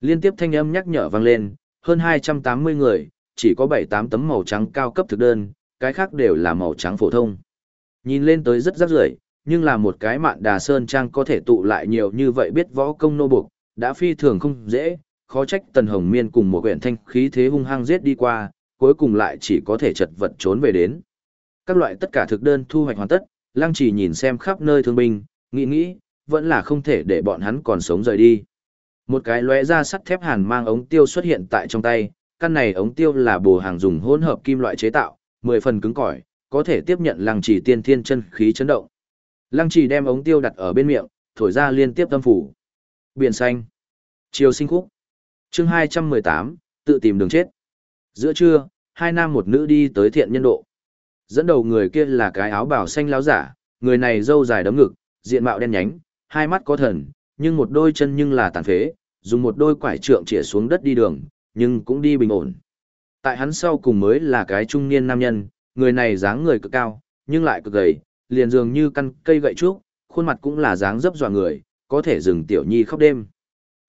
Liên tiếp thanh âm nhắc nhở vang lên, hơn 280 người, chỉ có 7-8 tấm màu trắng cao cấp thực đơn, cái khác đều là màu trắng phổ thông. Nhìn lên tới rất rắc rưởi, nhưng là một cái mạn đà sơn trang có thể tụ lại nhiều như vậy biết võ công nô buộc, đã phi thường không dễ, khó trách tần hồng miên cùng một quyển thanh khí thế hung hăng giết đi qua, cuối cùng lại chỉ có thể chật vật trốn về đến. Các loại tất cả thực đơn thu hoạch hoàn tất, lăng chỉ nhìn xem khắp nơi thương binh, nghĩ nghĩ, vẫn là không thể để bọn hắn còn sống rời đi. Một cái lóe ra sắt thép hàn mang ống tiêu xuất hiện tại trong tay, căn này ống tiêu là bồ hàng dùng hỗn hợp kim loại chế tạo, 10 phần cứng cỏi, có thể tiếp nhận lăng trì tiên thiên chân khí chấn động. Lăng trì đem ống tiêu đặt ở bên miệng, thổi ra liên tiếp tâm phủ. Biển xanh. Chiều sinh khúc. chương 218, tự tìm đường chết. Giữa trưa, hai nam một nữ đi tới thiện nhân độ. Dẫn đầu người kia là cái áo bảo xanh láo giả, người này râu dài đấm ngực, diện mạo đen nhánh, hai mắt có thần, nhưng một đôi chân nhưng là tàn phế, dùng một đôi quải trượng chĩa xuống đất đi đường, nhưng cũng đi bình ổn. Tại hắn sau cùng mới là cái trung niên nam nhân, người này dáng người cực cao, nhưng lại cực gầy, liền dường như căn cây gậy trúc, khuôn mặt cũng là dáng dấp dọa người, có thể dừng tiểu nhi khóc đêm.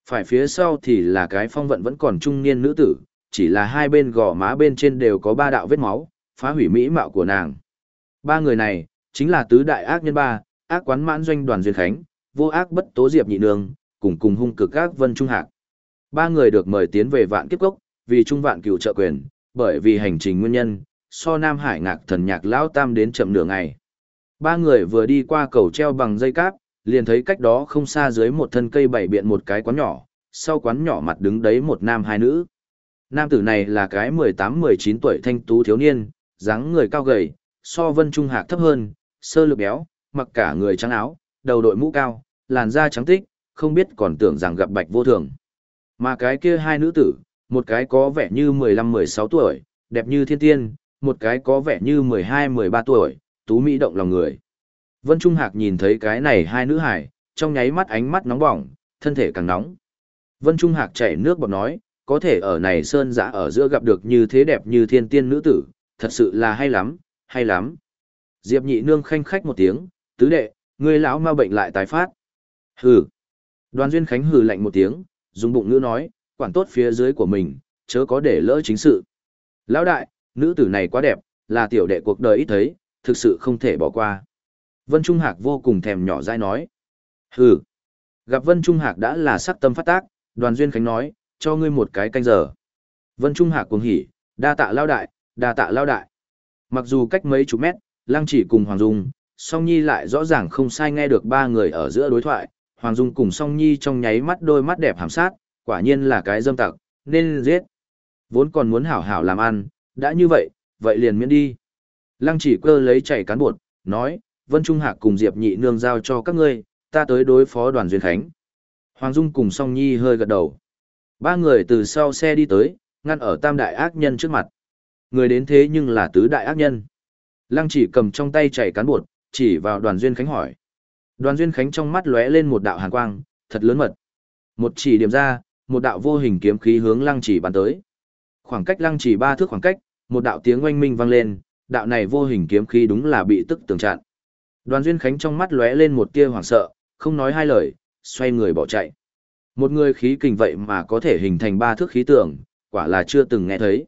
Phải phía sau thì là cái phong vận vẫn còn trung niên nữ tử, chỉ là hai bên gò má bên trên đều có ba đạo vết máu, phá hủy mỹ mạo của nàng. Ba người này, chính là tứ đại ác nhân ba, ác quán mãn doanh đoàn duyên khánh, vô ác bất tố diệp nhị nương, cùng cùng hung cực ác vân trung hạc. Ba người được mời tiến về vạn kiếp cốc, vì trung vạn cựu trợ quyền, bởi vì hành trình nguyên nhân, so Nam Hải ngạc thần nhạc lão tam đến chậm nửa ngày. Ba người vừa đi qua cầu treo bằng dây cáp, liền thấy cách đó không xa dưới một thân cây bảy biện một cái quán nhỏ, sau quán nhỏ mặt đứng đấy một nam hai nữ. Nam tử này là cái 18-19 tuổi thanh tú thiếu niên, dáng người cao gầy, so vân trung hạc thấp hơn, sơ lược béo, mặc cả người trắng áo, đầu đội mũ cao, làn da trắng tích, không biết còn tưởng rằng gặp bạch vô thường. Mà cái kia hai nữ tử, một cái có vẻ như 15-16 tuổi, đẹp như thiên tiên, một cái có vẻ như 12-13 tuổi, tú mỹ động lòng người. Vân Trung Hạc nhìn thấy cái này hai nữ hải, trong nháy mắt ánh mắt nóng bỏng, thân thể càng nóng. Vân Trung Hạc chảy nước bọt nói, có thể ở này sơn giã ở giữa gặp được như thế đẹp như thiên tiên nữ tử, thật sự là hay lắm, hay lắm. Diệp nhị nương khanh khách một tiếng, tứ đệ, ngươi lão ma bệnh lại tái phát. Hừ. Đoàn Duyên Khánh hừ lạnh một tiếng, dùng bụng ngữ nói, quản tốt phía dưới của mình, chớ có để lỡ chính sự. Lão đại, nữ tử này quá đẹp, là tiểu đệ cuộc đời ít thấy, thực sự không thể bỏ qua. Vân Trung Hạc vô cùng thèm nhỏ dai nói. Hừ. Gặp Vân Trung Hạc đã là sắc tâm phát tác, đoàn Duyên Khánh nói, cho ngươi một cái canh giờ. Vân Trung Hạc cuồng hỉ, đa tạ lao đại, đa tạ lao đại. Mặc dù cách mấy chục mét, Lăng Chỉ cùng Hoàng Dung, Song Nhi lại rõ ràng không sai nghe được ba người ở giữa đối thoại, Hoàng Dung cùng Song Nhi trong nháy mắt đôi mắt đẹp hàm sát, quả nhiên là cái dâm tặc, nên giết. Vốn còn muốn hảo hảo làm ăn, đã như vậy, vậy liền miễn đi. Lăng chỉ cơ lấy chảy cán bột, nói, Vân Trung Hạc cùng Diệp Nhị Nương giao cho các ngươi, ta tới đối phó đoàn Duyên Khánh. Hoàng Dung cùng Song Nhi hơi gật đầu. Ba người từ sau xe đi tới, ngăn ở tam đại ác nhân trước mặt. Người đến thế nhưng là tứ đại ác nhân. Lăng chỉ cầm trong tay chảy cán bột, chỉ vào đoàn Duyên Khánh hỏi. Đoàn Duyên Khánh trong mắt lóe lên một đạo hàn quang, thật lớn mật. Một chỉ điểm ra, một đạo vô hình kiếm khí hướng lăng chỉ bắn tới. Khoảng cách lăng chỉ ba thước khoảng cách, một đạo tiếng oanh minh vang lên, đạo này vô hình kiếm khí đúng là bị tức tường chặn. Đoàn Duyên Khánh trong mắt lóe lên một tia hoảng sợ, không nói hai lời, xoay người bỏ chạy. Một người khí kình vậy mà có thể hình thành ba thước khí tưởng, quả là chưa từng nghe thấy.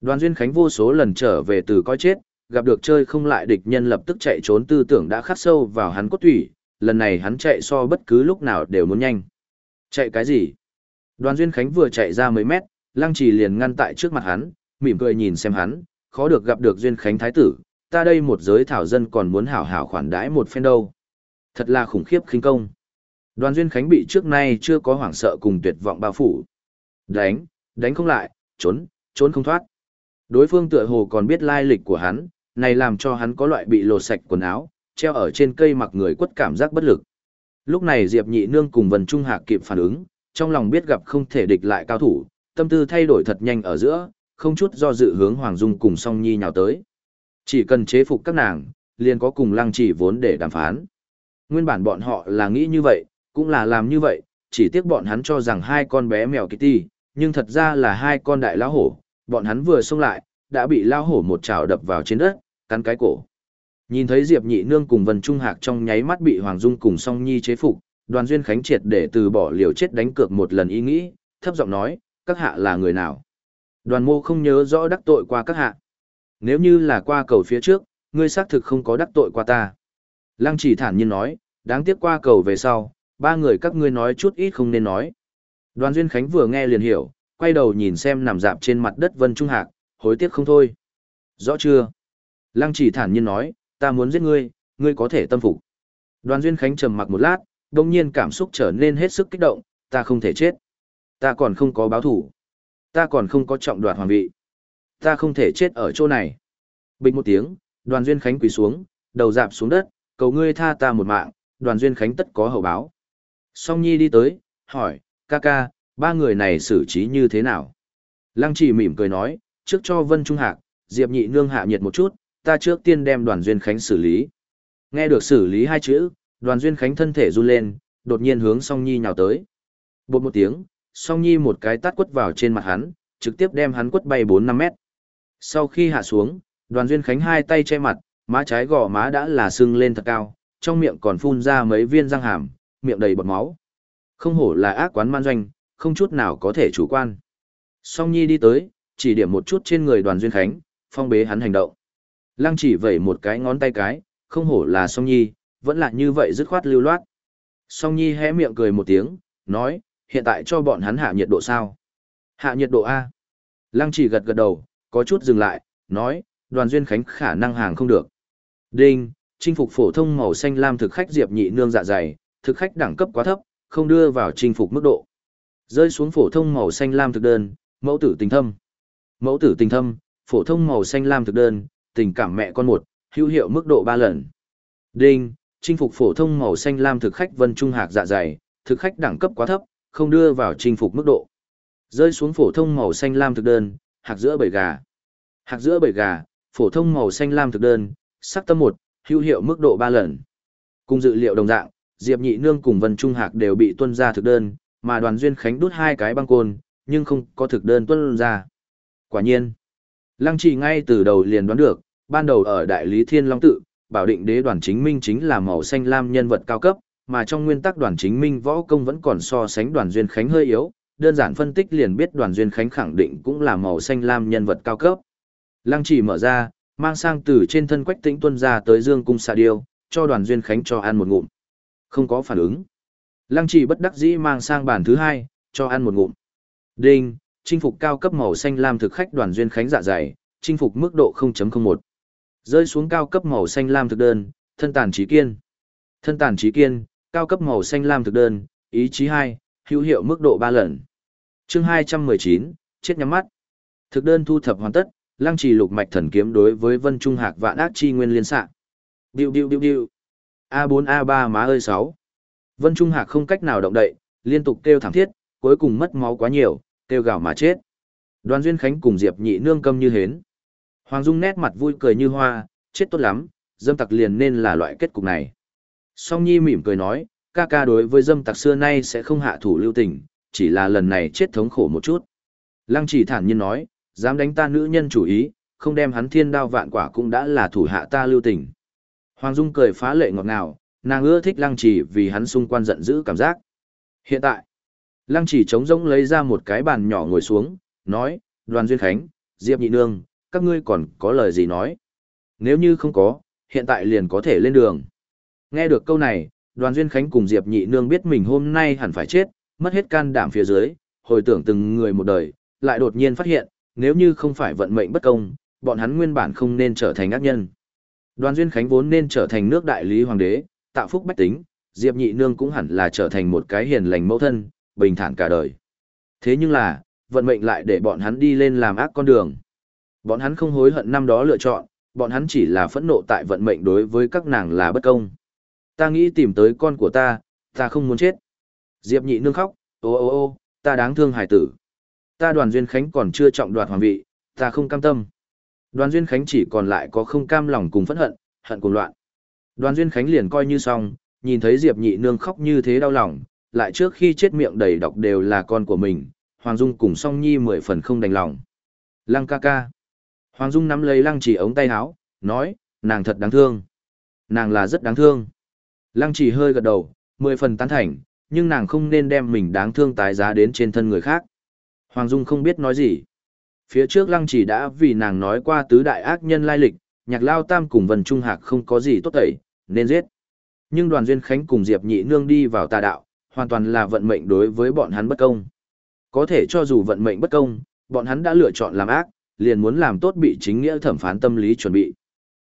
Đoàn Duyên Khánh vô số lần trở về từ coi chết, gặp được chơi không lại địch nhân lập tức chạy trốn tư tưởng đã khắc sâu vào hắn cốt thủy, lần này hắn chạy so bất cứ lúc nào đều muốn nhanh. Chạy cái gì? Đoàn Duyên Khánh vừa chạy ra mấy mét, Lăng Trì liền ngăn tại trước mặt hắn, mỉm cười nhìn xem hắn, khó được gặp được Duyên Khánh Thái tử, ta đây một giới thảo dân còn muốn hảo hảo khoản đãi một phen đâu. Thật là khủng khiếp khinh công. Đoàn Duyên Khánh bị trước nay chưa có hoảng sợ cùng tuyệt vọng bao phủ. Đánh, đánh không lại, trốn, trốn không thoát. Đối phương tựa hồ còn biết lai lịch của hắn, này làm cho hắn có loại bị lột sạch quần áo, treo ở trên cây mặc người quất cảm giác bất lực. Lúc này Diệp Nhị Nương cùng Vân Trung Hạc kịp phản ứng, trong lòng biết gặp không thể địch lại cao thủ, tâm tư thay đổi thật nhanh ở giữa, không chút do dự hướng Hoàng Dung cùng Song Nhi nhào tới. Chỉ cần chế phục các nàng, liền có cùng lăng chỉ vốn để đàm phán. Nguyên bản bọn họ là nghĩ như vậy, cũng là làm như vậy, chỉ tiếc bọn hắn cho rằng hai con bé mèo Kitty, nhưng thật ra là hai con đại lão hổ, bọn hắn vừa xông lại, đã bị lão hổ một chảo đập vào trên đất, cắn cái cổ. Nhìn thấy Diệp Nhị Nương cùng Vân Trung Hạc trong nháy mắt bị Hoàng Dung cùng Song Nhi chế phục, Đoàn Duyên Khánh triệt để từ bỏ liều chết đánh cược một lần ý nghĩ, thấp giọng nói, các hạ là người nào? Đoàn mô không nhớ rõ đắc tội qua các hạ. Nếu như là qua cầu phía trước, ngươi xác thực không có đắc tội qua ta. Lăng chỉ thản nhiên nói, đáng tiếc qua cầu về sau, ba người các ngươi nói chút ít không nên nói. Đoàn Duyên Khánh vừa nghe liền hiểu, quay đầu nhìn xem nằm dạp trên mặt đất Vân Trung Hạc, hối tiếc không thôi. Rõ chưa? Lăng chỉ thản nhiên nói, ta muốn giết ngươi, ngươi có thể tâm phục. Đoàn Duyên Khánh trầm mặc một lát, đồng nhiên cảm xúc trở nên hết sức kích động, ta không thể chết. Ta còn không có báo thủ. Ta còn không có trọng đoạt hoàng vị. Ta không thể chết ở chỗ này. Bình một tiếng, đoàn Duyên Khánh quỳ xuống, đầu dạp xuống đất, cầu ngươi tha ta một mạng, đoàn Duyên Khánh tất có hậu báo. Song Nhi đi tới, hỏi, ca ca, ba người này xử trí như thế nào? Lăng chỉ mỉm cười nói, trước cho Vân Trung Hạc, Diệp Nhị Nương hạ nhiệt một chút, ta trước tiên đem đoàn Duyên Khánh xử lý. Nghe được xử lý hai chữ, đoàn Duyên Khánh thân thể run lên, đột nhiên hướng Song Nhi nhào tới. Bột một tiếng, Song Nhi một cái tát quất vào trên mặt hắn, trực tiếp đem hắn quất bay 4-5 mét. Sau khi hạ xuống, đoàn Duyên Khánh hai tay che mặt, má trái gò má đã là sưng lên thật cao, trong miệng còn phun ra mấy viên răng hàm, miệng đầy bọt máu. Không hổ là ác quán man doanh, không chút nào có thể chủ quan. Song Nhi đi tới, chỉ điểm một chút trên người đoàn Duyên Khánh, phong bế hắn hành động. Lăng chỉ vẩy một cái ngón tay cái, không hổ là Song Nhi, vẫn là như vậy dứt khoát lưu loát. Song Nhi hé miệng cười một tiếng, nói, hiện tại cho bọn hắn hạ nhiệt độ sao? Hạ nhiệt độ A. Lăng chỉ gật gật đầu, có chút dừng lại, nói, đoàn Duyên Khánh khả năng hàng không được. Đinh, chinh phục phổ thông màu xanh lam thực khách diệp nhị nương dạ dày, thực khách đẳng cấp quá thấp, không đưa vào chinh phục mức độ. Rơi xuống phổ thông màu xanh lam thực đơn, mẫu tử tình thâm. Mẫu tử tình thâm, phổ thông màu xanh lam thực đơn, tình cảm mẹ con một, hữu hiệu mức độ 3 lần. Đinh, chinh phục phổ thông màu xanh lam thực khách vân trung hạc dạ dày, thực khách đẳng cấp quá thấp, không đưa vào chinh phục mức độ. Rơi xuống phổ thông màu xanh lam thực đơn, hạc giữa bầy gà. Hạc giữa bầy gà, phổ thông màu xanh lam thực đơn, sắc tâm 1, hữu hiệu mức độ 3 lần. Cùng dự liệu đồng dạng, Diệp Nhị Nương cùng Vân Trung Hạc đều bị tuân ra thực đơn, mà Đoàn Duyên Khánh đút hai cái băng côn, nhưng không có thực đơn tuân ra. Quả nhiên, Lăng Trì ngay từ đầu liền đoán được, ban đầu ở Đại Lý Thiên Long Tự, bảo định đế đoàn chính minh chính là màu xanh lam nhân vật cao cấp, mà trong nguyên tắc đoàn chính minh võ công vẫn còn so sánh đoàn Duyên Khánh hơi yếu, đơn giản phân tích liền biết đoàn Duyên Khánh khẳng định cũng là màu xanh lam nhân vật cao cấp. Lăng Trì mở ra, mang sang từ trên thân quách tĩnh tuân ra tới dương cung xạ điêu, cho đoàn Duyên Khánh cho ăn một ngụm. Không có phản ứng. Lăng trì bất đắc dĩ mang sang bàn thứ hai, cho ăn một ngụm. Đinh, chinh phục cao cấp màu xanh lam thực khách đoàn duyên khánh dạ dày, chinh phục mức độ 0.01. Rơi xuống cao cấp màu xanh lam thực đơn, thân tàn trí kiên. Thân tàn trí kiên, cao cấp màu xanh lam thực đơn, ý chí 2, hữu hiệu mức độ 3 lần. Chương 219, chết nhắm mắt. Thực đơn thu thập hoàn tất, lăng trì lục mạch thần kiếm đối với vân trung hạc vạn ác chi nguyên liên xạ. Điệu điệu điệu điệu. A4A3 má ơi 6. Vân Trung Hạc không cách nào động đậy, liên tục kêu thảm thiết, cuối cùng mất máu quá nhiều, kêu gào mà chết. Đoàn Duyên Khánh cùng Diệp Nhị nương câm như hến. Hoàng Dung nét mặt vui cười như hoa, chết tốt lắm, dâm tặc liền nên là loại kết cục này. Song Nhi mỉm cười nói, ca ca đối với dâm tặc xưa nay sẽ không hạ thủ lưu tình, chỉ là lần này chết thống khổ một chút. Lăng chỉ thản nhiên nói, dám đánh ta nữ nhân chủ ý, không đem hắn thiên đao vạn quả cũng đã là thủ hạ ta lưu tình. Hoàng Dung cười phá lệ ngọt ngào, nàng ưa thích lăng Chỉ vì hắn xung quanh giận dữ cảm giác. Hiện tại, lăng chỉ trống rỗng lấy ra một cái bàn nhỏ ngồi xuống, nói, đoàn duyên khánh, diệp nhị nương, các ngươi còn có lời gì nói. Nếu như không có, hiện tại liền có thể lên đường. Nghe được câu này, đoàn duyên khánh cùng diệp nhị nương biết mình hôm nay hẳn phải chết, mất hết can đảm phía dưới, hồi tưởng từng người một đời, lại đột nhiên phát hiện, nếu như không phải vận mệnh bất công, bọn hắn nguyên bản không nên trở thành ác nhân. Đoàn Duyên Khánh vốn nên trở thành nước đại lý hoàng đế, tạo phúc bách tính, Diệp Nhị Nương cũng hẳn là trở thành một cái hiền lành mẫu thân, bình thản cả đời. Thế nhưng là, vận mệnh lại để bọn hắn đi lên làm ác con đường. Bọn hắn không hối hận năm đó lựa chọn, bọn hắn chỉ là phẫn nộ tại vận mệnh đối với các nàng là bất công. Ta nghĩ tìm tới con của ta, ta không muốn chết. Diệp Nhị Nương khóc, ô ô ô, ta đáng thương hải tử. Ta đoàn duyên khánh còn chưa trọng đoạt hoàng vị, ta không cam tâm. Đoàn Duyên Khánh chỉ còn lại có không cam lòng cùng phẫn hận, hận cùng loạn. Đoàn Duyên Khánh liền coi như xong, nhìn thấy Diệp Nhị Nương khóc như thế đau lòng, lại trước khi chết miệng đầy độc đều là con của mình, Hoàng Dung cùng Song Nhi mười phần không đành lòng. Lăng ca ca. Hoàng Dung nắm lấy Lăng chỉ ống tay áo, nói, nàng thật đáng thương. Nàng là rất đáng thương. Lăng chỉ hơi gật đầu, mười phần tán thành, nhưng nàng không nên đem mình đáng thương tái giá đến trên thân người khác. Hoàng Dung không biết nói gì. Phía trước lăng chỉ đã vì nàng nói qua tứ đại ác nhân lai lịch, nhạc lao tam cùng Vân Trung Hạc không có gì tốt tẩy, nên giết. Nhưng đoàn duyên khánh cùng Diệp nhị nương đi vào tà đạo, hoàn toàn là vận mệnh đối với bọn hắn bất công. Có thể cho dù vận mệnh bất công, bọn hắn đã lựa chọn làm ác, liền muốn làm tốt bị chính nghĩa thẩm phán tâm lý chuẩn bị.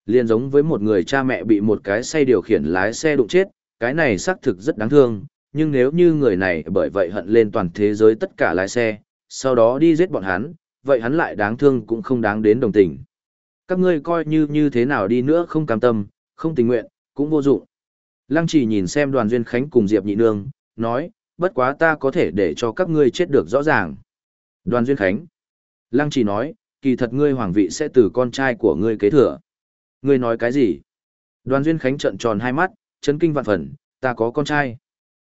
Liền giống với một người cha mẹ bị một cái xe điều khiển lái xe đụng chết, cái này xác thực rất đáng thương, nhưng nếu như người này bởi vậy hận lên toàn thế giới tất cả lái xe, sau đó đi giết bọn hắn, vậy hắn lại đáng thương cũng không đáng đến đồng tình. Các ngươi coi như như thế nào đi nữa không cam tâm, không tình nguyện, cũng vô dụng. Lăng chỉ nhìn xem đoàn duyên khánh cùng Diệp nhị nương, nói, bất quá ta có thể để cho các ngươi chết được rõ ràng. Đoàn duyên khánh. Lăng chỉ nói, kỳ thật ngươi hoàng vị sẽ từ con trai của ngươi kế thừa. Ngươi nói cái gì? Đoàn duyên khánh trợn tròn hai mắt, chấn kinh vạn phần, ta có con trai.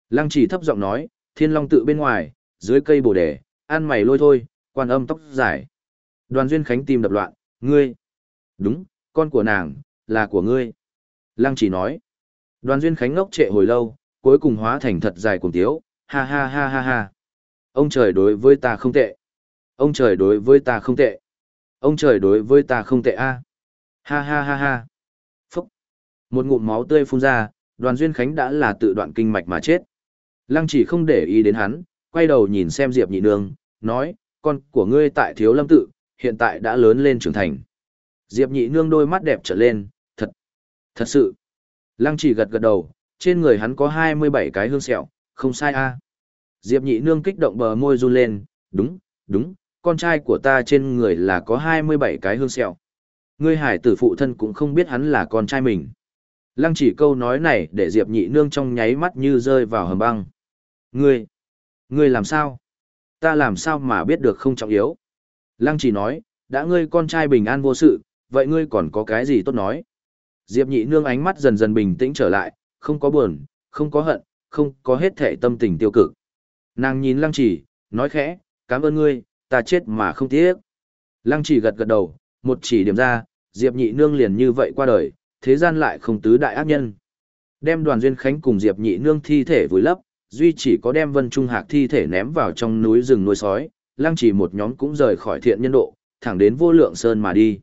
Lăng chỉ thấp giọng nói, thiên long tự bên ngoài, dưới cây bồ đề, ăn mày lôi thôi, quan âm tóc dài. Đoàn duyên khánh tim đập loạn, ngươi. Đúng, con của nàng, là của ngươi. Lăng chỉ nói. Đoàn duyên khánh ngốc trệ hồi lâu, cuối cùng hóa thành thật dài cùng tiếu, ha ha ha ha ha. Ông trời đối với ta không tệ. Ông trời đối với ta không tệ. Ông trời đối với ta không tệ a. Ha ha ha ha. Phúc. Một ngụm máu tươi phun ra, đoàn duyên khánh đã là tự đoạn kinh mạch mà chết. Lăng chỉ không để ý đến hắn, quay đầu nhìn xem Diệp nhị nương, nói, con của ngươi tại thiếu lâm tự, hiện tại đã lớn lên trưởng thành. Diệp nhị nương đôi mắt đẹp trở lên, thật, thật sự. Lăng chỉ gật gật đầu, trên người hắn có 27 cái hương sẹo, không sai a. Diệp nhị nương kích động bờ môi run lên, đúng, đúng, con trai của ta trên người là có 27 cái hương sẹo. Ngươi hải tử phụ thân cũng không biết hắn là con trai mình. Lăng chỉ câu nói này để Diệp nhị nương trong nháy mắt như rơi vào hầm băng. Ngươi, ngươi làm sao? Ta làm sao mà biết được không trọng yếu? Lăng chỉ nói, đã ngươi con trai bình an vô sự, vậy ngươi còn có cái gì tốt nói? Diệp nhị nương ánh mắt dần dần bình tĩnh trở lại, không có buồn, không có hận, không có hết thể tâm tình tiêu cực. Nàng nhìn lăng chỉ, nói khẽ, cảm ơn ngươi, ta chết mà không tiếc. Lăng chỉ gật gật đầu, một chỉ điểm ra, Diệp nhị nương liền như vậy qua đời, thế gian lại không tứ đại ác nhân. Đem đoàn duyên khánh cùng Diệp nhị nương thi thể vùi lấp, duy chỉ có đem vân trung hạc thi thể ném vào trong núi rừng nuôi sói, lăng chỉ một nhóm cũng rời khỏi thiện nhân độ, thẳng đến vô lượng sơn mà đi.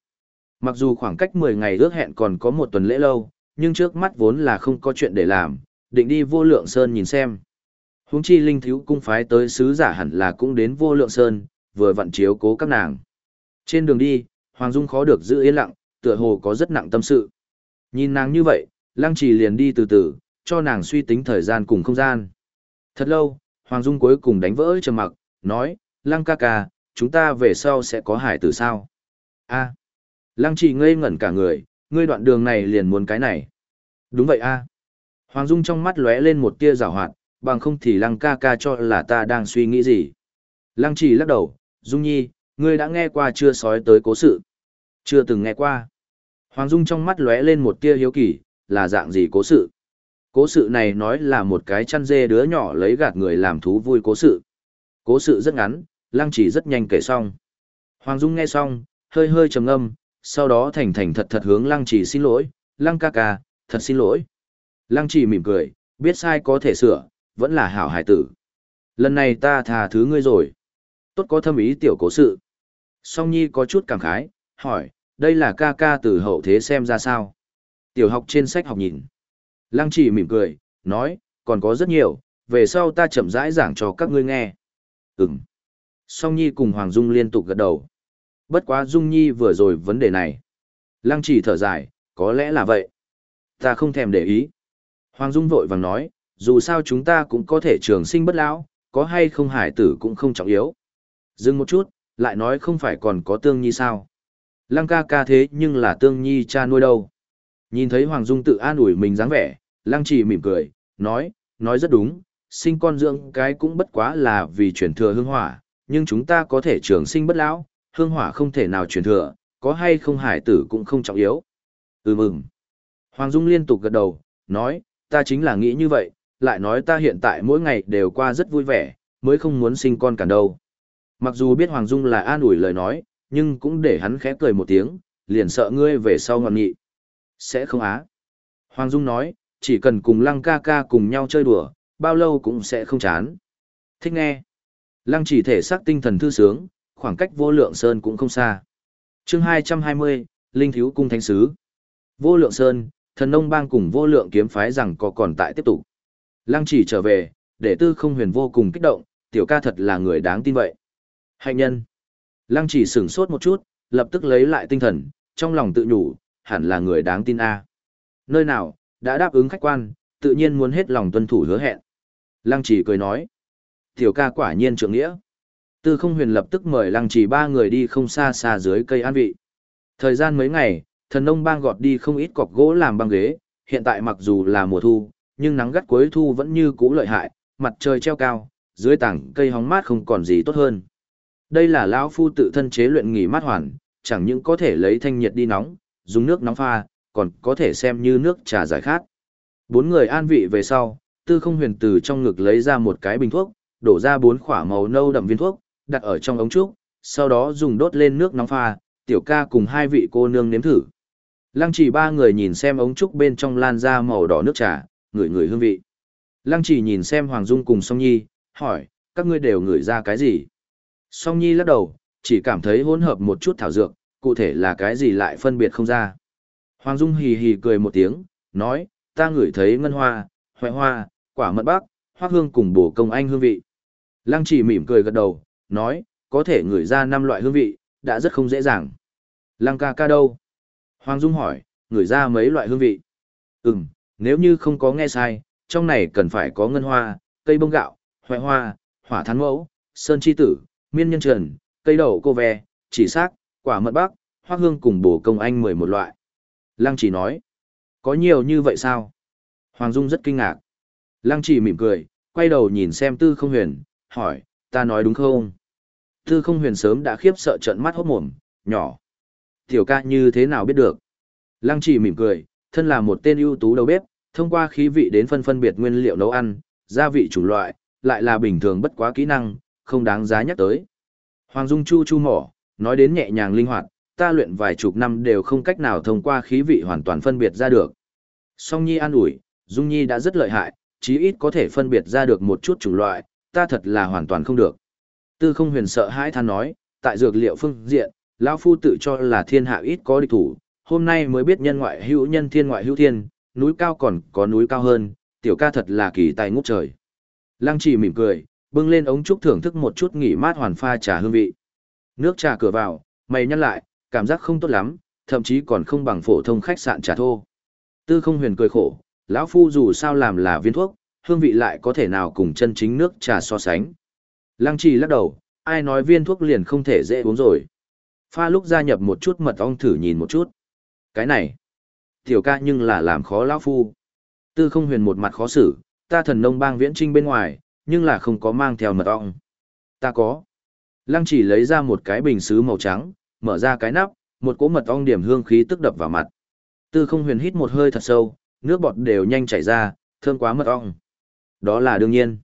Mặc dù khoảng cách 10 ngày ước hẹn còn có một tuần lễ lâu, nhưng trước mắt vốn là không có chuyện để làm, định đi vô lượng sơn nhìn xem. Huống chi linh thiếu cung phái tới sứ giả hẳn là cũng đến vô lượng sơn, vừa vặn chiếu cố các nàng. Trên đường đi, Hoàng Dung khó được giữ yên lặng, tựa hồ có rất nặng tâm sự. Nhìn nàng như vậy, Lăng Trì liền đi từ từ, cho nàng suy tính thời gian cùng không gian. Thật lâu, Hoàng Dung cuối cùng đánh vỡ trầm mặc, nói, Lăng ca ca, chúng ta về sau sẽ có hải tử sao? a Lăng Trì ngây ngẩn cả người, ngươi đoạn đường này liền muốn cái này. Đúng vậy a Hoàng Dung trong mắt lóe lên một tia rào hoạt, bằng không thì Lăng ca ca cho là ta đang suy nghĩ gì. Lăng Chỉ lắc đầu, Dung Nhi, ngươi đã nghe qua chưa sói tới cố sự? Chưa từng nghe qua. Hoàng Dung trong mắt lóe lên một tia hiếu kỳ, là dạng gì cố sự? Cố sự này nói là một cái chăn dê đứa nhỏ lấy gạt người làm thú vui cố sự. Cố sự rất ngắn, Lăng Chỉ rất nhanh kể xong. Hoàng Dung nghe xong, hơi hơi trầm ngâm, sau đó thành thành thật thật hướng Lăng trì xin lỗi, Lăng ca ca, thật xin lỗi. Lăng trì mỉm cười, biết sai có thể sửa, vẫn là hảo hải tử. Lần này ta tha thứ ngươi rồi. Tốt có thâm ý tiểu cố sự. Song Nhi có chút cảm khái, hỏi, đây là ca ca từ hậu thế xem ra sao? Tiểu học trên sách học nhìn. Lăng trì mỉm cười, nói, còn có rất nhiều, về sau ta chậm rãi giảng cho các ngươi nghe. Ừm. Song Nhi cùng Hoàng Dung liên tục gật đầu. Bất quá Dung Nhi vừa rồi vấn đề này. Lăng chỉ thở dài, có lẽ là vậy. Ta không thèm để ý. Hoàng Dung vội vàng nói, dù sao chúng ta cũng có thể trường sinh bất lão, có hay không hải tử cũng không trọng yếu. Dừng một chút, lại nói không phải còn có tương nhi sao. Lăng ca ca thế nhưng là tương nhi cha nuôi đâu. Nhìn thấy Hoàng Dung tự an ủi mình dáng vẻ, lăng chỉ mỉm cười, nói, nói rất đúng, sinh con dưỡng cái cũng bất quá là vì chuyển thừa hương hỏa, nhưng chúng ta có thể trường sinh bất lão, hương hỏa không thể nào chuyển thừa, có hay không hải tử cũng không trọng yếu. Ừ mừng. Hoàng Dung liên tục gật đầu, nói, ta chính là nghĩ như vậy, lại nói ta hiện tại mỗi ngày đều qua rất vui vẻ, mới không muốn sinh con cả đâu. Mặc dù biết Hoàng Dung là an ủi lời nói, nhưng cũng để hắn khẽ cười một tiếng, liền sợ ngươi về sau ngọn nghị. Sẽ không á. Hoàng Dung nói, chỉ cần cùng lăng ca ca cùng nhau chơi đùa, bao lâu cũng sẽ không chán. Thích nghe. Lăng chỉ thể xác tinh thần thư sướng, khoảng cách vô lượng sơn cũng không xa. chương 220, Linh Thiếu Cung Thánh Sứ. Vô lượng sơn, thần nông bang cùng vô lượng kiếm phái rằng có còn tại tiếp tục. Lăng chỉ trở về, để tư không huyền vô cùng kích động, tiểu ca thật là người đáng tin vậy. Hạnh nhân. Lăng chỉ sửng sốt một chút, lập tức lấy lại tinh thần, trong lòng tự nhủ, hẳn là người đáng tin a. Nơi nào, đã đáp ứng khách quan, tự nhiên muốn hết lòng tuân thủ hứa hẹn. Lăng chỉ cười nói. Tiểu ca quả nhiên trưởng nghĩa. Tư không huyền lập tức mời lăng chỉ ba người đi không xa xa dưới cây an vị. Thời gian mấy ngày, thần nông bang gọt đi không ít cọc gỗ làm băng ghế, hiện tại mặc dù là mùa thu, nhưng nắng gắt cuối thu vẫn như cũ lợi hại, mặt trời treo cao, dưới tảng cây hóng mát không còn gì tốt hơn. Đây là lão phu tự thân chế luyện nghỉ mát hoàn, chẳng những có thể lấy thanh nhiệt đi nóng, dùng nước nóng pha, còn có thể xem như nước trà giải khát. Bốn người an vị về sau, tư không huyền từ trong ngực lấy ra một cái bình thuốc, đổ ra bốn khỏa màu nâu đậm viên thuốc, đặt ở trong ống trúc, sau đó dùng đốt lên nước nóng pha, tiểu ca cùng hai vị cô nương nếm thử. Lăng chỉ ba người nhìn xem ống trúc bên trong lan ra màu đỏ nước trà, ngửi ngửi hương vị. Lăng chỉ nhìn xem Hoàng Dung cùng Song Nhi, hỏi, các ngươi đều ngửi ra cái gì? Song Nhi lắc đầu, chỉ cảm thấy hỗn hợp một chút thảo dược, cụ thể là cái gì lại phân biệt không ra. Hoàng Dung hì hì cười một tiếng, nói, ta ngửi thấy ngân hoa, hoại hoa, quả mận bắc, hoa hương cùng bổ công anh hương vị. Lăng chỉ mỉm cười gật đầu, nói, có thể ngửi ra năm loại hương vị, đã rất không dễ dàng. Lăng ca ca đâu? Hoàng Dung hỏi, ngửi ra mấy loại hương vị? Ừm, nếu như không có nghe sai, trong này cần phải có ngân hoa, cây bông gạo, hoại hoa, hỏa thán mẫu, sơn chi tử, miên nhân trần, cây đậu cô ve, chỉ xác, quả mật bắc, hoa hương cùng bổ công anh mười một loại. Lăng chỉ nói, có nhiều như vậy sao? Hoàng Dung rất kinh ngạc. Lăng chỉ mỉm cười, quay đầu nhìn xem tư không huyền, hỏi, ta nói đúng không? Tư không huyền sớm đã khiếp sợ trận mắt hốt mồm, nhỏ. Tiểu ca như thế nào biết được? Lăng chỉ mỉm cười, thân là một tên ưu tú đầu bếp, thông qua khí vị đến phân phân biệt nguyên liệu nấu ăn, gia vị chủng loại, lại là bình thường bất quá kỹ năng, không đáng giá nhắc tới. Hoàng Dung chu chu mỏ, nói đến nhẹ nhàng linh hoạt, ta luyện vài chục năm đều không cách nào thông qua khí vị hoàn toàn phân biệt ra được. Song Nhi an ủi, Dung Nhi đã rất lợi hại, chí ít có thể phân biệt ra được một chút chủng loại, ta thật là hoàn toàn không được. Tư không huyền sợ hãi than nói, tại dược liệu phương diện, lão Phu tự cho là thiên hạ ít có địch thủ, hôm nay mới biết nhân ngoại hữu nhân thiên ngoại hữu thiên, núi cao còn có núi cao hơn, tiểu ca thật là kỳ tài ngút trời. Lăng Chỉ mỉm cười, bưng lên ống trúc thưởng thức một chút nghỉ mát hoàn pha trà hương vị. Nước trà cửa vào, mày nhăn lại, cảm giác không tốt lắm, thậm chí còn không bằng phổ thông khách sạn trà thô. Tư không huyền cười khổ, lão phu dù sao làm là viên thuốc, hương vị lại có thể nào cùng chân chính nước trà so sánh. Lăng trì lắc đầu, ai nói viên thuốc liền không thể dễ uống rồi. Pha lúc gia nhập một chút mật ong thử nhìn một chút. Cái này, tiểu ca nhưng là làm khó lão phu. Tư không huyền một mặt khó xử, ta thần nông bang viễn trinh bên ngoài, nhưng là không có mang theo mật ong. Ta có. Lăng chỉ lấy ra một cái bình sứ màu trắng, mở ra cái nắp, một cỗ mật ong điểm hương khí tức đập vào mặt. Tư không huyền hít một hơi thật sâu, nước bọt đều nhanh chảy ra, thơm quá mật ong. Đó là đương nhiên.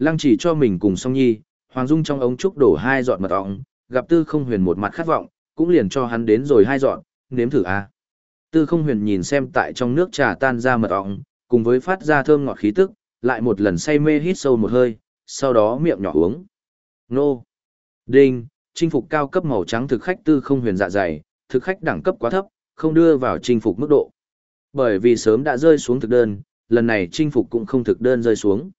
Lăng chỉ cho mình cùng song nhi, Hoàng Dung trong ống trúc đổ hai giọt mật ong, gặp tư không huyền một mặt khát vọng, cũng liền cho hắn đến rồi hai giọt, nếm thử a. Tư không huyền nhìn xem tại trong nước trà tan ra mật ong, cùng với phát ra thơm ngọt khí tức, lại một lần say mê hít sâu một hơi, sau đó miệng nhỏ uống. Nô! Đinh! Chinh phục cao cấp màu trắng thực khách tư không huyền dạ dày, thực khách đẳng cấp quá thấp, không đưa vào chinh phục mức độ. Bởi vì sớm đã rơi xuống thực đơn, lần này chinh phục cũng không thực đơn rơi xuống.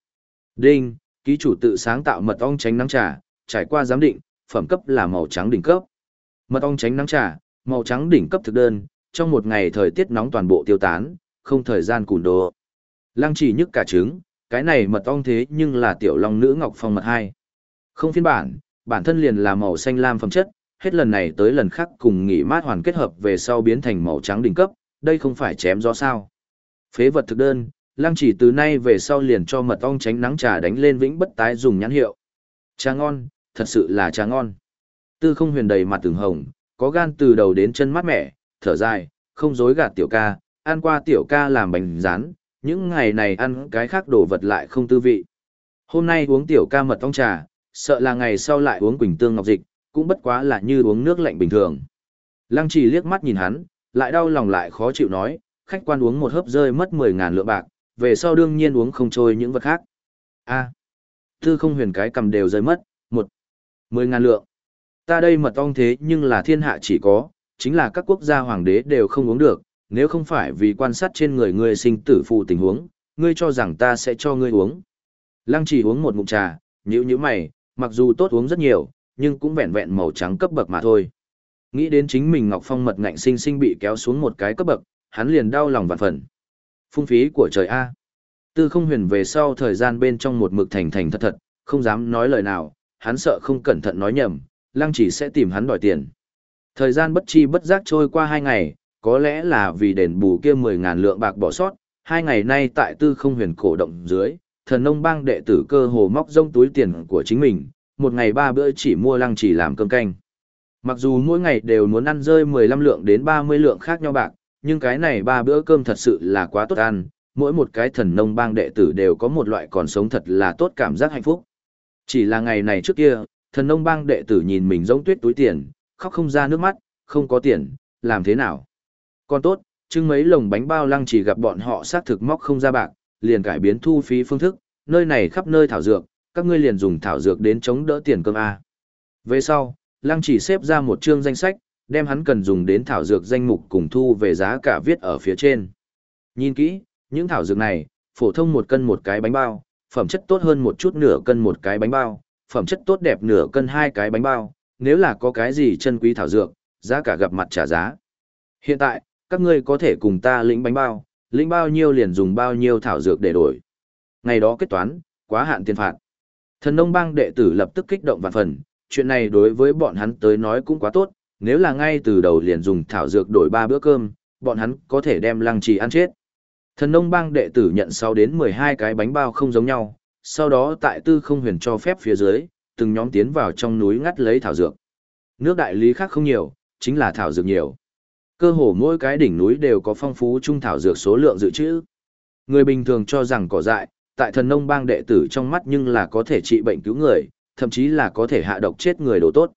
Đinh! Ký chủ tự sáng tạo mật ong tránh nắng trà, trải qua giám định, phẩm cấp là màu trắng đỉnh cấp. Mật ong tránh nắng trà, màu trắng đỉnh cấp thực đơn, trong một ngày thời tiết nóng toàn bộ tiêu tán, không thời gian cùn đồ. Lăng chỉ nhức cả trứng, cái này mật ong thế nhưng là tiểu long nữ ngọc phong mật hai. Không phiên bản, bản thân liền là màu xanh lam phẩm chất, hết lần này tới lần khác cùng nghỉ mát hoàn kết hợp về sau biến thành màu trắng đỉnh cấp, đây không phải chém gió sao. Phế vật thực đơn, lăng chỉ từ nay về sau liền cho mật ong tránh nắng trà đánh lên vĩnh bất tái dùng nhãn hiệu. Trà ngon, thật sự là trà ngon. Tư không huyền đầy mặt từng hồng, có gan từ đầu đến chân mát mẻ, thở dài, không dối gạt tiểu ca, ăn qua tiểu ca làm bánh rán, những ngày này ăn cái khác đồ vật lại không tư vị. Hôm nay uống tiểu ca mật ong trà, sợ là ngày sau lại uống quỳnh tương ngọc dịch, cũng bất quá là như uống nước lạnh bình thường. Lăng trì liếc mắt nhìn hắn, lại đau lòng lại khó chịu nói, khách quan uống một hớp rơi mất 10.000 lượng bạc, về sau đương nhiên uống không trôi những vật khác. a tư không huyền cái cầm đều rơi mất, Một. Mười ngàn lượng. Ta đây mật ong thế nhưng là thiên hạ chỉ có, chính là các quốc gia hoàng đế đều không uống được, nếu không phải vì quan sát trên người ngươi sinh tử phụ tình huống, ngươi cho rằng ta sẽ cho ngươi uống. Lăng chỉ uống một ngụm trà, nhữ nhữ mày, mặc dù tốt uống rất nhiều, nhưng cũng vẹn vẹn màu trắng cấp bậc mà thôi. Nghĩ đến chính mình Ngọc Phong mật ngạnh sinh sinh bị kéo xuống một cái cấp bậc, hắn liền đau lòng vạn phần. Phung phí của trời A. Tư không huyền về sau thời gian bên trong một mực thành thành thật thật, không dám nói lời nào, hắn sợ không cẩn thận nói nhầm, lăng chỉ sẽ tìm hắn đòi tiền. Thời gian bất chi bất giác trôi qua hai ngày, có lẽ là vì đền bù kia 10.000 lượng bạc bỏ sót, hai ngày nay tại tư không huyền cổ động dưới, thần nông bang đệ tử cơ hồ móc rông túi tiền của chính mình, một ngày ba bữa chỉ mua lăng chỉ làm cơm canh. Mặc dù mỗi ngày đều muốn ăn rơi 15 lượng đến 30 lượng khác nhau bạc, nhưng cái này ba bữa cơm thật sự là quá tốt ăn, mỗi một cái thần nông bang đệ tử đều có một loại còn sống thật là tốt cảm giác hạnh phúc. Chỉ là ngày này trước kia, thần nông bang đệ tử nhìn mình giống tuyết túi tiền, khóc không ra nước mắt, không có tiền, làm thế nào? Còn tốt, chưng mấy lồng bánh bao lăng chỉ gặp bọn họ xác thực móc không ra bạc, liền cải biến thu phí phương thức, nơi này khắp nơi thảo dược, các ngươi liền dùng thảo dược đến chống đỡ tiền cơm A. Về sau, lăng chỉ xếp ra một chương danh sách, đem hắn cần dùng đến thảo dược danh mục cùng thu về giá cả viết ở phía trên. Nhìn kỹ, những thảo dược này, phổ thông một cân một cái bánh bao, phẩm chất tốt hơn một chút nửa cân một cái bánh bao, phẩm chất tốt đẹp nửa cân hai cái bánh bao, nếu là có cái gì chân quý thảo dược, giá cả gặp mặt trả giá. Hiện tại, các ngươi có thể cùng ta lĩnh bánh bao, lĩnh bao nhiêu liền dùng bao nhiêu thảo dược để đổi. Ngày đó kết toán, quá hạn tiền phạt. Thần nông bang đệ tử lập tức kích động vạn phần, chuyện này đối với bọn hắn tới nói cũng quá tốt, nếu là ngay từ đầu liền dùng thảo dược đổi ba bữa cơm, bọn hắn có thể đem lăng trì ăn chết. Thần nông bang đệ tử nhận sau đến 12 cái bánh bao không giống nhau, sau đó tại tư không huyền cho phép phía dưới, từng nhóm tiến vào trong núi ngắt lấy thảo dược. Nước đại lý khác không nhiều, chính là thảo dược nhiều. Cơ hồ mỗi cái đỉnh núi đều có phong phú trung thảo dược số lượng dự trữ. Người bình thường cho rằng cỏ dại, tại thần nông bang đệ tử trong mắt nhưng là có thể trị bệnh cứu người, thậm chí là có thể hạ độc chết người đồ tốt.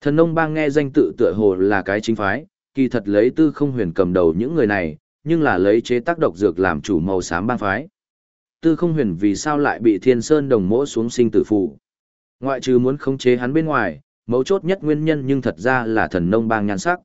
Thần nông bang nghe danh tự tựa hồ là cái chính phái, kỳ thật lấy tư không huyền cầm đầu những người này, nhưng là lấy chế tác độc dược làm chủ màu xám bang phái. Tư không huyền vì sao lại bị thiên sơn đồng mỗ xuống sinh tử phụ. Ngoại trừ muốn khống chế hắn bên ngoài, mấu chốt nhất nguyên nhân nhưng thật ra là thần nông bang nhan sắc.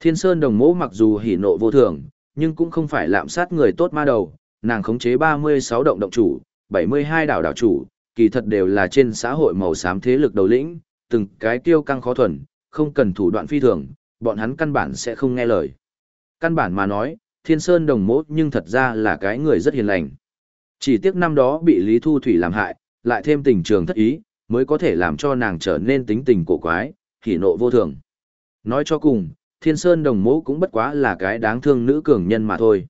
Thiên sơn đồng mỗ mặc dù hỉ nộ vô thường, nhưng cũng không phải lạm sát người tốt ma đầu, nàng khống chế 36 động động chủ, 72 đảo đảo chủ, kỳ thật đều là trên xã hội màu xám thế lực đầu lĩnh, từng cái tiêu căng khó thuần, không cần thủ đoạn phi thường, bọn hắn căn bản sẽ không nghe lời. Căn bản mà nói, thiên sơn đồng mốt nhưng thật ra là cái người rất hiền lành. Chỉ tiếc năm đó bị Lý Thu Thủy làm hại, lại thêm tình trường thất ý, mới có thể làm cho nàng trở nên tính tình cổ quái, hỉ nộ vô thường. Nói cho cùng, thiên sơn đồng mố cũng bất quá là cái đáng thương nữ cường nhân mà thôi.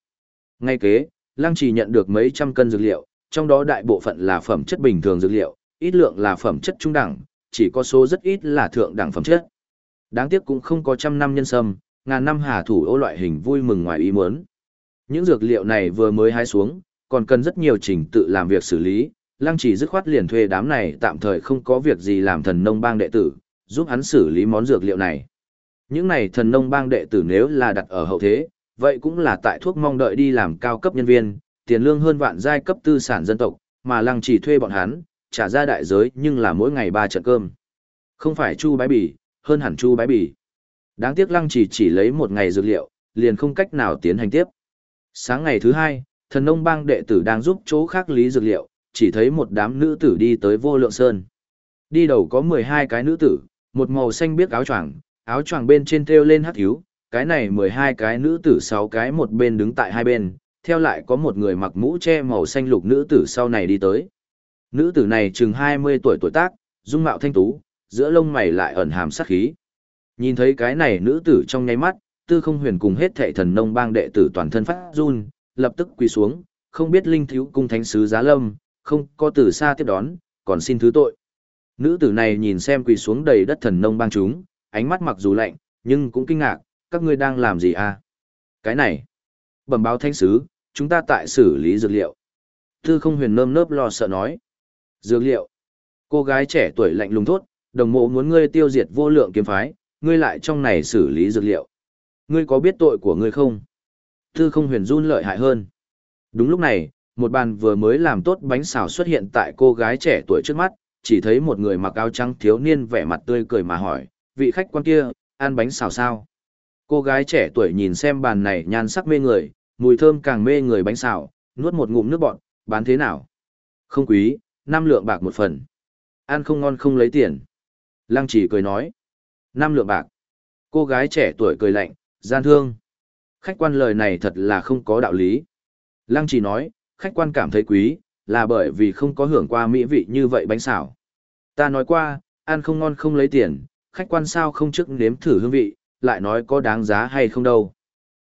Ngay kế, Lăng Trì nhận được mấy trăm cân dược liệu, trong đó đại bộ phận là phẩm chất bình thường dược liệu, ít lượng là phẩm chất trung đẳng, chỉ có số rất ít là thượng đẳng phẩm chất. Đáng tiếc cũng không có trăm năm nhân sâm, ngàn năm hà thủ ô loại hình vui mừng ngoài ý muốn. Những dược liệu này vừa mới hái xuống, còn cần rất nhiều trình tự làm việc xử lý, lăng chỉ dứt khoát liền thuê đám này tạm thời không có việc gì làm thần nông bang đệ tử, giúp hắn xử lý món dược liệu này. Những này thần nông bang đệ tử nếu là đặt ở hậu thế, vậy cũng là tại thuốc mong đợi đi làm cao cấp nhân viên, tiền lương hơn vạn giai cấp tư sản dân tộc, mà lăng chỉ thuê bọn hắn, trả ra đại giới nhưng là mỗi ngày ba trận cơm. Không phải chu bái bỉ, hơn hẳn chu bái bỉ. Đáng tiếc lăng chỉ chỉ lấy một ngày dược liệu, liền không cách nào tiến hành tiếp. Sáng ngày thứ hai, thần nông bang đệ tử đang giúp chỗ khác lý dược liệu, chỉ thấy một đám nữ tử đi tới vô lượng sơn. Đi đầu có 12 cái nữ tử, một màu xanh biếc áo choàng, áo choàng bên trên treo lên hắc yếu cái này 12 cái nữ tử 6 cái một bên đứng tại hai bên, theo lại có một người mặc mũ che màu xanh lục nữ tử sau này đi tới. Nữ tử này chừng 20 tuổi tuổi tác, dung mạo thanh tú, giữa lông mày lại ẩn hàm sát khí. Nhìn thấy cái này nữ tử trong nháy mắt, tư không huyền cùng hết thệ thần nông bang đệ tử toàn thân phát run, lập tức quỳ xuống, không biết linh thiếu cung thánh sứ giá lâm, không có từ xa tiếp đón, còn xin thứ tội. Nữ tử này nhìn xem quỳ xuống đầy đất thần nông bang chúng, ánh mắt mặc dù lạnh, nhưng cũng kinh ngạc, các ngươi đang làm gì à? Cái này, bẩm báo thánh sứ, chúng ta tại xử lý dược liệu. Tư không huyền nơm nớp lo sợ nói. Dược liệu. Cô gái trẻ tuổi lạnh lùng thốt, đồng mộ muốn ngươi tiêu diệt vô lượng kiếm phái, ngươi lại trong này xử lý dược liệu. Ngươi có biết tội của ngươi không? Tư không huyền run lợi hại hơn. Đúng lúc này, một bàn vừa mới làm tốt bánh xào xuất hiện tại cô gái trẻ tuổi trước mắt, chỉ thấy một người mặc áo trắng thiếu niên vẻ mặt tươi cười mà hỏi, vị khách quan kia, ăn bánh xào sao? Cô gái trẻ tuổi nhìn xem bàn này nhan sắc mê người, mùi thơm càng mê người bánh xào, nuốt một ngụm nước bọt, bán thế nào? Không quý, năm lượng bạc một phần. Ăn không ngon không lấy tiền. Lăng chỉ cười nói. năm lượng bạc. Cô gái trẻ tuổi cười lạnh, gian thương. Khách quan lời này thật là không có đạo lý. Lăng chỉ nói, khách quan cảm thấy quý, là bởi vì không có hưởng qua mỹ vị như vậy bánh xào. Ta nói qua, ăn không ngon không lấy tiền, khách quan sao không trước nếm thử hương vị, lại nói có đáng giá hay không đâu.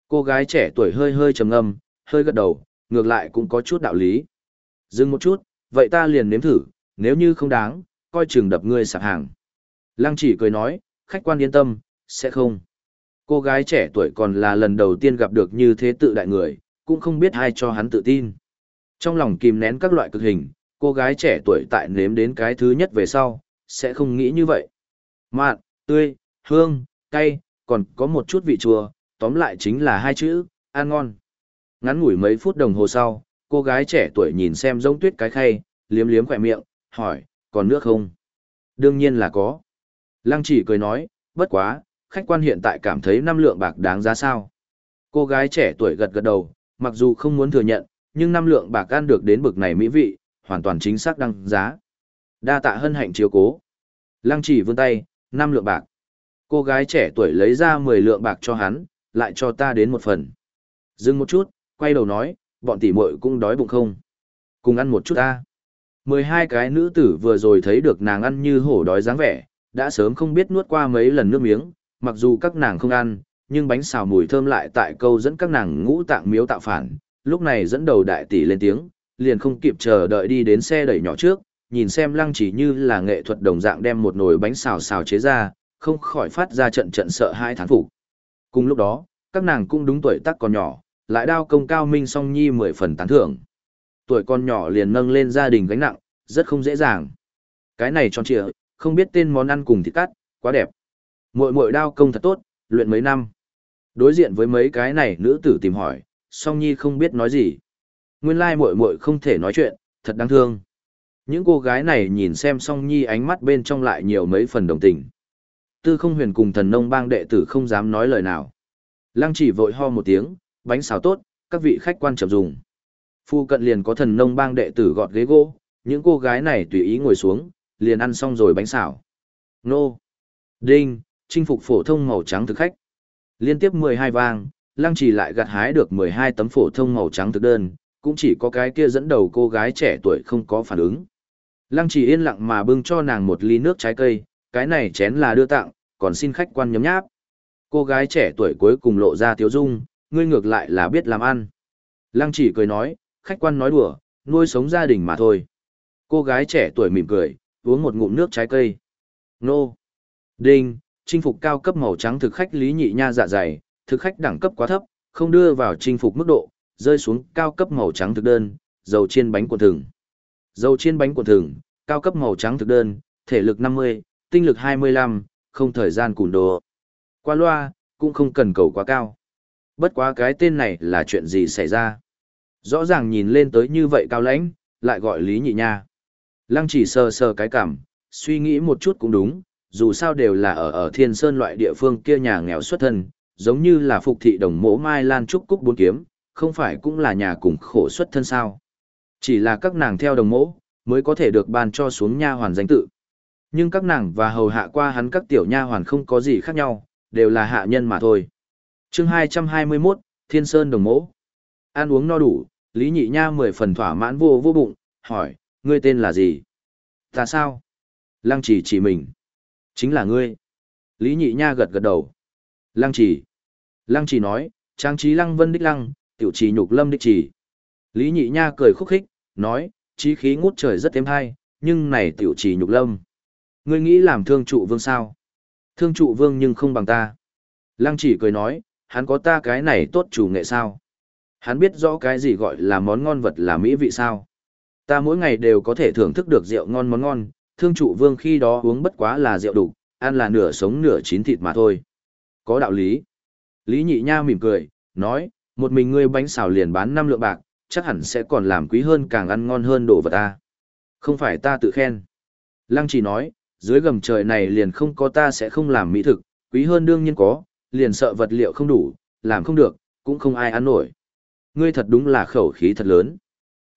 Cô gái trẻ tuổi hơi hơi trầm ngâm, hơi gật đầu, ngược lại cũng có chút đạo lý. Dừng một chút, vậy ta liền nếm thử, nếu như không đáng, coi chừng đập ngươi sạp hàng. Lăng chỉ cười nói, khách quan yên tâm, sẽ không. Cô gái trẻ tuổi còn là lần đầu tiên gặp được như thế tự đại người, cũng không biết ai cho hắn tự tin. Trong lòng kìm nén các loại cực hình, cô gái trẻ tuổi tại nếm đến cái thứ nhất về sau, sẽ không nghĩ như vậy. Mạn, tươi, hương, cay, còn có một chút vị chua, tóm lại chính là hai chữ, ăn ngon. Ngắn ngủi mấy phút đồng hồ sau, cô gái trẻ tuổi nhìn xem giống tuyết cái khay, liếm liếm khỏe miệng, hỏi, còn nước không? Đương nhiên là có. Lăng chỉ cười nói, bất quá, khách quan hiện tại cảm thấy năm lượng bạc đáng giá sao. Cô gái trẻ tuổi gật gật đầu, mặc dù không muốn thừa nhận, nhưng năm lượng bạc ăn được đến bực này mỹ vị, hoàn toàn chính xác đăng giá. Đa tạ hân hạnh chiếu cố. Lăng chỉ vươn tay, năm lượng bạc. Cô gái trẻ tuổi lấy ra 10 lượng bạc cho hắn, lại cho ta đến một phần. Dừng một chút, quay đầu nói, bọn tỷ muội cũng đói bụng không? Cùng ăn một chút ta. 12 cái nữ tử vừa rồi thấy được nàng ăn như hổ đói dáng vẻ, đã sớm không biết nuốt qua mấy lần nước miếng, mặc dù các nàng không ăn, nhưng bánh xào mùi thơm lại tại câu dẫn các nàng ngũ tạng miếu tạo phản, lúc này dẫn đầu đại tỷ lên tiếng, liền không kịp chờ đợi đi đến xe đẩy nhỏ trước, nhìn xem lăng chỉ như là nghệ thuật đồng dạng đem một nồi bánh xào xào chế ra, không khỏi phát ra trận trận sợ hai thán phục. Cùng lúc đó, các nàng cũng đúng tuổi tác còn nhỏ, lại đao công cao minh song nhi mười phần tán thưởng. Tuổi con nhỏ liền nâng lên gia đình gánh nặng, rất không dễ dàng. Cái này tròn trịa, không biết tên món ăn cùng thịt cắt, quá đẹp. Muội muội đao công thật tốt, luyện mấy năm. Đối diện với mấy cái này nữ tử tìm hỏi, song nhi không biết nói gì. Nguyên lai muội muội không thể nói chuyện, thật đáng thương. Những cô gái này nhìn xem song nhi ánh mắt bên trong lại nhiều mấy phần đồng tình. Tư không huyền cùng thần nông bang đệ tử không dám nói lời nào. Lăng chỉ vội ho một tiếng, bánh xào tốt, các vị khách quan chậm dùng. Phu cận liền có thần nông bang đệ tử gọt ghế gỗ, những cô gái này tùy ý ngồi xuống, liền ăn xong rồi bánh xào. Nô! Đinh! Chinh phục phổ thông màu trắng thực khách. Liên tiếp 12 vang, lăng chỉ lại gặt hái được 12 tấm phổ thông màu trắng thực đơn, cũng chỉ có cái kia dẫn đầu cô gái trẻ tuổi không có phản ứng. Lăng chỉ yên lặng mà bưng cho nàng một ly nước trái cây, cái này chén là đưa tặng, còn xin khách quan nhấm nháp. Cô gái trẻ tuổi cuối cùng lộ ra tiếu dung, ngươi ngược lại là biết làm ăn. Lăng chỉ cười nói, khách quan nói đùa, nuôi sống gia đình mà thôi. Cô gái trẻ tuổi mỉm cười, uống một ngụm nước trái cây. Nô. Đinh, chinh phục cao cấp màu trắng thực khách lý nhị nha dạ dày, thực khách đẳng cấp quá thấp, không đưa vào chinh phục mức độ, rơi xuống cao cấp màu trắng thực đơn, dầu chiên bánh cuộn thừng. Dầu chiên bánh cuộn thừng, cao cấp màu trắng thực đơn, thể lực 50, tinh lực 25, không thời gian cùn đồ. Qua loa, cũng không cần cầu quá cao. Bất quá cái tên này là chuyện gì xảy ra? Rõ ràng nhìn lên tới như vậy cao lãnh, lại gọi Lý Nhị Nha. Lăng chỉ sờ sờ cái cảm, suy nghĩ một chút cũng đúng, dù sao đều là ở ở thiên sơn loại địa phương kia nhà nghèo xuất thân, giống như là phục thị đồng mỗ mai lan trúc cúc bốn kiếm, không phải cũng là nhà cùng khổ xuất thân sao. Chỉ là các nàng theo đồng mỗ, mới có thể được ban cho xuống nha hoàn danh tự. Nhưng các nàng và hầu hạ qua hắn các tiểu nha hoàn không có gì khác nhau, đều là hạ nhân mà thôi chương 221, Thiên Sơn Đồng Mỗ. Ăn uống no đủ, Lý Nhị Nha mười phần thỏa mãn vô vô bụng, hỏi, ngươi tên là gì? Ta sao? Lăng chỉ chỉ mình. Chính là ngươi. Lý Nhị Nha gật gật đầu. Lăng chỉ. Lăng chỉ nói, trang trí lăng vân đích lăng, tiểu trì nhục lâm đích chỉ. Lý Nhị Nha cười khúc khích, nói, trí khí ngút trời rất thêm hay, nhưng này tiểu trì nhục lâm. Ngươi nghĩ làm thương trụ vương sao? Thương trụ vương nhưng không bằng ta. Lăng chỉ cười nói, hắn có ta cái này tốt chủ nghệ sao? Hắn biết rõ cái gì gọi là món ngon vật là mỹ vị sao? Ta mỗi ngày đều có thể thưởng thức được rượu ngon món ngon, thương trụ vương khi đó uống bất quá là rượu đủ, ăn là nửa sống nửa chín thịt mà thôi. Có đạo lý. Lý nhị nha mỉm cười, nói, một mình ngươi bánh xào liền bán năm lượng bạc, chắc hẳn sẽ còn làm quý hơn càng ăn ngon hơn đồ vật ta. Không phải ta tự khen. Lăng chỉ nói, dưới gầm trời này liền không có ta sẽ không làm mỹ thực, quý hơn đương nhiên có, liền sợ vật liệu không đủ, làm không được, cũng không ai ăn nổi. Ngươi thật đúng là khẩu khí thật lớn.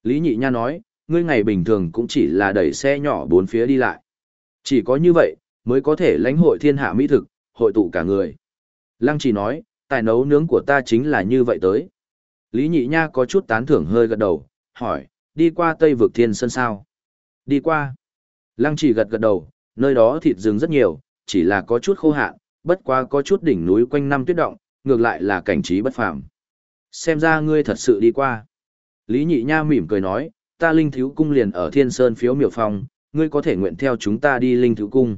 Lý Nhị Nha nói, ngươi ngày bình thường cũng chỉ là đẩy xe nhỏ bốn phía đi lại. Chỉ có như vậy, mới có thể lãnh hội thiên hạ mỹ thực, hội tụ cả người. Lăng chỉ nói, tài nấu nướng của ta chính là như vậy tới. Lý Nhị Nha có chút tán thưởng hơi gật đầu, hỏi, đi qua Tây vực thiên sơn sao? Đi qua. Lăng chỉ gật gật đầu, nơi đó thịt rừng rất nhiều, chỉ là có chút khô hạn, bất quá có chút đỉnh núi quanh năm tuyết động, ngược lại là cảnh trí bất phàm. Xem ra ngươi thật sự đi qua. Lý Nhị Nha mỉm cười nói, ta linh thiếu cung liền ở thiên sơn phiếu miểu phòng ngươi có thể nguyện theo chúng ta đi linh thiếu cung.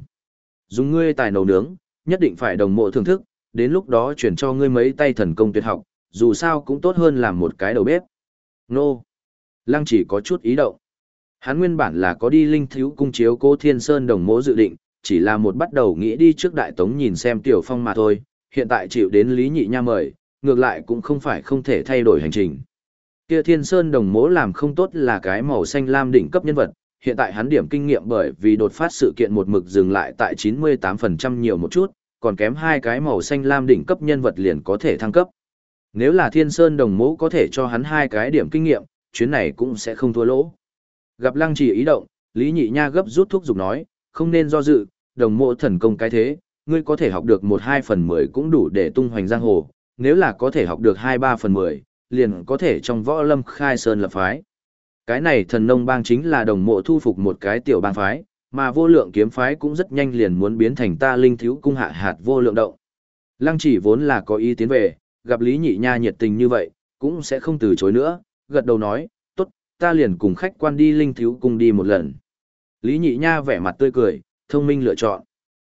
Dùng ngươi tài nấu nướng, nhất định phải đồng mộ thưởng thức, đến lúc đó chuyển cho ngươi mấy tay thần công tuyệt học, dù sao cũng tốt hơn làm một cái đầu bếp. Nô! Lăng chỉ có chút ý động. Hắn nguyên bản là có đi linh thiếu cung chiếu cô thiên sơn đồng mộ dự định, chỉ là một bắt đầu nghĩ đi trước đại tống nhìn xem tiểu phong mà thôi, hiện tại chịu đến lý nhị nha mời, ngược lại cũng không phải không thể thay đổi hành trình. Kia thiên sơn đồng mỗ làm không tốt là cái màu xanh lam đỉnh cấp nhân vật, hiện tại hắn điểm kinh nghiệm bởi vì đột phát sự kiện một mực dừng lại tại 98% nhiều một chút, còn kém hai cái màu xanh lam đỉnh cấp nhân vật liền có thể thăng cấp. Nếu là thiên sơn đồng mỗ có thể cho hắn hai cái điểm kinh nghiệm, chuyến này cũng sẽ không thua lỗ. Gặp lăng trì ý động, Lý Nhị Nha gấp rút thuốc dục nói, không nên do dự, đồng mộ thần công cái thế, ngươi có thể học được một hai phần mười cũng đủ để tung hoành giang hồ, nếu là có thể học được hai ba phần mười, liền có thể trong võ lâm khai sơn lập phái. Cái này thần nông bang chính là đồng mộ thu phục một cái tiểu bang phái, mà vô lượng kiếm phái cũng rất nhanh liền muốn biến thành ta linh thiếu cung hạ hạt vô lượng động. Lăng chỉ vốn là có ý tiến về, gặp Lý Nhị Nha nhiệt tình như vậy, cũng sẽ không từ chối nữa, gật đầu nói, tốt, ta liền cùng khách quan đi linh thiếu cung đi một lần. Lý Nhị Nha vẻ mặt tươi cười, thông minh lựa chọn.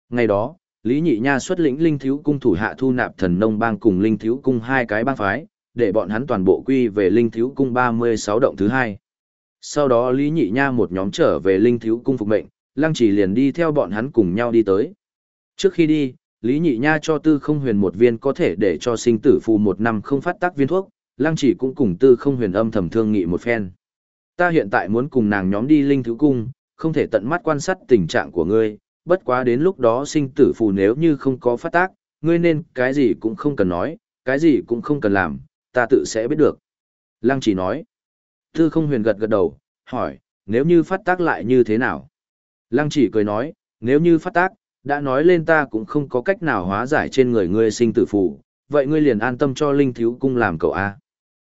Ngày đó, Lý Nhị Nha xuất lĩnh Linh Thiếu Cung thủ hạ thu nạp thần nông bang cùng Linh Thiếu Cung hai cái bang phái, để bọn hắn toàn bộ quy về Linh Thiếu Cung 36 động thứ hai. Sau đó Lý Nhị Nha một nhóm trở về Linh Thiếu Cung phục mệnh, Lăng Chỉ liền đi theo bọn hắn cùng nhau đi tới. Trước khi đi, Lý Nhị Nha cho Tư Không Huyền một viên có thể để cho sinh tử phù một năm không phát tác viên thuốc, Lăng Chỉ cũng cùng Tư Không Huyền âm thầm thương nghị một phen. Ta hiện tại muốn cùng nàng nhóm đi Linh Thiếu Cung, không thể tận mắt quan sát tình trạng của ngươi, bất quá đến lúc đó sinh tử phù nếu như không có phát tác, ngươi nên cái gì cũng không cần nói, cái gì cũng không cần làm, ta tự sẽ biết được. Lăng chỉ nói. Tư không huyền gật gật đầu, hỏi, nếu như phát tác lại như thế nào? Lăng chỉ cười nói, nếu như phát tác, đã nói lên ta cũng không có cách nào hóa giải trên người ngươi sinh tử phù, vậy ngươi liền an tâm cho Linh Thiếu Cung làm cậu A.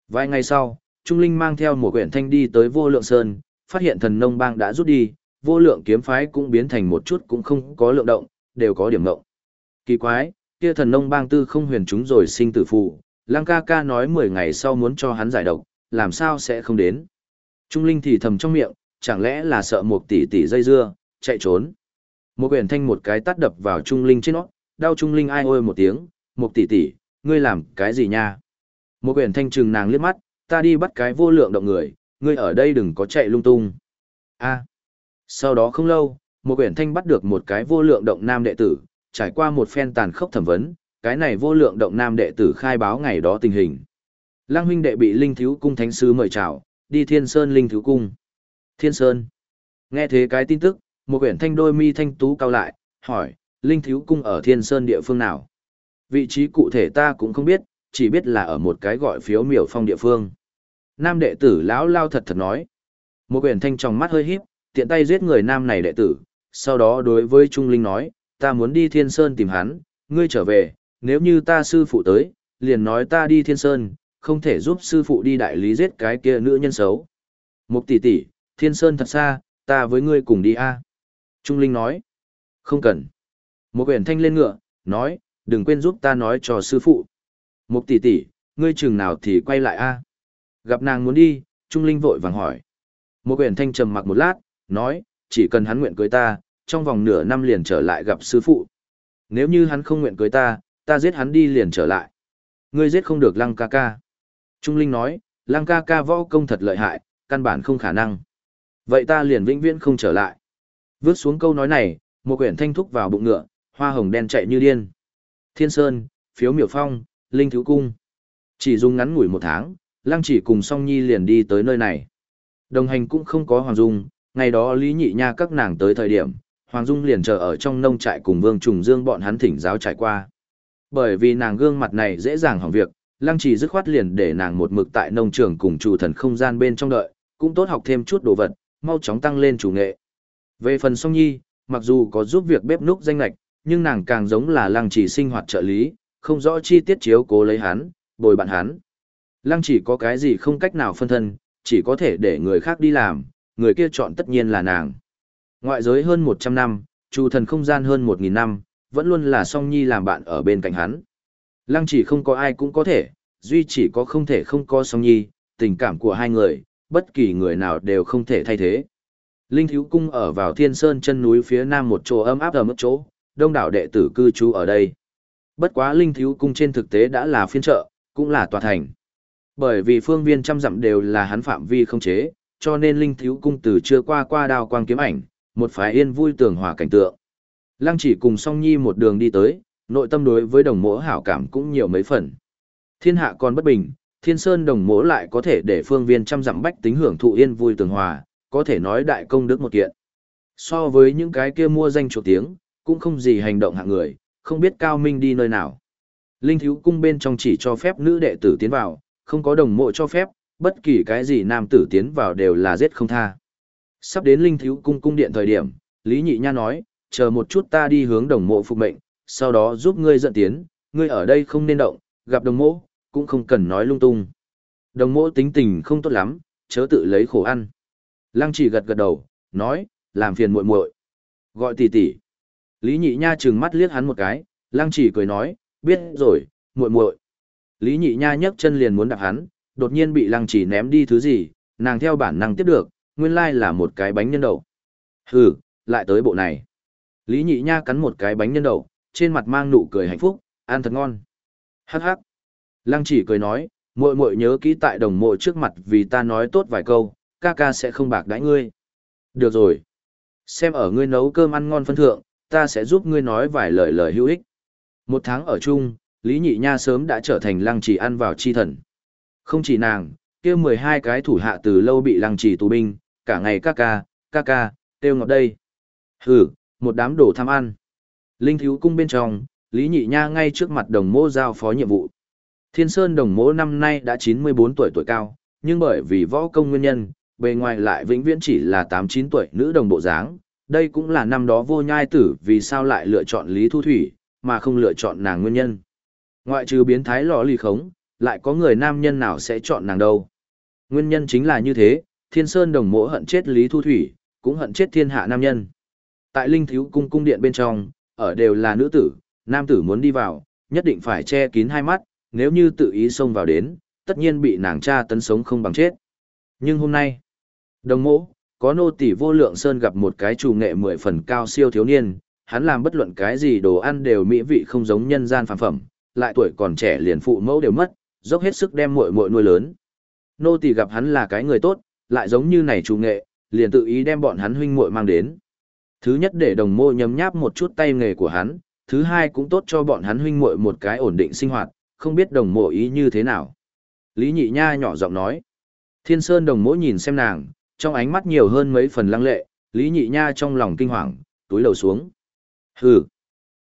Vài ngày sau, Trung Linh mang theo một quyển thanh đi tới vô lượng sơn, phát hiện thần nông bang đã rút đi, vô lượng kiếm phái cũng biến thành một chút cũng không có lượng động, đều có điểm động. Kỳ quái, kia thần nông bang tư không huyền chúng rồi sinh tử phụ, Lăng ca ca nói 10 ngày sau muốn cho hắn giải độc, làm sao sẽ không đến. Trung Linh thì thầm trong miệng, chẳng lẽ là sợ một tỷ tỷ dây dưa, chạy trốn. Một quyển thanh một cái tát đập vào Trung Linh trên nó, đau Trung Linh ai ôi một tiếng, một tỷ tỷ, ngươi làm cái gì nha? Một quyển thanh trừng nàng liếc mắt, ta đi bắt cái vô lượng động người, ngươi ở đây đừng có chạy lung tung. a à. sau đó không lâu, một quyển thanh bắt được một cái vô lượng động nam đệ tử, trải qua một phen tàn khốc thẩm vấn, cái này vô lượng động nam đệ tử khai báo ngày đó tình hình. Lăng huynh đệ bị Linh Thiếu Cung Thánh Sứ mời chào, đi Thiên Sơn Linh Thiếu Cung. Thiên Sơn. Nghe thế cái tin tức, một quyển thanh đôi mi thanh tú cao lại, hỏi, Linh Thiếu Cung ở Thiên Sơn địa phương nào? Vị trí cụ thể ta cũng không biết, chỉ biết là ở một cái gọi phiếu miểu phong địa phương. Nam đệ tử lão lao thật thật nói. Một quyển thanh trong mắt hơi híp, tiện tay giết người nam này đệ tử, sau đó đối với Trung Linh nói, ta muốn đi Thiên Sơn tìm hắn, ngươi trở về, nếu như ta sư phụ tới, liền nói ta đi Thiên Sơn, không thể giúp sư phụ đi đại lý giết cái kia nữ nhân xấu. Một tỷ tỷ, Thiên Sơn thật xa, ta với ngươi cùng đi a. Trung Linh nói, không cần. Một quyển thanh lên ngựa, nói, đừng quên giúp ta nói cho sư phụ. Một tỷ tỷ, ngươi chừng nào thì quay lại a. Gặp nàng muốn đi, Trung Linh vội vàng hỏi. Một quyển thanh trầm mặc một lát, nói, chỉ cần hắn nguyện cưới ta, trong vòng nửa năm liền trở lại gặp sư phụ. Nếu như hắn không nguyện cưới ta, ta giết hắn đi liền trở lại. Ngươi giết không được lăng ca ca. Trung Linh nói, lăng ca ca võ công thật lợi hại, căn bản không khả năng. Vậy ta liền vĩnh viễn không trở lại. Vước xuống câu nói này, một quyển thanh thúc vào bụng ngựa, hoa hồng đen chạy như điên. Thiên Sơn, phiếu miểu phong, Linh Thiếu Cung. Chỉ dùng ngắn ngủi một tháng, lăng chỉ cùng song nhi liền đi tới nơi này. Đồng hành cũng không có Hoàng Dung, ngày đó Lý Nhị Nha các nàng tới thời điểm, Hoàng Dung liền chờ ở trong nông trại cùng Vương Trùng Dương bọn hắn thỉnh giáo trải qua. Bởi vì nàng gương mặt này dễ dàng hỏng việc, Lăng Chỉ dứt khoát liền để nàng một mực tại nông trường cùng chủ thần không gian bên trong đợi, cũng tốt học thêm chút đồ vật, mau chóng tăng lên chủ nghệ. Về phần Song Nhi, mặc dù có giúp việc bếp núc danh lạch, nhưng nàng càng giống là Lăng Chỉ sinh hoạt trợ lý, không rõ chi tiết chiếu cố lấy hắn, bồi bạn hắn. Lăng Chỉ có cái gì không cách nào phân thân, chỉ có thể để người khác đi làm, người kia chọn tất nhiên là nàng. Ngoại giới hơn 100 năm, chủ thần không gian hơn 1.000 năm, vẫn luôn là song nhi làm bạn ở bên cạnh hắn. Lăng chỉ không có ai cũng có thể, duy chỉ có không thể không có song nhi, tình cảm của hai người, bất kỳ người nào đều không thể thay thế. Linh Thiếu Cung ở vào thiên sơn chân núi phía nam một chỗ ấm áp ở mức chỗ, đông đảo đệ tử cư trú ở đây. Bất quá Linh Thiếu Cung trên thực tế đã là phiên trợ, cũng là tòa thành. Bởi vì phương viên trăm dặm đều là hắn phạm vi không chế, cho nên Linh Thiếu Cung từ chưa qua qua đao quang kiếm ảnh, một phái yên vui tường hòa cảnh tượng. Lăng chỉ cùng song nhi một đường đi tới, nội tâm đối với đồng mỗ hảo cảm cũng nhiều mấy phần. Thiên hạ còn bất bình, thiên sơn đồng mỗ lại có thể để phương viên trăm dặm bách tính hưởng thụ yên vui tường hòa, có thể nói đại công đức một kiện. So với những cái kia mua danh chuột tiếng, cũng không gì hành động hạng người, không biết cao minh đi nơi nào. Linh thiếu cung bên trong chỉ cho phép nữ đệ tử tiến vào, không có đồng mộ cho phép, bất kỳ cái gì nam tử tiến vào đều là giết không tha. Sắp đến linh thiếu cung cung điện thời điểm, Lý Nhị Nha nói, chờ một chút ta đi hướng đồng mộ phục mệnh, sau đó giúp ngươi dẫn tiến, ngươi ở đây không nên động, gặp đồng mộ, cũng không cần nói lung tung. Đồng mộ tính tình không tốt lắm, chớ tự lấy khổ ăn. Lăng chỉ gật gật đầu, nói, làm phiền muội muội Gọi tỷ tỷ. Lý Nhị Nha trừng mắt liếc hắn một cái, Lăng chỉ cười nói, biết rồi, muội muội Lý Nhị Nha nhấc chân liền muốn đạp hắn, đột nhiên bị Lăng chỉ ném đi thứ gì, nàng theo bản năng tiếp được, nguyên lai là một cái bánh nhân đậu. Hừ, lại tới bộ này. Lý Nhị Nha cắn một cái bánh nhân đậu, trên mặt mang nụ cười hạnh phúc, ăn thật ngon. Hắc hắc. Lăng chỉ cười nói, muội muội nhớ kỹ tại đồng mộ trước mặt vì ta nói tốt vài câu, ca ca sẽ không bạc đãi ngươi. Được rồi. Xem ở ngươi nấu cơm ăn ngon phân thượng, ta sẽ giúp ngươi nói vài lời lời hữu ích. Một tháng ở chung, Lý Nhị Nha sớm đã trở thành lăng trì ăn vào chi thần. Không chỉ nàng, kia 12 cái thủ hạ từ lâu bị lăng trì tù binh, cả ngày ca ca, ca ca, tiêu ngọt đây. Hừ, một đám đồ tham ăn. Linh thiếu cung bên trong, Lý Nhị Nha ngay trước mặt đồng mô giao phó nhiệm vụ. Thiên Sơn đồng mô năm nay đã 94 tuổi tuổi cao, nhưng bởi vì võ công nguyên nhân, bề ngoài lại vĩnh viễn chỉ là 8-9 tuổi nữ đồng bộ dáng. Đây cũng là năm đó vô nhai tử vì sao lại lựa chọn Lý Thu Thủy, mà không lựa chọn nàng nguyên nhân. Ngoại trừ biến thái lò lì khống, lại có người nam nhân nào sẽ chọn nàng đâu. Nguyên nhân chính là như thế, Thiên Sơn đồng mộ hận chết Lý Thu Thủy, cũng hận chết thiên hạ nam nhân. Tại Linh Thiếu Cung cung điện bên trong, ở đều là nữ tử, nam tử muốn đi vào, nhất định phải che kín hai mắt, nếu như tự ý xông vào đến, tất nhiên bị nàng cha tấn sống không bằng chết. Nhưng hôm nay, đồng mộ, có nô tỷ vô lượng sơn gặp một cái chủ nghệ mười phần cao siêu thiếu niên, hắn làm bất luận cái gì đồ ăn đều mỹ vị không giống nhân gian phàm phẩm, lại tuổi còn trẻ liền phụ mẫu đều mất, dốc hết sức đem muội muội nuôi lớn. Nô tỳ gặp hắn là cái người tốt, lại giống như này chủ nghệ, liền tự ý đem bọn hắn huynh muội mang đến. Thứ nhất để đồng mô nhấm nháp một chút tay nghề của hắn, thứ hai cũng tốt cho bọn hắn huynh muội một cái ổn định sinh hoạt, không biết đồng mộ ý như thế nào. Lý Nhị Nha nhỏ giọng nói. Thiên Sơn đồng mỗ nhìn xem nàng, trong ánh mắt nhiều hơn mấy phần lăng lệ, Lý Nhị Nha trong lòng kinh hoàng, túi lầu xuống. Hừ.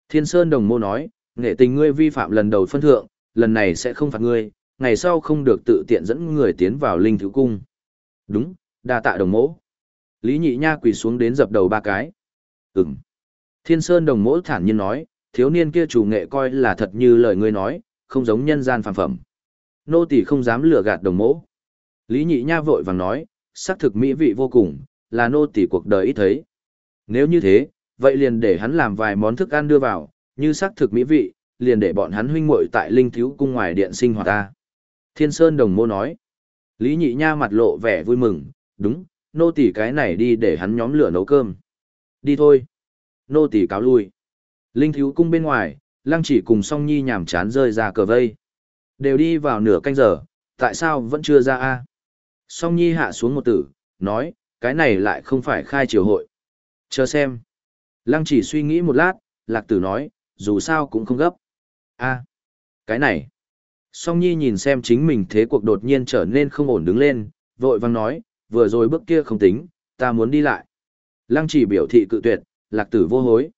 Thiên Sơn đồng mô nói, nghệ tình ngươi vi phạm lần đầu phân thượng, lần này sẽ không phạt ngươi, ngày sau không được tự tiện dẫn người tiến vào linh thứ cung. Đúng, đa tạ đồng mỗ. Lý Nhị Nha quỳ xuống đến dập đầu ba cái. Ừm. Thiên Sơn đồng mỗ thản nhiên nói, thiếu niên kia chủ nghệ coi là thật như lời ngươi nói, không giống nhân gian phàm phẩm. Nô tỳ không dám lừa gạt đồng mỗ. Lý Nhị Nha vội vàng nói, xác thực mỹ vị vô cùng, là nô tỳ cuộc đời ít thấy. Nếu như thế, vậy liền để hắn làm vài món thức ăn đưa vào, như xác thực mỹ vị, liền để bọn hắn huynh muội tại linh thiếu cung ngoài điện sinh hoạt ta. Thiên Sơn đồng mô nói. Lý Nhị Nha mặt lộ vẻ vui mừng, đúng, nô tỳ cái này đi để hắn nhóm lửa nấu cơm. Đi thôi. Nô tỳ cáo lui. Linh thiếu cung bên ngoài, lăng chỉ cùng song nhi nhảm chán rơi ra cờ vây. Đều đi vào nửa canh giờ, tại sao vẫn chưa ra a? Song nhi hạ xuống một tử, nói, cái này lại không phải khai triều hội. Chờ xem. Lăng chỉ suy nghĩ một lát, lạc tử nói, dù sao cũng không gấp. a cái này. Song nhi nhìn xem chính mình thế cuộc đột nhiên trở nên không ổn đứng lên, vội vang nói, vừa rồi bước kia không tính, ta muốn đi lại. Lăng chỉ biểu thị cự tuyệt, lạc tử vô hối.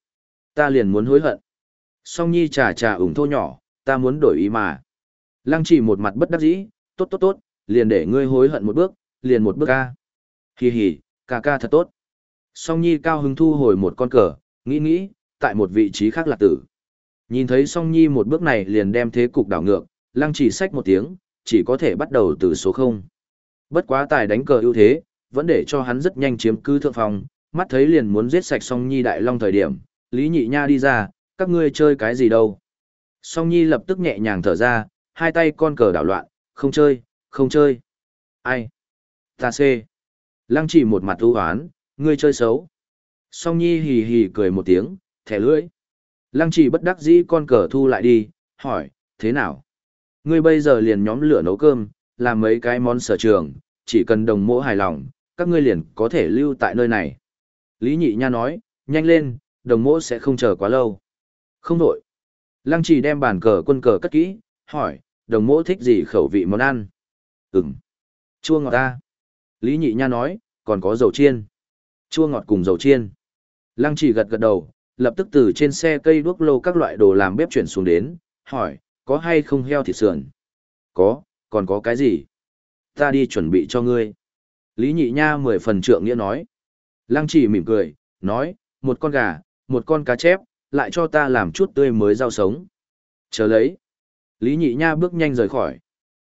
Ta liền muốn hối hận. Song nhi trà trà ủng thô nhỏ, ta muốn đổi ý mà. Lăng chỉ một mặt bất đắc dĩ, tốt tốt tốt, liền để ngươi hối hận một bước, liền một bước ca. Hì hì, ca ca thật tốt. Song nhi cao hứng thu hồi một con cờ, nghĩ nghĩ, tại một vị trí khác lạc tử. Nhìn thấy song nhi một bước này liền đem thế cục đảo ngược, lăng chỉ sách một tiếng, chỉ có thể bắt đầu từ số 0. Bất quá tài đánh cờ ưu thế, vẫn để cho hắn rất nhanh chiếm cứ thượng phòng, mắt thấy liền muốn giết sạch song nhi đại long thời điểm, Lý Nhị Nha đi ra, các ngươi chơi cái gì đâu. Song nhi lập tức nhẹ nhàng thở ra, hai tay con cờ đảo loạn, không chơi, không chơi. Ai? Ta C. Lăng chỉ một mặt ưu hoán, ngươi chơi xấu. Song nhi hì hì cười một tiếng, thẻ lưỡi. Lăng chỉ bất đắc dĩ con cờ thu lại đi, hỏi, thế nào? Ngươi bây giờ liền nhóm lửa nấu cơm, làm mấy cái món sở trường, chỉ cần đồng mỗ hài lòng, các ngươi liền có thể lưu tại nơi này. Lý Nhị Nha nói, nhanh lên, đồng mỗ sẽ không chờ quá lâu. Không đổi. Lăng chỉ đem bàn cờ quân cờ cất kỹ, hỏi, đồng mỗ thích gì khẩu vị món ăn? Ừm. Chua ngọt ta. Lý Nhị Nha nói, còn có dầu chiên. Chua ngọt cùng dầu chiên. Lăng chỉ gật gật đầu, lập tức từ trên xe cây đuốc lô các loại đồ làm bếp chuyển xuống đến, hỏi, có hay không heo thịt sườn? Có, còn có cái gì? Ta đi chuẩn bị cho ngươi. Lý Nhị Nha mười phần trượng nghĩa nói. Lăng chỉ mỉm cười, nói, một con gà, một con cá chép, lại cho ta làm chút tươi mới rau sống. Chờ lấy. Lý Nhị Nha bước nhanh rời khỏi.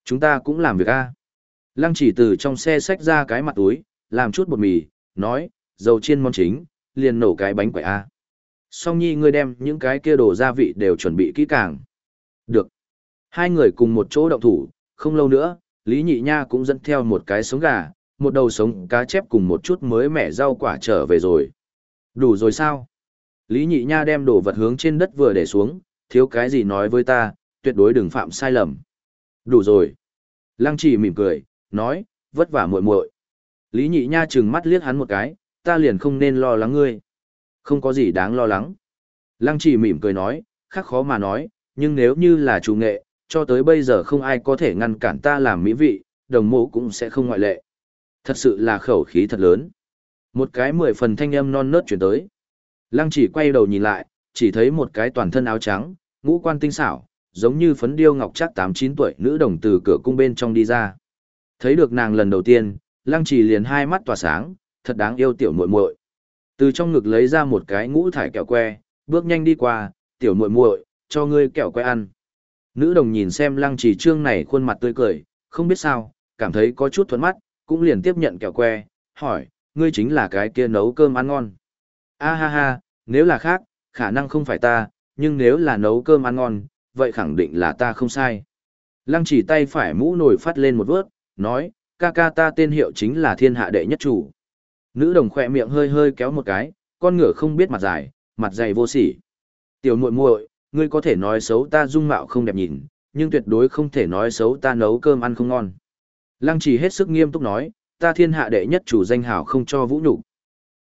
Chúng ta cũng làm việc a. Lăng chỉ từ trong xe xách ra cái mặt túi, làm chút bột mì, nói, dầu chiên món chính, liền nổ cái bánh quẩy a. Song Nhi ngươi đem những cái kia đồ gia vị đều chuẩn bị kỹ càng. Được. Hai người cùng một chỗ động thủ, không lâu nữa, Lý Nhị Nha cũng dẫn theo một cái sống gà, một đầu sống cá chép cùng một chút mới mẻ rau quả trở về rồi. Đủ rồi sao? Lý Nhị Nha đem đồ vật hướng trên đất vừa để xuống, thiếu cái gì nói với ta, tuyệt đối đừng phạm sai lầm. Đủ rồi. Lăng chỉ mỉm cười, nói, vất vả muội muội. Lý Nhị Nha trừng mắt liếc hắn một cái, ta liền không nên lo lắng ngươi. Không có gì đáng lo lắng. Lăng chỉ mỉm cười nói, khác khó mà nói, nhưng nếu như là chủ nghệ, cho tới bây giờ không ai có thể ngăn cản ta làm mỹ vị, đồng mộ cũng sẽ không ngoại lệ. Thật sự là khẩu khí thật lớn. Một cái mười phần thanh âm non nớt chuyển tới. Lăng chỉ quay đầu nhìn lại, chỉ thấy một cái toàn thân áo trắng, ngũ quan tinh xảo, giống như phấn điêu ngọc chắc 8-9 tuổi nữ đồng từ cửa cung bên trong đi ra. Thấy được nàng lần đầu tiên, lăng chỉ liền hai mắt tỏa sáng, thật đáng yêu tiểu muội muội. Từ trong ngực lấy ra một cái ngũ thải kẹo que, bước nhanh đi qua, tiểu muội muội, cho ngươi kẹo que ăn. Nữ đồng nhìn xem lăng trì trương này khuôn mặt tươi cười, không biết sao, cảm thấy có chút thuận mắt, cũng liền tiếp nhận kẹo que, hỏi, ngươi chính là cái kia nấu cơm ăn ngon. A ha ha, nếu là khác, khả năng không phải ta, nhưng nếu là nấu cơm ăn ngon, vậy khẳng định là ta không sai. Lăng chỉ tay phải mũ nổi phát lên một vớt, nói, ca ca ta tên hiệu chính là thiên hạ đệ nhất chủ. Nữ đồng khỏe miệng hơi hơi kéo một cái, con ngựa không biết mặt dài, mặt dày vô sỉ. Tiểu muội muội, ngươi có thể nói xấu ta dung mạo không đẹp nhìn, nhưng tuyệt đối không thể nói xấu ta nấu cơm ăn không ngon. Lăng trì hết sức nghiêm túc nói, ta thiên hạ đệ nhất chủ danh hảo không cho vũ nhục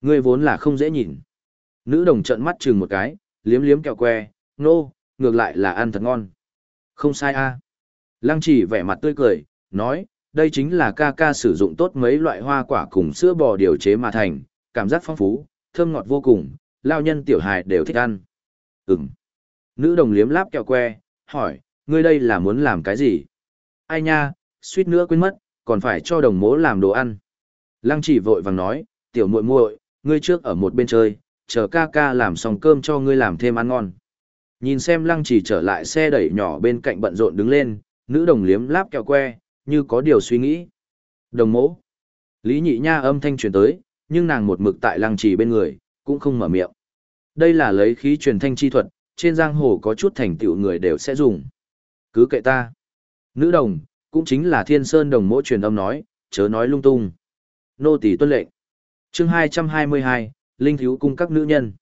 Ngươi vốn là không dễ nhìn. Nữ đồng trận mắt chừng một cái, liếm liếm kẹo que, nô, no, ngược lại là ăn thật ngon. Không sai a. Lăng trì vẻ mặt tươi cười, nói, đây chính là ca ca sử dụng tốt mấy loại hoa quả cùng sữa bò điều chế mà thành, cảm giác phong phú, thơm ngọt vô cùng, lao nhân tiểu hài đều thích ăn. Ừm. Nữ đồng liếm láp kẹo que, hỏi, ngươi đây là muốn làm cái gì? Ai nha, suýt nữa quên mất, còn phải cho đồng mố làm đồ ăn. Lăng chỉ vội vàng nói, tiểu muội muội, ngươi trước ở một bên chơi, chờ ca ca làm xong cơm cho ngươi làm thêm ăn ngon. Nhìn xem lăng chỉ trở lại xe đẩy nhỏ bên cạnh bận rộn đứng lên, nữ đồng liếm láp kẹo que, như có điều suy nghĩ. Đồng mỗ. Lý nhị nha âm thanh truyền tới, nhưng nàng một mực tại lăng trì bên người, cũng không mở miệng. Đây là lấy khí truyền thanh chi thuật, trên giang hồ có chút thành tựu người đều sẽ dùng. Cứ kệ ta. Nữ đồng, cũng chính là thiên sơn đồng mỗ truyền âm nói, chớ nói lung tung. Nô tỳ tuân lệnh. chương 222, Linh thiếu cung các nữ nhân.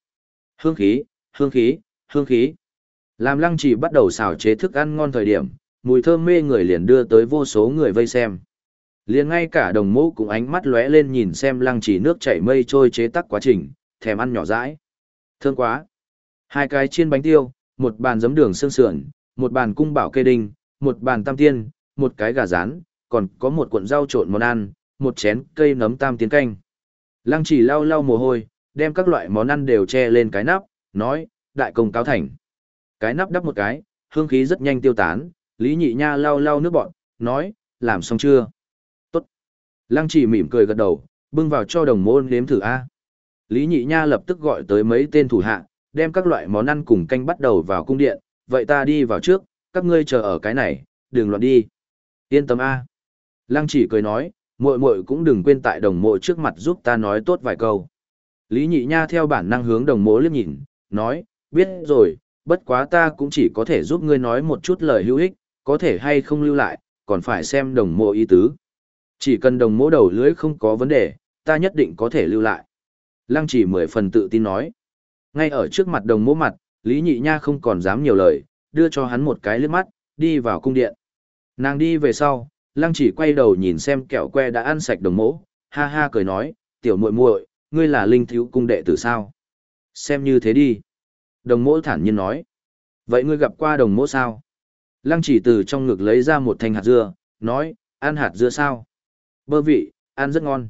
Hương khí, hương khí, hương khí. Làm lăng chỉ bắt đầu xào chế thức ăn ngon thời điểm, mùi thơm mê người liền đưa tới vô số người vây xem. Liền ngay cả đồng mẫu cũng ánh mắt lóe lên nhìn xem lăng chỉ nước chảy mây trôi chế tác quá trình, thèm ăn nhỏ rãi, Thơm quá. Hai cái chiên bánh tiêu, một bàn giấm đường xương sườn, một bàn cung bảo kê đinh, một bàn tam tiên, một cái gà rán, còn có một cuộn rau trộn món ăn, một chén cây nấm tam tiến canh. Lăng chỉ lau lau mồ hôi, đem các loại món ăn đều che lên cái nắp, nói, đại công cáo thành. Cái nắp đắp một cái, hương khí rất nhanh tiêu tán, Lý Nhị Nha lau lau nước bọn, nói, làm xong chưa? Tốt. Lăng chỉ mỉm cười gật đầu, bưng vào cho đồng môn nếm thử A. Lý Nhị Nha lập tức gọi tới mấy tên thủ hạ, đem các loại món ăn cùng canh bắt đầu vào cung điện, vậy ta đi vào trước, các ngươi chờ ở cái này, đừng loạn đi. Yên tâm A. Lăng chỉ cười nói, muội muội cũng đừng quên tại đồng mộ trước mặt giúp ta nói tốt vài câu. Lý Nhị Nha theo bản năng hướng đồng mộ liếc nhìn, nói, biết rồi, bất quá ta cũng chỉ có thể giúp ngươi nói một chút lời hữu ích, có thể hay không lưu lại, còn phải xem đồng mộ ý tứ. Chỉ cần đồng mộ đầu lưới không có vấn đề, ta nhất định có thể lưu lại. Lăng chỉ mười phần tự tin nói. Ngay ở trước mặt đồng mộ mặt, Lý Nhị Nha không còn dám nhiều lời, đưa cho hắn một cái liếc mắt, đi vào cung điện. Nàng đi về sau, lăng chỉ quay đầu nhìn xem kẹo que đã ăn sạch đồng mộ, ha ha cười nói, tiểu muội muội, ngươi là linh thiếu cung đệ tử sao? Xem như thế đi. Đồng mộ thản nhiên nói. Vậy ngươi gặp qua đồng mộ sao? Lăng chỉ từ trong ngực lấy ra một thanh hạt dưa, nói, ăn hạt dưa sao? Bơ vị, ăn rất ngon.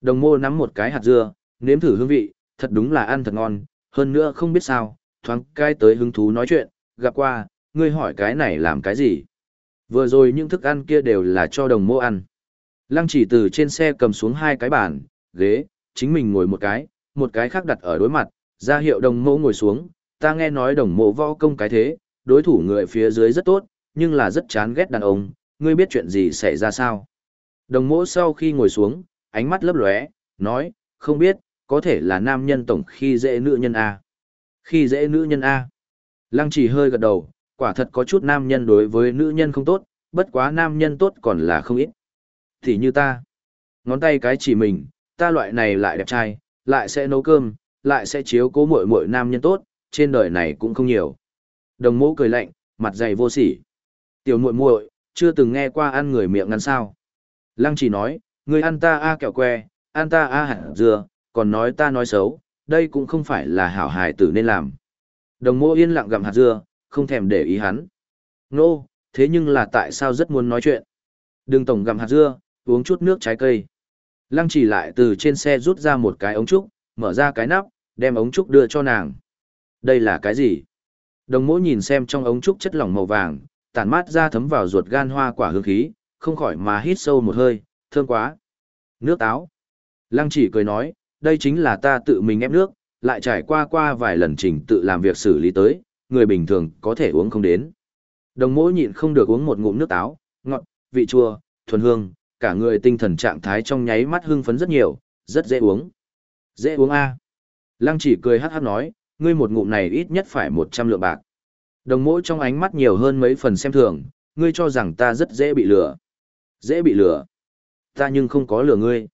Đồng mô nắm một cái hạt dưa, nếm thử hương vị, thật đúng là ăn thật ngon, hơn nữa không biết sao, thoáng cái tới hứng thú nói chuyện, gặp qua, ngươi hỏi cái này làm cái gì? Vừa rồi những thức ăn kia đều là cho đồng mô ăn. Lăng chỉ từ trên xe cầm xuống hai cái bàn, ghế, chính mình ngồi một cái, một cái khác đặt ở đối mặt, ra hiệu đồng mô ngồi xuống, ta nghe nói đồng mô võ công cái thế, đối thủ người phía dưới rất tốt, nhưng là rất chán ghét đàn ông, ngươi biết chuyện gì xảy ra sao? Đồng Mỗ sau khi ngồi xuống, ánh mắt lấp lóe, nói, không biết, có thể là nam nhân tổng khi dễ nữ nhân A. Khi dễ nữ nhân A. Lăng chỉ hơi gật đầu, quả thật có chút nam nhân đối với nữ nhân không tốt, bất quá nam nhân tốt còn là không ít. Thì như ta, ngón tay cái chỉ mình, ta loại này lại đẹp trai, lại sẽ nấu cơm, lại sẽ chiếu cố muội muội nam nhân tốt, trên đời này cũng không nhiều. Đồng mẫu cười lạnh, mặt dày vô sỉ. Tiểu muội muội, chưa từng nghe qua ăn người miệng ngắn sao. Lăng chỉ nói, người ăn ta a kẹo que, ăn ta a hạt dưa, còn nói ta nói xấu, đây cũng không phải là hảo hài tử nên làm. Đồng mô yên lặng gặm hạt dưa, không thèm để ý hắn. Nô, no, thế nhưng là tại sao rất muốn nói chuyện. Đừng tổng gặm hạt dưa, uống chút nước trái cây. Lăng chỉ lại từ trên xe rút ra một cái ống trúc, mở ra cái nắp, đem ống trúc đưa cho nàng. Đây là cái gì? Đồng mỗ nhìn xem trong ống trúc chất lỏng màu vàng, tản mát ra thấm vào ruột gan hoa quả hương khí, không khỏi mà hít sâu một hơi, thơm quá. Nước táo. Lăng chỉ cười nói, đây chính là ta tự mình ép nước, lại trải qua qua vài lần trình tự làm việc xử lý tới, người bình thường có thể uống không đến. Đồng mỗi nhịn không được uống một ngụm nước táo, ngọt, vị chua, thuần hương, cả người tinh thần trạng thái trong nháy mắt hưng phấn rất nhiều, rất dễ uống. Dễ uống A. Lăng chỉ cười hát hát nói, ngươi một ngụm này ít nhất phải 100 lượng bạc. Đồng mỗi trong ánh mắt nhiều hơn mấy phần xem thường, ngươi cho rằng ta rất dễ bị lừa. Dễ bị lừa. Ta nhưng không có lừa ngươi.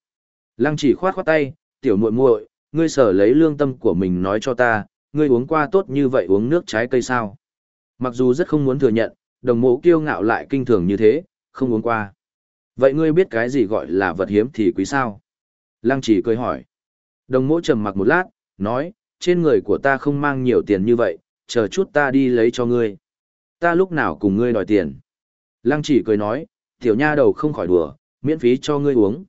Lăng chỉ khoát khoát tay, tiểu muội muội, ngươi sở lấy lương tâm của mình nói cho ta, ngươi uống qua tốt như vậy uống nước trái cây sao? Mặc dù rất không muốn thừa nhận, đồng mộ kiêu ngạo lại kinh thường như thế, không uống qua. Vậy ngươi biết cái gì gọi là vật hiếm thì quý sao? Lăng chỉ cười hỏi. Đồng mộ trầm mặc một lát, nói, trên người của ta không mang nhiều tiền như vậy, chờ chút ta đi lấy cho ngươi. Ta lúc nào cùng ngươi đòi tiền? Lăng chỉ cười nói, tiểu nha đầu không khỏi đùa, miễn phí cho ngươi uống.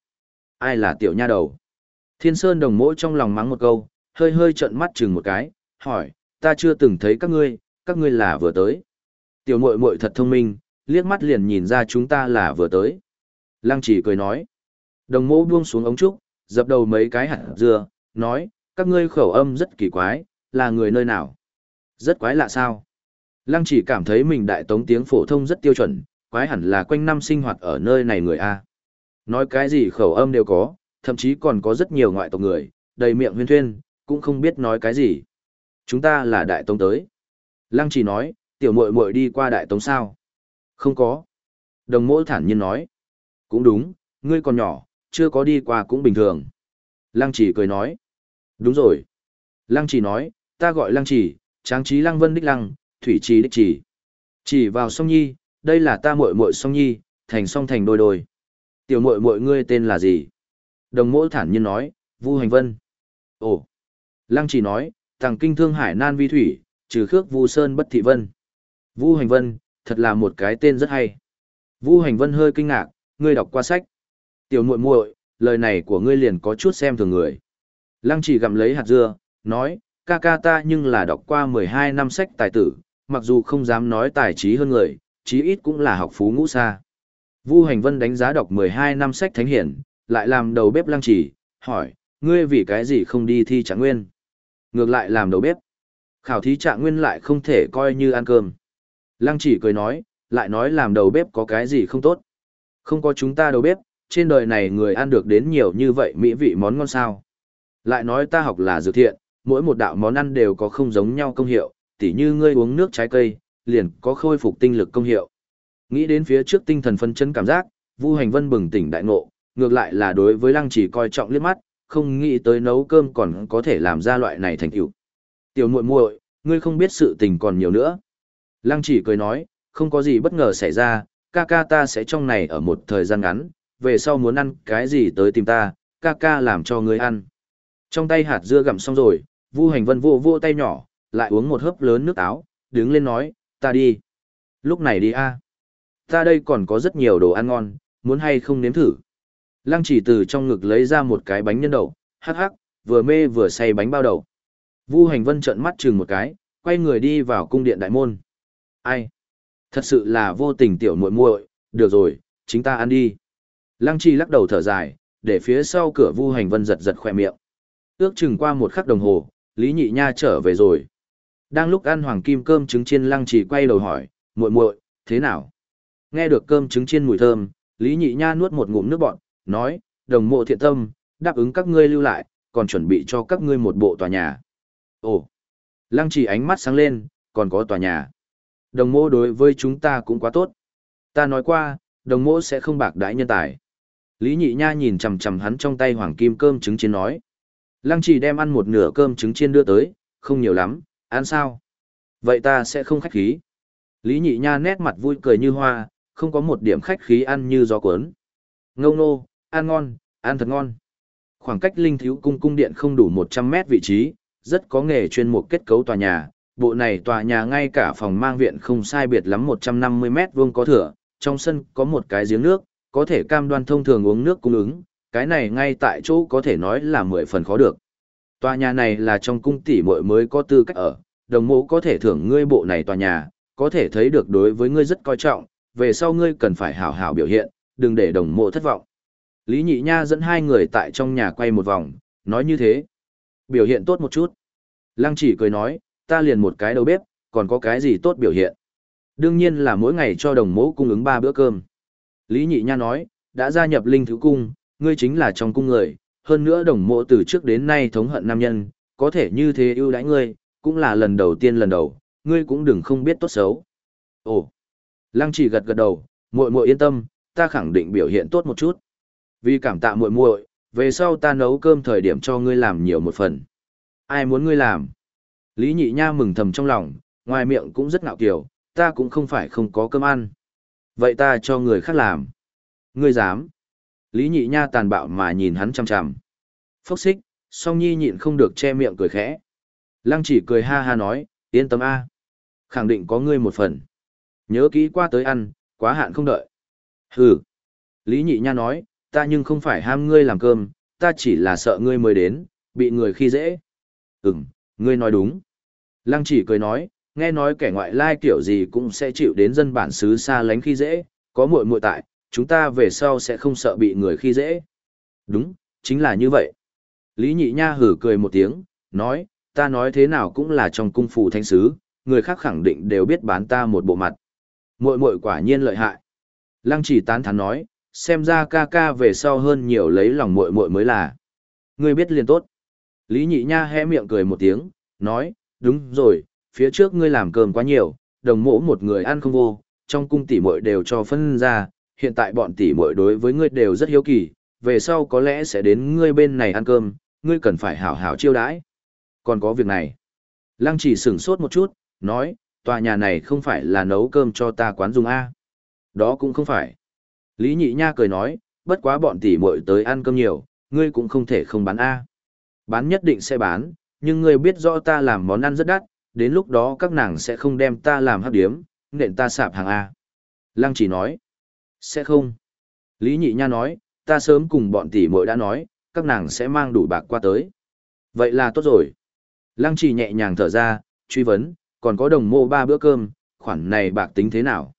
Ai là tiểu nha đầu? Thiên Sơn đồng mỗ trong lòng mắng một câu, hơi hơi trợn mắt chừng một cái, hỏi, ta chưa từng thấy các ngươi, các ngươi là vừa tới. Tiểu muội muội thật thông minh, liếc mắt liền nhìn ra chúng ta là vừa tới. Lăng chỉ cười nói. Đồng mỗ buông xuống ống trúc, dập đầu mấy cái hạt dưa, nói, các ngươi khẩu âm rất kỳ quái, là người nơi nào? Rất quái lạ sao? Lăng chỉ cảm thấy mình đại tống tiếng phổ thông rất tiêu chuẩn, quái hẳn là quanh năm sinh hoạt ở nơi này người A. Nói cái gì khẩu âm đều có, thậm chí còn có rất nhiều ngoại tộc người, đầy miệng huyên thuyên, cũng không biết nói cái gì. Chúng ta là đại tống tới. Lăng chỉ nói, tiểu muội muội đi qua đại tống sao? Không có. Đồng mỗ thản nhiên nói. Cũng đúng, ngươi còn nhỏ, chưa có đi qua cũng bình thường. Lăng chỉ cười nói. Đúng rồi. Lăng chỉ nói, ta gọi lăng chỉ, tráng trí lăng vân đích lăng, thủy trì đích chỉ. Chỉ vào song nhi, đây là ta muội muội song nhi, thành song thành đôi đôi. Tiểu muội muội ngươi tên là gì? Đồng mỗ thản nhiên nói, Vu Hành Vân. Ồ. Lăng chỉ nói, thằng kinh thương hải nan vi thủy, trừ khước Vu Sơn bất thị vân. Vu Hành Vân, thật là một cái tên rất hay. Vu Hành Vân hơi kinh ngạc, ngươi đọc qua sách. Tiểu muội muội, lời này của ngươi liền có chút xem thường người. Lăng chỉ gặm lấy hạt dưa, nói, ca ca ta nhưng là đọc qua 12 năm sách tài tử, mặc dù không dám nói tài trí hơn người, chí ít cũng là học phú ngũ xa. Vu Hành Vân đánh giá đọc 12 năm sách thánh hiển, lại làm đầu bếp lăng chỉ, hỏi, ngươi vì cái gì không đi thi trạng nguyên? Ngược lại làm đầu bếp. Khảo thí trạng nguyên lại không thể coi như ăn cơm. Lăng chỉ cười nói, lại nói làm đầu bếp có cái gì không tốt. Không có chúng ta đầu bếp, trên đời này người ăn được đến nhiều như vậy mỹ vị món ngon sao. Lại nói ta học là dược thiện, mỗi một đạo món ăn đều có không giống nhau công hiệu, tỉ như ngươi uống nước trái cây, liền có khôi phục tinh lực công hiệu. Nghĩ đến phía trước tinh thần phân chân cảm giác, Vu Hành Vân bừng tỉnh đại ngộ, ngược lại là đối với Lăng Chỉ coi trọng liếc mắt, không nghĩ tới nấu cơm còn có thể làm ra loại này thành tựu. Tiểu muội muội, ngươi không biết sự tình còn nhiều nữa. Lăng Chỉ cười nói, không có gì bất ngờ xảy ra, ca ca ta sẽ trong này ở một thời gian ngắn, về sau muốn ăn cái gì tới tìm ta, ca ca làm cho ngươi ăn. Trong tay hạt dưa gặm xong rồi, Vu Hành Vân vô vô tay nhỏ, lại uống một hớp lớn nước táo, đứng lên nói, ta đi. Lúc này đi a. Ta đây còn có rất nhiều đồ ăn ngon, muốn hay không nếm thử. Lăng chỉ từ trong ngực lấy ra một cái bánh nhân đậu, hắc hắc, vừa mê vừa say bánh bao đậu. Vu Hành Vân trợn mắt chừng một cái, quay người đi vào cung điện đại môn. Ai? Thật sự là vô tình tiểu muội muội, được rồi, chính ta ăn đi. Lăng Chi lắc đầu thở dài, để phía sau cửa Vu Hành Vân giật giật khỏe miệng. Ước chừng qua một khắc đồng hồ, Lý Nhị Nha trở về rồi. Đang lúc ăn hoàng kim cơm trứng chiên Lăng Chỉ quay đầu hỏi, muội muội, thế nào? Nghe được cơm trứng chiên mùi thơm, Lý Nhị Nha nuốt một ngụm nước bọt, nói, đồng mộ thiện tâm, đáp ứng các ngươi lưu lại, còn chuẩn bị cho các ngươi một bộ tòa nhà. Ồ! Lăng Chỉ ánh mắt sáng lên, còn có tòa nhà. Đồng mộ đối với chúng ta cũng quá tốt. Ta nói qua, đồng mộ sẽ không bạc đãi nhân tài. Lý Nhị Nha nhìn chằm chằm hắn trong tay hoàng kim cơm trứng chiên nói. Lăng chỉ đem ăn một nửa cơm trứng chiên đưa tới, không nhiều lắm, ăn sao? Vậy ta sẽ không khách khí. Lý Nhị Nha nét mặt vui cười như hoa, không có một điểm khách khí ăn như gió cuốn. Ngông nô, ăn ngon, ăn thật ngon. Khoảng cách linh thiếu cung cung điện không đủ 100 mét vị trí, rất có nghề chuyên mục kết cấu tòa nhà. Bộ này tòa nhà ngay cả phòng mang viện không sai biệt lắm 150 mét vuông có thừa, trong sân có một cái giếng nước, có thể cam đoan thông thường uống nước cung ứng, cái này ngay tại chỗ có thể nói là mười phần khó được. Tòa nhà này là trong cung tỷ muội mới có tư cách ở, đồng mộ có thể thưởng ngươi bộ này tòa nhà, có thể thấy được đối với ngươi rất coi trọng, về sau ngươi cần phải hảo hảo biểu hiện, đừng để đồng mộ thất vọng. Lý Nhị Nha dẫn hai người tại trong nhà quay một vòng, nói như thế. Biểu hiện tốt một chút. Lăng chỉ cười nói, ta liền một cái đầu bếp, còn có cái gì tốt biểu hiện. Đương nhiên là mỗi ngày cho đồng mộ cung ứng ba bữa cơm. Lý Nhị Nha nói, đã gia nhập linh thứ cung, ngươi chính là trong cung người, hơn nữa đồng mộ từ trước đến nay thống hận nam nhân, có thể như thế ưu đãi ngươi, cũng là lần đầu tiên lần đầu, ngươi cũng đừng không biết tốt xấu. Ồ, lăng chỉ gật gật đầu, muội muội yên tâm, ta khẳng định biểu hiện tốt một chút. Vì cảm tạ muội muội, về sau ta nấu cơm thời điểm cho ngươi làm nhiều một phần. Ai muốn ngươi làm? Lý nhị nha mừng thầm trong lòng, ngoài miệng cũng rất ngạo kiều, ta cũng không phải không có cơm ăn. Vậy ta cho người khác làm. Ngươi dám. Lý nhị nha tàn bạo mà nhìn hắn chằm chằm. Phốc xích, song nhi nhịn không được che miệng cười khẽ. Lăng chỉ cười ha ha nói, yên tâm a, Khẳng định có ngươi một phần. Nhớ kỹ qua tới ăn, quá hạn không đợi. Hừ. Lý nhị nha nói, ta nhưng không phải ham ngươi làm cơm, ta chỉ là sợ ngươi mới đến, bị người khi dễ. Ừm, ngươi nói đúng. Lăng chỉ cười nói, nghe nói kẻ ngoại lai kiểu gì cũng sẽ chịu đến dân bản xứ xa lánh khi dễ, có muội muội tại, chúng ta về sau sẽ không sợ bị người khi dễ. Đúng, chính là như vậy. Lý Nhị Nha hử cười một tiếng, nói, ta nói thế nào cũng là trong cung phủ thanh sứ, người khác khẳng định đều biết bán ta một bộ mặt. Muội muội quả nhiên lợi hại. Lăng chỉ tán thán nói, xem ra ca ca về sau hơn nhiều lấy lòng muội muội mới là. Ngươi biết liền tốt. Lý Nhị Nha hé miệng cười một tiếng, nói, đúng rồi, phía trước ngươi làm cơm quá nhiều, đồng mỗ một người ăn không vô, trong cung tỷ muội đều cho phân ra, hiện tại bọn tỷ muội đối với ngươi đều rất hiếu kỳ, về sau có lẽ sẽ đến ngươi bên này ăn cơm, ngươi cần phải hảo hảo chiêu đãi. Còn có việc này. Lăng chỉ sửng sốt một chút, nói, tòa nhà này không phải là nấu cơm cho ta quán dùng A. Đó cũng không phải. Lý Nhị Nha cười nói, bất quá bọn tỷ muội tới ăn cơm nhiều, ngươi cũng không thể không bán A. Bán nhất định sẽ bán, nhưng ngươi biết rõ ta làm món ăn rất đắt, đến lúc đó các nàng sẽ không đem ta làm hấp điếm, nện ta sạp hàng A. Lăng chỉ nói, sẽ không. Lý Nhị Nha nói, ta sớm cùng bọn tỷ muội đã nói, các nàng sẽ mang đủ bạc qua tới. Vậy là tốt rồi. Lăng trì nhẹ nhàng thở ra, truy vấn, còn có đồng mô ba bữa cơm, khoản này bạc tính thế nào?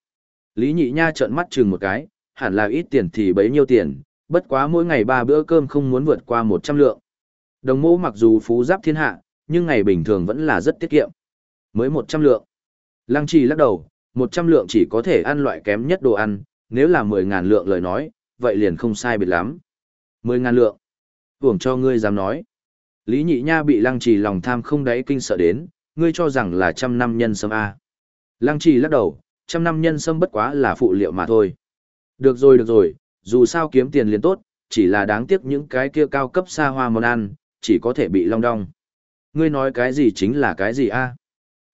Lý nhị nha trợn mắt chừng một cái, hẳn là ít tiền thì bấy nhiêu tiền, bất quá mỗi ngày ba bữa cơm không muốn vượt qua 100 lượng. Đồng mô mặc dù phú giáp thiên hạ, nhưng ngày bình thường vẫn là rất tiết kiệm. Mới 100 lượng. Lăng trì lắc đầu, 100 lượng chỉ có thể ăn loại kém nhất đồ ăn, nếu là 10.000 lượng lời nói, vậy liền không sai biệt lắm. 10.000 lượng. Hưởng cho ngươi dám nói. Lý nhị nha bị lăng trì lòng tham không đáy kinh sợ đến, ngươi cho rằng là trăm năm nhân sâm A. Lăng trì lắc đầu, trăm năm nhân sâm bất quá là phụ liệu mà thôi. Được rồi được rồi, dù sao kiếm tiền liền tốt, chỉ là đáng tiếc những cái kia cao cấp xa hoa món ăn, chỉ có thể bị long đong. Ngươi nói cái gì chính là cái gì a?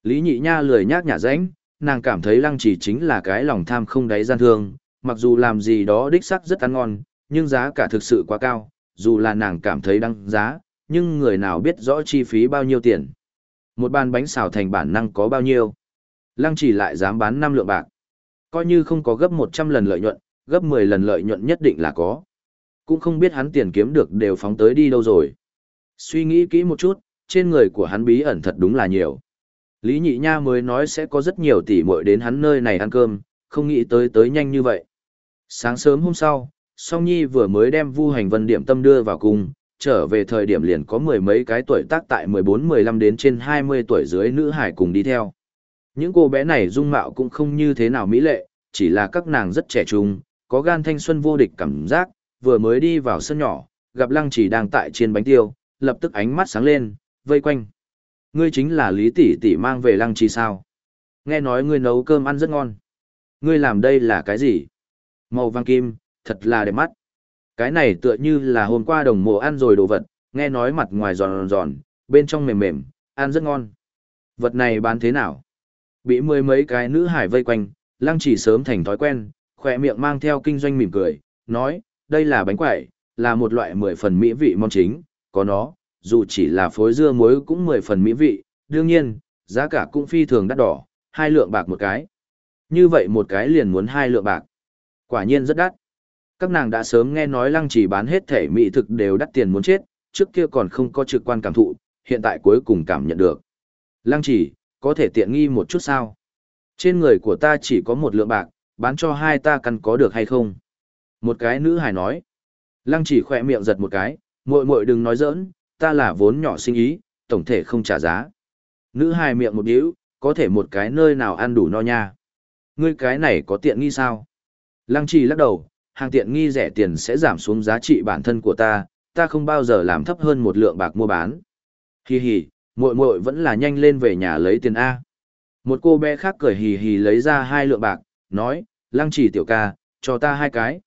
Lý nhị nha lười nhác nhả rãnh, nàng cảm thấy lăng trì chính là cái lòng tham không đáy gian thương, mặc dù làm gì đó đích sắc rất ăn ngon, nhưng giá cả thực sự quá cao, dù là nàng cảm thấy đăng giá, nhưng người nào biết rõ chi phí bao nhiêu tiền. Một bàn bánh xào thành bản năng có bao nhiêu? Lăng chỉ lại dám bán 5 lượng bạc. Coi như không có gấp 100 lần lợi nhuận, gấp 10 lần lợi nhuận nhất định là có. Cũng không biết hắn tiền kiếm được đều phóng tới đi đâu rồi. Suy nghĩ kỹ một chút, trên người của hắn bí ẩn thật đúng là nhiều. Lý Nhị Nha mới nói sẽ có rất nhiều tỷ muội đến hắn nơi này ăn cơm, không nghĩ tới tới nhanh như vậy. Sáng sớm hôm sau, Song Nhi vừa mới đem Vu Hành Vân điểm tâm đưa vào cung, trở về thời điểm liền có mười mấy cái tuổi tác tại 14-15 đến trên 20 tuổi dưới nữ hải cùng đi theo. Những cô bé này dung mạo cũng không như thế nào mỹ lệ, chỉ là các nàng rất trẻ trung, có gan thanh xuân vô địch cảm giác, vừa mới đi vào sân nhỏ, gặp Lăng Chỉ đang tại trên bánh tiêu, lập tức ánh mắt sáng lên, vây quanh. Ngươi chính là Lý tỷ tỷ mang về Lăng Chỉ sao? Nghe nói ngươi nấu cơm ăn rất ngon. Ngươi làm đây là cái gì? Màu vàng kim, thật là đẹp mắt. Cái này tựa như là hôm qua đồng mộ ăn rồi đồ vật, nghe nói mặt ngoài giòn giòn, bên trong mềm mềm, ăn rất ngon. Vật này bán thế nào? Bị mười mấy cái nữ hải vây quanh, lăng chỉ sớm thành thói quen, khỏe miệng mang theo kinh doanh mỉm cười, nói, đây là bánh quẩy, là một loại mười phần mỹ vị món chính, có nó, dù chỉ là phối dưa muối cũng mười phần mỹ vị, đương nhiên, giá cả cũng phi thường đắt đỏ, hai lượng bạc một cái. Như vậy một cái liền muốn hai lượng bạc. Quả nhiên rất đắt. Các nàng đã sớm nghe nói lăng chỉ bán hết thể mỹ thực đều đắt tiền muốn chết, trước kia còn không có trực quan cảm thụ, hiện tại cuối cùng cảm nhận được. Lăng chỉ, có thể tiện nghi một chút sao? Trên người của ta chỉ có một lượng bạc, bán cho hai ta căn có được hay không? Một cái nữ hài nói. Lăng chỉ khỏe miệng giật một cái, muội muội đừng nói giỡn, ta là vốn nhỏ sinh ý, tổng thể không trả giá. Nữ hài miệng một điếu, có thể một cái nơi nào ăn đủ no nha. Ngươi cái này có tiện nghi sao? Lăng chỉ lắc đầu, hàng tiện nghi rẻ tiền sẽ giảm xuống giá trị bản thân của ta, ta không bao giờ làm thấp hơn một lượng bạc mua bán. Hi hi, muội muội vẫn là nhanh lên về nhà lấy tiền A. Một cô bé khác cười hì hì lấy ra hai lượng bạc, nói, lăng chỉ tiểu ca, cho ta hai cái.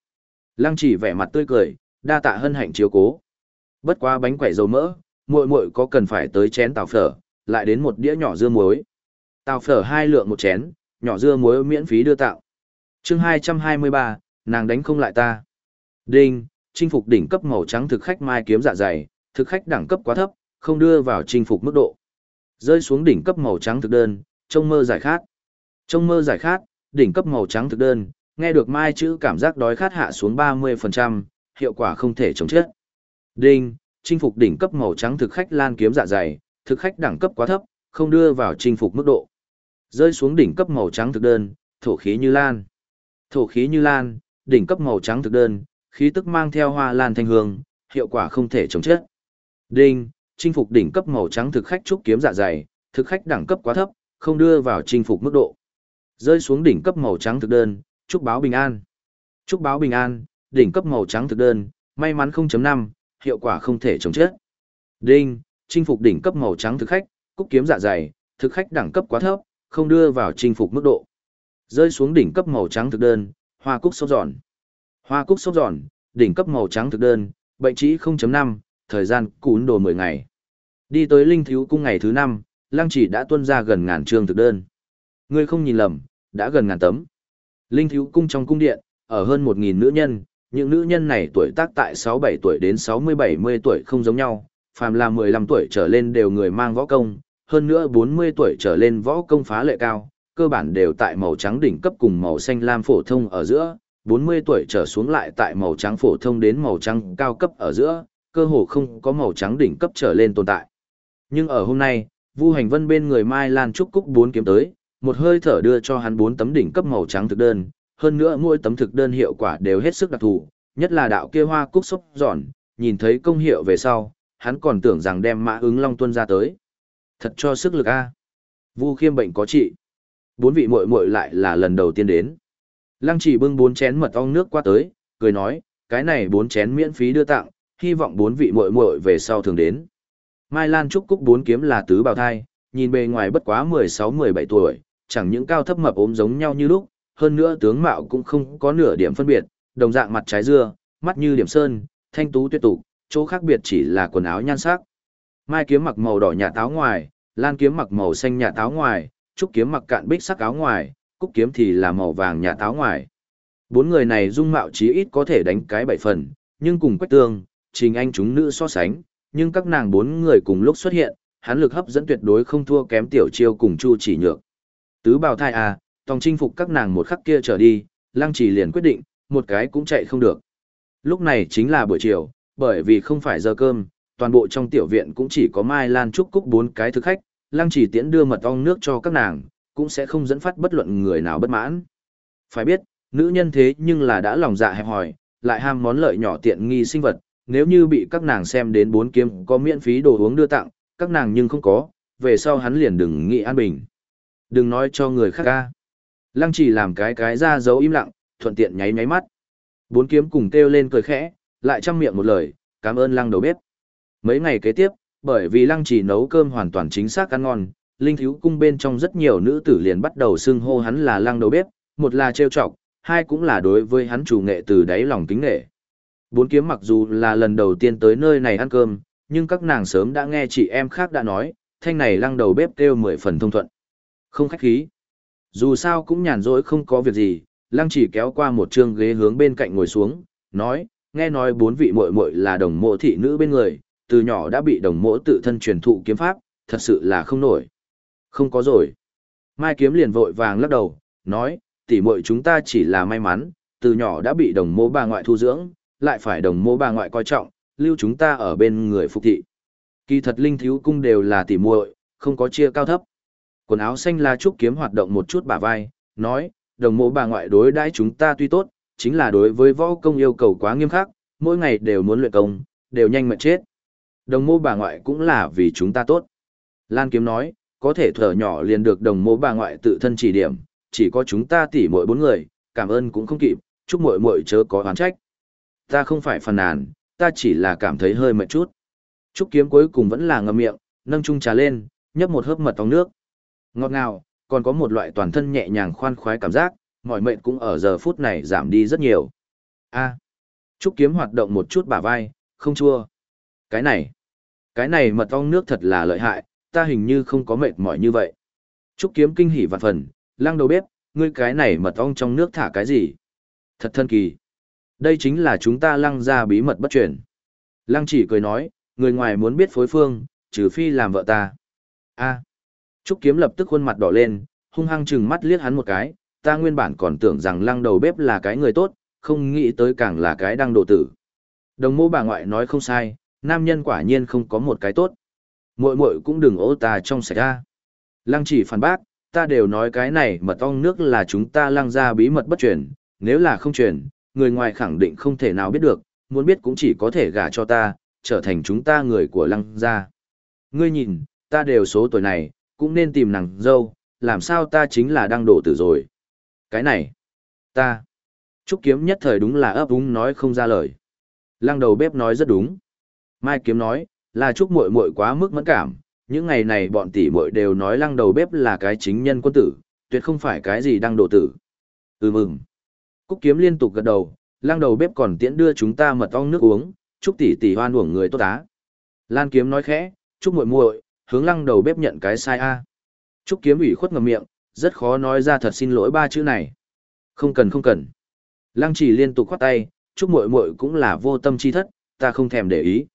Lăng chỉ vẻ mặt tươi cười, đa tạ hân hạnh chiếu cố. Bất quá bánh quẩy dầu mỡ, muội muội có cần phải tới chén tàu phở, lại đến một đĩa nhỏ dưa muối. Tàu phở hai lượng một chén, nhỏ dưa muối miễn phí đưa tạo chương 223, nàng đánh không lại ta. Đinh, chinh phục đỉnh cấp màu trắng thực khách mai kiếm dạ dày, thực khách đẳng cấp quá thấp, không đưa vào chinh phục mức độ. Rơi xuống đỉnh cấp màu trắng thực đơn, trông mơ giải khát. Trông mơ giải khát, đỉnh cấp màu trắng thực đơn, nghe được mai chữ cảm giác đói khát hạ xuống 30%, hiệu quả không thể chống chết. Đinh, chinh phục đỉnh cấp màu trắng thực khách lan kiếm dạ dày, thực khách đẳng cấp quá thấp, không đưa vào chinh phục mức độ. Rơi xuống đỉnh cấp màu trắng thực đơn, thổ khí như lan. Thổ khí như lan, đỉnh cấp màu trắng thực đơn, khí tức mang theo hoa lan thanh hương, hiệu quả không thể chống chết. Đinh, chinh phục đỉnh cấp màu trắng thực khách trúc kiếm dạ dày, thực khách đẳng cấp quá thấp, không đưa vào chinh phục mức độ. Rơi xuống đỉnh cấp màu trắng thực đơn, chúc báo bình an. Chúc báo bình an, đỉnh cấp màu trắng thực đơn, may mắn 0.5, hiệu quả không thể chống chết. Đinh, chinh phục đỉnh cấp màu trắng thực khách, cúc kiếm dạ dày, thực khách đẳng cấp quá thấp, không đưa vào chinh phục mức độ. Rơi xuống đỉnh cấp màu trắng thực đơn, hoa cúc sốt giòn. Hoa cúc sốt giòn, đỉnh cấp màu trắng thực đơn, bệnh trĩ 0.5, thời gian cún đồ 10 ngày. Đi tới linh thiếu cung ngày thứ 5, lăng chỉ đã tuân ra gần ngàn trường thực đơn. Ngươi không nhìn lầm, đã gần ngàn tấm. Linh thiếu cung trong cung điện, ở hơn 1.000 nữ nhân, những nữ nhân này tuổi tác tại 6-7 tuổi đến 60-70 tuổi không giống nhau, phàm là 15 tuổi trở lên đều người mang võ công, hơn nữa 40 tuổi trở lên võ công phá lệ cao, cơ bản đều tại màu trắng đỉnh cấp cùng màu xanh lam phổ thông ở giữa, 40 tuổi trở xuống lại tại màu trắng phổ thông đến màu trắng cao cấp ở giữa, cơ hồ không có màu trắng đỉnh cấp trở lên tồn tại. Nhưng ở hôm nay, Vu Hành Vân bên người Mai Lan Trúc Cúc bốn kiếm tới, một hơi thở đưa cho hắn bốn tấm đỉnh cấp màu trắng thực đơn, hơn nữa mỗi tấm thực đơn hiệu quả đều hết sức đặc thù, nhất là đạo kia hoa cúc xúc giòn, nhìn thấy công hiệu về sau, hắn còn tưởng rằng đem mã ứng long tuân ra tới. Thật cho sức lực a. Vu Khiêm bệnh có trị. Bốn vị muội muội lại là lần đầu tiên đến. Lăng chỉ bưng bốn chén mật ong nước qua tới, cười nói, cái này bốn chén miễn phí đưa tặng, hy vọng bốn vị muội muội về sau thường đến. Mai Lan Trúc Cúc bốn kiếm là tứ bào thai, nhìn bề ngoài bất quá 16-17 tuổi, chẳng những cao thấp mập ốm giống nhau như lúc, hơn nữa tướng mạo cũng không có nửa điểm phân biệt, đồng dạng mặt trái dưa, mắt như điểm sơn, thanh tú tuyệt tục, chỗ khác biệt chỉ là quần áo nhan sắc. Mai kiếm mặc màu đỏ nhạt áo ngoài, Lan kiếm mặc màu xanh nhạt áo ngoài, Trúc kiếm mặc cạn bích sắc áo ngoài, Cúc kiếm thì là màu vàng nhạt áo ngoài. Bốn người này dung mạo chí ít có thể đánh cái bảy phần, nhưng cùng Quách Tương, Trình Anh chúng nữ so sánh, nhưng các nàng bốn người cùng lúc xuất hiện, hắn lực hấp dẫn tuyệt đối không thua kém tiểu chiêu cùng Chu Chỉ Nhược. Tứ bào thai à, tòng chinh phục các nàng một khắc kia trở đi, Lăng Chỉ liền quyết định, một cái cũng chạy không được. Lúc này chính là buổi chiều, bởi vì không phải giờ cơm, toàn bộ trong tiểu viện cũng chỉ có Mai Lan Trúc Cúc bốn cái thực khách, Lăng Chỉ tiễn đưa mật ong nước cho các nàng, cũng sẽ không dẫn phát bất luận người nào bất mãn. Phải biết, nữ nhân thế nhưng là đã lòng dạ hẹp hòi, lại ham món lợi nhỏ tiện nghi sinh vật, nếu như bị các nàng xem đến bốn kiếm có miễn phí đồ uống đưa tặng, các nàng nhưng không có, về sau hắn liền đừng nghĩ an bình. Đừng nói cho người khác ca. Lăng chỉ làm cái cái ra dấu im lặng, thuận tiện nháy nháy mắt. Bốn kiếm cùng kêu lên cười khẽ, lại chăm miệng một lời, cảm ơn lăng đầu bếp. Mấy ngày kế tiếp, bởi vì lăng chỉ nấu cơm hoàn toàn chính xác ăn ngon, linh thiếu cung bên trong rất nhiều nữ tử liền bắt đầu xưng hô hắn là lăng đầu bếp, một là trêu chọc, hai cũng là đối với hắn chủ nghệ từ đáy lòng kính nghệ. Bốn kiếm mặc dù là lần đầu tiên tới nơi này ăn cơm, nhưng các nàng sớm đã nghe chị em khác đã nói, thanh này lăng đầu bếp kêu mười phần thông thuận. Không khách khí. Dù sao cũng nhàn rỗi không có việc gì, lăng chỉ kéo qua một trương ghế hướng bên cạnh ngồi xuống, nói, nghe nói bốn vị muội muội là đồng mộ thị nữ bên người, từ nhỏ đã bị đồng mỗ tự thân truyền thụ kiếm pháp, thật sự là không nổi. Không có rồi. Mai kiếm liền vội vàng lắc đầu, nói, tỷ muội chúng ta chỉ là may mắn, từ nhỏ đã bị đồng mộ bà ngoại thu dưỡng, lại phải đồng mộ bà ngoại coi trọng, lưu chúng ta ở bên người phục thị. Kỳ thật linh thiếu cung đều là tỷ muội, không có chia cao thấp. Quần áo xanh la trúc kiếm hoạt động một chút bả vai, nói, đồng mộ bà ngoại đối đãi chúng ta tuy tốt, chính là đối với võ công yêu cầu quá nghiêm khắc, mỗi ngày đều muốn luyện công, đều nhanh mệt chết. Đồng mô bà ngoại cũng là vì chúng ta tốt. Lan kiếm nói, có thể thở nhỏ liền được đồng mô bà ngoại tự thân chỉ điểm, chỉ có chúng ta tỉ mỗi bốn người, cảm ơn cũng không kịp, chúc mỗi mỗi chớ có oán trách. Ta không phải phàn nàn, ta chỉ là cảm thấy hơi mệt chút. Trúc kiếm cuối cùng vẫn là ngậm miệng, nâng chung trà lên, nhấp một hớp mật ong nước. Ngọt ngào, còn có một loại toàn thân nhẹ nhàng khoan khoái cảm giác, mọi mệt cũng ở giờ phút này giảm đi rất nhiều. A. Trúc kiếm hoạt động một chút bả vai, không chua. Cái này, cái này mật ong nước thật là lợi hại, ta hình như không có mệt mỏi như vậy. Trúc kiếm kinh hỉ vạn phần, lăng đầu bếp, ngươi cái này mật ong trong nước thả cái gì? Thật thân kỳ. Đây chính là chúng ta lăng ra bí mật bất truyền. Lăng chỉ cười nói, người ngoài muốn biết phối phương, trừ phi làm vợ ta. a Trúc kiếm lập tức khuôn mặt đỏ lên, hung hăng chừng mắt liếc hắn một cái, ta nguyên bản còn tưởng rằng lăng đầu bếp là cái người tốt, không nghĩ tới càng là cái đang độ tử. Đồng mô bà ngoại nói không sai, nam nhân quả nhiên không có một cái tốt. Muội muội cũng đừng ố ta trong sạch ra. Lăng chỉ phản bác, ta đều nói cái này mật ong nước là chúng ta lăng ra bí mật bất truyền, nếu là không truyền, người ngoài khẳng định không thể nào biết được, muốn biết cũng chỉ có thể gả cho ta, trở thành chúng ta người của lăng gia. Ngươi nhìn, ta đều số tuổi này, cũng nên tìm nàng dâu, làm sao ta chính là đang đổ tử rồi. Cái này, ta, Trúc Kiếm nhất thời đúng là ấp úng nói không ra lời. Lăng đầu bếp nói rất đúng. Mai Kiếm nói, là Trúc muội muội quá mức mẫn cảm, những ngày này bọn tỷ muội đều nói lăng đầu bếp là cái chính nhân quân tử, tuyệt không phải cái gì đang đổ tử. Ừ mừng. Cúc Kiếm liên tục gật đầu, lăng đầu bếp còn tiễn đưa chúng ta mật ong nước uống, Trúc tỷ tỷ hoan uổng người tốt á. Lan Kiếm nói khẽ, Trúc muội muội, hướng lăng đầu bếp nhận cái sai a. Trúc kiếm ủy khuất ngậm miệng, rất khó nói ra thật xin lỗi ba chữ này. Không cần không cần. Lăng chỉ liên tục khoát tay, Trúc muội muội cũng là vô tâm chi thất, ta không thèm để ý.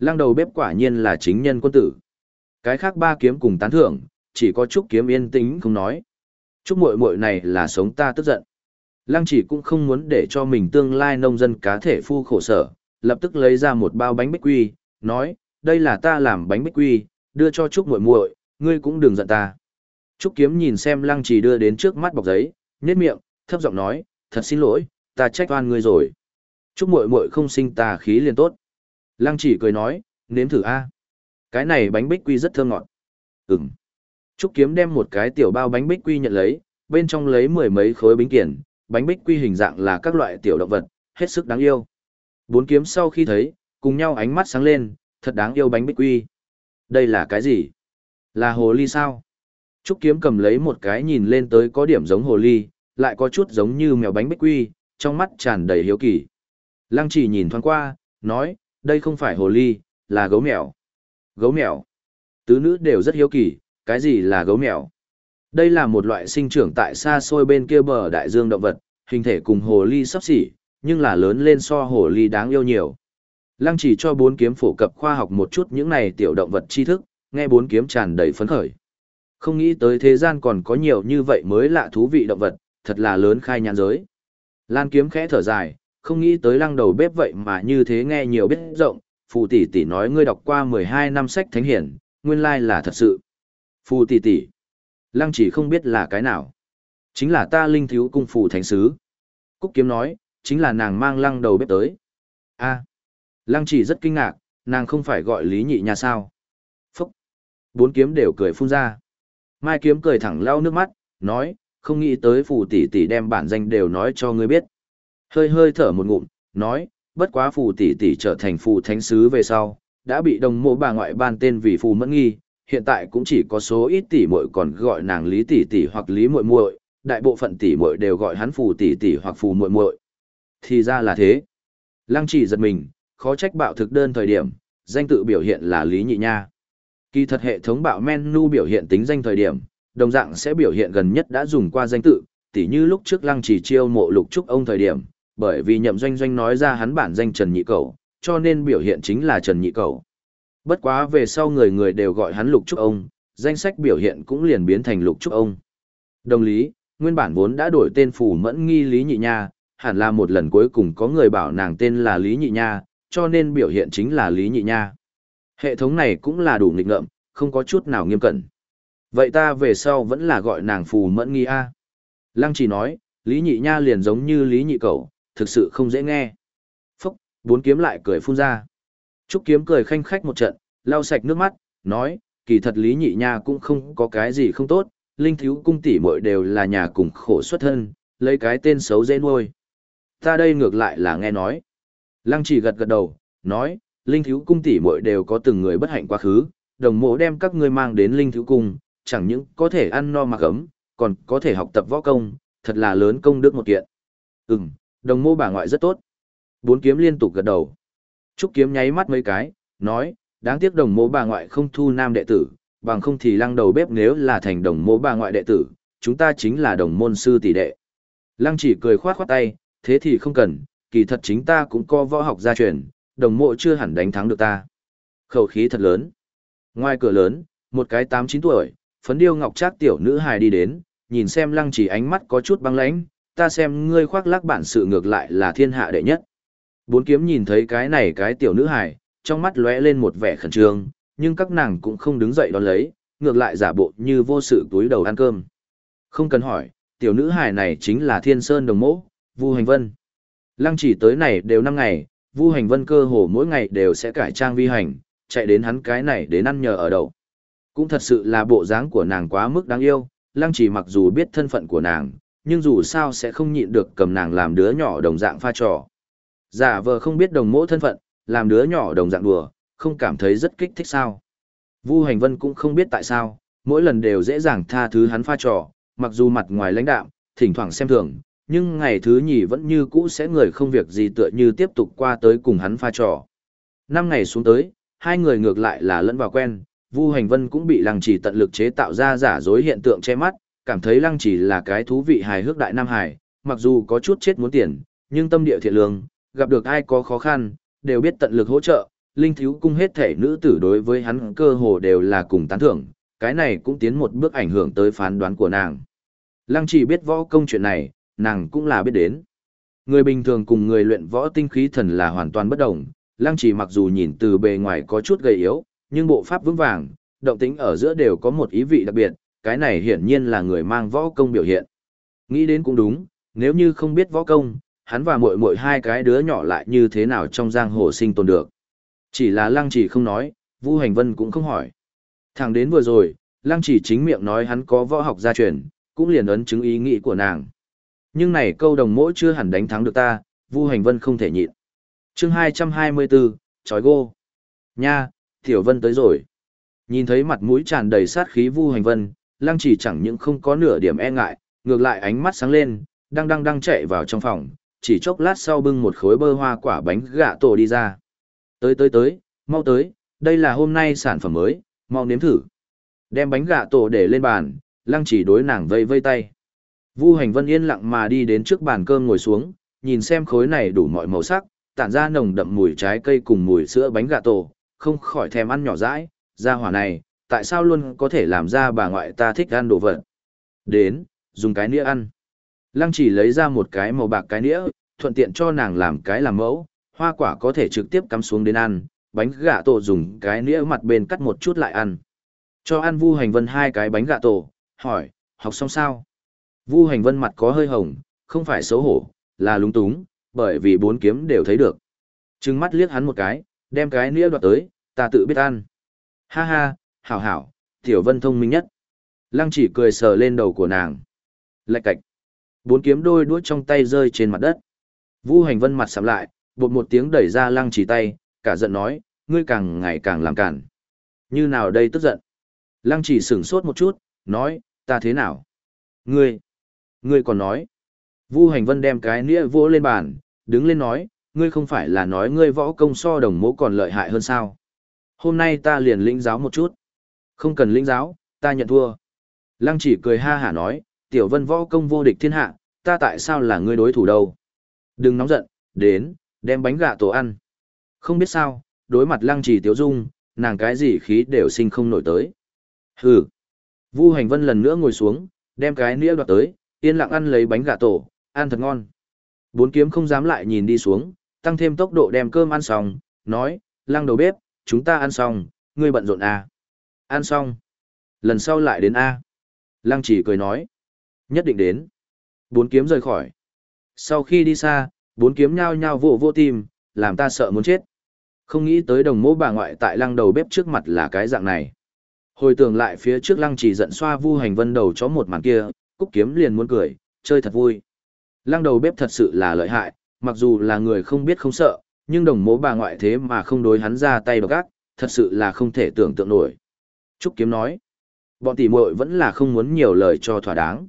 Lăng đầu bếp quả nhiên là chính nhân quân tử. Cái khác ba kiếm cùng tán thưởng, chỉ có Trúc kiếm yên tĩnh không nói. Trúc muội muội này là sống ta tức giận. Lăng chỉ cũng không muốn để cho mình tương lai nông dân cá thể phu khổ sở, lập tức lấy ra một bao bánh bích quy, nói, đây là ta làm bánh bích quy, đưa cho Trúc muội muội, ngươi cũng đừng giận ta. Trúc Kiếm nhìn xem Lăng Chỉ đưa đến trước mắt bọc giấy, nhếch miệng, thấp giọng nói, thật xin lỗi, ta trách oan ngươi rồi. Trúc muội muội không sinh tà khí liền tốt. Lăng Chỉ cười nói, nếm thử a. Cái này bánh bích quy rất thơm ngọt. Ừm. Trúc Kiếm đem một cái tiểu bao bánh bích quy nhận lấy, bên trong lấy mười mấy khối bánh kiển, bánh bích quy hình dạng là các loại tiểu động vật, hết sức đáng yêu. Bốn kiếm sau khi thấy, cùng nhau ánh mắt sáng lên, thật đáng yêu bánh bích quy. Đây là cái gì? Là hồ ly sao? Trúc kiếm cầm lấy một cái nhìn lên tới có điểm giống hồ ly, lại có chút giống như mèo bánh bích quy, trong mắt tràn đầy hiếu kỳ. Lăng chỉ nhìn thoáng qua, nói, đây không phải hồ ly, là gấu mèo. Gấu mèo. Tứ nữ đều rất hiếu kỳ, cái gì là gấu mèo? Đây là một loại sinh trưởng tại xa xôi bên kia bờ đại dương động vật, hình thể cùng hồ ly sắp xỉ, nhưng là lớn lên so hồ ly đáng yêu nhiều. Lăng chỉ cho bốn kiếm phổ cập khoa học một chút những này tiểu động vật tri thức, nghe bốn kiếm tràn đầy phấn khởi. Không nghĩ tới thế gian còn có nhiều như vậy mới lạ thú vị động vật, thật là lớn khai nhãn giới. Lan kiếm khẽ thở dài, không nghĩ tới lăng đầu bếp vậy mà như thế nghe nhiều biết rộng, phù tỷ tỷ nói ngươi đọc qua 12 năm sách thánh hiển, nguyên lai là thật sự. Phù tỷ tỷ, lăng chỉ không biết là cái nào. Chính là ta linh thiếu cung phù thánh sứ. Cúc kiếm nói, chính là nàng mang lăng đầu bếp tới. a lăng chỉ rất kinh ngạc, nàng không phải gọi lý nhị nhà sao. Phúc. Bốn kiếm đều cười phun ra. Mai kiếm cười thẳng lau nước mắt, nói, không nghĩ tới phù tỷ tỷ đem bản danh đều nói cho ngươi biết. Hơi hơi thở một ngụm, nói, bất quá phù tỷ tỷ trở thành phù thánh sứ về sau, đã bị đồng mộ bà ngoại ban tên vì phù mẫn nghi, hiện tại cũng chỉ có số ít tỷ muội còn gọi nàng lý tỷ tỷ hoặc lý muội muội, đại bộ phận tỷ muội đều gọi hắn phù tỷ tỷ hoặc phù muội muội. Thì ra là thế. Lăng chỉ giật mình, khó trách bạo thực đơn thời điểm, danh tự biểu hiện là Lý Nhị Nha. Kỳ thật hệ thống bạo menu biểu hiện tính danh thời điểm, đồng dạng sẽ biểu hiện gần nhất đã dùng qua danh tự, tỉ như lúc trước lăng chỉ chiêu mộ lục trúc ông thời điểm, bởi vì nhậm doanh doanh nói ra hắn bản danh Trần Nhị Cầu, cho nên biểu hiện chính là Trần Nhị Cầu. Bất quá về sau người người đều gọi hắn lục trúc ông, danh sách biểu hiện cũng liền biến thành lục trúc ông. Đồng lý, nguyên bản vốn đã đổi tên phủ mẫn nghi Lý Nhị Nha, hẳn là một lần cuối cùng có người bảo nàng tên là Lý Nhị Nha, cho nên biểu hiện chính là Lý Nhị Nha. Hệ thống này cũng là đủ nghịch ngợm, không có chút nào nghiêm cẩn. Vậy ta về sau vẫn là gọi nàng phù mẫn nghi A. Lăng chỉ nói, Lý Nhị Nha liền giống như Lý Nhị Cẩu, thực sự không dễ nghe. Phúc, bốn kiếm lại cười phun ra. Trúc kiếm cười khanh khách một trận, lau sạch nước mắt, nói, kỳ thật Lý Nhị Nha cũng không có cái gì không tốt, linh thiếu cung tỷ muội đều là nhà cùng khổ xuất thân, lấy cái tên xấu dễ nuôi. Ta đây ngược lại là nghe nói. Lăng chỉ gật gật đầu, nói, linh thiếu cung tỷ muội đều có từng người bất hạnh quá khứ, đồng mộ đem các ngươi mang đến linh thiếu cung, chẳng những có thể ăn no mặc ấm, còn có thể học tập võ công, thật là lớn công đức một kiện. Ừm, đồng mô bà ngoại rất tốt. Bốn kiếm liên tục gật đầu. Trúc kiếm nháy mắt mấy cái, nói, đáng tiếc đồng mô bà ngoại không thu nam đệ tử, bằng không thì lăng đầu bếp nếu là thành đồng mô bà ngoại đệ tử, chúng ta chính là đồng môn sư tỷ đệ. Lăng chỉ cười khoát khoát tay, thế thì không cần, kỳ thật chính ta cũng có võ học gia truyền, đồng mộ chưa hẳn đánh thắng được ta. Khẩu khí thật lớn. Ngoài cửa lớn, một cái tám chín tuổi, phấn điêu ngọc trác tiểu nữ hài đi đến, nhìn xem lăng chỉ ánh mắt có chút băng lãnh, ta xem ngươi khoác lác bản sự ngược lại là thiên hạ đệ nhất. Bốn kiếm nhìn thấy cái này cái tiểu nữ hài, trong mắt lóe lên một vẻ khẩn trương, nhưng các nàng cũng không đứng dậy đón lấy, ngược lại giả bộ như vô sự túi đầu ăn cơm. Không cần hỏi, tiểu nữ hài này chính là Thiên Sơn Đồng Mỗ, Vu Hành Vân. Lăng chỉ tới này đều năm ngày, Vu Hành Vân cơ hồ mỗi ngày đều sẽ cải trang vi hành, chạy đến hắn cái này đến ăn nhờ ở đậu. Cũng thật sự là bộ dáng của nàng quá mức đáng yêu, Lăng chỉ mặc dù biết thân phận của nàng, nhưng dù sao sẽ không nhịn được cầm nàng làm đứa nhỏ đồng dạng pha trò. Giả vờ không biết đồng mỗ thân phận, làm đứa nhỏ đồng dạng đùa, không cảm thấy rất kích thích sao. Vu Hành Vân cũng không biết tại sao, mỗi lần đều dễ dàng tha thứ hắn pha trò, mặc dù mặt ngoài lãnh đạm, thỉnh thoảng xem thường, nhưng ngày thứ nhì vẫn như cũ sẽ người không việc gì tựa như tiếp tục qua tới cùng hắn pha trò. Năm ngày xuống tới, hai người ngược lại là lẫn vào quen, Vu Hành Vân cũng bị Lăng Chỉ tận lực chế tạo ra giả dối hiện tượng che mắt, cảm thấy Lăng Chỉ là cái thú vị hài hước đại nam hải, mặc dù có chút chết muốn tiền, nhưng tâm địa thiện lương, gặp được ai có khó khăn, đều biết tận lực hỗ trợ, linh thiếu cung hết thể nữ tử đối với hắn cơ hồ đều là cùng tán thưởng, cái này cũng tiến một bước ảnh hưởng tới phán đoán của nàng. Lăng Chỉ biết võ công chuyện này, nàng cũng là biết đến. Người bình thường cùng người luyện võ tinh khí thần là hoàn toàn bất đồng, lăng chỉ mặc dù nhìn từ bề ngoài có chút gầy yếu, nhưng bộ pháp vững vàng, động tính ở giữa đều có một ý vị đặc biệt, cái này hiển nhiên là người mang võ công biểu hiện. Nghĩ đến cũng đúng, nếu như không biết võ công, hắn và muội muội hai cái đứa nhỏ lại như thế nào trong giang hồ sinh tồn được. Chỉ là lăng chỉ không nói, Vu Hành Vân cũng không hỏi. Thẳng đến vừa rồi, lăng chỉ chính miệng nói hắn có võ học gia truyền, cũng liền ấn chứng ý nghĩ của nàng. Nhưng này câu đồng mỗi chưa hẳn đánh thắng được ta, Vu Hành Vân không thể nhịn. chương 224, chói gô. Nha, Tiểu Vân tới rồi. Nhìn thấy mặt mũi tràn đầy sát khí Vu Hành Vân, lăng chỉ chẳng những không có nửa điểm e ngại, ngược lại ánh mắt sáng lên, đang đang đang chạy vào trong phòng, chỉ chốc lát sau bưng một khối bơ hoa quả bánh gạ tổ đi ra. Tới tới tới, mau tới, đây là hôm nay sản phẩm mới, mau nếm thử. Đem bánh gạ tổ để lên bàn, lăng chỉ đối nàng vây vây tay. Vu hành vân yên lặng mà đi đến trước bàn cơm ngồi xuống, nhìn xem khối này đủ mọi màu sắc, tản ra nồng đậm mùi trái cây cùng mùi sữa bánh gà tổ, không khỏi thèm ăn nhỏ dãi, ra hỏa này, tại sao luôn có thể làm ra bà ngoại ta thích ăn đồ vật. Đến, dùng cái nĩa ăn. Lăng chỉ lấy ra một cái màu bạc cái nĩa, thuận tiện cho nàng làm cái làm mẫu, hoa quả có thể trực tiếp cắm xuống đến ăn, bánh gà tổ dùng cái nĩa mặt bên cắt một chút lại ăn. Cho ăn Vu Hành Vân hai cái bánh gà tổ, hỏi, học xong sao? Vu Hành Vân mặt có hơi hồng, không phải xấu hổ, là lúng túng, bởi vì bốn kiếm đều thấy được. Trừng mắt liếc hắn một cái, đem cái nĩa đoạt tới, ta tự biết ăn. Ha ha, hảo hảo, Tiểu Vân thông minh nhất. Lăng chỉ cười sờ lên đầu của nàng. Lạch cạch. Bốn kiếm đôi đuốt trong tay rơi trên mặt đất. Vu hành vân mặt sạm lại, bột một tiếng đẩy ra lăng chỉ tay, cả giận nói, ngươi càng ngày càng làm cản. Như nào đây tức giận? Lăng chỉ sửng sốt một chút, nói, ta thế nào? Ngươi, ngươi còn nói. Vu hành vân đem cái nĩa vỗ lên bàn, đứng lên nói, ngươi không phải là nói ngươi võ công so đồng mỗ còn lợi hại hơn sao? Hôm nay ta liền lĩnh giáo một chút. Không cần lĩnh giáo, ta nhận thua. Lăng chỉ cười ha hả nói, tiểu vân võ công vô địch thiên hạ, ta tại sao là người đối thủ đâu? Đừng nóng giận, đến, đem bánh gà tổ ăn. Không biết sao, đối mặt lăng Chỉ tiếu dung, nàng cái gì khí đều sinh không nổi tới. Hừ. Vu hành vân lần nữa ngồi xuống, đem cái nĩa đoạt tới, yên lặng ăn lấy bánh gà tổ, ăn thật ngon. Bốn kiếm không dám lại nhìn đi xuống, tăng thêm tốc độ đem cơm ăn xong, nói, lăng đầu bếp, chúng ta ăn xong, ngươi bận rộn à. Ăn xong. Lần sau lại đến A. Lăng chỉ cười nói. Nhất định đến. Bốn kiếm rời khỏi. Sau khi đi xa, bốn kiếm nhao nhao vỗ vỗ tim, làm ta sợ muốn chết. Không nghĩ tới đồng mô bà ngoại tại lăng đầu bếp trước mặt là cái dạng này. Hồi tưởng lại phía trước lăng chỉ giận xoa vu hành vân đầu chó một màn kia, cúc kiếm liền muốn cười, chơi thật vui. Lăng đầu bếp thật sự là lợi hại, mặc dù là người không biết không sợ, nhưng đồng mố bà ngoại thế mà không đối hắn ra tay độc ác, thật sự là không thể tưởng tượng nổi. Trúc kiếm nói, bọn tỷ muội vẫn là không muốn nhiều lời cho thỏa đáng.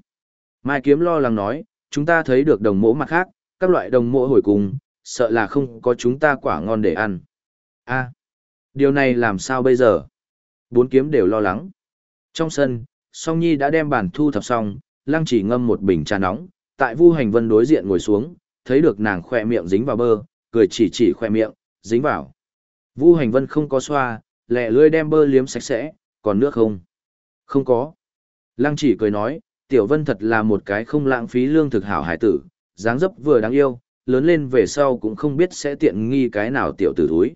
Mai kiếm lo lắng nói, chúng ta thấy được đồng mỗ mặt khác, các loại đồng mỗ hồi cùng, sợ là không có chúng ta quả ngon để ăn. a điều này làm sao bây giờ? Bốn kiếm đều lo lắng. Trong sân, Song Nhi đã đem bàn thu thập xong, lăng chỉ ngâm một bình trà nóng, tại Vu Hành Vân đối diện ngồi xuống, thấy được nàng khoe miệng dính vào bơ, cười chỉ chỉ khoe miệng, dính vào. Vu Hành Vân không có xoa, lẹ lưỡi đem bơ liếm sạch sẽ, còn nước không? Không có. Lăng chỉ cười nói, Tiểu Vân thật là một cái không lãng phí lương thực hảo hải tử, dáng dấp vừa đáng yêu, lớn lên về sau cũng không biết sẽ tiện nghi cái nào tiểu tử thúi.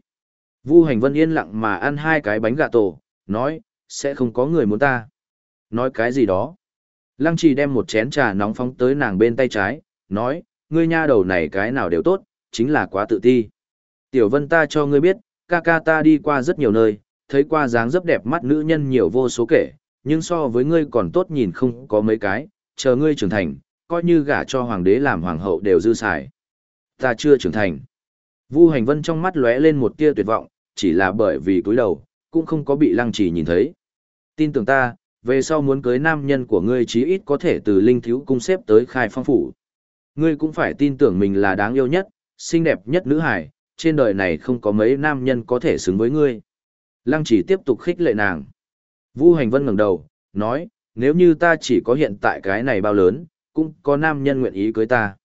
Vu Hành Vân yên lặng mà ăn hai cái bánh gà tổ, nói, sẽ không có người muốn ta. Nói cái gì đó? Lăng chỉ đem một chén trà nóng phóng tới nàng bên tay trái, nói, ngươi nha đầu này cái nào đều tốt, chính là quá tự ti. Tiểu Vân ta cho ngươi biết, ca ca ta đi qua rất nhiều nơi, thấy qua dáng dấp đẹp mắt nữ nhân nhiều vô số kể, nhưng so với ngươi còn tốt nhìn không có mấy cái, chờ ngươi trưởng thành, coi như gả cho hoàng đế làm hoàng hậu đều dư xài. Ta chưa trưởng thành. Vu hành vân trong mắt lóe lên một tia tuyệt vọng, chỉ là bởi vì cúi đầu, cũng không có bị lăng trì nhìn thấy. Tin tưởng ta, về sau muốn cưới nam nhân của ngươi chí ít có thể từ linh thiếu cung xếp tới khai phong phủ. Ngươi cũng phải tin tưởng mình là đáng yêu nhất, xinh đẹp nhất nữ hải, trên đời này không có mấy nam nhân có thể xứng với ngươi. Lăng chỉ tiếp tục khích lệ nàng. Vu hành vân ngẩng đầu, nói, nếu như ta chỉ có hiện tại cái này bao lớn, cũng có nam nhân nguyện ý cưới ta.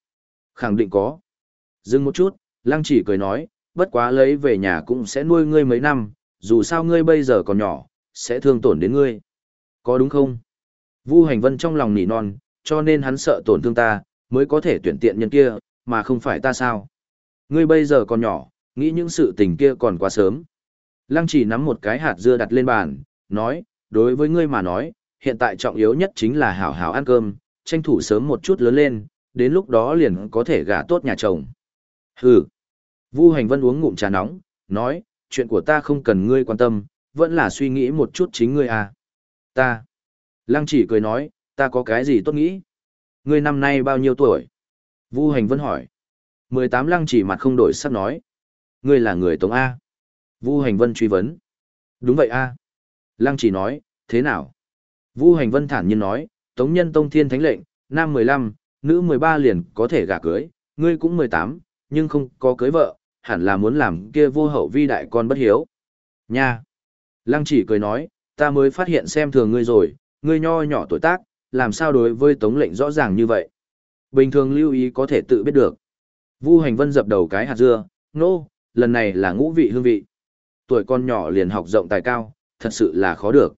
Khẳng định có. Dừng một chút, lăng chỉ cười nói, bất quá lấy về nhà cũng sẽ nuôi ngươi mấy năm, dù sao ngươi bây giờ còn nhỏ, sẽ thương tổn đến ngươi. Có đúng không? Vu hành vân trong lòng nỉ non, cho nên hắn sợ tổn thương ta, mới có thể tuyển tiện nhân kia, mà không phải ta sao. Ngươi bây giờ còn nhỏ, nghĩ những sự tình kia còn quá sớm. Lăng chỉ nắm một cái hạt dưa đặt lên bàn, nói, đối với ngươi mà nói, hiện tại trọng yếu nhất chính là hảo hảo ăn cơm, tranh thủ sớm một chút lớn lên, đến lúc đó liền có thể gả tốt nhà chồng. Hừ. Vu Hành Vân uống ngụm trà nóng, nói, chuyện của ta không cần ngươi quan tâm, vẫn là suy nghĩ một chút chính ngươi à. Ta. Lăng chỉ cười nói, ta có cái gì tốt nghĩ? Ngươi năm nay bao nhiêu tuổi? Vu Hành Vân hỏi. 18 lăng chỉ mặt không đổi sắc nói. Ngươi là người Tống A. Vu Hành Vân truy vấn. Đúng vậy A. À. Lăng chỉ nói, thế nào? Vu Hành Vân thản nhiên nói, Tống Nhân Tông Thiên Thánh lệnh, nam 15, nữ 13 liền có thể gả cưới, ngươi cũng 18, nhưng không có cưới vợ, hẳn là muốn làm kia vô hậu vi đại con bất hiếu. Nha! Lăng chỉ cười nói, ta mới phát hiện xem thường ngươi rồi, ngươi nho nhỏ tuổi tác, làm sao đối với tống lệnh rõ ràng như vậy. Bình thường lưu ý có thể tự biết được. Vu hành vân dập đầu cái hạt dưa, nô, no, lần này là ngũ vị hương vị. Tuổi con nhỏ liền học rộng tài cao, thật sự là khó được.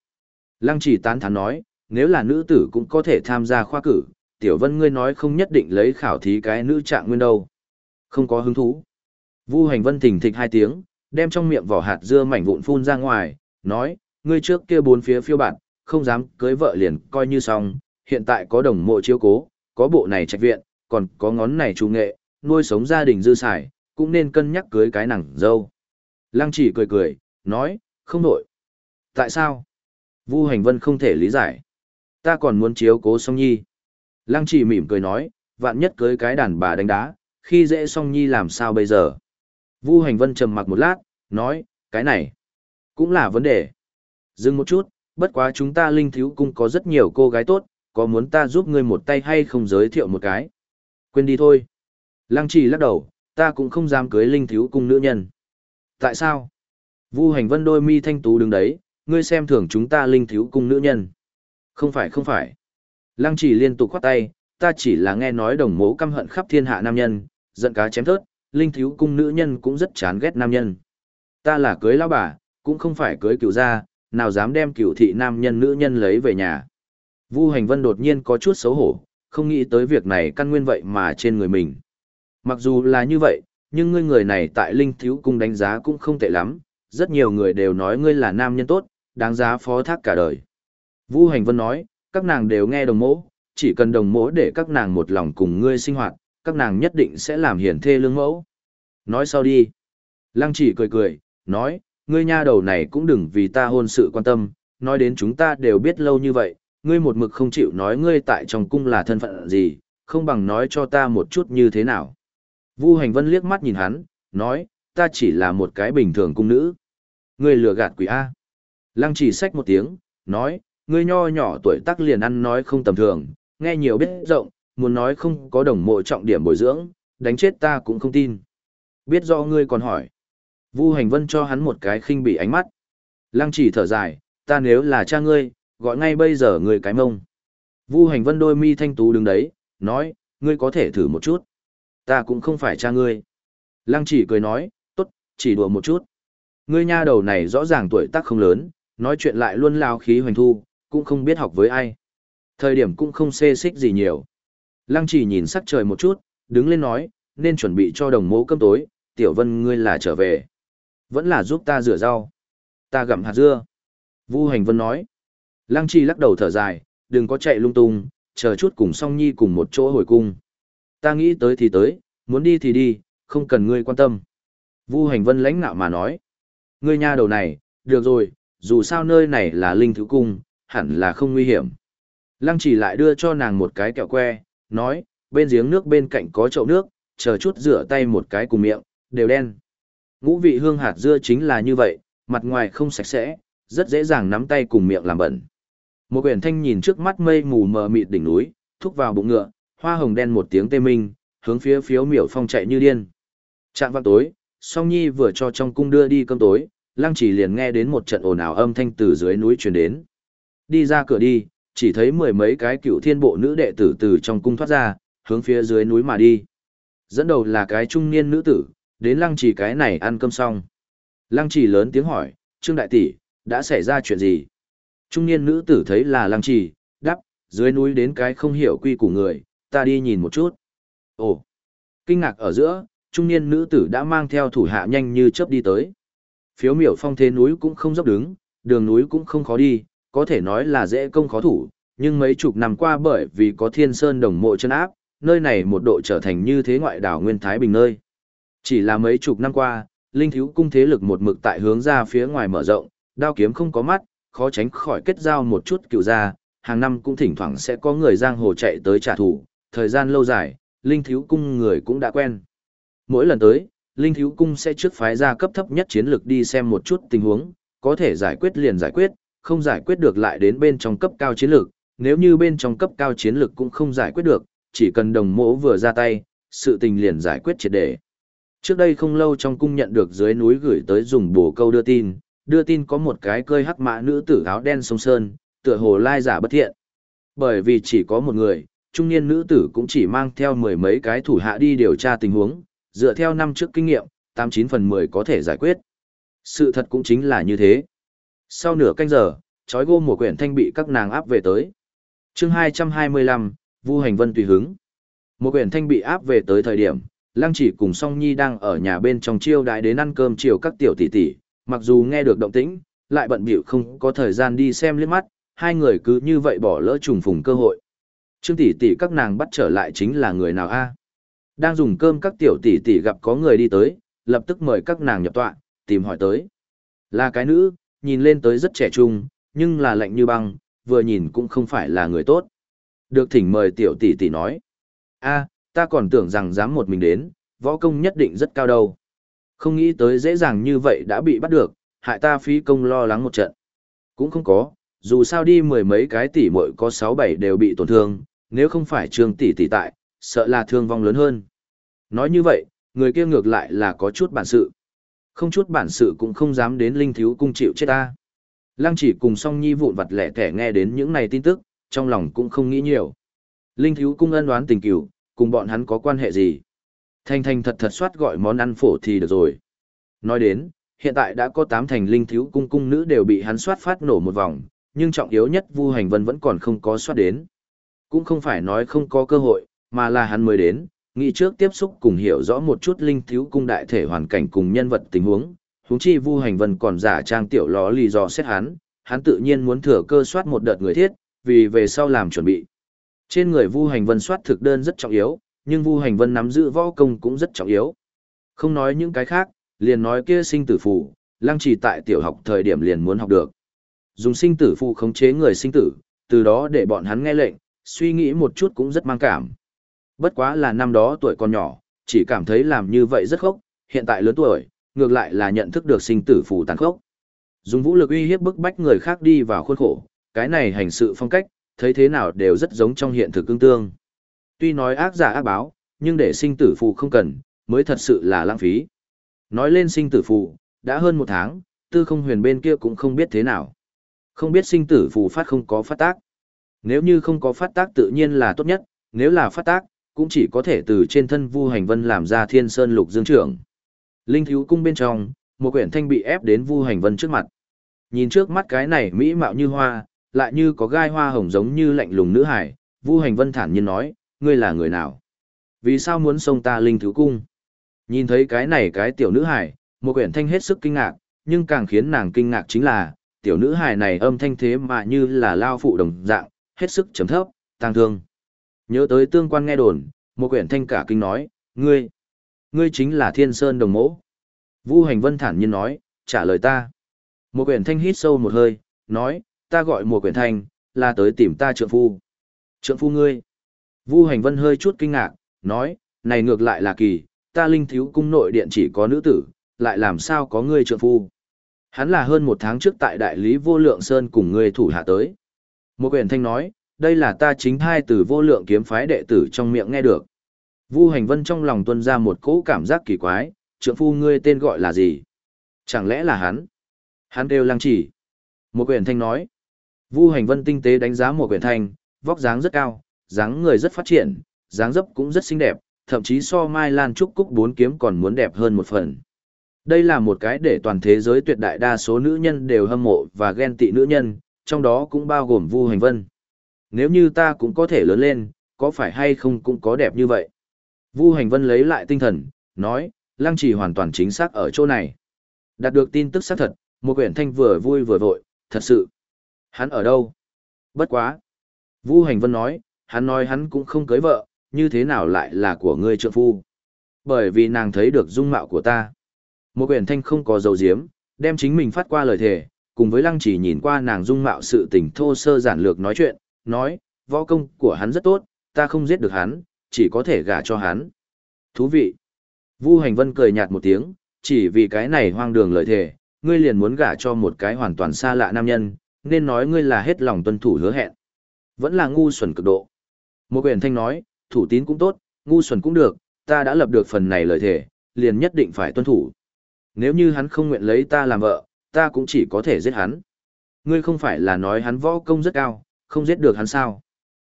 Lăng chỉ tán thán nói, nếu là nữ tử cũng có thể tham gia khoa cử, tiểu vân ngươi nói không nhất định lấy khảo thí cái nữ trạng nguyên đâu. Không có hứng thú. Vu hành vân thỉnh thịch hai tiếng, đem trong miệng vỏ hạt dưa mảnh vụn phun ra ngoài, nói, ngươi trước kia bốn phía phiêu bạn, không dám cưới vợ liền coi như xong, hiện tại có đồng mộ chiếu cố, có bộ này trạch viện, còn có ngón này trung nghệ, nuôi sống gia đình dư xài, cũng nên cân nhắc cưới cái nàng dâu. Lăng chỉ cười cười, nói, không nổi. Tại sao? Vu hành vân không thể lý giải. Ta còn muốn chiếu cố song nhi. Lăng chỉ mỉm cười nói, vạn nhất cưới cái đàn bà đánh đá, khi dễ song nhi làm sao bây giờ? Vu hành vân trầm mặc một lát, nói, cái này, cũng là vấn đề. Dừng một chút, bất quá chúng ta linh thiếu cung có rất nhiều cô gái tốt, có muốn ta giúp ngươi một tay hay không giới thiệu một cái? Quên đi thôi. Lăng Chỉ lắc đầu, ta cũng không dám cưới linh thiếu cung nữ nhân. Tại sao? Vu hành vân đôi mi thanh tú đứng đấy, ngươi xem thường chúng ta linh thiếu cung nữ nhân. Không phải không phải. Lăng trì liên tục khoát tay, ta chỉ là nghe nói đồng mố căm hận khắp thiên hạ nam nhân, giận cá chém thớt, linh thiếu cung nữ nhân cũng rất chán ghét nam nhân. Ta là cưới lão bà, cũng không phải cưới cựu gia, nào dám đem cựu thị nam nhân nữ nhân lấy về nhà. Vu hành vân đột nhiên có chút xấu hổ, không nghĩ tới việc này căn nguyên vậy mà trên người mình. Mặc dù là như vậy, nhưng ngươi người này tại linh thiếu cung đánh giá cũng không tệ lắm, rất nhiều người đều nói ngươi là nam nhân tốt, đáng giá phó thác cả đời. Vu hành vân nói, các nàng đều nghe đồng mỗ, chỉ cần đồng mỗ để các nàng một lòng cùng ngươi sinh hoạt, các nàng nhất định sẽ làm hiển thê lương mẫu. Nói sau đi. Lăng chỉ cười cười, nói, ngươi nha đầu này cũng đừng vì ta hôn sự quan tâm, nói đến chúng ta đều biết lâu như vậy, ngươi một mực không chịu nói ngươi tại trong cung là thân phận gì, không bằng nói cho ta một chút như thế nào. Vu hành vân liếc mắt nhìn hắn, nói, ta chỉ là một cái bình thường cung nữ. Ngươi lừa gạt quỷ A. Lăng chỉ xách một tiếng, nói, ngươi nho nhỏ tuổi tác liền ăn nói không tầm thường, nghe nhiều biết rộng, muốn nói không có đồng mộ trọng điểm bồi dưỡng, đánh chết ta cũng không tin. Biết do ngươi còn hỏi. Vu hành vân cho hắn một cái khinh bị ánh mắt. Lăng chỉ thở dài, ta nếu là cha ngươi, gọi ngay bây giờ ngươi cái mông. Vu hành vân đôi mi thanh tú đứng đấy, nói, ngươi có thể thử một chút. Ta cũng không phải cha ngươi. Lăng chỉ cười nói, tốt, chỉ đùa một chút. Ngươi nha đầu này rõ ràng tuổi tác không lớn, nói chuyện lại luôn lao khí hoành thu, cũng không biết học với ai. Thời điểm cũng không xê xích gì nhiều. Lăng chỉ nhìn sắc trời một chút, đứng lên nói, nên chuẩn bị cho đồng mố cơm tối, tiểu vân ngươi là trở về. Vẫn là giúp ta rửa rau. Ta gặm hạt dưa. Vu hành vân nói. Lăng chỉ lắc đầu thở dài, đừng có chạy lung tung, chờ chút cùng song nhi cùng một chỗ hồi cung. Ta nghĩ tới thì tới, muốn đi thì đi, không cần ngươi quan tâm. Vu hành vân lãnh nạo mà nói. Ngươi nha đầu này, được rồi, dù sao nơi này là linh thứ cung, hẳn là không nguy hiểm. Lăng chỉ lại đưa cho nàng một cái kẹo que, nói, bên giếng nước bên cạnh có chậu nước, chờ chút rửa tay một cái cùng miệng, đều đen. Ngũ vị hương hạt dưa chính là như vậy, mặt ngoài không sạch sẽ, rất dễ dàng nắm tay cùng miệng làm bẩn. Một quyển thanh nhìn trước mắt mây mù mờ mịt đỉnh núi, thúc vào bụng ngựa, hoa hồng đen một tiếng tê minh, hướng phía phiếu miểu phong chạy như điên. Trạng vào tối, song nhi vừa cho trong cung đưa đi cơm tối, lăng chỉ liền nghe đến một trận ồn ào âm thanh từ dưới núi truyền đến. Đi ra cửa đi, chỉ thấy mười mấy cái cựu thiên bộ nữ đệ tử từ trong cung thoát ra, hướng phía dưới núi mà đi. Dẫn đầu là cái trung niên nữ tử, đến lăng trì cái này ăn cơm xong. Lăng trì lớn tiếng hỏi, Trương Đại Tỷ, đã xảy ra chuyện gì? Trung niên nữ tử thấy là lăng trì, đắp, dưới núi đến cái không hiểu quy của người, ta đi nhìn một chút. Ồ! Kinh ngạc ở giữa, trung niên nữ tử đã mang theo thủ hạ nhanh như chớp đi tới. Phiếu miểu phong thế núi cũng không dốc đứng, đường núi cũng không khó đi, có thể nói là dễ công khó thủ, nhưng mấy chục năm qua bởi vì có thiên sơn đồng mộ chân áp, nơi này một độ trở thành như thế ngoại đảo nguyên Thái Bình nơi. Chỉ là mấy chục năm qua, linh thiếu cung thế lực một mực tại hướng ra phía ngoài mở rộng, đao kiếm không có mắt, khó tránh khỏi kết giao một chút cựu gia, hàng năm cũng thỉnh thoảng sẽ có người giang hồ chạy tới trả thù, thời gian lâu dài, linh thiếu cung người cũng đã quen. Mỗi lần tới, linh thiếu cung sẽ trước phái ra cấp thấp nhất chiến lược đi xem một chút tình huống, có thể giải quyết liền giải quyết, không giải quyết được lại đến bên trong cấp cao chiến lược, nếu như bên trong cấp cao chiến lược cũng không giải quyết được, chỉ cần đồng mỗ vừa ra tay, sự tình liền giải quyết triệt để. Trước đây không lâu trong cung nhận được dưới núi gửi tới dùng bổ câu đưa tin, đưa tin có một cái cơi hắc mã nữ tử áo đen sông sơn, tựa hồ lai giả bất thiện. Bởi vì chỉ có một người, trung niên nữ tử cũng chỉ mang theo mười mấy cái thủ hạ đi điều tra tình huống, dựa theo năm trước kinh nghiệm, 89 phần 10 có thể giải quyết. Sự thật cũng chính là như thế. Sau nửa canh giờ, trói gô một quyển thanh bị các nàng áp về tới. chương 225, Vu Hành Vân tùy hứng. Một quyển thanh bị áp về tới thời điểm, Lăng chỉ cùng Song Nhi đang ở nhà bên trong chiêu đãi đến ăn cơm chiều các tiểu tỷ tỷ, mặc dù nghe được động tĩnh, lại bận bịu không có thời gian đi xem liếc mắt, hai người cứ như vậy bỏ lỡ trùng phùng cơ hội. Trương tỷ tỷ các nàng bắt trở lại chính là người nào a? Đang dùng cơm các tiểu tỷ tỷ gặp có người đi tới, lập tức mời các nàng nhập tọa, tìm hỏi tới. Là cái nữ, nhìn lên tới rất trẻ trung, nhưng là lạnh như băng, vừa nhìn cũng không phải là người tốt. Được thỉnh mời tiểu tỷ tỷ nói. a ta còn tưởng rằng dám một mình đến, võ công nhất định rất cao đâu. Không nghĩ tới dễ dàng như vậy đã bị bắt được, hại ta phí công lo lắng một trận. Cũng không có, dù sao đi mười mấy cái tỷ muội có sáu bảy đều bị tổn thương, nếu không phải trương tỷ tỷ tại, sợ là thương vong lớn hơn. Nói như vậy, người kia ngược lại là có chút bản sự. Không chút bản sự cũng không dám đến linh thiếu cung chịu chết ta. Lăng chỉ cùng song nhi vụn vặt lẻ tẻ nghe đến những này tin tức, trong lòng cũng không nghĩ nhiều. Linh thiếu cung ân đoán tình cửu, cùng bọn hắn có quan hệ gì? Thanh thanh thật thật soát gọi món ăn phổ thì được rồi. Nói đến, hiện tại đã có tám thành linh thiếu cung cung nữ đều bị hắn soát phát nổ một vòng, nhưng trọng yếu nhất Vu Hành Vân vẫn còn không có soát đến. Cũng không phải nói không có cơ hội, mà là hắn mới đến, nghĩ trước tiếp xúc cùng hiểu rõ một chút linh thiếu cung đại thể hoàn cảnh cùng nhân vật tình huống, huống chi Vu Hành Vân còn giả trang tiểu ló lì do xét hắn, hắn tự nhiên muốn thừa cơ soát một đợt người thiết, vì về sau làm chuẩn bị. Trên người Vu Hành Vân soát thực đơn rất trọng yếu, nhưng Vu Hành Vân nắm giữ võ công cũng rất trọng yếu. Không nói những cái khác, liền nói kia sinh tử phù, lăng trì tại tiểu học thời điểm liền muốn học được. Dùng sinh tử phù khống chế người sinh tử, từ đó để bọn hắn nghe lệnh, suy nghĩ một chút cũng rất mang cảm. Bất quá là năm đó tuổi còn nhỏ, chỉ cảm thấy làm như vậy rất khốc, hiện tại lớn tuổi, ngược lại là nhận thức được sinh tử phù tàn khốc. Dùng vũ lực uy hiếp bức bách người khác đi vào khuôn khổ, cái này hành sự phong cách, thấy thế nào đều rất giống trong hiện thực cương tương. Tuy nói ác giả ác báo, nhưng để sinh tử phù không cần, mới thật sự là lãng phí. Nói lên sinh tử phù, đã hơn một tháng, tư không huyền bên kia cũng không biết thế nào. Không biết sinh tử phù phát không có phát tác. Nếu như không có phát tác tự nhiên là tốt nhất, nếu là phát tác, cũng chỉ có thể từ trên thân Vu Hành Vân làm ra Thiên Sơn Lục Dương trưởng. Linh thiếu cung bên trong, một quyển thanh bị ép đến Vu Hành Vân trước mặt. Nhìn trước mắt cái này mỹ mạo như hoa, lại như có gai hoa hồng giống như lạnh lùng nữ hải, Vu Hành Vân thản nhiên nói, ngươi là người nào? Vì sao muốn xông ta linh thiếu cung? Nhìn thấy cái này cái tiểu nữ hải, một quyển thanh hết sức kinh ngạc, nhưng càng khiến nàng kinh ngạc chính là, tiểu nữ hải này âm thanh thế mà như là lao phụ đồng dạng, hết sức chấm thấp, tang thương. Nhớ tới tương quan nghe đồn, một quyển thanh cả kinh nói, ngươi, ngươi chính là thiên sơn đồng mẫu. Vu hành vân thản nhiên nói, trả lời ta. Một quyển thanh hít sâu một hơi, nói, ta gọi một quyển thanh, là tới tìm ta trượng phu. Trượng phu ngươi. Vu hành vân hơi chút kinh ngạc, nói, này ngược lại là kỳ, ta linh thiếu cung nội điện chỉ có nữ tử, lại làm sao có ngươi trượng phu. Hắn là hơn một tháng trước tại đại lý vô lượng sơn cùng ngươi thủ hạ tới. Một quyển thanh nói, đây là ta chính hai từ vô lượng kiếm phái đệ tử trong miệng nghe được. Vu hành vân trong lòng tuân ra một cỗ cảm giác kỳ quái, trượng phu ngươi tên gọi là gì? Chẳng lẽ là hắn? Hắn đều lăng chỉ. Một quyển thanh nói. Vu hành vân tinh tế đánh giá một quyển thanh, vóc dáng rất cao, dáng người rất phát triển, dáng dấp cũng rất xinh đẹp, thậm chí so Mai Lan Trúc Cúc bốn kiếm còn muốn đẹp hơn một phần. Đây là một cái để toàn thế giới tuyệt đại đa số nữ nhân đều hâm mộ và ghen tị nữ nhân, trong đó cũng bao gồm Vu Hành Vân. Nếu như ta cũng có thể lớn lên, có phải hay không cũng có đẹp như vậy? Vu Hành Vân lấy lại tinh thần, nói, Lăng Trì hoàn toàn chính xác ở chỗ này. Đạt được tin tức xác thật, một quyển thanh vừa vui vừa vội, thật sự. Hắn ở đâu? Bất quá. Vu Hành Vân nói, hắn nói hắn cũng không cưới vợ, như thế nào lại là của ngươi trượng phu? Bởi vì nàng thấy được dung mạo của ta. Một quyển thanh không có dầu diếm, đem chính mình phát qua lời thề, cùng với lăng chỉ nhìn qua nàng dung mạo sự tình thô sơ giản lược nói chuyện, nói, võ công của hắn rất tốt, ta không giết được hắn, chỉ có thể gả cho hắn. Thú vị. Vu Hành Vân cười nhạt một tiếng, chỉ vì cái này hoang đường lợi thể ngươi liền muốn gả cho một cái hoàn toàn xa lạ nam nhân, nên nói ngươi là hết lòng tuân thủ hứa hẹn. Vẫn là ngu xuẩn cực độ. Một quyền thanh nói, thủ tín cũng tốt, ngu xuẩn cũng được, ta đã lập được phần này lợi thể liền nhất định phải tuân thủ. Nếu như hắn không nguyện lấy ta làm vợ, ta cũng chỉ có thể giết hắn. Ngươi không phải là nói hắn võ công rất cao, không giết được hắn sao?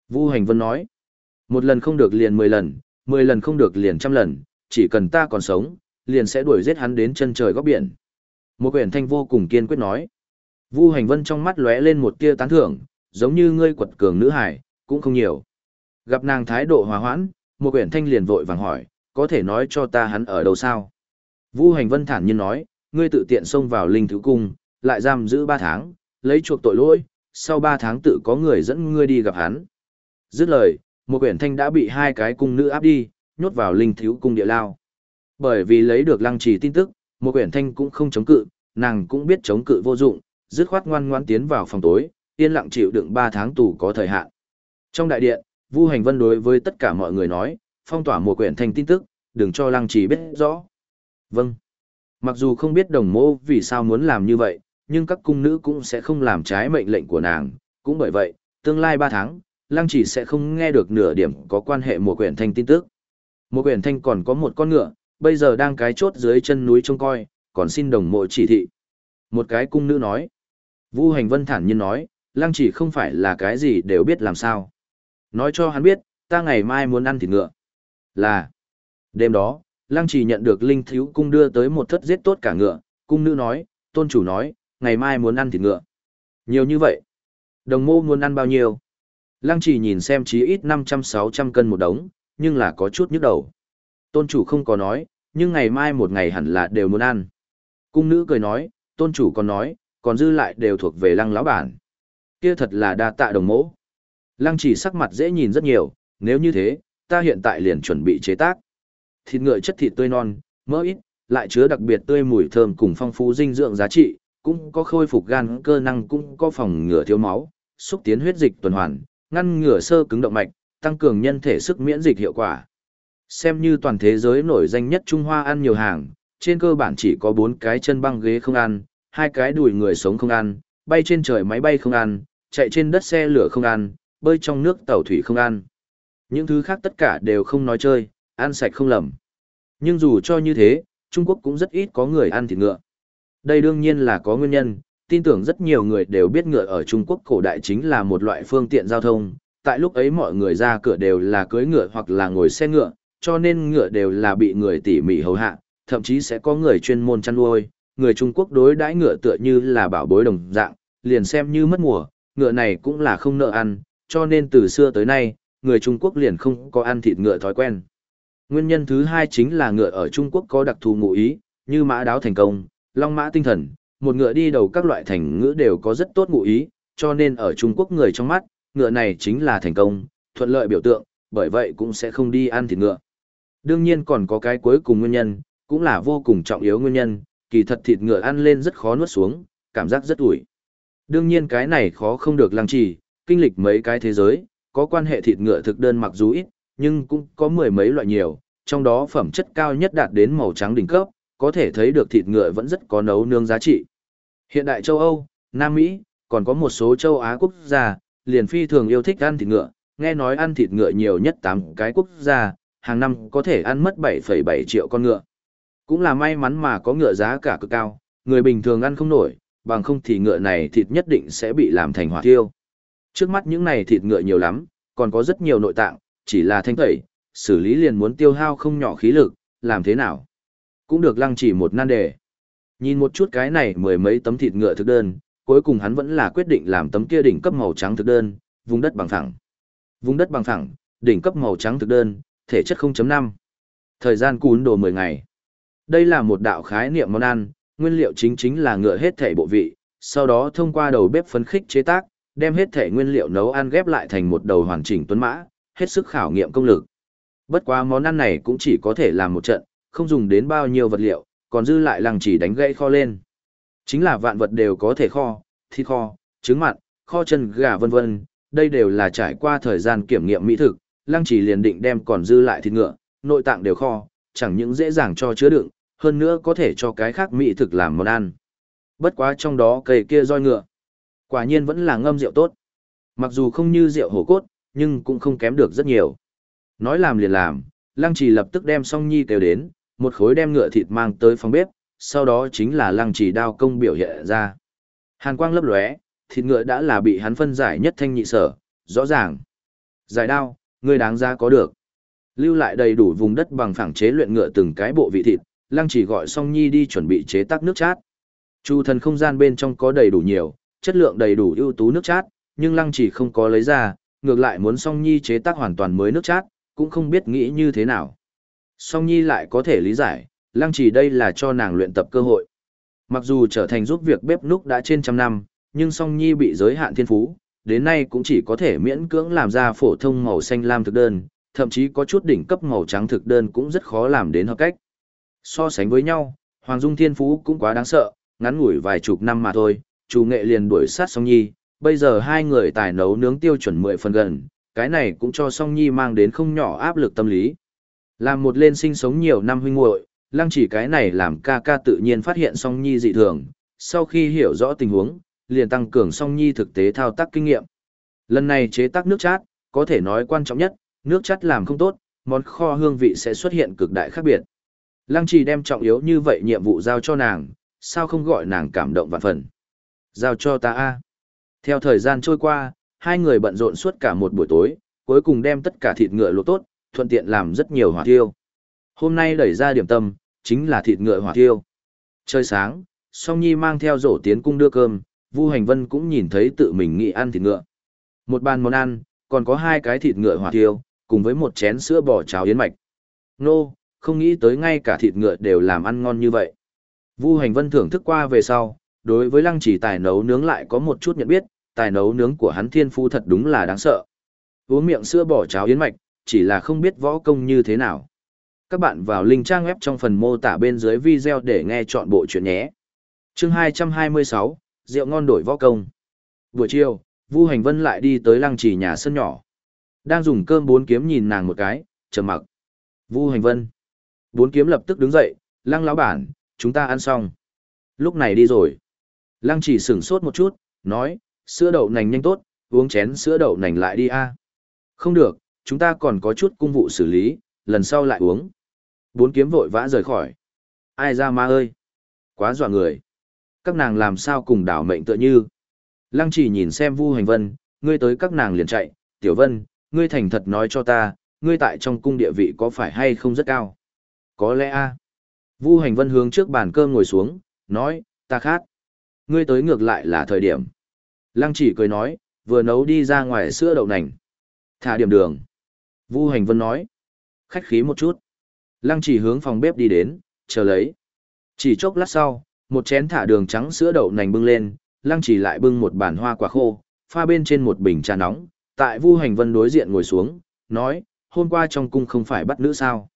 Vu Hành Vân nói, một lần không được liền mười lần, mười lần không được liền trăm lần, chỉ cần ta còn sống, liền sẽ đuổi giết hắn đến chân trời góc biển. Một quyển thanh vô cùng kiên quyết nói. Vu Hành Vân trong mắt lóe lên một tia tán thưởng, giống như ngươi quật cường nữ hải, cũng không nhiều. Gặp nàng thái độ hòa hoãn, một quyển thanh liền vội vàng hỏi, có thể nói cho ta hắn ở đâu sao? Vu Hành Vân thản nhiên nói, ngươi tự tiện xông vào linh thứ cung, lại giam giữ ba tháng, lấy chuộc tội lỗi, sau ba tháng tự có người dẫn ngươi đi gặp hắn. Dứt lời, một quyển thanh đã bị hai cái cung nữ áp đi, nhốt vào linh thiếu cung địa lao. Bởi vì lấy được lăng trì tin tức, một quyển thanh cũng không chống cự, nàng cũng biết chống cự vô dụng, dứt khoát ngoan ngoan tiến vào phòng tối, yên lặng chịu đựng ba tháng tù có thời hạn. Trong đại điện, Vu Hành Vân đối với tất cả mọi người nói, phong tỏa một quyển thanh tin tức, đừng cho lăng trì biết rõ. Vâng. Mặc dù không biết đồng mô vì sao muốn làm như vậy, nhưng các cung nữ cũng sẽ không làm trái mệnh lệnh của nàng, cũng bởi vậy, tương lai 3 tháng, lăng chỉ sẽ không nghe được nửa điểm có quan hệ một quyển thanh tin tức. Một quyển thanh còn có một con ngựa, bây giờ đang cái chốt dưới chân núi trông coi, còn xin đồng mộ chỉ thị. Một cái cung nữ nói. Vu hành vân thản nhiên nói, lăng chỉ không phải là cái gì đều biết làm sao. Nói cho hắn biết, ta ngày mai muốn ăn thịt ngựa. Là. Đêm đó, lăng chỉ nhận được linh thiếu cung đưa tới một thất giết tốt cả ngựa, cung nữ nói, tôn chủ nói, ngày mai muốn ăn thịt ngựa. Nhiều như vậy. Đồng mô muốn ăn bao nhiêu? Lăng chỉ nhìn xem chí ít 500-600 cân một đống, nhưng là có chút nhức đầu. Tôn chủ không có nói, nhưng ngày mai một ngày hẳn là đều muốn ăn. Cung nữ cười nói, tôn chủ còn nói, còn dư lại đều thuộc về lăng lão bản. Kia thật là đa tạ đồng mỗ. Lăng chỉ sắc mặt dễ nhìn rất nhiều, nếu như thế, ta hiện tại liền chuẩn bị chế tác. Thịt ngựa chất thịt tươi non, mỡ ít, lại chứa đặc biệt tươi mùi thơm cùng phong phú dinh dưỡng giá trị, cũng có khôi phục gan cơ năng cũng có phòng ngừa thiếu máu, xúc tiến huyết dịch tuần hoàn, ngăn ngừa sơ cứng động mạch, tăng cường nhân thể sức miễn dịch hiệu quả. Xem như toàn thế giới nổi danh nhất Trung Hoa ăn nhiều hàng, trên cơ bản chỉ có 4 cái chân băng ghế không ăn, hai cái đùi người sống không ăn, bay trên trời máy bay không ăn, chạy trên đất xe lửa không ăn, bơi trong nước tàu thủy không ăn. Những thứ khác tất cả đều không nói chơi, ăn sạch không lầm. Nhưng dù cho như thế, Trung Quốc cũng rất ít có người ăn thịt ngựa. Đây đương nhiên là có nguyên nhân, tin tưởng rất nhiều người đều biết ngựa ở Trung Quốc cổ đại chính là một loại phương tiện giao thông, tại lúc ấy mọi người ra cửa đều là cưỡi ngựa hoặc là ngồi xe ngựa, cho nên ngựa đều là bị người tỉ mỉ hầu hạ, thậm chí sẽ có người chuyên môn chăn nuôi, người Trung Quốc đối đãi ngựa tựa như là bảo bối đồng dạng, liền xem như mất mùa, ngựa này cũng là không nợ ăn, cho nên từ xưa tới nay, người Trung Quốc liền không có ăn thịt ngựa thói quen. Nguyên nhân thứ hai chính là ngựa ở Trung Quốc có đặc thù ngụ ý, như mã đáo thành công, long mã tinh thần, một ngựa đi đầu các loại thành ngữ đều có rất tốt ngụ ý, cho nên ở Trung Quốc người trong mắt, ngựa này chính là thành công, thuận lợi biểu tượng, bởi vậy cũng sẽ không đi ăn thịt ngựa. Đương nhiên còn có cái cuối cùng nguyên nhân, cũng là vô cùng trọng yếu nguyên nhân, kỳ thật thịt ngựa ăn lên rất khó nuốt xuống, cảm giác rất ủi. Đương nhiên cái này khó không được lăng trì, kinh lịch mấy cái thế giới, có quan hệ thịt ngựa thực đơn mặc dù ít, nhưng cũng có mười mấy loại nhiều, trong đó phẩm chất cao nhất đạt đến màu trắng đỉnh cấp, có thể thấy được thịt ngựa vẫn rất có nấu nương giá trị. Hiện đại châu Âu, Nam Mỹ, còn có một số châu Á quốc gia, liền phi thường yêu thích ăn thịt ngựa, nghe nói ăn thịt ngựa nhiều nhất 8 cái quốc gia, hàng năm có thể ăn mất 7,7 triệu con ngựa. Cũng là may mắn mà có ngựa giá cả cực cao, người bình thường ăn không nổi, bằng không thì ngựa này thịt nhất định sẽ bị làm thành hỏa tiêu. Trước mắt những này thịt ngựa nhiều lắm, còn có rất nhiều nội tạng, chỉ là thanh tẩy, xử lý liền muốn tiêu hao không nhỏ khí lực, làm thế nào? Cũng được lăng chỉ một nan đề. Nhìn một chút cái này mười mấy tấm thịt ngựa thực đơn, cuối cùng hắn vẫn là quyết định làm tấm kia đỉnh cấp màu trắng thực đơn, vùng đất bằng phẳng. Vùng đất bằng phẳng, đỉnh cấp màu trắng thực đơn, thể chất 0.5. Thời gian cún đồ 10 ngày. Đây là một đạo khái niệm món ăn, nguyên liệu chính chính là ngựa hết thể bộ vị, sau đó thông qua đầu bếp phấn khích chế tác, đem hết thể nguyên liệu nấu ăn ghép lại thành một đầu hoàn chỉnh tuấn mã, hết sức khảo nghiệm công lực. Bất quá món ăn này cũng chỉ có thể làm một trận, không dùng đến bao nhiêu vật liệu, còn dư lại lăng chỉ đánh gãy kho lên. Chính là vạn vật đều có thể kho, thịt kho, trứng mặn, kho chân gà vân vân, đây đều là trải qua thời gian kiểm nghiệm mỹ thực, lăng chỉ liền định đem còn dư lại thịt ngựa, nội tạng đều kho, chẳng những dễ dàng cho chứa đựng, hơn nữa có thể cho cái khác mỹ thực làm món ăn. Bất quá trong đó cây kia roi ngựa, quả nhiên vẫn là ngâm rượu tốt. Mặc dù không như rượu hổ cốt, nhưng cũng không kém được rất nhiều. Nói làm liền làm, Lăng Trì lập tức đem Song Nhi kêu đến, một khối đem ngựa thịt mang tới phòng bếp, sau đó chính là Lăng Trì đao công biểu hiện ra. Hàn quang lấp lóe, thịt ngựa đã là bị hắn phân giải nhất thanh nhị sở, rõ ràng. Giải đao, ngươi đáng ra có được. Lưu lại đầy đủ vùng đất bằng phẳng chế luyện ngựa từng cái bộ vị thịt, Lăng Trì gọi Song Nhi đi chuẩn bị chế tác nước chát. Chu thần không gian bên trong có đầy đủ nhiều, chất lượng đầy đủ ưu tú nước chát, nhưng Lăng Trì không có lấy ra, ngược lại muốn Song Nhi chế tác hoàn toàn mới nước chát, cũng không biết nghĩ như thế nào. Song Nhi lại có thể lý giải, Lăng Trì đây là cho nàng luyện tập cơ hội. Mặc dù trở thành giúp việc bếp núc đã trên trăm năm, nhưng Song Nhi bị giới hạn thiên phú, đến nay cũng chỉ có thể miễn cưỡng làm ra phổ thông màu xanh lam thực đơn, thậm chí có chút đỉnh cấp màu trắng thực đơn cũng rất khó làm đến hợp cách. So sánh với nhau, Hoàng Dung Thiên Phú cũng quá đáng sợ, ngắn ngủi vài chục năm mà thôi, chủ nghệ liền đuổi sát Song Nhi, bây giờ hai người tài nấu nướng tiêu chuẩn 10 phần gần, cái này cũng cho Song Nhi mang đến không nhỏ áp lực tâm lý. Làm một lên sinh sống nhiều năm huynh muội, lăng chỉ cái này làm ca ca tự nhiên phát hiện Song Nhi dị thường, sau khi hiểu rõ tình huống, liền tăng cường Song Nhi thực tế thao tác kinh nghiệm. Lần này chế tác nước chát, có thể nói quan trọng nhất, nước chát làm không tốt, món kho hương vị sẽ xuất hiện cực đại khác biệt. Lăng chỉ đem trọng yếu như vậy nhiệm vụ giao cho nàng, sao không gọi nàng cảm động vạn phần. Giao cho ta a. Theo thời gian trôi qua, hai người bận rộn suốt cả một buổi tối, cuối cùng đem tất cả thịt ngựa luộc tốt, thuận tiện làm rất nhiều hỏa tiêu. Hôm nay đẩy ra điểm tâm, chính là thịt ngựa hỏa tiêu. Trời sáng, Song Nhi mang theo rổ tiến cung đưa cơm, Vu Hành Vân cũng nhìn thấy tự mình nghĩ ăn thịt ngựa. Một bàn món ăn, còn có hai cái thịt ngựa hỏa tiêu, cùng với một chén sữa bò cháo yến mạch. Nô, không nghĩ tới ngay cả thịt ngựa đều làm ăn ngon như vậy. Vu Hành Vân thưởng thức qua về sau, đối với lăng chỉ tài nấu nướng lại có một chút nhận biết, tài nấu nướng của hắn thiên phu thật đúng là đáng sợ. Uống miệng sữa bỏ cháo yến mạch, chỉ là không biết võ công như thế nào. Các bạn vào link trang web trong phần mô tả bên dưới video để nghe chọn bộ chuyện nhé. Chương 226, rượu ngon đổi võ công. Buổi chiều, Vu Hành Vân lại đi tới lăng chỉ nhà sân nhỏ. Đang dùng cơm bốn kiếm nhìn nàng một cái, trầm mặc. Vu Hành Vân. Bốn kiếm lập tức đứng dậy, lăng lão bản, chúng ta ăn xong. Lúc này đi rồi. Lăng chỉ sửng sốt một chút, nói, sữa đậu nành nhanh tốt, uống chén sữa đậu nành lại đi a. Không được, chúng ta còn có chút cung vụ xử lý, lần sau lại uống. Bốn kiếm vội vã rời khỏi. Ai ra ma ơi! Quá dọa người. Các nàng làm sao cùng đảo mệnh tựa như. Lăng chỉ nhìn xem Vu Hành Vân, ngươi tới các nàng liền chạy, Tiểu Vân, ngươi thành thật nói cho ta, ngươi tại trong cung địa vị có phải hay không rất cao? Có lẽ a. Vu Hành Vân hướng trước bàn cơm ngồi xuống, nói, ta khát. Ngươi tới ngược lại là thời điểm. Lăng chỉ cười nói, vừa nấu đi ra ngoài sữa đậu nành. Thả điểm đường. Vu Hành Vân nói, khách khí một chút. Lăng chỉ hướng phòng bếp đi đến, chờ lấy. Chỉ chốc lát sau, một chén thả đường trắng sữa đậu nành bưng lên, lăng chỉ lại bưng một bản hoa quả khô, pha bên trên một bình trà nóng. Tại Vu Hành Vân đối diện ngồi xuống, nói, hôm qua trong cung không phải bắt nữ sao?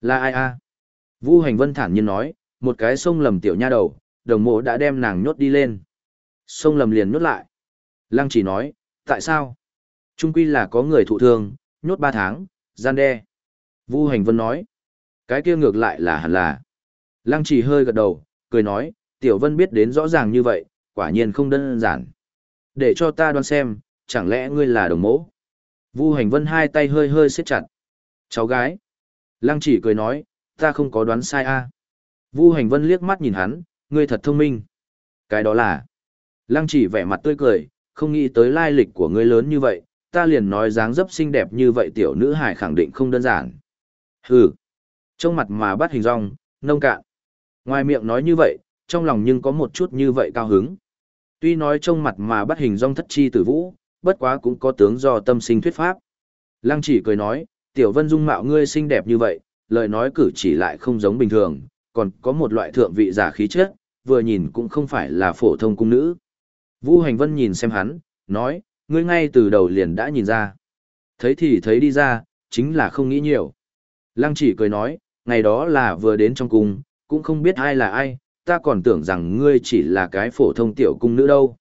Là ai a? Vu Hành Vân thản nhiên nói, một cái sông lầm tiểu nha đầu, đồng mộ đã đem nàng nhốt đi lên. Sông lầm liền nhốt lại. Lăng chỉ nói, tại sao? Trung quy là có người thụ thương, nhốt ba tháng, gian đe. Vu Hành Vân nói, cái kia ngược lại là hẳn là. Lăng chỉ hơi gật đầu, cười nói, Tiểu Vân biết đến rõ ràng như vậy, quả nhiên không đơn giản. Để cho ta đoán xem, chẳng lẽ ngươi là đồng mẫu? Vu Hành Vân hai tay hơi hơi siết chặt. Cháu gái. Lăng chỉ cười nói, ta không có đoán sai a. Vu Hành Vân liếc mắt nhìn hắn, ngươi thật thông minh. Cái đó là. Lăng chỉ vẻ mặt tươi cười, không nghĩ tới lai lịch của ngươi lớn như vậy, ta liền nói dáng dấp xinh đẹp như vậy tiểu nữ hải khẳng định không đơn giản. Hừ. Trong mặt mà bắt hình rong, nông cạn. Ngoài miệng nói như vậy, trong lòng nhưng có một chút như vậy cao hứng. Tuy nói trong mặt mà bắt hình rong thất chi tử vũ, bất quá cũng có tướng do tâm sinh thuyết pháp. Lăng chỉ cười nói, tiểu vân dung mạo ngươi xinh đẹp như vậy, lời nói cử chỉ lại không giống bình thường, còn có một loại thượng vị giả khí chất, vừa nhìn cũng không phải là phổ thông cung nữ. Vu Hành Vân nhìn xem hắn, nói, ngươi ngay từ đầu liền đã nhìn ra. Thấy thì thấy đi ra, chính là không nghĩ nhiều. Lăng chỉ cười nói, ngày đó là vừa đến trong cung, cũng không biết ai là ai, ta còn tưởng rằng ngươi chỉ là cái phổ thông tiểu cung nữ đâu.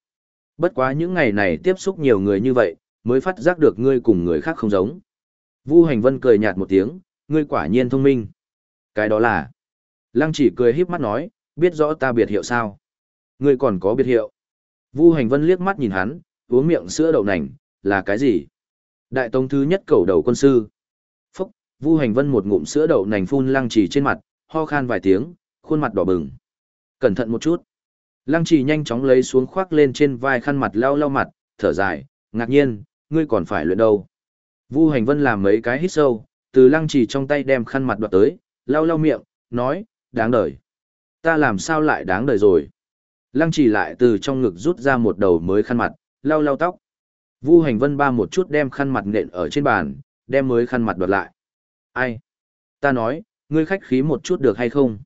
Bất quá những ngày này tiếp xúc nhiều người như vậy, mới phát giác được ngươi cùng người khác không giống. Vu Hành Vân cười nhạt một tiếng, ngươi quả nhiên thông minh. Cái đó là... Lăng chỉ cười híp mắt nói, biết rõ ta biệt hiệu sao. Ngươi còn có biệt hiệu. Vu Hành Vân liếc mắt nhìn hắn, uống miệng sữa đậu nành, là cái gì? Đại tông thứ nhất cầu đầu quân sư. Phúc, Vu Hành Vân một ngụm sữa đậu nành phun lăng trì trên mặt, ho khan vài tiếng, khuôn mặt đỏ bừng. Cẩn thận một chút. Lăng trì nhanh chóng lấy xuống khoác lên trên vai khăn mặt lau lau mặt, thở dài, ngạc nhiên, ngươi còn phải luyện đâu. Vu Hành Vân làm mấy cái hít sâu, từ lăng trì trong tay đem khăn mặt đoạt tới, lau lau miệng, nói, đáng đời. Ta làm sao lại đáng đời rồi. Lăng chỉ lại từ trong ngực rút ra một đầu mới khăn mặt, lau lau tóc. Vu Hành Vân ba một chút đem khăn mặt nện ở trên bàn, đem mới khăn mặt đoạt lại. Ai? Ta nói, ngươi khách khí một chút được hay không?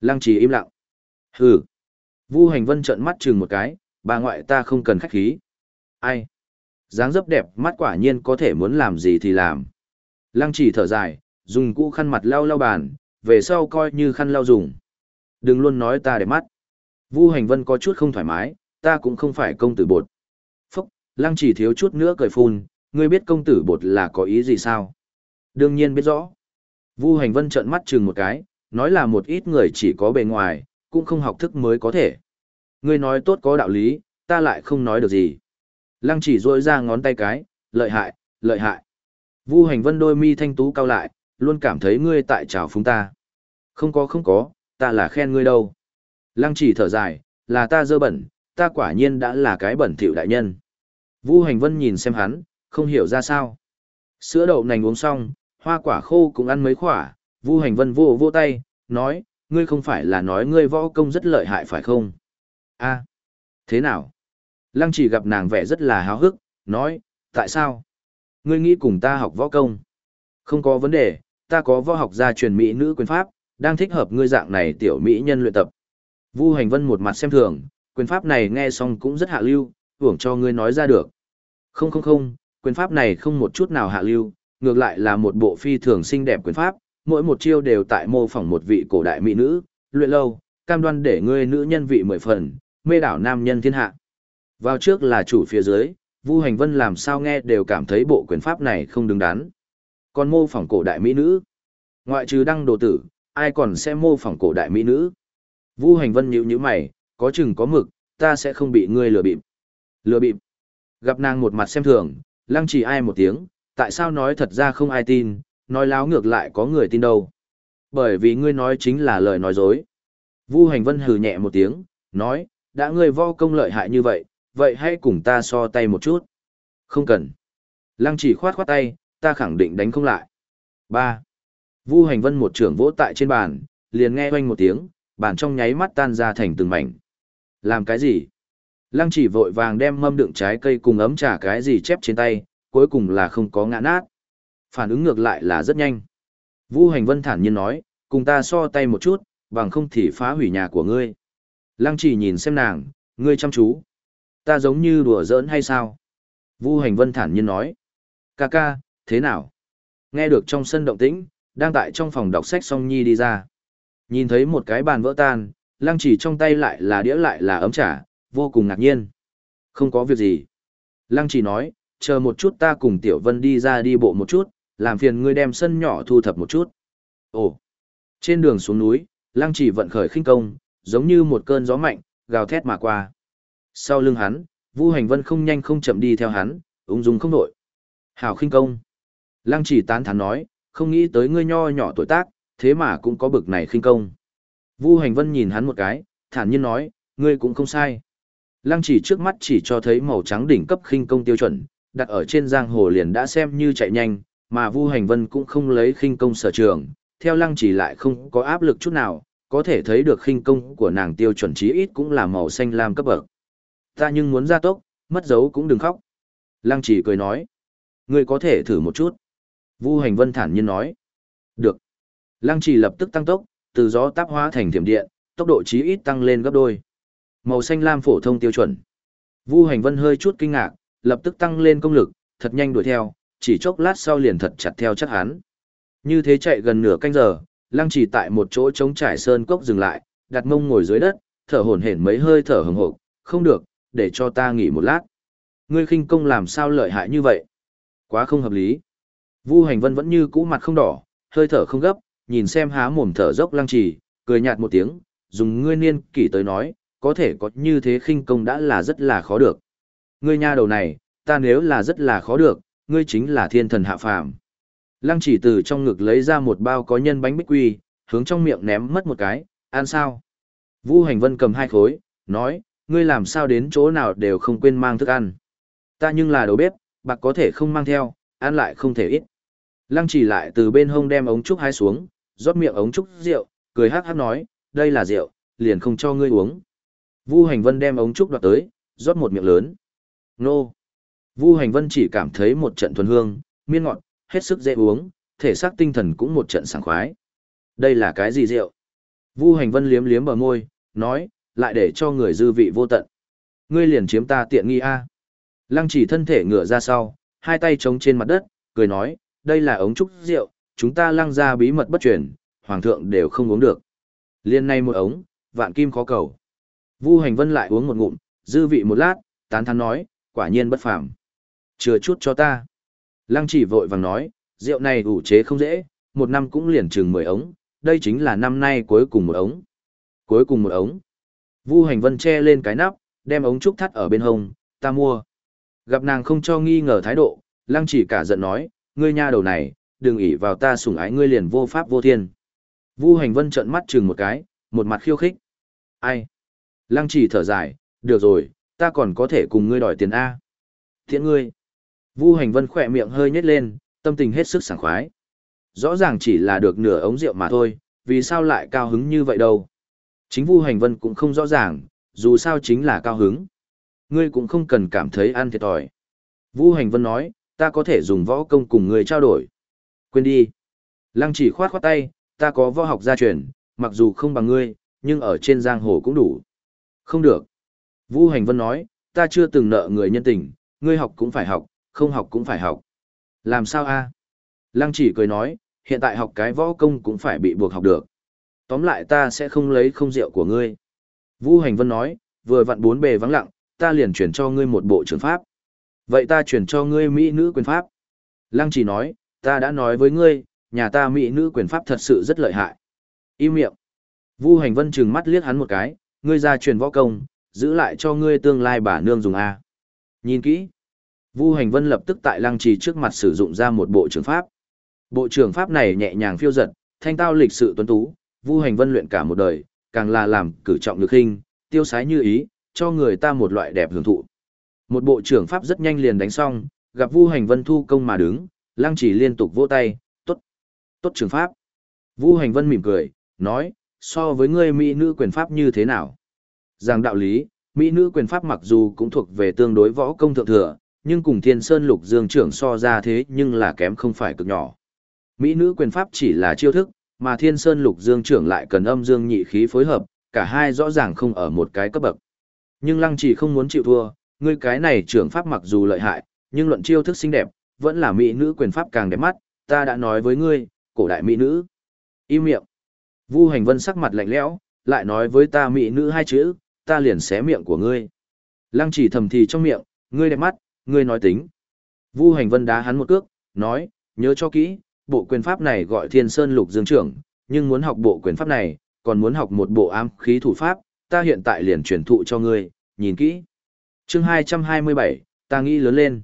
Lăng chỉ im lặng. Hừ. Vu Hành Vân trợn mắt chừng một cái, bà ngoại ta không cần khách khí. Ai? dáng dấp đẹp mắt quả nhiên có thể muốn làm gì thì làm. Lăng chỉ thở dài, dùng cũ khăn mặt lau lau bàn, về sau coi như khăn lau dùng. Đừng luôn nói ta đẹp mắt. Vu hành vân có chút không thoải mái, ta cũng không phải công tử bột. Phúc, lăng chỉ thiếu chút nữa cười phun, ngươi biết công tử bột là có ý gì sao? Đương nhiên biết rõ. Vu hành vân trợn mắt chừng một cái, nói là một ít người chỉ có bề ngoài, cũng không học thức mới có thể. Ngươi nói tốt có đạo lý, ta lại không nói được gì. Lăng chỉ rôi ra ngón tay cái, lợi hại, lợi hại. Vu hành vân đôi mi thanh tú cao lại, luôn cảm thấy ngươi tại trào phúng ta. Không có không có, ta là khen ngươi đâu. Lăng chỉ thở dài, là ta dơ bẩn, ta quả nhiên đã là cái bẩn thỉu đại nhân. Vu hành vân nhìn xem hắn, không hiểu ra sao. Sữa đậu nành uống xong, hoa quả khô cũng ăn mấy quả, Vu hành vân vô vô tay, nói, ngươi không phải là nói ngươi võ công rất lợi hại phải không? a thế nào? Lăng chỉ gặp nàng vẻ rất là háo hức, nói, tại sao? Ngươi nghĩ cùng ta học võ công? Không có vấn đề, ta có võ học gia truyền mỹ nữ quyền pháp, đang thích hợp ngươi dạng này tiểu mỹ nhân luyện tập. Vu Hành Vân một mặt xem thường, quyền pháp này nghe xong cũng rất hạ lưu, hưởng cho ngươi nói ra được. Không không không, quyền pháp này không một chút nào hạ lưu, ngược lại là một bộ phi thường xinh đẹp quyền pháp, mỗi một chiêu đều tại mô phỏng một vị cổ đại mỹ nữ, luyện lâu, cam đoan để ngươi nữ nhân vị mười phần, mê đảo nam nhân thiên hạ. Vào trước là chủ phía dưới, Vu Hành Vân làm sao nghe đều cảm thấy bộ quyền pháp này không đứng đắn. Còn mô phỏng cổ đại mỹ nữ. Ngoại trừ đăng đồ tử, ai còn sẽ mô phỏng cổ đại mỹ nữ. Vu Hành Vân nhíu nhíu mày, có chừng có mực, ta sẽ không bị ngươi lừa bịp. Lừa bịp. Gặp nàng một mặt xem thường, lăng chỉ ai một tiếng, tại sao nói thật ra không ai tin, nói láo ngược lại có người tin đâu. Bởi vì ngươi nói chính là lời nói dối. Vu Hành Vân hừ nhẹ một tiếng, nói, đã ngươi vo công lợi hại như vậy, vậy hãy cùng ta so tay một chút. Không cần. Lăng chỉ khoát khoát tay, ta khẳng định đánh không lại. 3. Vu hành vân một trưởng vỗ tại trên bàn, liền nghe oanh một tiếng, bàn trong nháy mắt tan ra thành từng mảnh. Làm cái gì? Lăng chỉ vội vàng đem mâm đựng trái cây cùng ấm trà cái gì chép trên tay, cuối cùng là không có ngã nát. Phản ứng ngược lại là rất nhanh. Vu hành vân thản nhiên nói, cùng ta so tay một chút, bằng không thì phá hủy nhà của ngươi. Lăng chỉ nhìn xem nàng, ngươi chăm chú. Ta giống như đùa giỡn hay sao? Vu Hành Vân thản nhiên nói. Ca ca, thế nào? Nghe được trong sân động tĩnh, đang tại trong phòng đọc sách song nhi đi ra. Nhìn thấy một cái bàn vỡ tan, lăng chỉ trong tay lại là đĩa lại là ấm trà, vô cùng ngạc nhiên. Không có việc gì. Lăng chỉ nói, chờ một chút ta cùng Tiểu Vân đi ra đi bộ một chút, làm phiền ngươi đem sân nhỏ thu thập một chút. Ồ! Trên đường xuống núi, lăng chỉ vận khởi khinh công, giống như một cơn gió mạnh, gào thét mà qua. Sau lưng hắn, Vu Hành Vân không nhanh không chậm đi theo hắn, ung dung không nổi. Hảo khinh công. Lăng chỉ tán thán nói, không nghĩ tới ngươi nho nhỏ tuổi tác, thế mà cũng có bực này khinh công. Vu Hành Vân nhìn hắn một cái, thản nhiên nói, ngươi cũng không sai. Lăng chỉ trước mắt chỉ cho thấy màu trắng đỉnh cấp khinh công tiêu chuẩn, đặt ở trên giang hồ liền đã xem như chạy nhanh, mà Vu Hành Vân cũng không lấy khinh công sở trường, theo Lăng chỉ lại không có áp lực chút nào, có thể thấy được khinh công của nàng tiêu chuẩn chí ít cũng là màu xanh lam cấp bậc. Ta nhưng muốn ra tốc, mất dấu cũng đừng khóc. Lăng chỉ cười nói. Ngươi có thể thử một chút. Vu hành vân thản nhiên nói. Được. Lăng trì lập tức tăng tốc, từ gió táp hóa thành thiểm điện, tốc độ chí ít tăng lên gấp đôi. Màu xanh lam phổ thông tiêu chuẩn. Vu Hành Vân hơi chút kinh ngạc, lập tức tăng lên công lực, thật nhanh đuổi theo, chỉ chốc lát sau liền thật chặt theo chắc hắn. Như thế chạy gần nửa canh giờ, Lăng Chỉ tại một chỗ trống trải sơn cốc dừng lại, đặt mông ngồi dưới đất, thở hổn hển mấy hơi thở hừng hực, không được, để cho ta nghỉ một lát. Ngươi khinh công làm sao lợi hại như vậy? Quá không hợp lý. Vu Hành Vân vẫn như cũ mặt không đỏ, hơi thở không gấp, nhìn xem há mồm thở dốc Lăng trì cười nhạt một tiếng, dùng ngươi niên kỷ tới nói, có thể có như thế khinh công đã là rất là khó được. Ngươi nha đầu này, ta nếu là rất là khó được, ngươi chính là thiên thần hạ phàm. Lăng chỉ từ trong ngực lấy ra một bao có nhân bánh bích quy, hướng trong miệng ném mất một cái, ăn sao? Vu Hành Vân cầm hai khối, nói, ngươi làm sao đến chỗ nào đều không quên mang thức ăn. Ta nhưng là đầu bếp, bạc có thể không mang theo, ăn lại không thể ít. Lăng chỉ lại từ bên hông đem ống trúc hai xuống, rót miệng ống trúc rượu, cười hát hát nói, đây là rượu, liền không cho ngươi uống. Vu Hành Vân đem ống trúc đoạt tới, rót một miệng lớn. Nô! Vu Hành Vân chỉ cảm thấy một trận thuần hương, miên ngọt, hết sức dễ uống, thể xác tinh thần cũng một trận sảng khoái. Đây là cái gì rượu? Vu Hành Vân liếm liếm bờ môi, nói, lại để cho người dư vị vô tận. Ngươi liền chiếm ta tiện nghi a. Lăng chỉ thân thể ngửa ra sau, hai tay chống trên mặt đất, cười nói, đây là ống trúc rượu, chúng ta lăng ra bí mật bất truyền, hoàng thượng đều không uống được. Liên nay một ống, vạn kim khó cầu. Vu Hành Vân lại uống một ngụm, dư vị một lát, tán thán nói, quả nhiên bất phàm. Chừa chút cho ta. Lăng chỉ vội vàng nói, rượu này ủ chế không dễ, một năm cũng liền chừng 10 ống, đây chính là năm nay cuối cùng một ống. Cuối cùng một ống. Vu hành vân che lên cái nắp, đem ống trúc thắt ở bên hông, ta mua. Gặp nàng không cho nghi ngờ thái độ, lăng chỉ cả giận nói, ngươi nha đầu này, đừng ỷ vào ta sủng ái ngươi liền vô pháp vô thiên. Vu hành vân trợn mắt chừng một cái, một mặt khiêu khích. Ai? Lăng chỉ thở dài, được rồi, ta còn có thể cùng ngươi đòi tiền A. Thiện ngươi. Vu hành vân khỏe miệng hơi nhếch lên, tâm tình hết sức sảng khoái. Rõ ràng chỉ là được nửa ống rượu mà thôi, vì sao lại cao hứng như vậy đâu. Chính Vu hành vân cũng không rõ ràng, dù sao chính là cao hứng. Ngươi cũng không cần cảm thấy ăn thiệt thòi. Vu hành vân nói, ta có thể dùng võ công cùng ngươi trao đổi. Quên đi. Lăng chỉ khoát khoát tay, ta có võ học gia truyền, mặc dù không bằng ngươi, nhưng ở trên giang hồ cũng đủ. Không được. Vu hành vân nói, ta chưa từng nợ người nhân tình, ngươi học cũng phải học, không học cũng phải học. Làm sao a? Lăng chỉ cười nói, hiện tại học cái võ công cũng phải bị buộc học được. Tóm lại ta sẽ không lấy không rượu của ngươi. Vu Hành Vân nói, vừa vặn bốn bề vắng lặng, ta liền chuyển cho ngươi một bộ trường pháp. Vậy ta chuyển cho ngươi mỹ nữ quyền pháp. Lăng chỉ nói, ta đã nói với ngươi, nhà ta mỹ nữ quyền pháp thật sự rất lợi hại. Im miệng. Vu Hành Vân trừng mắt liếc hắn một cái, ngươi ra truyền võ công, giữ lại cho ngươi tương lai bà nương dùng a. Nhìn kỹ. Vu Hành Vân lập tức tại Lăng Trì trước mặt sử dụng ra một bộ trường pháp. Bộ trường pháp này nhẹ nhàng phiêu giật, thanh tao lịch sự tuấn tú, Vu Hành Vân luyện cả một đời, càng là làm cử trọng nhược hình, tiêu sái như ý, cho người ta một loại đẹp hưởng thụ. Một bộ trưởng pháp rất nhanh liền đánh xong, gặp Vu Hành Vân thu công mà đứng, Lăng Chỉ liên tục vỗ tay, "Tốt, tốt trưởng pháp." Vu Hành Vân mỉm cười, nói, "So với ngươi mỹ nữ quyền pháp như thế nào?" Giang đạo lý, mỹ nữ quyền pháp mặc dù cũng thuộc về tương đối võ công thượng thừa, nhưng cùng thiên sơn lục dương trưởng so ra thế nhưng là kém không phải cực nhỏ. Mỹ nữ quyền pháp chỉ là chiêu thức, mà thiên sơn lục dương trưởng lại cần âm dương nhị khí phối hợp, cả hai rõ ràng không ở một cái cấp bậc. Nhưng lăng chỉ không muốn chịu thua, ngươi cái này trưởng pháp mặc dù lợi hại, nhưng luận chiêu thức xinh đẹp, vẫn là mỹ nữ quyền pháp càng đẹp mắt, ta đã nói với ngươi, cổ đại mỹ nữ. Im miệng. Vu hành vân sắc mặt lạnh lẽo, lại nói với ta mỹ nữ hai chữ, ta liền xé miệng của ngươi. Lăng chỉ thầm thì trong miệng, ngươi đẹp mắt, ngươi nói tính. Vu hành vân đá hắn một cước, nói, nhớ cho kỹ, bộ quyền pháp này gọi thiên sơn lục dương trưởng, nhưng muốn học bộ quyền pháp này, còn muốn học một bộ ám khí thủ pháp, ta hiện tại liền truyền thụ cho ngươi, nhìn kỹ chương 227, ta nghĩ lớn lên.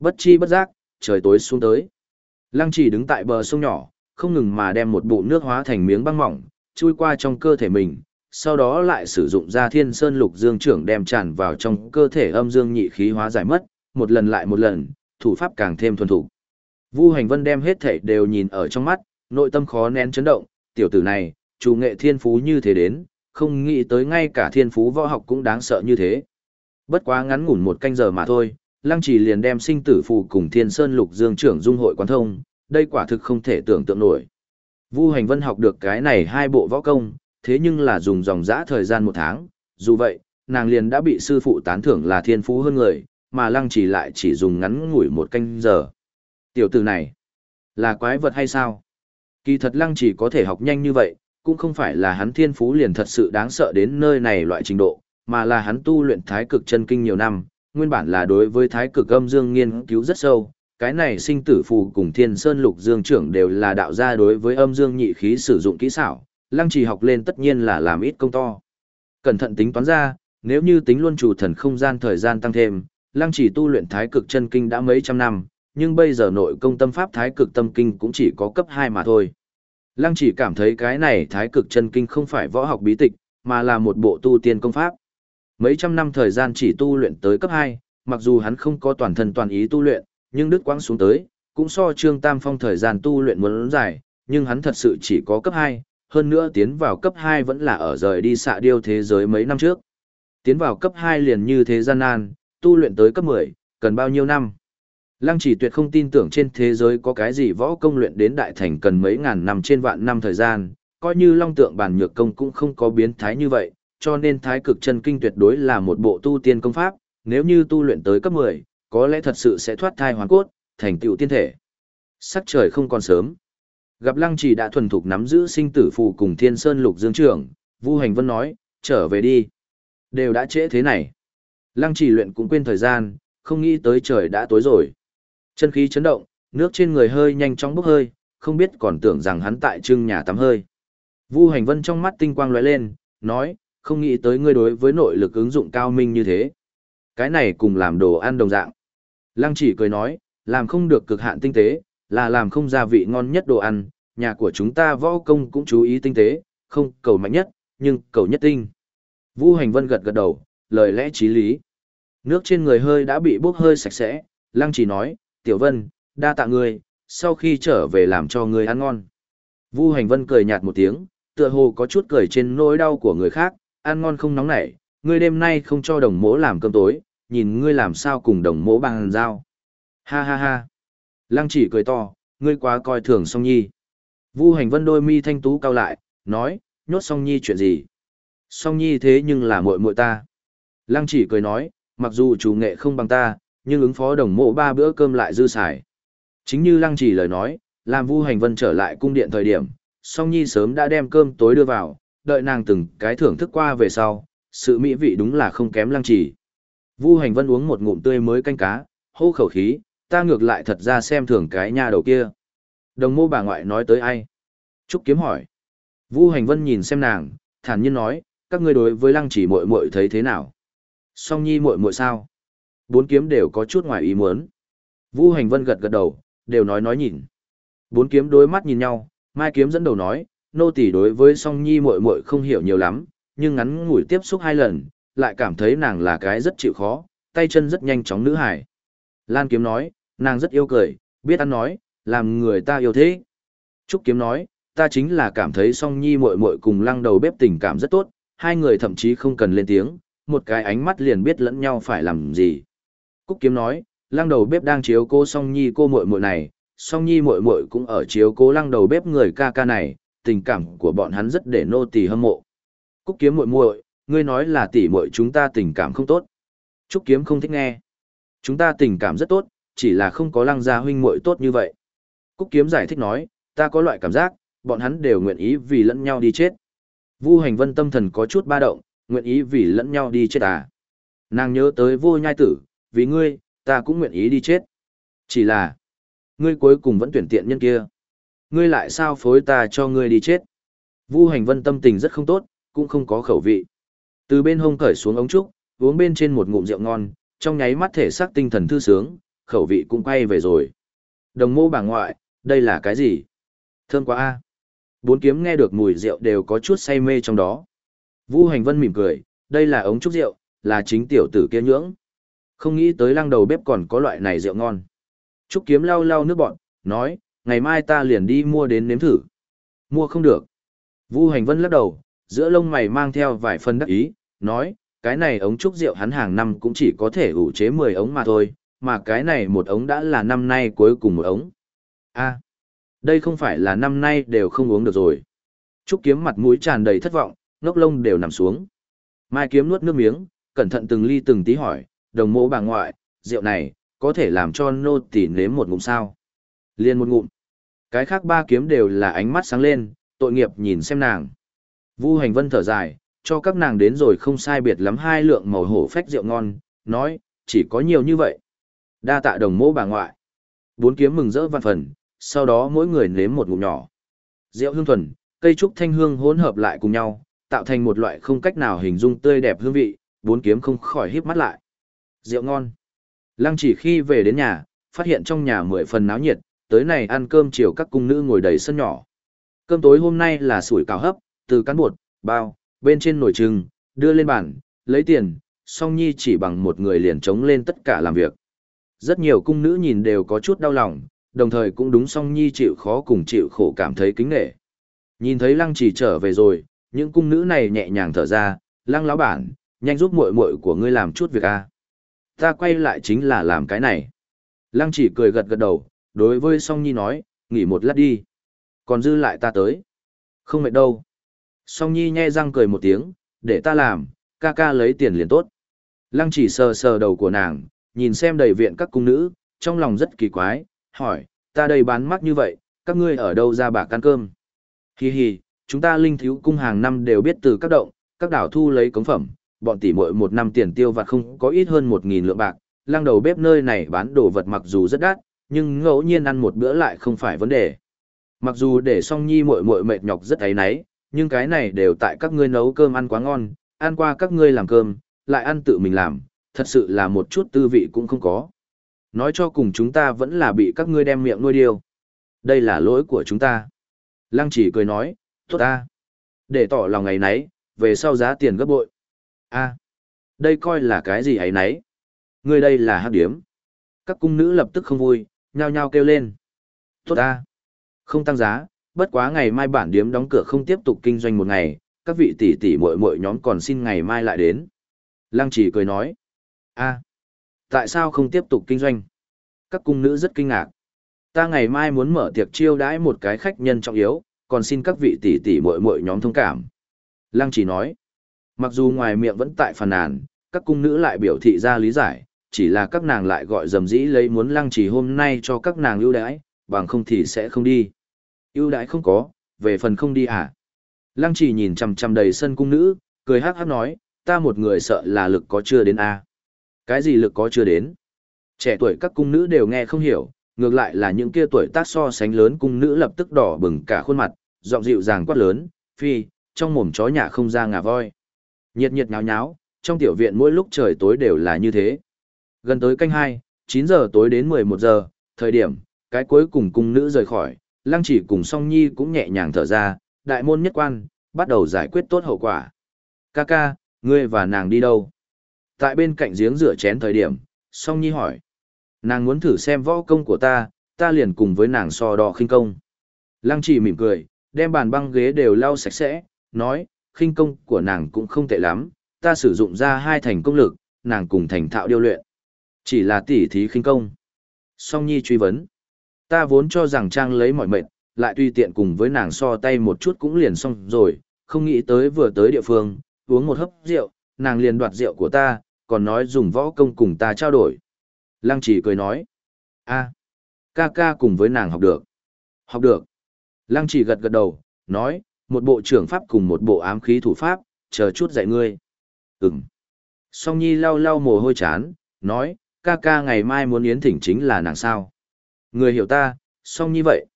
Bất chi bất giác, trời tối xuống tới. Lăng chỉ đứng tại bờ sông nhỏ, không ngừng mà đem một bụng nước hóa thành miếng băng mỏng, chui qua trong cơ thể mình, sau đó lại sử dụng ra thiên sơn lục dương trưởng đem tràn vào trong cơ thể âm dương nhị khí hóa giải mất, một lần lại một lần, thủ pháp càng thêm thuần thủ. Vu Hành Vân đem hết thảy đều nhìn ở trong mắt, nội tâm khó nén chấn động, tiểu tử này, chủ nghệ thiên phú như thế đến, không nghĩ tới ngay cả thiên phú võ học cũng đáng sợ như thế. Bất quá ngắn ngủn một canh giờ mà thôi, Lăng Chỉ liền đem sinh tử phù cùng Thiên Sơn Lục Dương trưởng dung hội quan thông, đây quả thực không thể tưởng tượng nổi. Vu Hành Vân học được cái này hai bộ võ công, thế nhưng là dùng dòng dã thời gian một tháng, dù vậy, nàng liền đã bị sư phụ tán thưởng là thiên phú hơn người, mà lăng chỉ lại chỉ dùng ngắn ngủi một canh giờ. Tiểu tử này, là quái vật hay sao? Kỳ thật lăng chỉ có thể học nhanh như vậy, cũng không phải là hắn thiên phú liền thật sự đáng sợ đến nơi này loại trình độ, mà là hắn tu luyện thái cực chân kinh nhiều năm, nguyên bản là đối với thái cực âm dương nghiên cứu rất sâu, cái này sinh tử phù cùng thiên sơn lục dương trưởng đều là đạo gia đối với âm dương nhị khí sử dụng kỹ xảo, lăng trì học lên tất nhiên là làm ít công to. Cẩn thận tính toán ra, nếu như tính luôn chủ thần không gian thời gian tăng thêm, lăng trì tu luyện thái cực chân kinh đã mấy trăm năm, nhưng bây giờ nội công tâm pháp thái cực tâm kinh cũng chỉ có cấp 2 mà thôi. Lăng chỉ cảm thấy cái này thái cực chân kinh không phải võ học bí tịch, mà là một bộ tu tiên công pháp. Mấy trăm năm thời gian chỉ tu luyện tới cấp 2, mặc dù hắn không có toàn thân toàn ý tu luyện, nhưng đứt quãng xuống tới, cũng so Trương Tam Phong thời gian tu luyện muốn dài, nhưng hắn thật sự chỉ có cấp 2, hơn nữa tiến vào cấp 2 vẫn là ở rời đi xạ điêu thế giới mấy năm trước. Tiến vào cấp 2 liền như thế gian nan, tu luyện tới cấp 10, cần bao nhiêu năm? Lăng chỉ tuyệt không tin tưởng trên thế giới có cái gì võ công luyện đến đại thành cần mấy ngàn năm trên vạn năm thời gian, coi như long tượng bản nhược công cũng không có biến thái như vậy, cho nên thái cực chân kinh tuyệt đối là một bộ tu tiên công pháp, nếu như tu luyện tới cấp 10, có lẽ thật sự sẽ thoát thai hoàn cốt, thành tựu tiên thể. Sắc trời không còn sớm. Gặp Lăng Chỉ đã thuần thục nắm giữ sinh tử phù cùng Thiên Sơn Lục Dương trưởng, Vu Hành Vân nói, trở về đi. Đều đã trễ thế này. Lăng Chỉ luyện cũng quên thời gian, không nghĩ tới trời đã tối rồi. Chân khí chấn động, nước trên người hơi nhanh chóng bốc hơi, không biết còn tưởng rằng hắn tại trưng nhà tắm hơi. Vu Hành Vân trong mắt tinh quang lóe lên, nói, không nghĩ tới ngươi đối với nội lực ứng dụng cao minh như thế. Cái này cùng làm đồ ăn đồng dạng. Lăng chỉ cười nói, làm không được cực hạn tinh tế, là làm không gia vị ngon nhất đồ ăn, nhà của chúng ta võ công cũng chú ý tinh tế, không cầu mạnh nhất, nhưng cầu nhất tinh. Vu Hành Vân gật gật đầu, lời lẽ trí lý. Nước trên người hơi đã bị bốc hơi sạch sẽ, Lăng chỉ nói, Tiểu Vân, đa tạ ngươi, sau khi trở về làm cho ngươi ăn ngon. Vu Hành Vân cười nhạt một tiếng, tựa hồ có chút cười trên nỗi đau của người khác, ăn ngon không nóng nảy, ngươi đêm nay không cho đồng mỗ làm cơm tối, nhìn ngươi làm sao cùng đồng mỗ bằng dao. Ha ha ha. Lăng chỉ cười to, ngươi quá coi thường song nhi. Vu hành vân đôi mi thanh tú cao lại, nói, nhốt song nhi chuyện gì? Song nhi thế nhưng là muội muội ta. Lăng chỉ cười nói, mặc dù chủ nghệ không bằng ta, nhưng ứng phó đồng mộ ba bữa cơm lại dư xài. Chính như lăng chỉ lời nói, làm vu hành vân trở lại cung điện thời điểm, song nhi sớm đã đem cơm tối đưa vào, đợi nàng từng cái thưởng thức qua về sau, sự mỹ vị đúng là không kém lăng trì. Vu hành vân uống một ngụm tươi mới canh cá, hô khẩu khí, ta ngược lại thật ra xem thường cái nha đầu kia. Đồng mô bà ngoại nói tới ai? Trúc kiếm hỏi. Vu hành vân nhìn xem nàng, thản nhiên nói, các ngươi đối với lăng chỉ muội muội thấy thế nào? Song nhi muội muội sao? Bốn kiếm đều có chút ngoài ý muốn. Vu hành vân gật gật đầu, đều nói nói nhìn. Bốn kiếm đối mắt nhìn nhau, mai kiếm dẫn đầu nói, nô tỳ đối với song nhi muội muội không hiểu nhiều lắm, nhưng ngắn ngủi tiếp xúc hai lần, lại cảm thấy nàng là cái rất chịu khó, tay chân rất nhanh chóng nữ hải. Lan kiếm nói, nàng rất yêu cười, biết ăn nói, làm người ta yêu thế. Trúc kiếm nói, ta chính là cảm thấy song nhi muội muội cùng lăng đầu bếp tình cảm rất tốt, hai người thậm chí không cần lên tiếng, một cái ánh mắt liền biết lẫn nhau phải làm gì. Cúc kiếm nói, lăng đầu bếp đang chiếu cô song nhi cô muội muội này, song nhi muội muội cũng ở chiếu cố lăng đầu bếp người ca ca này, tình cảm của bọn hắn rất để nô tỳ hâm mộ. Cúc kiếm muội muội, ngươi nói là tỷ muội chúng ta tình cảm không tốt. Trúc kiếm không thích nghe. Chúng ta tình cảm rất tốt, chỉ là không có lăng gia huynh muội tốt như vậy. Cúc kiếm giải thích nói, ta có loại cảm giác, bọn hắn đều nguyện ý vì lẫn nhau đi chết. Vu hành vân tâm thần có chút ba động, nguyện ý vì lẫn nhau đi chết à. Nàng nhớ tới vô nhai tử, vì ngươi, ta cũng nguyện ý đi chết. Chỉ là, ngươi cuối cùng vẫn tuyển tiện nhân kia. Ngươi lại sao phối ta cho ngươi đi chết. Vu hành vân tâm tình rất không tốt, cũng không có khẩu vị. Từ bên hông cởi xuống ống trúc, uống bên trên một ngụm rượu ngon, trong nháy mắt thể xác tinh thần thư sướng, khẩu vị cũng quay về rồi. Đồng mô bà ngoại, đây là cái gì? Thơm quá a. Bốn kiếm nghe được mùi rượu đều có chút say mê trong đó. Vu Hành Vân mỉm cười, đây là ống trúc rượu, là chính tiểu tử kia nhưỡng. Không nghĩ tới lăng đầu bếp còn có loại này rượu ngon. Trúc kiếm lau lau nước bọn, nói, ngày mai ta liền đi mua đến nếm thử. Mua không được. Vu Hành Vân lắc đầu, giữa lông mày mang theo vài phần đắc ý, nói, cái này ống trúc rượu hắn hàng năm cũng chỉ có thể ủ chế 10 ống mà thôi, mà cái này một ống đã là năm nay cuối cùng một ống. a Đây không phải là năm nay đều không uống được rồi. Trúc kiếm mặt mũi tràn đầy thất vọng, ngốc lông đều nằm xuống. Mai kiếm nuốt nước miếng, cẩn thận từng ly từng tí hỏi, đồng mộ bà ngoại, rượu này, có thể làm cho nô tỉ nếm một ngụm sao? Liên một ngụm. Cái khác ba kiếm đều là ánh mắt sáng lên, tội nghiệp nhìn xem nàng. Vu hành vân thở dài, cho các nàng đến rồi không sai biệt lắm hai lượng màu hổ phách rượu ngon, nói, chỉ có nhiều như vậy. Đa tạ đồng mô bà ngoại. Bốn kiếm mừng rỡ văn phần, sau đó mỗi người nếm một ngụm nhỏ. Rượu hương thuần, cây trúc thanh hương hỗn hợp lại cùng nhau, tạo thành một loại không cách nào hình dung tươi đẹp hương vị, bốn kiếm không khỏi híp mắt lại. Rượu ngon. Lăng chỉ khi về đến nhà, phát hiện trong nhà mười phần náo nhiệt, tới này ăn cơm chiều các cung nữ ngồi đầy sân nhỏ. Cơm tối hôm nay là sủi cảo hấp, từ cán bột, bao, bên trên nồi trừng, đưa lên bàn, lấy tiền, song nhi chỉ bằng một người liền chống lên tất cả làm việc. Rất nhiều cung nữ nhìn đều có chút đau lòng, đồng thời cũng đúng song nhi chịu khó cùng chịu khổ cảm thấy kính nghệ. Nhìn thấy lăng chỉ trở về rồi, những cung nữ này nhẹ nhàng thở ra, lăng lão bản, nhanh giúp muội muội của ngươi làm chút việc a. Ta quay lại chính là làm cái này. Lăng chỉ cười gật gật đầu, đối với song nhi nói, nghỉ một lát đi. Còn dư lại ta tới. Không mệt đâu. Song nhi nhe răng cười một tiếng, để ta làm, ca ca lấy tiền liền tốt. Lăng chỉ sờ sờ đầu của nàng, nhìn xem đầy viện các cung nữ, trong lòng rất kỳ quái, hỏi, ta đây bán mắc như vậy, các ngươi ở đâu ra bạc ăn cơm? Hi hi, chúng ta linh thiếu cung hàng năm đều biết từ các động, các đảo thu lấy cống phẩm, bọn tỷ muội một năm tiền tiêu vặt không có ít hơn một nghìn lượng bạc, lăng đầu bếp nơi này bán đồ vật mặc dù rất đắt, nhưng ngẫu nhiên ăn một bữa lại không phải vấn đề. Mặc dù để song nhi muội muội mệt nhọc rất ấy nấy, nhưng cái này đều tại các ngươi nấu cơm ăn quá ngon, ăn qua các ngươi làm cơm, lại ăn tự mình làm, thật sự là một chút tư vị cũng không có. Nói cho cùng chúng ta vẫn là bị các ngươi đem miệng nuôi điêu. Đây là lỗi của chúng ta. Lăng chỉ cười nói, tốt ta. Để tỏ lòng ngày nấy, về sau giá tiền gấp bội. a đây coi là cái gì ấy nấy? Ngươi đây là hát điếm. Các cung nữ lập tức không vui, nhao nhao kêu lên. Tốt ta. Không tăng giá, bất quá ngày mai bản điếm đóng cửa không tiếp tục kinh doanh một ngày, các vị tỷ tỷ muội muội nhóm còn xin ngày mai lại đến. Lăng chỉ cười nói. a tại sao không tiếp tục kinh doanh? Các cung nữ rất kinh ngạc. Ta ngày mai muốn mở tiệc chiêu đãi một cái khách nhân trọng yếu, còn xin các vị tỷ tỷ muội muội nhóm thông cảm. Lăng chỉ nói. Mặc dù ngoài miệng vẫn tại phàn nàn, các cung nữ lại biểu thị ra lý giải, chỉ là các nàng lại gọi dầm dĩ lấy muốn lăng trì hôm nay cho các nàng ưu đãi, bằng không thì sẽ không đi. ưu đãi không có, về phần không đi à? Lăng trì nhìn chằm chằm đầy sân cung nữ, cười hát hát nói, ta một người sợ là lực có chưa đến a à? Cái gì lực có chưa đến? Trẻ tuổi các cung nữ đều nghe không hiểu, ngược lại là những kia tuổi tác so sánh lớn cung nữ lập tức đỏ bừng cả khuôn mặt, giọng dịu dàng quát lớn, phi, trong mồm chó nhà không ra ngà voi. Nhiệt nhiệt nháo nháo, trong tiểu viện mỗi lúc trời tối đều là như thế. Gần tới canh hai, chín giờ tối đến mười một giờ, thời điểm, cái cuối cùng cung nữ rời khỏi, lăng chỉ cùng song nhi cũng nhẹ nhàng thở ra, đại môn nhất quan, bắt đầu giải quyết tốt hậu quả. Ca ca, ngươi và nàng đi đâu? Tại bên cạnh giếng rửa chén thời điểm, song nhi hỏi. Nàng muốn thử xem võ công của ta, ta liền cùng với nàng so đo khinh công. Lăng chỉ mỉm cười, đem bàn băng ghế đều lau sạch sẽ, nói, khinh công của nàng cũng không tệ lắm, ta sử dụng ra hai thành công lực, nàng cùng thành thạo điêu luyện. Chỉ là tỉ thí khinh công. Song Nhi truy vấn. Ta vốn cho rằng Trang lấy mọi mệnh, lại tùy tiện cùng với nàng so tay một chút cũng liền xong rồi, không nghĩ tới vừa tới địa phương, uống một hớp rượu, nàng liền đoạt rượu của ta, còn nói dùng võ công cùng ta trao đổi. Lăng chỉ cười nói. a ca ca cùng với nàng học được. Học được. Lăng chỉ gật gật đầu, nói, một bộ trưởng pháp cùng một bộ ám khí thủ pháp, chờ chút dạy ngươi. Ừm. Song Nhi lau lau mồ hôi chán, nói, ca ca ngày mai muốn yến thỉnh chính là nàng sao. Người hiểu ta, song Nhi vậy.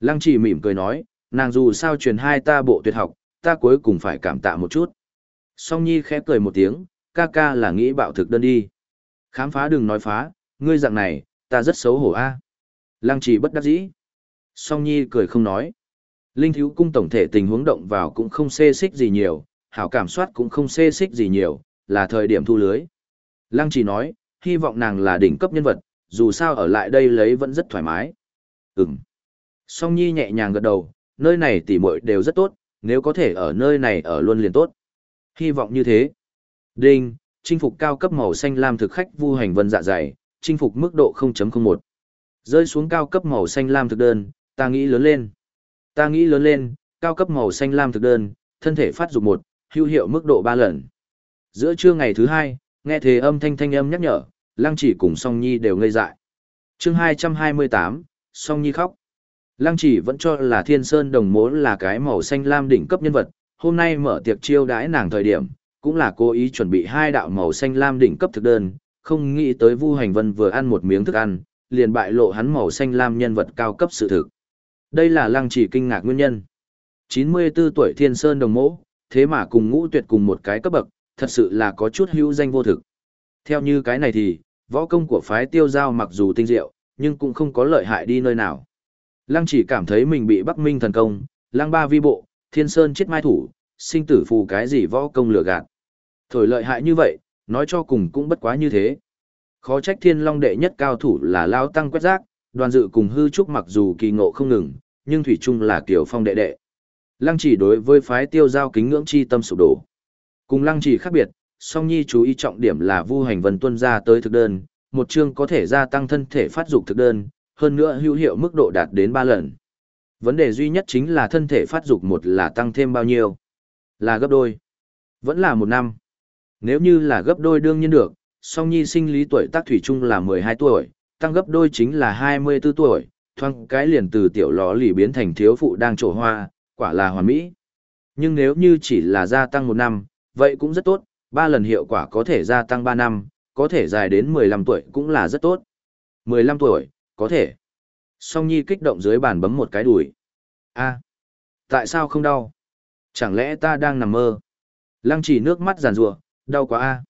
Lăng chỉ mỉm cười nói, nàng dù sao truyền hai ta bộ tuyệt học, ta cuối cùng phải cảm tạ một chút. Song Nhi khẽ cười một tiếng, ca ca là nghĩ bạo thực đơn đi. Khám phá đừng nói phá, ngươi dạng này, ta rất xấu hổ a. Lăng trì bất đắc dĩ. Song Nhi cười không nói. Linh thiếu cung tổng thể tình huống động vào cũng không xê xích gì nhiều, hảo cảm soát cũng không xê xích gì nhiều, là thời điểm thu lưới. Lăng trì nói, hy vọng nàng là đỉnh cấp nhân vật, dù sao ở lại đây lấy vẫn rất thoải mái. Ừm. Song Nhi nhẹ nhàng gật đầu, nơi này tỉ muội đều rất tốt, nếu có thể ở nơi này ở luôn liền tốt. Hy vọng như thế. Đinh, chinh phục cao cấp màu xanh lam thực khách vu hành vân dạ dày, chinh phục mức độ 0.01. Rơi xuống cao cấp màu xanh lam thực đơn, ta nghĩ lớn lên. Ta nghĩ lớn lên, cao cấp màu xanh lam thực đơn, thân thể phát dục một, hữu hiệu mức độ 3 lần. Giữa trưa ngày thứ hai, nghe thế âm thanh thanh âm nhắc nhở, Lăng Chỉ cùng Song Nhi đều ngây dại. Chương 228, Song Nhi khóc. Lăng Chỉ vẫn cho là Thiên Sơn Đồng Mỗ là cái màu xanh lam đỉnh cấp nhân vật, hôm nay mở tiệc chiêu đãi nàng thời điểm, cũng là cố ý chuẩn bị hai đạo màu xanh lam đỉnh cấp thực đơn, không nghĩ tới Vu Hành Vân vừa ăn một miếng thức ăn, liền bại lộ hắn màu xanh lam nhân vật cao cấp sự thực. Đây là Lăng Chỉ kinh ngạc nguyên nhân. 94 tuổi Thiên Sơn Đồng Mỗ, thế mà cùng ngũ tuyệt cùng một cái cấp bậc, thật sự là có chút hữu danh vô thực. Theo như cái này thì, võ công của phái tiêu giao mặc dù tinh diệu, nhưng cũng không có lợi hại đi nơi nào. Lăng chỉ cảm thấy mình bị Bắc Minh thần công, lăng ba vi bộ, thiên sơn chết mai thủ, sinh tử phù cái gì võ công lừa gạt. Thổi lợi hại như vậy, nói cho cùng cũng bất quá như thế. Khó trách thiên long đệ nhất cao thủ là lao tăng quét rác, đoàn dự cùng hư trúc mặc dù kỳ ngộ không ngừng, nhưng thủy chung là kiểu phong đệ đệ. Lăng chỉ đối với phái tiêu giao kính ngưỡng chi tâm sụp đổ. Cùng lăng chỉ khác biệt, song nhi chú ý trọng điểm là vu hành vân tuân ra tới thực đơn, một chương có thể gia tăng thân thể phát dục thực đơn, hơn nữa hữu hiệu mức độ đạt đến ba lần. Vấn đề duy nhất chính là thân thể phát dục một là tăng thêm bao nhiêu? Là gấp đôi. Vẫn là một năm. Nếu như là gấp đôi đương nhiên được, song nhi sinh lý tuổi tác thủy chung là 12 tuổi, tăng gấp đôi chính là 24 tuổi, thoang cái liền từ tiểu lò lì biến thành thiếu phụ đang trổ hoa, quả là hoàn mỹ. Nhưng nếu như chỉ là gia tăng một năm, vậy cũng rất tốt, ba lần hiệu quả có thể gia tăng 3 năm, có thể dài đến 15 tuổi cũng là rất tốt. 15 tuổi, có thể. Song Nhi kích động dưới bàn bấm một cái đùi. a tại sao không đau? Chẳng lẽ ta đang nằm mơ? Lăng chỉ nước mắt giàn rủa đau quá a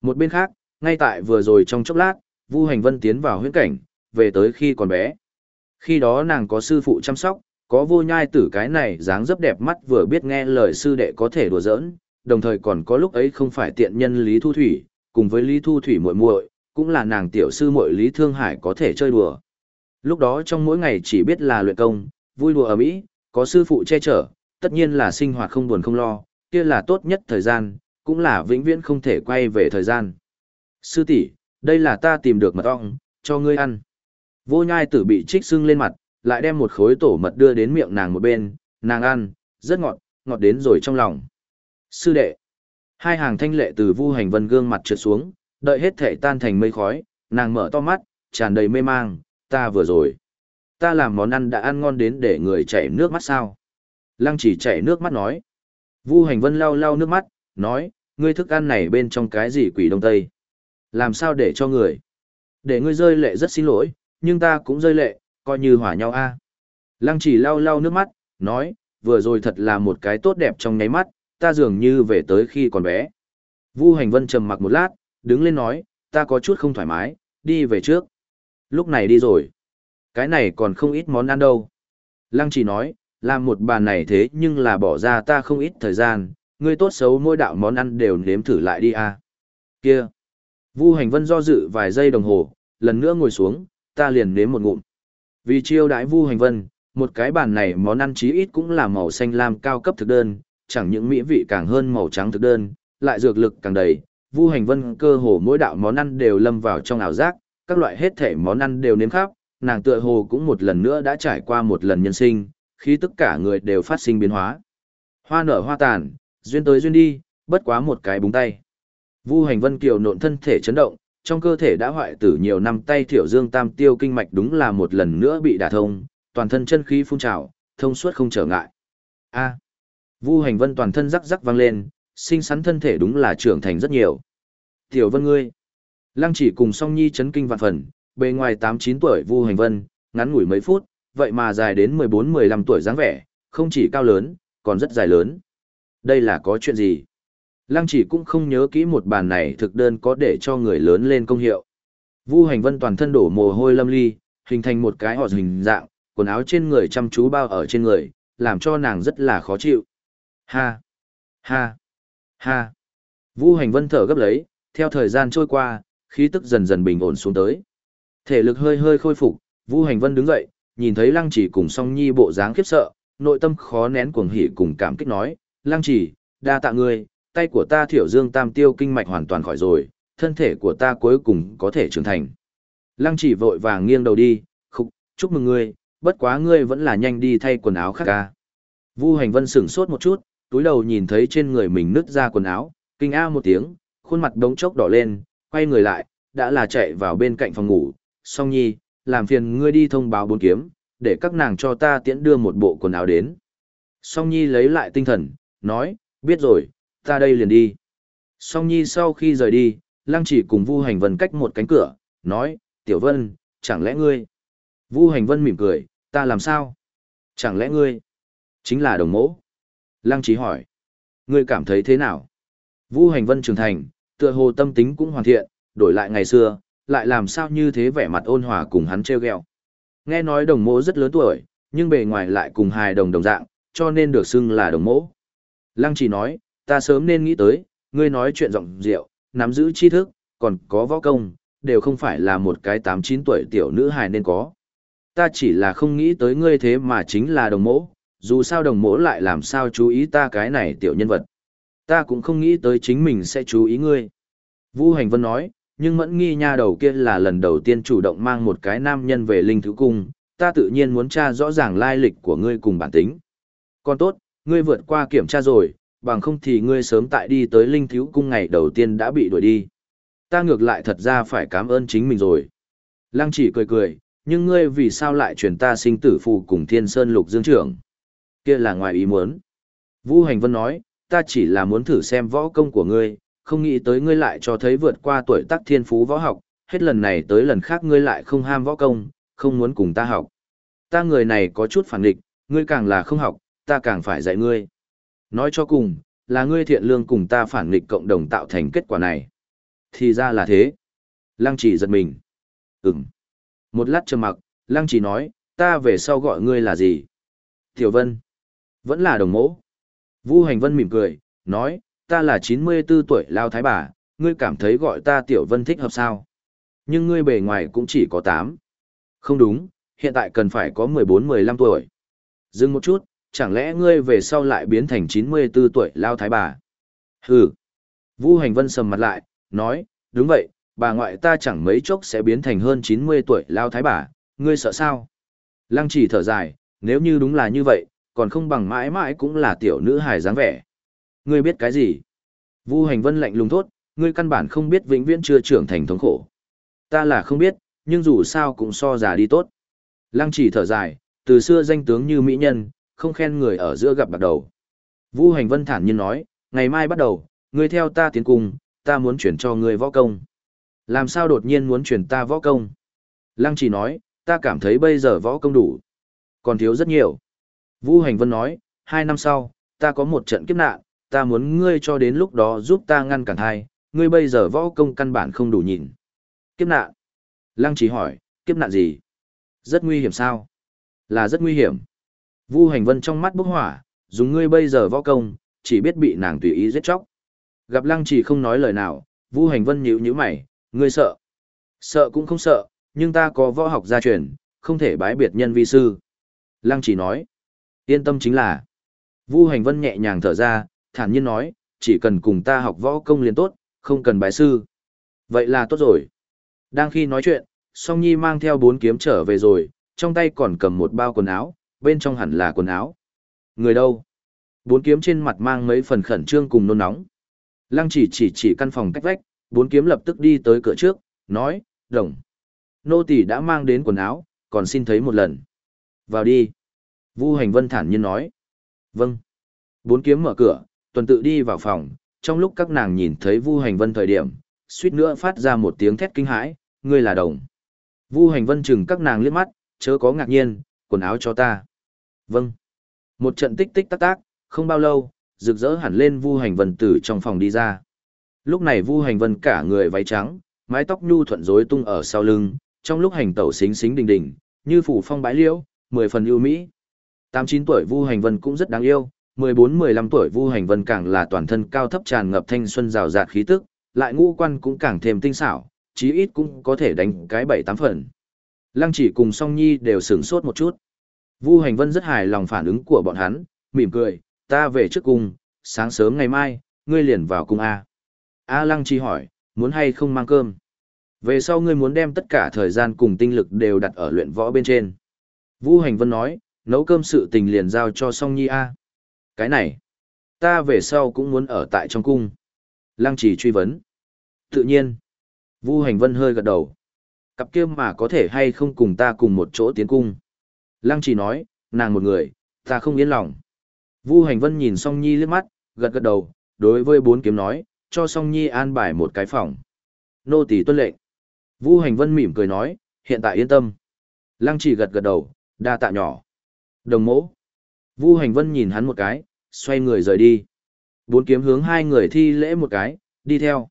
Một bên khác, ngay tại vừa rồi trong chốc lát, Vu Hành Vân tiến vào huyễn cảnh, về tới khi còn bé. Khi đó nàng có sư phụ chăm sóc, có vô nhai tử cái này dáng dấp đẹp mắt vừa biết nghe lời sư đệ có thể đùa giỡn, đồng thời còn có lúc ấy không phải tiện nhân Lý Thu Thủy, cùng với Lý Thu Thủy muội muội, cũng là nàng tiểu sư muội Lý Thương Hải có thể chơi đùa. Lúc đó trong mỗi ngày chỉ biết là luyện công, vui đùa ở mỹ, có sư phụ che chở, tất nhiên là sinh hoạt không buồn không lo, kia là tốt nhất thời gian, cũng là vĩnh viễn không thể quay về thời gian. Sư tỷ, đây là ta tìm được mật ong, cho ngươi ăn. Vô nhai tử bị trích xưng lên mặt, lại đem một khối tổ mật đưa đến miệng nàng một bên, nàng ăn, rất ngọt, ngọt đến rồi trong lòng. Sư đệ. Hai hàng thanh lệ từ vu hành vân gương mặt trượt xuống, đợi hết thể tan thành mây khói, nàng mở to mắt, tràn đầy mê mang, ta vừa rồi. Ta làm món ăn đã ăn ngon đến để người chảy nước mắt sao? Lăng chỉ chảy nước mắt nói. Vu hành vân lau lau nước mắt, nói, ngươi thức ăn này bên trong cái gì quỷ đông tây? Làm sao để cho người? Để ngươi rơi lệ rất xin lỗi, nhưng ta cũng rơi lệ, coi như hỏa nhau a. Lăng chỉ lau lau nước mắt, nói, vừa rồi thật là một cái tốt đẹp trong nháy mắt, ta dường như về tới khi còn bé. Vu Hành Vân trầm mặc một lát, đứng lên nói, ta có chút không thoải mái, đi về trước. Lúc này đi rồi. Cái này còn không ít món ăn đâu. Lăng chỉ nói, làm một bàn này thế nhưng là bỏ ra ta không ít thời gian, ngươi tốt xấu mỗi đạo món ăn đều nếm thử lại đi a. Kia. Vu Hành Vân do dự vài giây đồng hồ, lần nữa ngồi xuống, ta liền nếm một ngụm. Vì chiêu đãi Vu Hành Vân, một cái bàn này món ăn chí ít cũng là màu xanh lam cao cấp thực đơn, chẳng những mỹ vị càng hơn màu trắng thực đơn, lại dược lực càng đầy. Vu Hành Vân cơ hồ mỗi đạo món ăn đều lâm vào trong ảo giác, các loại hết thể món ăn đều nếm khắp, nàng tựa hồ cũng một lần nữa đã trải qua một lần nhân sinh, khi tất cả người đều phát sinh biến hóa. Hoa nở hoa tàn, duyên tới duyên đi, bất quá một cái búng tay. Vu Hành Vân kiều nộn thân thể chấn động, trong cơ thể đã hoại tử nhiều năm tay thiểu dương tam tiêu kinh mạch đúng là một lần nữa bị đả thông, toàn thân chân khí phun trào, thông suốt không trở ngại. A. Vu Hành Vân toàn thân rắc rắc vang lên, sinh sắn thân thể đúng là trưởng thành rất nhiều. Tiểu Vân ngươi. Lăng chỉ cùng Song Nhi chấn kinh vạn phần, bề ngoài 8-9 tuổi Vu Hành Vân, ngắn ngủi mấy phút, vậy mà dài đến 14-15 tuổi dáng vẻ, không chỉ cao lớn, còn rất dài lớn. Đây là có chuyện gì? Lăng chỉ cũng không nhớ kỹ một bàn này thực đơn có để cho người lớn lên công hiệu. Vu Hành Vân toàn thân đổ mồ hôi lâm ly, hình thành một cái họ hình dạng, quần áo trên người chăm chú bao ở trên người, làm cho nàng rất là khó chịu. Ha! Ha! Ha! Vu Hành Vân thở gấp lấy, theo thời gian trôi qua, khí tức dần dần bình ổn xuống tới. Thể lực hơi hơi khôi phục, Vu Hành Vân đứng dậy, nhìn thấy Lăng Chỉ cùng Song Nhi bộ dáng khiếp sợ, nội tâm khó nén cuồng hỉ cùng cảm kích nói, "Lăng Chỉ, đa tạ ngươi, tay của ta thiểu dương tam tiêu kinh mạch hoàn toàn khỏi rồi, thân thể của ta cuối cùng có thể trưởng thành. Lăng chỉ vội vàng nghiêng đầu đi, khúc, chúc mừng ngươi, bất quá ngươi vẫn là nhanh đi thay quần áo khác ca. Vu Hành Vân sửng sốt một chút, túi đầu nhìn thấy trên người mình nứt ra quần áo, kinh a một tiếng, khuôn mặt đống chốc đỏ lên, quay người lại, đã là chạy vào bên cạnh phòng ngủ, song nhi, làm phiền ngươi đi thông báo bốn kiếm, để các nàng cho ta tiễn đưa một bộ quần áo đến. Song nhi lấy lại tinh thần, nói, biết rồi, ta đây liền đi. Song nhi sau khi rời đi, lăng chỉ cùng Vu Hành Vân cách một cánh cửa, nói, tiểu vân, chẳng lẽ ngươi? Vu Hành Vân mỉm cười, ta làm sao? Chẳng lẽ ngươi? Chính là đồng mẫu. Lăng Chí hỏi, ngươi cảm thấy thế nào? Vu Hành Vân trưởng thành, tựa hồ tâm tính cũng hoàn thiện, đổi lại ngày xưa, lại làm sao như thế vẻ mặt ôn hòa cùng hắn treo gẹo. Nghe nói đồng mẫu rất lớn tuổi, nhưng bề ngoài lại cùng hài đồng đồng dạng, cho nên được xưng là đồng mẫu. Lăng chỉ nói, ta sớm nên nghĩ tới, ngươi nói chuyện giọng rượu, nắm giữ tri thức, còn có võ công, đều không phải là một cái 8-9 tuổi tiểu nữ hài nên có. Ta chỉ là không nghĩ tới ngươi thế mà chính là đồng mẫu, dù sao đồng mẫu lại làm sao chú ý ta cái này tiểu nhân vật. Ta cũng không nghĩ tới chính mình sẽ chú ý ngươi. Vu Hành Vân nói, nhưng mẫn nghi nha đầu kia là lần đầu tiên chủ động mang một cái nam nhân về linh thứ cung, ta tự nhiên muốn tra rõ ràng lai lịch của ngươi cùng bản tính. Còn tốt, ngươi vượt qua kiểm tra rồi, bằng không thì ngươi sớm tại đi tới linh thứ cung ngày đầu tiên đã bị đuổi đi. Ta ngược lại thật ra phải cảm ơn chính mình rồi. Lăng chỉ cười cười, nhưng ngươi vì sao lại truyền ta sinh tử phù cùng thiên sơn lục dương trưởng? Kia là ngoài ý muốn. Vũ Hành Vân nói, ta chỉ là muốn thử xem võ công của ngươi, không nghĩ tới ngươi lại cho thấy vượt qua tuổi tác thiên phú võ học, hết lần này tới lần khác ngươi lại không ham võ công, không muốn cùng ta học. Ta người này có chút phản địch, ngươi càng là không học, ta càng phải dạy ngươi. Nói cho cùng, là ngươi thiện lương cùng ta phản nghịch cộng đồng tạo thành kết quả này. Thì ra là thế. Lăng chỉ giật mình. Ừm. Một lát trầm mặc, Lăng chỉ nói, ta về sau gọi ngươi là gì? Tiểu Vân. Vẫn là đồng mẫu. Vu Hành Vân mỉm cười, nói, ta là 94 tuổi lao thái bà, ngươi cảm thấy gọi ta Tiểu Vân thích hợp sao? Nhưng ngươi bề ngoài cũng chỉ có 8. Không đúng, hiện tại cần phải có 14-15 tuổi. Dừng một chút, chẳng lẽ ngươi về sau lại biến thành 94 tuổi lao thái bà? Hừ. Vu Hành Vân sầm mặt lại, nói, đúng vậy, bà ngoại ta chẳng mấy chốc sẽ biến thành hơn 90 tuổi lao thái bà, ngươi sợ sao? Lăng chỉ thở dài, nếu như đúng là như vậy, còn không bằng mãi mãi cũng là tiểu nữ hài dáng vẻ. Ngươi biết cái gì? Vu Hành Vân lạnh lùng thốt, ngươi căn bản không biết vĩnh viễn chưa trưởng thành thống khổ. Ta là không biết, nhưng dù sao cũng so già đi tốt. Lăng chỉ thở dài, từ xưa danh tướng như mỹ nhân, không khen người ở giữa gặp bạc đầu. Vu Hành Vân thản nhiên nói, ngày mai bắt đầu, ngươi theo ta tiến cùng, ta muốn chuyển cho ngươi võ công. Làm sao đột nhiên muốn chuyển ta võ công? Lăng chỉ nói, ta cảm thấy bây giờ võ công đủ. Còn thiếu rất nhiều. Vu Hành Vân nói, hai năm sau, ta có một trận kiếp nạn, ta muốn ngươi cho đến lúc đó giúp ta ngăn cản hai, ngươi bây giờ võ công căn bản không đủ nhìn. Kiếp nạn. Lăng chỉ hỏi, kiếp nạn gì? Rất nguy hiểm sao? Là rất nguy hiểm. Vu Hành Vân trong mắt bốc hỏa, dùng ngươi bây giờ võ công, chỉ biết bị nàng tùy ý giết chóc. Gặp Lăng Chỉ không nói lời nào, Vu Hành Vân nhíu nhíu mày, ngươi sợ? Sợ cũng không sợ, nhưng ta có võ học gia truyền, không thể bái biệt nhân vi sư. Lăng Chỉ nói, yên tâm chính là. Vu Hành Vân nhẹ nhàng thở ra, thản nhiên nói, chỉ cần cùng ta học võ công liền tốt, không cần bái sư. Vậy là tốt rồi. Đang khi nói chuyện, Song Nhi mang theo bốn kiếm trở về rồi, trong tay còn cầm một bao quần áo, bên trong hẳn là quần áo. Người đâu? Bốn kiếm trên mặt mang mấy phần khẩn trương cùng nôn nóng. Lăng chỉ chỉ chỉ căn phòng cách vách, bốn kiếm lập tức đi tới cửa trước, nói, đồng. Nô tỳ đã mang đến quần áo, còn xin thấy một lần. Vào đi. Vu hành vân thản nhiên nói. Vâng. Bốn kiếm mở cửa, tuần tự đi vào phòng, trong lúc các nàng nhìn thấy Vu hành vân thời điểm, suýt nữa phát ra một tiếng thét kinh hãi, ngươi là đồng. Vu hành vân chừng các nàng liếc mắt, chớ có ngạc nhiên, quần áo cho ta. Vâng. Một trận tích tích tắc tác, không bao lâu, rực rỡ hẳn lên Vu Hành Vân từ trong phòng đi ra. Lúc này Vu Hành Vân cả người váy trắng, mái tóc nhu thuận rối tung ở sau lưng, trong lúc hành tẩu xính xính đình đình, như phủ phong bãi liễu, mười phần ưu mỹ. Tám chín tuổi Vu Hành Vân cũng rất đáng yêu, mười bốn mười lăm tuổi Vu Hành Vân càng là toàn thân cao thấp tràn ngập thanh xuân rào rạt khí tức, lại ngũ quan cũng càng thêm tinh xảo, chí ít cũng có thể đánh cái bảy tám phần. Lăng chỉ cùng song nhi đều sửng sốt một chút. Vu Hành Vân rất hài lòng phản ứng của bọn hắn, mỉm cười, ta về trước cung, sáng sớm ngày mai, ngươi liền vào cung A. A Lăng chỉ hỏi, muốn hay không mang cơm? Về sau ngươi muốn đem tất cả thời gian cùng tinh lực đều đặt ở luyện võ bên trên. Vu Hành Vân nói, nấu cơm sự tình liền giao cho song nhi a. Cái này, ta về sau cũng muốn ở tại trong cung. Lăng chỉ truy vấn. Tự nhiên. Vu Hành Vân hơi gật đầu. Cặp kia mà có thể hay không cùng ta cùng một chỗ tiến cung. Lăng chỉ nói, nàng một người, ta không yên lòng. Vu Hành Vân nhìn Song Nhi liếc mắt, gật gật đầu, đối với bốn kiếm nói, cho Song Nhi an bài một cái phòng. Nô tỳ tuân lệnh. Vu Hành Vân mỉm cười nói, hiện tại yên tâm. Lăng chỉ gật gật đầu, đa tạ nhỏ. Đồng mỗ. Vu Hành Vân nhìn hắn một cái, xoay người rời đi. Bốn kiếm hướng hai người thi lễ một cái, đi theo.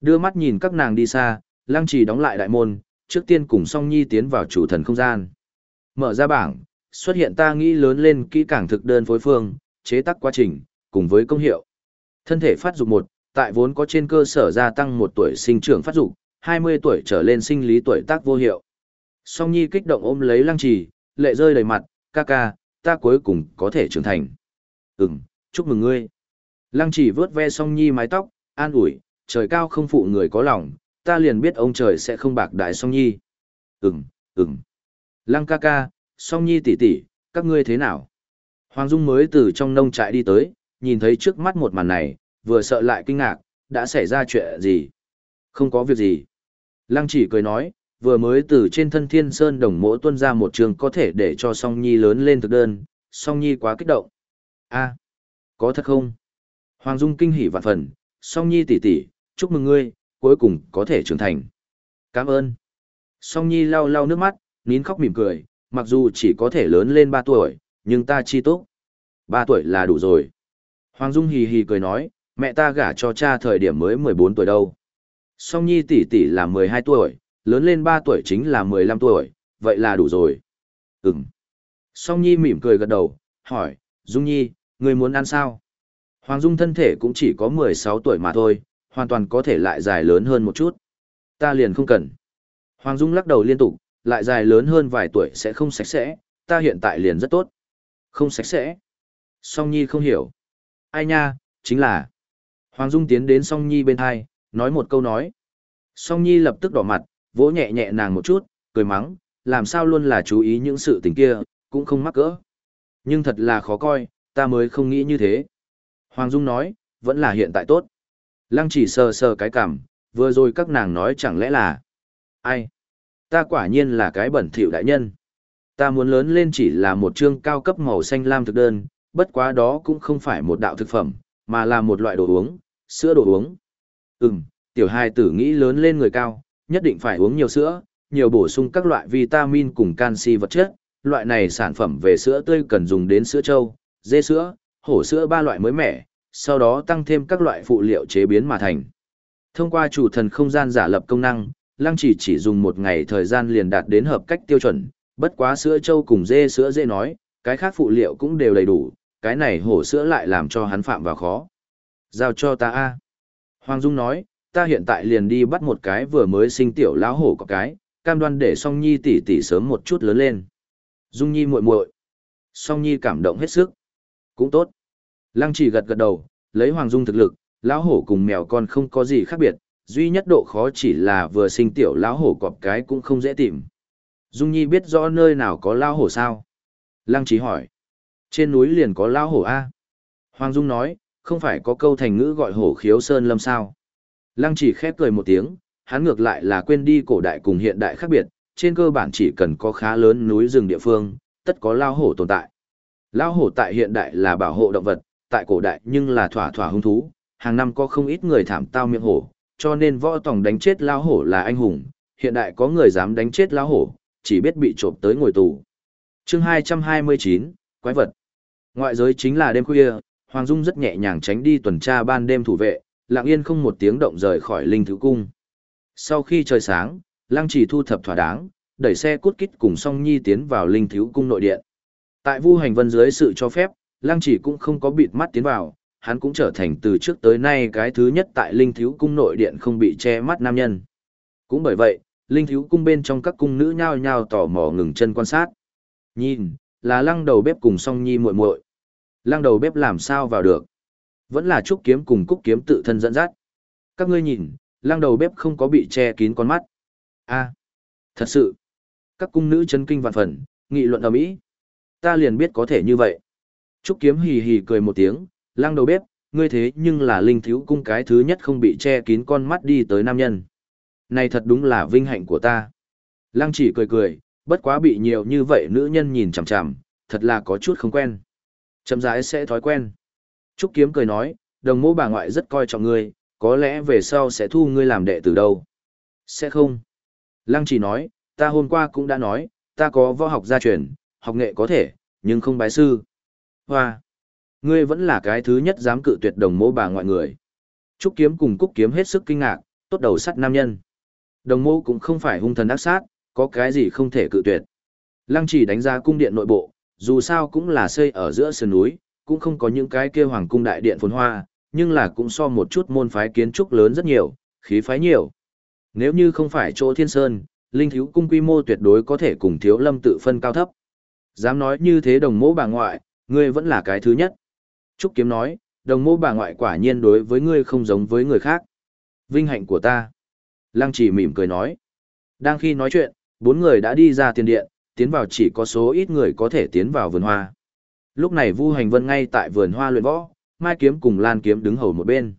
Đưa mắt nhìn các nàng đi xa, lăng trì đóng lại đại môn, trước tiên cùng song nhi tiến vào chủ thần không gian. Mở ra bảng, xuất hiện ta nghĩ lớn lên kỹ càng thực đơn phối phương, chế tác quá trình, cùng với công hiệu. Thân thể phát dục một, tại vốn có trên cơ sở gia tăng một tuổi sinh trưởng phát dục, 20 tuổi trở lên sinh lý tuổi tác vô hiệu. Song Nhi kích động ôm lấy lăng trì, lệ rơi đầy mặt, ca ca, ta cuối cùng có thể trưởng thành. Ừm, chúc mừng ngươi. Lăng Chỉ vớt ve Song Nhi mái tóc, an ủi, trời cao không phụ người có lòng, ta liền biết ông trời sẽ không bạc đại Song Nhi. Ừm, ừm. Lăng ca ca, Song Nhi tỷ tỷ, các ngươi thế nào? Hoàng Dung mới từ trong nông trại đi tới, nhìn thấy trước mắt một màn này, vừa sợ lại kinh ngạc, đã xảy ra chuyện gì? Không có việc gì. Lăng chỉ cười nói, vừa mới từ trên thân thiên sơn đồng mỗ tuân ra một trường có thể để cho song nhi lớn lên thực đơn, song nhi quá kích động. a có thật không? Hoàng Dung kinh hỉ vạn phần, song nhi tỷ tỷ, chúc mừng ngươi, cuối cùng có thể trưởng thành. Cảm ơn. Song nhi lau lau nước mắt, nín khóc mỉm cười, mặc dù chỉ có thể lớn lên ba tuổi, nhưng ta chi tốt. ba tuổi là đủ rồi. Hoàng Dung hì hì cười nói, mẹ ta gả cho cha thời điểm mới 14 tuổi đâu. Song Nhi tỷ tỷ là 12 tuổi, lớn lên 3 tuổi chính là 15 tuổi, vậy là đủ rồi. Ừm. Song Nhi mỉm cười gật đầu, hỏi, Dung Nhi, người muốn ăn sao? Hoàng Dung thân thể cũng chỉ có 16 tuổi mà thôi, hoàn toàn có thể lại dài lớn hơn một chút. Ta liền không cần. Hoàng Dung lắc đầu liên tục, lại dài lớn hơn vài tuổi sẽ không sạch sẽ, ta hiện tại liền rất tốt. Không sạch sẽ. Song Nhi không hiểu. Ai nha, chính là. Hoàng Dung tiến đến Song Nhi bên hai, nói một câu nói. Song Nhi lập tức đỏ mặt, vỗ nhẹ nhẹ nàng một chút, cười mắng, làm sao luôn là chú ý những sự tình kia, cũng không mắc cỡ. Nhưng thật là khó coi, ta mới không nghĩ như thế. Hoàng Dung nói, vẫn là hiện tại tốt. Lăng chỉ sờ sờ cái cảm, vừa rồi các nàng nói chẳng lẽ là... Ai? Ta quả nhiên là cái bẩn thỉu đại nhân. Ta muốn lớn lên chỉ là một chương cao cấp màu xanh lam thực đơn, bất quá đó cũng không phải một đạo thực phẩm, mà là một loại đồ uống, sữa đồ uống. Ừm, tiểu hài tử nghĩ lớn lên người cao, nhất định phải uống nhiều sữa, nhiều bổ sung các loại vitamin cùng canxi vật chất. Loại này sản phẩm về sữa tươi cần dùng đến sữa trâu, dê sữa, hổ sữa ba loại mới mẻ, sau đó tăng thêm các loại phụ liệu chế biến mà thành. Thông qua chủ thần không gian giả lập công năng, Lăng chỉ chỉ dùng một ngày thời gian liền đạt đến hợp cách tiêu chuẩn, bất quá sữa trâu cùng dê sữa dê nói, cái khác phụ liệu cũng đều đầy đủ, cái này hổ sữa lại làm cho hắn phạm vào khó. Giao cho ta a. Hoàng Dung nói, ta hiện tại liền đi bắt một cái vừa mới sinh tiểu lão hổ có cái, cam đoan để song nhi tỷ tỷ sớm một chút lớn lên. Dung nhi muội muội. Song nhi cảm động hết sức. Cũng tốt. Lăng chỉ gật gật đầu, lấy Hoàng Dung thực lực, lão hổ cùng mèo con không có gì khác biệt, duy nhất độ khó chỉ là vừa sinh tiểu lão hổ cọp cái cũng không dễ tìm. Dung Nhi biết rõ nơi nào có lão hổ sao? Lăng Chí hỏi. Trên núi liền có lão hổ A. Hoàng Dung nói, không phải có câu thành ngữ gọi hổ khiếu sơn lâm sao? Lăng Chỉ khép cười một tiếng, hắn ngược lại là quên đi cổ đại cùng hiện đại khác biệt, trên cơ bản chỉ cần có khá lớn núi rừng địa phương, tất có lão hổ tồn tại. Lão hổ tại hiện đại là bảo hộ động vật, tại cổ đại nhưng là thỏa thỏa hung thú, hàng năm có không ít người thảm tao miệng hổ, cho nên võ tòng đánh chết lão hổ là anh hùng, hiện đại có người dám đánh chết lão hổ, chỉ biết bị trộm tới ngồi tù. chương 229, Quái vật. Ngoại giới chính là đêm khuya, Hoàng Dung rất nhẹ nhàng tránh đi tuần tra ban đêm thủ vệ, lặng yên không một tiếng động rời khỏi linh thứ cung. Sau khi trời sáng, Lăng chỉ thu thập thỏa đáng, đẩy xe cút kít cùng song nhi tiến vào linh thứ cung nội điện. Tại vu hành vân dưới sự cho phép, Lăng chỉ cũng không có bịt mắt tiến vào, hắn cũng trở thành từ trước tới nay cái thứ nhất tại linh thiếu cung nội điện không bị che mắt nam nhân. Cũng bởi vậy, linh thiếu cung bên trong các cung nữ nhao nhao tò mò ngừng chân quan sát. Nhìn, là lăng đầu bếp cùng song nhi muội muội. Lăng đầu bếp làm sao vào được? Vẫn là trúc kiếm cùng cúc kiếm tự thân dẫn dắt. Các ngươi nhìn, lăng đầu bếp không có bị che kín con mắt. a thật sự. Các cung nữ chân kinh vạn phần, nghị luận ầm ĩ. Ta liền biết có thể như vậy. Trúc Kiếm hì hì cười một tiếng, lăng đầu bếp, ngươi thế nhưng là linh thiếu cung cái thứ nhất không bị che kín con mắt đi tới nam nhân. Này thật đúng là vinh hạnh của ta. Lăng chỉ cười cười, bất quá bị nhiều như vậy nữ nhân nhìn chằm chằm, thật là có chút không quen. Chậm rãi sẽ thói quen. Trúc Kiếm cười nói, đồng mô bà ngoại rất coi trọng ngươi, có lẽ về sau sẽ thu ngươi làm đệ tử đâu. Sẽ không. Lăng chỉ nói, ta hôm qua cũng đã nói, ta có võ học gia truyền, học nghệ có thể, nhưng không bái sư. Hoa. Ngươi vẫn là cái thứ nhất dám cự tuyệt đồng mô bà ngoại người. Trúc Kiếm cùng Cúc Kiếm hết sức kinh ngạc, tốt đầu sắt nam nhân. Đồng mô cũng không phải hung thần ác sát, có cái gì không thể cự tuyệt. Lăng chỉ đánh ra cung điện nội bộ, dù sao cũng là xây ở giữa sườn núi, cũng không có những cái kia hoàng cung đại điện phồn hoa, nhưng là cũng so một chút môn phái kiến trúc lớn rất nhiều, khí phái nhiều. Nếu như không phải chỗ thiên sơn, linh thiếu cung quy mô tuyệt đối có thể cùng thiếu lâm tự phân cao thấp. Dám nói như thế đồng mô bà ngoại, ngươi vẫn là cái thứ nhất. Trúc Kiếm nói, đồng mô bà ngoại quả nhiên đối với ngươi không giống với người khác. Vinh hạnh của ta. Lăng chỉ mỉm cười nói. Đang khi nói chuyện, bốn người đã đi ra tiền điện, tiến vào chỉ có số ít người có thể tiến vào vườn hoa. Lúc này Vu Hành Vân ngay tại vườn hoa luyện võ, Mai Kiếm cùng Lan Kiếm đứng hầu một bên.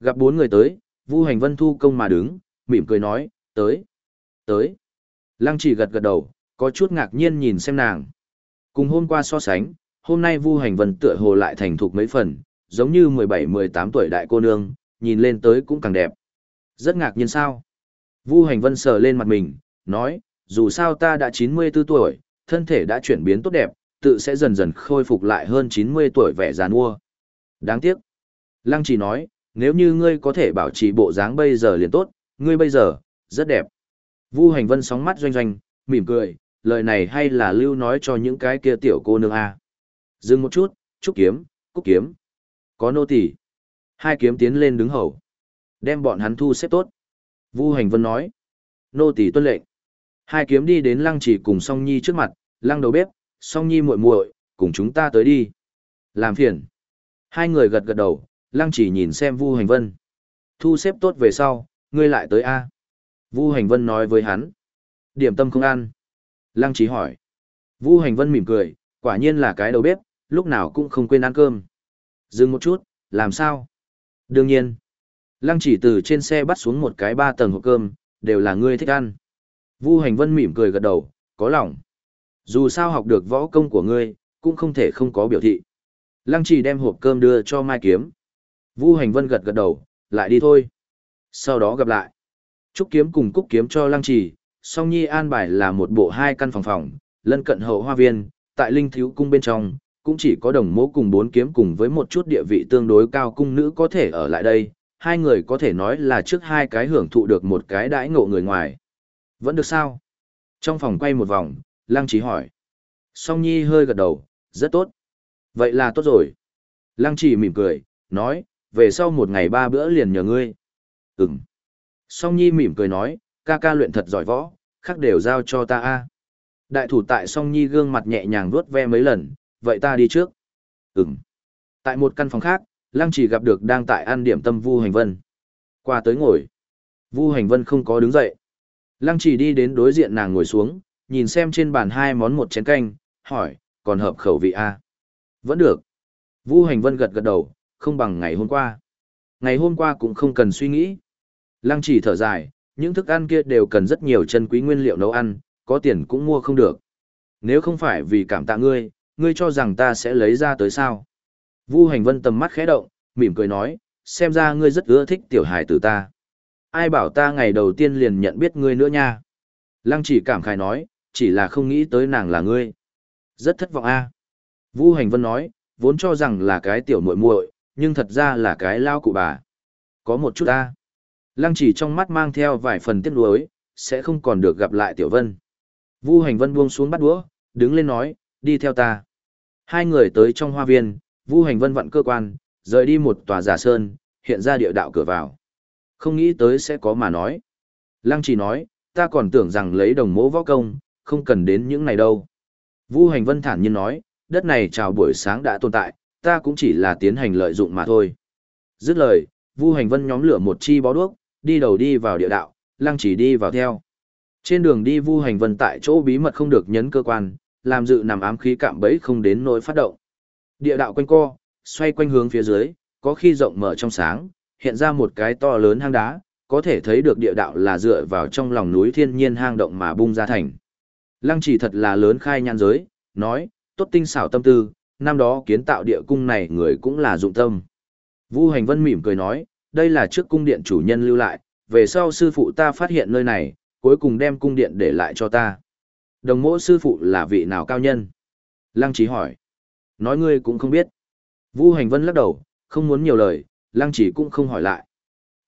Gặp bốn người tới, Vu Hành Vân thu công mà đứng, mỉm cười nói, tới, tới. Lăng chỉ gật gật đầu, có chút ngạc nhiên nhìn xem nàng. Cùng hôm qua so sánh, hôm nay Vu Hành Vân tựa hồ lại thành thục mấy phần, giống như 17-18 tuổi đại cô nương, nhìn lên tới cũng càng đẹp. Rất ngạc nhiên sao? Vu Hành Vân sờ lên mặt mình, nói, dù sao ta đã 94 tuổi, thân thể đã chuyển biến tốt đẹp, tự sẽ dần dần khôi phục lại hơn 90 tuổi vẻ già nua. Đáng tiếc. Lăng chỉ nói, nếu như ngươi có thể bảo trì bộ dáng bây giờ liền tốt, ngươi bây giờ, rất đẹp. Vu Hành Vân sóng mắt doanh doanh, mỉm cười, lời này hay là lưu nói cho những cái kia tiểu cô nương a. Dừng một chút, trúc kiếm, cúc kiếm. Có nô tỳ. Hai kiếm tiến lên đứng hầu. Đem bọn hắn thu xếp tốt. Vu Hành Vân nói. Nô tỳ tuân lệnh. Hai kiếm đi đến lăng chỉ cùng song nhi trước mặt, lăng đầu bếp, song nhi muội muội, cùng chúng ta tới đi. Làm phiền. Hai người gật gật đầu, lăng chỉ nhìn xem Vu Hành Vân. Thu xếp tốt về sau, ngươi lại tới A. Vu Hành Vân nói với hắn. Điểm tâm không ăn. Lăng chỉ hỏi. Vu Hành Vân mỉm cười, quả nhiên là cái đầu bếp, lúc nào cũng không quên ăn cơm. Dừng một chút, làm sao? Đương nhiên. Lăng chỉ từ trên xe bắt xuống một cái ba tầng hộp cơm, đều là ngươi thích ăn. Vu Hành Vân mỉm cười gật đầu, có lòng. Dù sao học được võ công của ngươi, cũng không thể không có biểu thị. Lăng chỉ đem hộp cơm đưa cho Mai Kiếm. Vu Hành Vân gật gật đầu, lại đi thôi. Sau đó gặp lại. Trúc Kiếm cùng Cúc Kiếm cho Lăng chỉ, song nhi an bài là một bộ hai căn phòng phòng, lân cận hậu hoa viên, tại linh thiếu cung bên trong, cũng chỉ có đồng mố cùng bốn kiếm cùng với một chút địa vị tương đối cao cung nữ có thể ở lại đây, hai người có thể nói là trước hai cái hưởng thụ được một cái đãi ngộ người ngoài. Vẫn được sao? Trong phòng quay một vòng, Lăng Trí hỏi. Song Nhi hơi gật đầu, rất tốt. Vậy là tốt rồi. Lăng Chỉ mỉm cười, nói, về sau một ngày ba bữa liền nhờ ngươi. Ừm. Song Nhi mỉm cười nói, ca ca luyện thật giỏi võ, khác đều giao cho ta a. Đại thủ tại Song Nhi gương mặt nhẹ nhàng vuốt ve mấy lần, vậy ta đi trước. Ừm. Tại một căn phòng khác, Lăng Chỉ gặp được đang tại ăn điểm tâm Vu Hành Vân. Qua tới ngồi. Vu Hành Vân không có đứng dậy. Lăng Chỉ đi đến đối diện nàng ngồi xuống, nhìn xem trên bàn hai món một chén canh, hỏi, còn hợp khẩu vị a? Vẫn được. Vu Hành Vân gật gật đầu, không bằng ngày hôm qua. Ngày hôm qua cũng không cần suy nghĩ. Lăng Chỉ thở dài, những thức ăn kia đều cần rất nhiều chân quý nguyên liệu nấu ăn, có tiền cũng mua không được. Nếu không phải vì cảm tạ ngươi, ngươi cho rằng ta sẽ lấy ra tới sao? Vu Hành Vân tầm mắt khẽ động, mỉm cười nói, xem ra ngươi rất ưa thích tiểu hài tử ta. Ai bảo ta ngày đầu tiên liền nhận biết ngươi nữa nha? Lăng chỉ cảm khai nói, chỉ là không nghĩ tới nàng là ngươi. Rất thất vọng a. Vu Hành Vân nói, vốn cho rằng là cái tiểu muội muội, nhưng thật ra là cái lao cụ bà. Có một chút a. Lăng chỉ trong mắt mang theo vài phần tiếc nuối, sẽ không còn được gặp lại Tiểu Vân. Vu Hành Vân buông xuống bắt đũa, đứng lên nói, đi theo ta. Hai người tới trong hoa viên, Vu Hành Vân vặn cơ quan, rời đi một tòa giả sơn, hiện ra địa đạo cửa vào. Không nghĩ tới sẽ có mà nói. Lăng chỉ nói, ta còn tưởng rằng lấy đồng mỗ võ công, không cần đến những này đâu. Vu Hành Vân thản nhiên nói, đất này chào buổi sáng đã tồn tại, ta cũng chỉ là tiến hành lợi dụng mà thôi. Dứt lời, Vu Hành Vân nhóm lửa một chi bó đuốc, đi đầu đi vào địa đạo, lăng chỉ đi vào theo. Trên đường đi Vu Hành Vân tại chỗ bí mật không được nhấn cơ quan, làm dự nằm ám khí cạm bẫy không đến nỗi phát động. Địa đạo quanh co, xoay quanh hướng phía dưới, có khi rộng mở trong sáng, hiện ra một cái to lớn hang đá, có thể thấy được địa đạo là dựa vào trong lòng núi thiên nhiên hang động mà bung ra thành. Lăng chỉ thật là lớn khai nhan giới, nói, tốt tinh xảo tâm tư, năm đó kiến tạo địa cung này người cũng là dụng tâm. Vu Hành Vân mỉm cười nói, đây là trước cung điện chủ nhân lưu lại, về sau sư phụ ta phát hiện nơi này, cuối cùng đem cung điện để lại cho ta. Đồng mỗ sư phụ là vị nào cao nhân? Lăng Chỉ hỏi. Nói ngươi cũng không biết. Vu Hành Vân lắc đầu, không muốn nhiều lời, Lăng Chỉ cũng không hỏi lại.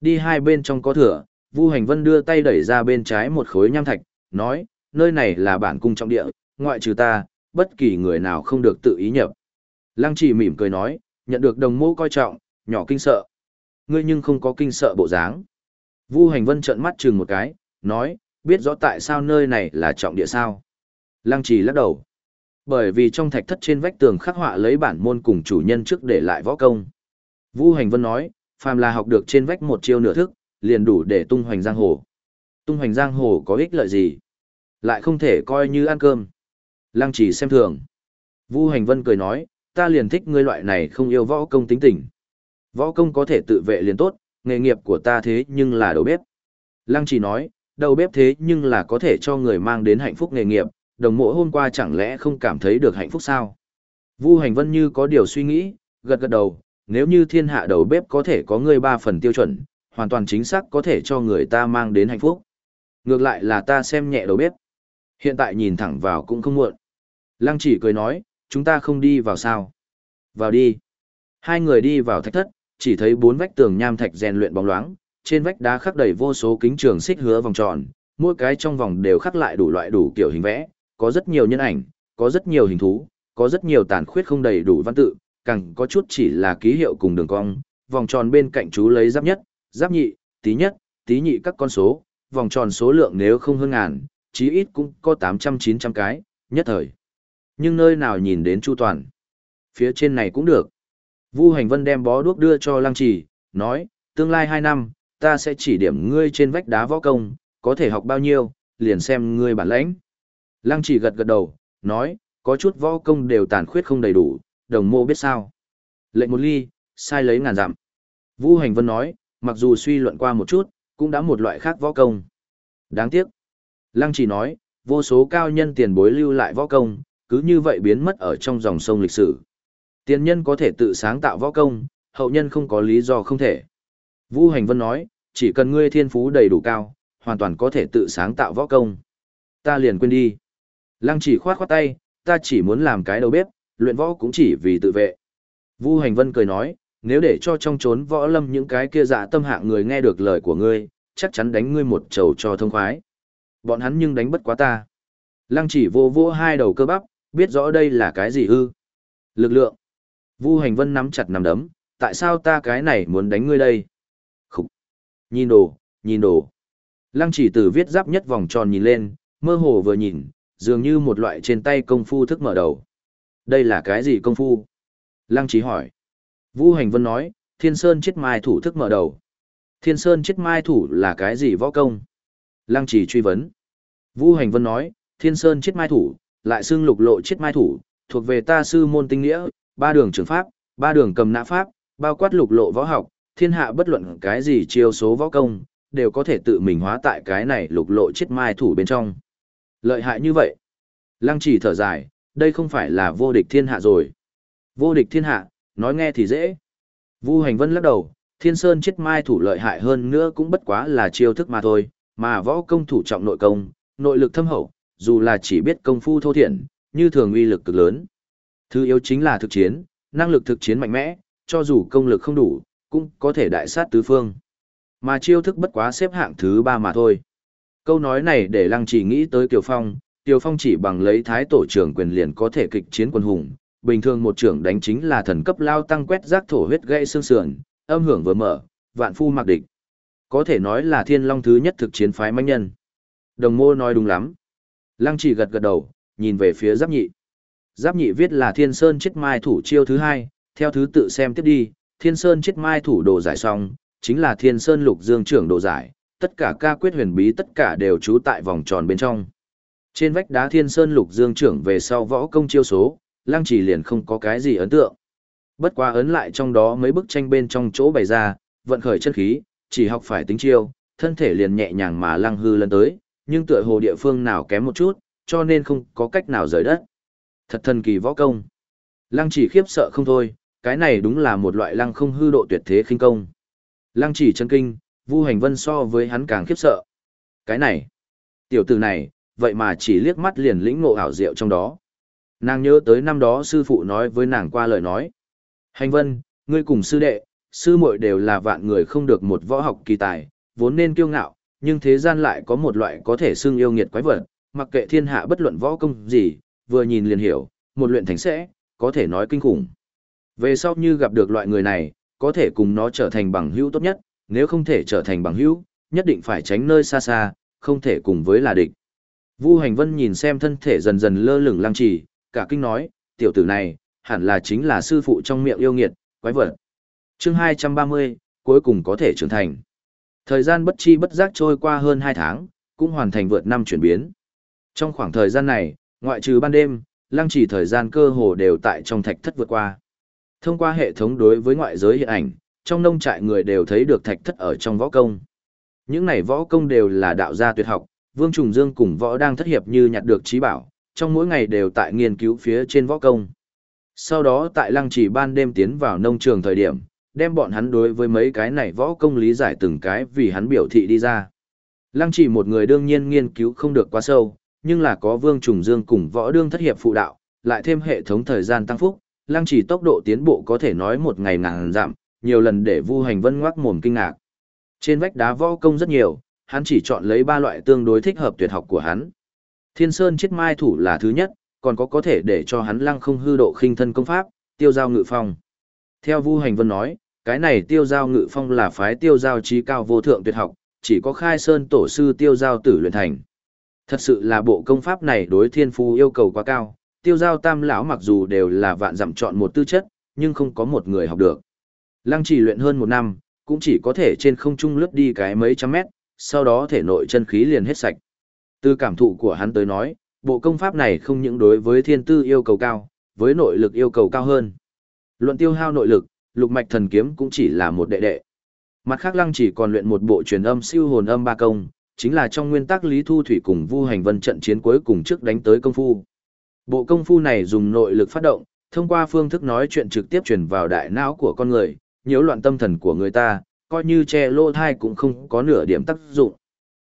Đi hai bên trong có thửa, Vu Hành Vân đưa tay đẩy ra bên trái một khối nham thạch, nói, nơi này là bản cung trọng địa, ngoại trừ ta, bất kỳ người nào không được tự ý nhập. Lăng Chỉ mỉm cười nói, nhận được đồng mô coi trọng, nhỏ kinh sợ. Ngươi nhưng không có kinh sợ bộ dáng. Vu Hành Vân trợn mắt chừng một cái, nói, biết rõ tại sao nơi này là trọng địa sao. Lăng Chỉ lắc đầu. Bởi vì trong thạch thất trên vách tường khắc họa lấy bản môn cùng chủ nhân trước để lại võ công. Vu Hành Vân nói, phàm là học được trên vách một chiêu nửa thức, liền đủ để tung hoành giang hồ. Tung hoành giang hồ có ích lợi gì? Lại không thể coi như ăn cơm. Lăng chỉ xem thường. Vu Hành Vân cười nói, ta liền thích ngươi loại này không yêu võ công tính tình. Võ công có thể tự vệ liền tốt, nghề nghiệp của ta thế nhưng là đầu bếp. Lăng chỉ nói, đầu bếp thế nhưng là có thể cho người mang đến hạnh phúc nghề nghiệp, đồng mộ hôm qua chẳng lẽ không cảm thấy được hạnh phúc sao? Vu Hành Vân như có điều suy nghĩ, gật gật đầu, nếu như thiên hạ đầu bếp có thể có người ba phần tiêu chuẩn, hoàn toàn chính xác có thể cho người ta mang đến hạnh phúc. Ngược lại là ta xem nhẹ đầu bếp. Hiện tại nhìn thẳng vào cũng không muộn. Lăng chỉ cười nói, chúng ta không đi vào sao. Vào đi. Hai người đi vào thạch thất, chỉ thấy bốn vách tường nham thạch rèn luyện bóng loáng, trên vách đá khắc đầy vô số kính trường xích hứa vòng tròn, mỗi cái trong vòng đều khắc lại đủ loại đủ kiểu hình vẽ, có rất nhiều nhân ảnh, có rất nhiều hình thú, có rất nhiều tàn khuyết không đầy đủ văn tự, càng có chút chỉ là ký hiệu cùng đường cong, vòng tròn bên cạnh chú lấy giáp nhất, giáp nhị, tí nhất, tí nhị các con số, vòng tròn số lượng nếu không hơn ngàn, chí ít cũng có 800-900 cái, nhất thời. Nhưng nơi nào nhìn đến chu toàn. Phía trên này cũng được. Vu Hành Vân đem bó đuốc đưa cho Lăng Trì, nói, tương lai 2 năm, ta sẽ chỉ điểm ngươi trên vách đá võ công, có thể học bao nhiêu, liền xem ngươi bản lãnh. Lăng Trì gật gật đầu, nói, có chút võ công đều tàn khuyết không đầy đủ, đồng mô biết sao. Lệnh một ly, sai lấy ngàn dặm. Vu Hành Vân nói, mặc dù suy luận qua một chút, cũng đã một loại khác võ công. Đáng tiếc. Lăng chỉ nói, vô số cao nhân tiền bối lưu lại võ công, cứ như vậy biến mất ở trong dòng sông lịch sử. Tiền nhân có thể tự sáng tạo võ công, hậu nhân không có lý do không thể. Vu Hành Vân nói, chỉ cần ngươi thiên phú đầy đủ cao, hoàn toàn có thể tự sáng tạo võ công. Ta liền quên đi. Lăng chỉ khoát khoát tay, ta chỉ muốn làm cái đầu bếp, luyện võ cũng chỉ vì tự vệ. Vu Hành Vân cười nói, nếu để cho trong trốn võ lâm những cái kia dạ tâm hạng người nghe được lời của ngươi, chắc chắn đánh ngươi một trầu cho thông khoái. Bọn hắn nhưng đánh bất quá ta. Lăng chỉ vô vô hai đầu cơ bắp, biết rõ đây là cái gì ư. Lực lượng. Vu Hành Vân nắm chặt nắm đấm, tại sao ta cái này muốn đánh ngươi đây? Khúc. Nhìn đồ, nhìn đồ. Lăng chỉ từ viết giáp nhất vòng tròn nhìn lên, mơ hồ vừa nhìn, dường như một loại trên tay công phu thức mở đầu. Đây là cái gì công phu? Lăng Chỉ hỏi. Vu Hành Vân nói, Thiên Sơn chết mai thủ thức mở đầu. Thiên Sơn chết mai thủ là cái gì võ công? Lăng trì truy vấn. Vũ Hành Vân nói, Thiên Sơn chết mai thủ, lại xưng lục lộ chết mai thủ, thuộc về ta sư môn tinh nghĩa, ba đường trường pháp, ba đường cầm nã pháp, bao quát lục lộ võ học, thiên hạ bất luận cái gì chiêu số võ công, đều có thể tự mình hóa tại cái này lục lộ chết mai thủ bên trong. Lợi hại như vậy. Lăng chỉ thở dài, đây không phải là vô địch thiên hạ rồi. Vô địch thiên hạ, nói nghe thì dễ. Vu hành vân lắc đầu, thiên sơn chết mai thủ lợi hại hơn nữa cũng bất quá là chiêu thức mà thôi, mà võ công thủ trọng nội công, nội lực thâm hậu, dù là chỉ biết công phu thô thiển, như thường uy lực cực lớn. Thứ yếu chính là thực chiến, năng lực thực chiến mạnh mẽ, cho dù công lực không đủ, cũng có thể đại sát tứ phương. Mà chiêu thức bất quá xếp hạng thứ ba mà thôi. Câu nói này để lăng chỉ nghĩ tới Kiều Phong, Tiêu Phong chỉ bằng lấy thái tổ trưởng quyền liền có thể kịch chiến quân hùng, bình thường một trưởng đánh chính là thần cấp lao tăng quét rác thổ huyết gây xương sườn, âm hưởng vừa mở, vạn phu mặc địch. Có thể nói là thiên long thứ nhất thực chiến phái mãnh nhân. Đồng mô nói đúng lắm. Lăng chỉ gật gật đầu, nhìn về phía giáp nhị. Giáp nhị viết là thiên sơn chết mai thủ chiêu thứ hai, theo thứ tự xem tiếp đi, thiên sơn chết mai thủ đồ giải xong, chính là thiên sơn lục dương trưởng đồ giải, tất cả ca quyết huyền bí tất cả đều trú tại vòng tròn bên trong. Trên vách đá Thiên Sơn Lục Dương trưởng về sau võ công chiêu số, Lăng Chỉ liền không có cái gì ấn tượng. Bất quá ấn lại trong đó mấy bức tranh bên trong chỗ bày ra, vận khởi chân khí, chỉ học phải tính chiêu, thân thể liền nhẹ nhàng mà lăng hư lần tới, nhưng tựa hồ địa phương nào kém một chút, cho nên không có cách nào rời đất. Thật thần kỳ võ công. Lăng chỉ khiếp sợ không thôi, cái này đúng là một loại lăng không hư độ tuyệt thế khinh công. Lăng chỉ chân kinh, Vu Hành Vân so với hắn càng khiếp sợ. Cái này, tiểu tử này, vậy mà chỉ liếc mắt liền lĩnh ngộ ảo diệu trong đó. Nàng nhớ tới năm đó sư phụ nói với nàng qua lời nói. Hành Vân, ngươi cùng sư đệ, sư muội đều là vạn người không được một võ học kỳ tài, vốn nên kiêu ngạo, nhưng thế gian lại có một loại có thể xưng yêu nghiệt quái vật, mặc kệ thiên hạ bất luận võ công gì, vừa nhìn liền hiểu, một luyện thành sẽ, có thể nói kinh khủng. Về sau như gặp được loại người này, có thể cùng nó trở thành bằng hữu tốt nhất, nếu không thể trở thành bằng hữu, nhất định phải tránh nơi xa xa, không thể cùng với là địch. Vu Hành Vân nhìn xem thân thể dần dần lơ lửng lăng trì, cả kinh nói, tiểu tử này, hẳn là chính là sư phụ trong miệng yêu nghiệt, quái vật. Chương 230, cuối cùng có thể trưởng thành. Thời gian bất chi bất giác trôi qua hơn 2 tháng, cũng hoàn thành vượt năm chuyển biến. Trong khoảng thời gian này, ngoại trừ ban đêm, lăng trì thời gian cơ hồ đều tại trong thạch thất vượt qua. Thông qua hệ thống đối với ngoại giới hiện ảnh, trong nông trại người đều thấy được thạch thất ở trong võ công. Những này võ công đều là đạo gia tuyệt học, Vương Trùng Dương cùng võ đang thất hiệp như nhặt được trí bảo, trong mỗi ngày đều tại nghiên cứu phía trên võ công. Sau đó tại lăng trì ban đêm tiến vào nông trường thời điểm, đem bọn hắn đối với mấy cái này võ công lý giải từng cái vì hắn biểu thị đi ra. Lăng chỉ một người đương nhiên nghiên cứu không được quá sâu, nhưng là có Vương Trùng Dương cùng võ đương thất hiệp phụ đạo, lại thêm hệ thống thời gian tăng phúc, lăng chỉ tốc độ tiến bộ có thể nói một ngày ngàn giảm, nhiều lần để Vu Hành Vân ngoác mồm kinh ngạc. Trên vách đá võ công rất nhiều, hắn chỉ chọn lấy ba loại tương đối thích hợp tuyệt học của hắn. Thiên Sơn chết mai thủ là thứ nhất, còn có có thể để cho hắn lăng không hư độ khinh thân công pháp, tiêu giao ngự phong. Theo Vu Hành Vân nói, cái này tiêu giao ngự phong là phái tiêu giao trí cao vô thượng tuyệt học, chỉ có khai sơn tổ sư tiêu giao tử luyện thành. Thật sự là bộ công pháp này đối thiên phu yêu cầu quá cao, tiêu giao tam lão mặc dù đều là vạn dặm chọn một tư chất, nhưng không có một người học được. Lăng chỉ luyện hơn một năm, cũng chỉ có thể trên không trung lướt đi cái mấy trăm mét, sau đó thể nội chân khí liền hết sạch. Từ cảm thụ của hắn tới nói, bộ công pháp này không những đối với thiên tư yêu cầu cao, với nội lực yêu cầu cao hơn. Luận tiêu hao nội lực, lục mạch thần kiếm cũng chỉ là một đệ đệ. Mặt khác lăng chỉ còn luyện một bộ truyền âm siêu hồn âm ba công, chính là trong nguyên tắc Lý Thu Thủy cùng Vu Hành Vân trận chiến cuối cùng trước đánh tới công phu. Bộ công phu này dùng nội lực phát động, thông qua phương thức nói chuyện trực tiếp truyền vào đại não của con người, nhiễu loạn tâm thần của người ta, coi như che lô thai cũng không có nửa điểm tác dụng.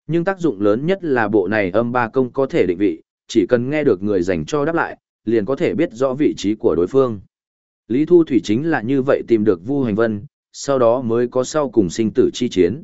Nhưng tác dụng lớn nhất là bộ này âm ba công có thể định vị, chỉ cần nghe được người dành cho đáp lại, liền có thể biết rõ vị trí của đối phương. Lý Thu Thủy chính là như vậy tìm được Vu Hành Vân, sau đó mới có sau cùng sinh tử chi chiến.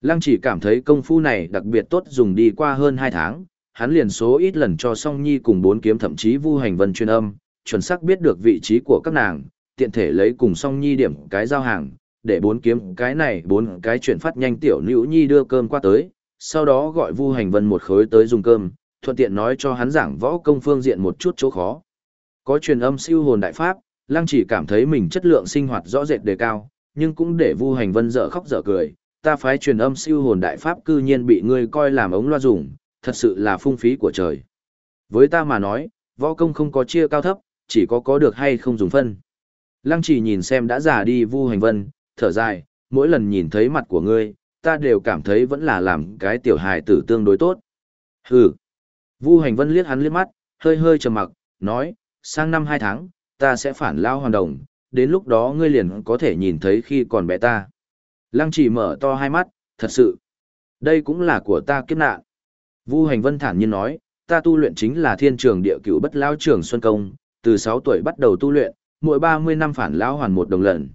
Lăng chỉ cảm thấy công phu này đặc biệt tốt dùng đi qua hơn 2 tháng, hắn liền số ít lần cho song nhi cùng bốn kiếm thậm chí Vu Hành Vân chuyên âm, chuẩn xác biết được vị trí của các nàng, tiện thể lấy cùng song nhi điểm cái giao hàng, để bốn kiếm cái này bốn cái chuyển phát nhanh tiểu nữ nhi đưa cơm qua tới, sau đó gọi Vu Hành Vân một khối tới dùng cơm, thuận tiện nói cho hắn giảng võ công phương diện một chút chỗ khó. Có truyền âm siêu hồn đại pháp, Lăng chỉ cảm thấy mình chất lượng sinh hoạt rõ rệt đề cao, nhưng cũng để Vu Hành Vân dở khóc dở cười, ta phái truyền âm siêu hồn đại pháp cư nhiên bị ngươi coi làm ống loa dùng, thật sự là phung phí của trời. Với ta mà nói, võ công không có chia cao thấp, chỉ có có được hay không dùng phân. Lăng chỉ nhìn xem đã già đi Vu Hành Vân, thở dài, mỗi lần nhìn thấy mặt của ngươi, ta đều cảm thấy vẫn là làm cái tiểu hài tử tương đối tốt. Hừ. Vu Hành Vân liếc hắn liếc mắt, hơi hơi trầm mặc, nói, sang năm hai tháng, ta sẽ phản lao hoàn đồng, đến lúc đó ngươi liền có thể nhìn thấy khi còn bé ta. Lăng chỉ mở to hai mắt, thật sự. Đây cũng là của ta kiếp nạn. Vu Hành Vân thản nhiên nói, ta tu luyện chính là thiên trường địa cửu bất lao trường Xuân Công, từ 6 tuổi bắt đầu tu luyện, mỗi 30 năm phản lão hoàn một đồng lần.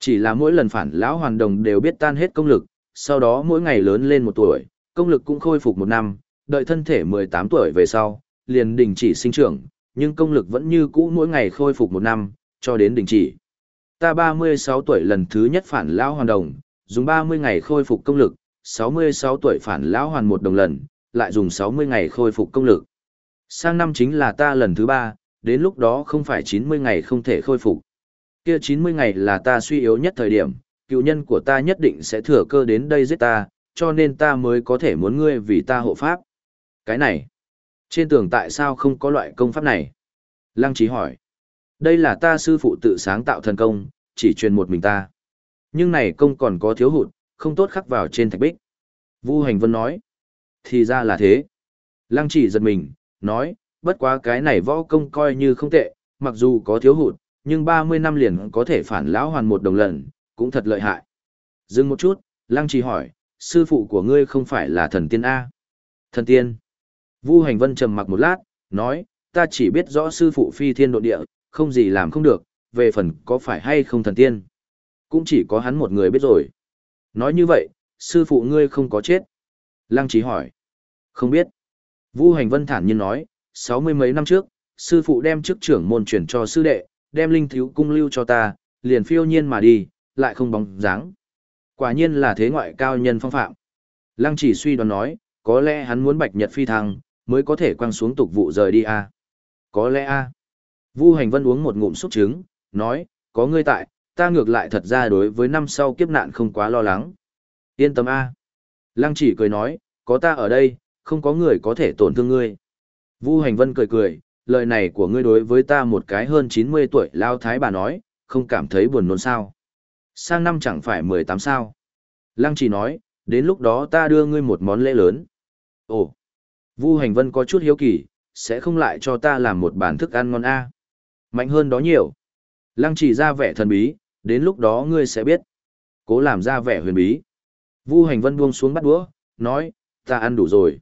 Chỉ là mỗi lần phản lão hoàn đồng đều biết tan hết công lực, sau đó mỗi ngày lớn lên một tuổi, công lực cũng khôi phục một năm, đợi thân thể 18 tuổi về sau, liền đình chỉ sinh trưởng, nhưng công lực vẫn như cũ mỗi ngày khôi phục một năm, cho đến đình chỉ. Ta 36 tuổi lần thứ nhất phản lão hoàn đồng, dùng 30 ngày khôi phục công lực, 66 tuổi phản lão hoàn một đồng lần, lại dùng 60 ngày khôi phục công lực. Sang năm chính là ta lần thứ ba, đến lúc đó không phải 90 ngày không thể khôi phục. Kia 90 ngày là ta suy yếu nhất thời điểm, cựu nhân của ta nhất định sẽ thừa cơ đến đây giết ta, cho nên ta mới có thể muốn ngươi vì ta hộ pháp. Cái này, trên tường tại sao không có loại công pháp này? Lăng trí hỏi. Đây là ta sư phụ tự sáng tạo thần công, chỉ truyền một mình ta. Nhưng này công còn có thiếu hụt, không tốt khắc vào trên thạch bích. Vu Hành Vân nói. Thì ra là thế. Lăng chỉ giật mình, nói, bất quá cái này võ công coi như không tệ, mặc dù có thiếu hụt, nhưng 30 năm liền có thể phản lão hoàn một đồng lần, cũng thật lợi hại. Dừng một chút, Lăng chỉ hỏi, sư phụ của ngươi không phải là thần tiên A. Thần tiên. Vu Hành Vân trầm mặc một lát, nói, ta chỉ biết rõ sư phụ phi thiên độ địa, không gì làm không được, về phần có phải hay không thần tiên. Cũng chỉ có hắn một người biết rồi. Nói như vậy, sư phụ ngươi không có chết. Lăng Chí hỏi. Không biết. Vu Hành Vân thản nhiên nói, sáu mươi mấy năm trước, sư phụ đem chức trưởng môn chuyển cho sư đệ, đem linh thiếu cung lưu cho ta, liền phiêu nhiên mà đi, lại không bóng dáng. Quả nhiên là thế ngoại cao nhân phong phạm. Lăng chỉ suy đoán nói, có lẽ hắn muốn bạch nhật phi thăng, mới có thể quăng xuống tục vụ rời đi a. À? Có lẽ a. À? Vu Hành Vân uống một ngụm xúc trứng, nói, có ngươi tại, ta ngược lại thật ra đối với năm sau kiếp nạn không quá lo lắng. Yên tâm a. Lăng chỉ cười nói, có ta ở đây, không có người có thể tổn thương ngươi. Vu Hành Vân cười cười, lời này của ngươi đối với ta một cái hơn 90 tuổi lao thái bà nói, không cảm thấy buồn nôn sao. Sang năm chẳng phải 18 sao. Lăng chỉ nói, đến lúc đó ta đưa ngươi một món lễ lớn. Ồ, Vu Hành Vân có chút hiếu kỳ, sẽ không lại cho ta làm một bản thức ăn ngon a. Mạnh hơn đó nhiều. Lăng chỉ ra vẻ thần bí, đến lúc đó ngươi sẽ biết. Cố làm ra vẻ huyền bí. Vu Hành Vân buông xuống bắt đũa, nói, ta ăn đủ rồi.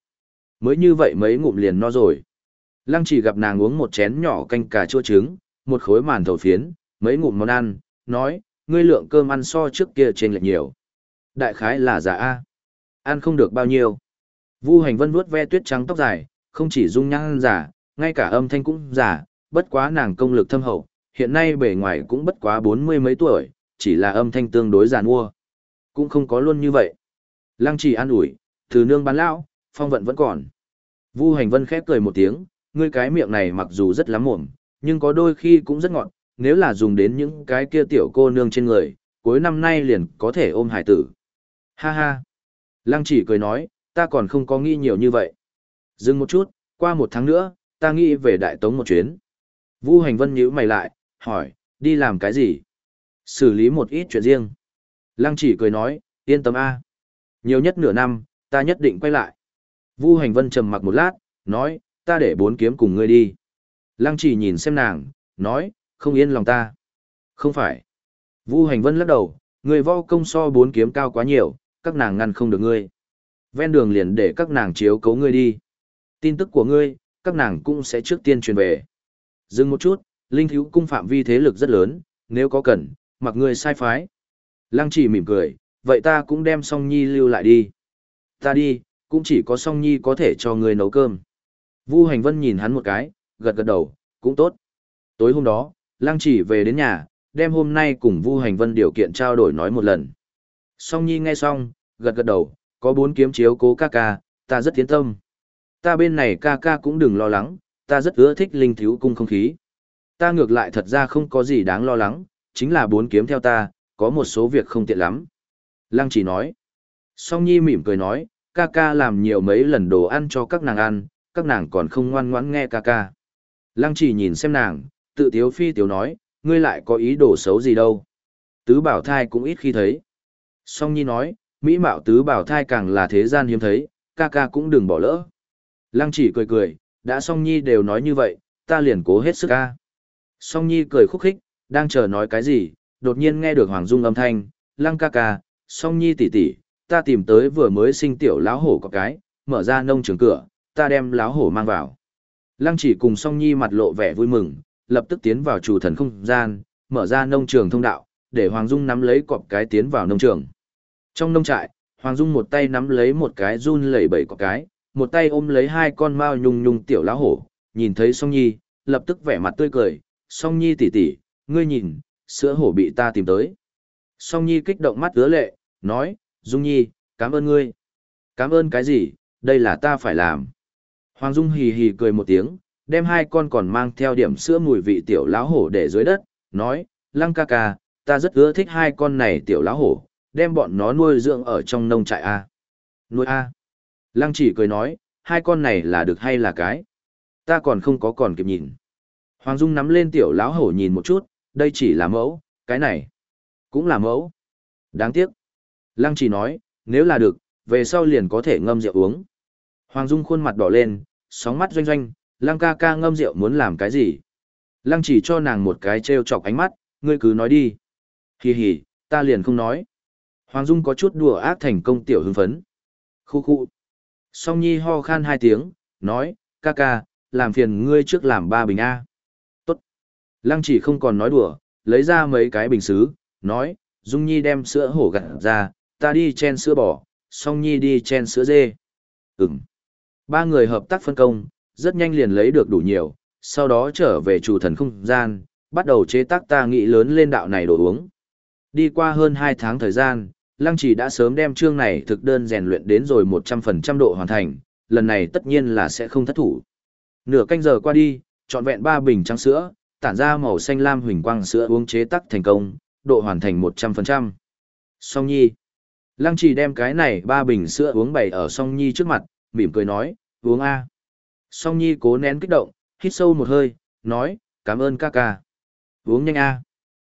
Mới như vậy mấy ngụm liền no rồi. Lăng chỉ gặp nàng uống một chén nhỏ canh cà chua trứng, một khối màn thầu phiến, mấy ngụm món ăn, nói, ngươi lượng cơm ăn so trước kia trên lệch nhiều. Đại khái là giả A. Ăn không được bao nhiêu. Vu hành vân vuốt ve tuyết trắng tóc dài, không chỉ dung nhan giả, ngay cả âm thanh cũng giả, bất quá nàng công lực thâm hậu, hiện nay bề ngoài cũng bất quá bốn mươi mấy tuổi, chỉ là âm thanh tương đối già nua. Cũng không có luôn như vậy. Lăng Chỉ an ủi, từ nương bán lão, phong vận vẫn còn. Vu hành vân khép cười một tiếng, ngươi cái miệng này mặc dù rất lắm mồm, nhưng có đôi khi cũng rất ngọt, nếu là dùng đến những cái kia tiểu cô nương trên người, cuối năm nay liền có thể ôm hải tử. Ha ha. Lăng chỉ cười nói, ta còn không có nghĩ nhiều như vậy. Dừng một chút, qua một tháng nữa, ta nghĩ về Đại Tống một chuyến. Vu Hành Vân nhíu mày lại, hỏi, đi làm cái gì? Xử lý một ít chuyện riêng. Lăng chỉ cười nói, yên tâm A. Nhiều nhất nửa năm, ta nhất định quay lại. Vu Hành Vân trầm mặc một lát, nói, ta để bốn kiếm cùng ngươi đi. Lăng chỉ nhìn xem nàng, nói, không yên lòng ta. Không phải. Vu Hành Vân lắc đầu, người vo công so bốn kiếm cao quá nhiều, các nàng ngăn không được ngươi. Ven đường liền để các nàng chiếu cấu ngươi đi. Tin tức của ngươi, các nàng cũng sẽ trước tiên truyền về. Dừng một chút, linh thiếu cung phạm vi thế lực rất lớn, nếu có cần, mặc ngươi sai phái. Lăng chỉ mỉm cười, vậy ta cũng đem song nhi lưu lại đi. Ta đi, cũng chỉ có song nhi có thể cho ngươi nấu cơm. Vu hành vân nhìn hắn một cái, gật gật đầu, cũng tốt. Tối hôm đó, lăng chỉ về đến nhà, đem hôm nay cùng Vu hành vân điều kiện trao đổi nói một lần. Song nhi nghe xong, gật gật đầu, có bốn kiếm chiếu cố ca ca, ta rất tiến tâm. Ta bên này ca ca cũng đừng lo lắng, ta rất ưa thích linh thiếu cung không khí. Ta ngược lại thật ra không có gì đáng lo lắng, chính là bốn kiếm theo ta, có một số việc không tiện lắm. Lăng chỉ nói. Song Nhi mỉm cười nói, ca ca làm nhiều mấy lần đồ ăn cho các nàng ăn, các nàng còn không ngoan ngoãn nghe ca ca. Lăng chỉ nhìn xem nàng, tự tiếu phi tiếu nói, ngươi lại có ý đồ xấu gì đâu. Tứ bảo thai cũng ít khi thấy. Song Nhi nói, Mỹ mạo tứ bảo thai càng là thế gian hiếm thấy, ca ca cũng đừng bỏ lỡ. Lăng chỉ cười cười, đã song nhi đều nói như vậy, ta liền cố hết sức ca. Song nhi cười khúc khích, đang chờ nói cái gì, đột nhiên nghe được Hoàng Dung âm thanh, lăng ca ca, song nhi tỷ tỷ, ta tìm tới vừa mới sinh tiểu lão hổ có cái, mở ra nông trường cửa, ta đem lão hổ mang vào. Lăng chỉ cùng song nhi mặt lộ vẻ vui mừng, lập tức tiến vào chủ thần không gian, mở ra nông trường thông đạo, để Hoàng Dung nắm lấy cọp cái tiến vào nông trường. Trong nông trại, Hoàng Dung một tay nắm lấy một cái run lẩy bẩy có cái, một tay ôm lấy hai con mao nhung nhung tiểu lá hổ, nhìn thấy Song Nhi, lập tức vẻ mặt tươi cười, Song Nhi tỷ tỷ, ngươi nhìn, sữa hổ bị ta tìm tới. Song Nhi kích động mắt ứa lệ, nói, Dung Nhi, cảm ơn ngươi. Cảm ơn cái gì, đây là ta phải làm. Hoàng Dung hì hì cười một tiếng, đem hai con còn mang theo điểm sữa mùi vị tiểu lá hổ để dưới đất, nói, lăng ca ca, ta rất ưa thích hai con này tiểu lá hổ, đem bọn nó nuôi dưỡng ở trong nông trại A. Nuôi A. Lăng chỉ cười nói, hai con này là được hay là cái? Ta còn không có còn kịp nhìn. Hoàng Dung nắm lên tiểu lão hổ nhìn một chút, đây chỉ là mẫu, cái này cũng là mẫu. Đáng tiếc. Lăng chỉ nói, nếu là được, về sau liền có thể ngâm rượu uống. Hoàng Dung khuôn mặt đỏ lên, sóng mắt doanh doanh, Lăng ca ca ngâm rượu muốn làm cái gì? Lăng chỉ cho nàng một cái trêu chọc ánh mắt, ngươi cứ nói đi. Hì hì, ta liền không nói. Hoàng Dung có chút đùa ác thành công tiểu hưng phấn. Khu khu. Song Nhi ho khan hai tiếng, nói, ca ca, làm phiền ngươi trước làm ba bình A. Tốt. Lăng chỉ không còn nói đùa, lấy ra mấy cái bình xứ, nói, Dung Nhi đem sữa hổ gặt ra, ta đi chen sữa bò, Song Nhi đi chen sữa dê. Ừm. Ba người hợp tác phân công, rất nhanh liền lấy được đủ nhiều, sau đó trở về chủ thần không gian, bắt đầu chế tác ta nghĩ lớn lên đạo này đồ uống. Đi qua hơn 2 tháng thời gian, Lăng Chỉ đã sớm đem chương này thực đơn rèn luyện đến rồi 100% độ hoàn thành, lần này tất nhiên là sẽ không thất thủ. Nửa canh giờ qua đi, trọn vẹn 3 bình trắng sữa, tản ra màu xanh lam huỳnh quang sữa uống chế tắc thành công, độ hoàn thành 100%. Song Nhi. Lăng Chỉ đem cái này 3 bình sữa uống bày ở Song Nhi trước mặt, mỉm cười nói, uống A. Song Nhi cố nén kích động, hít sâu một hơi, nói, cảm ơn ca ca. Uống nhanh A.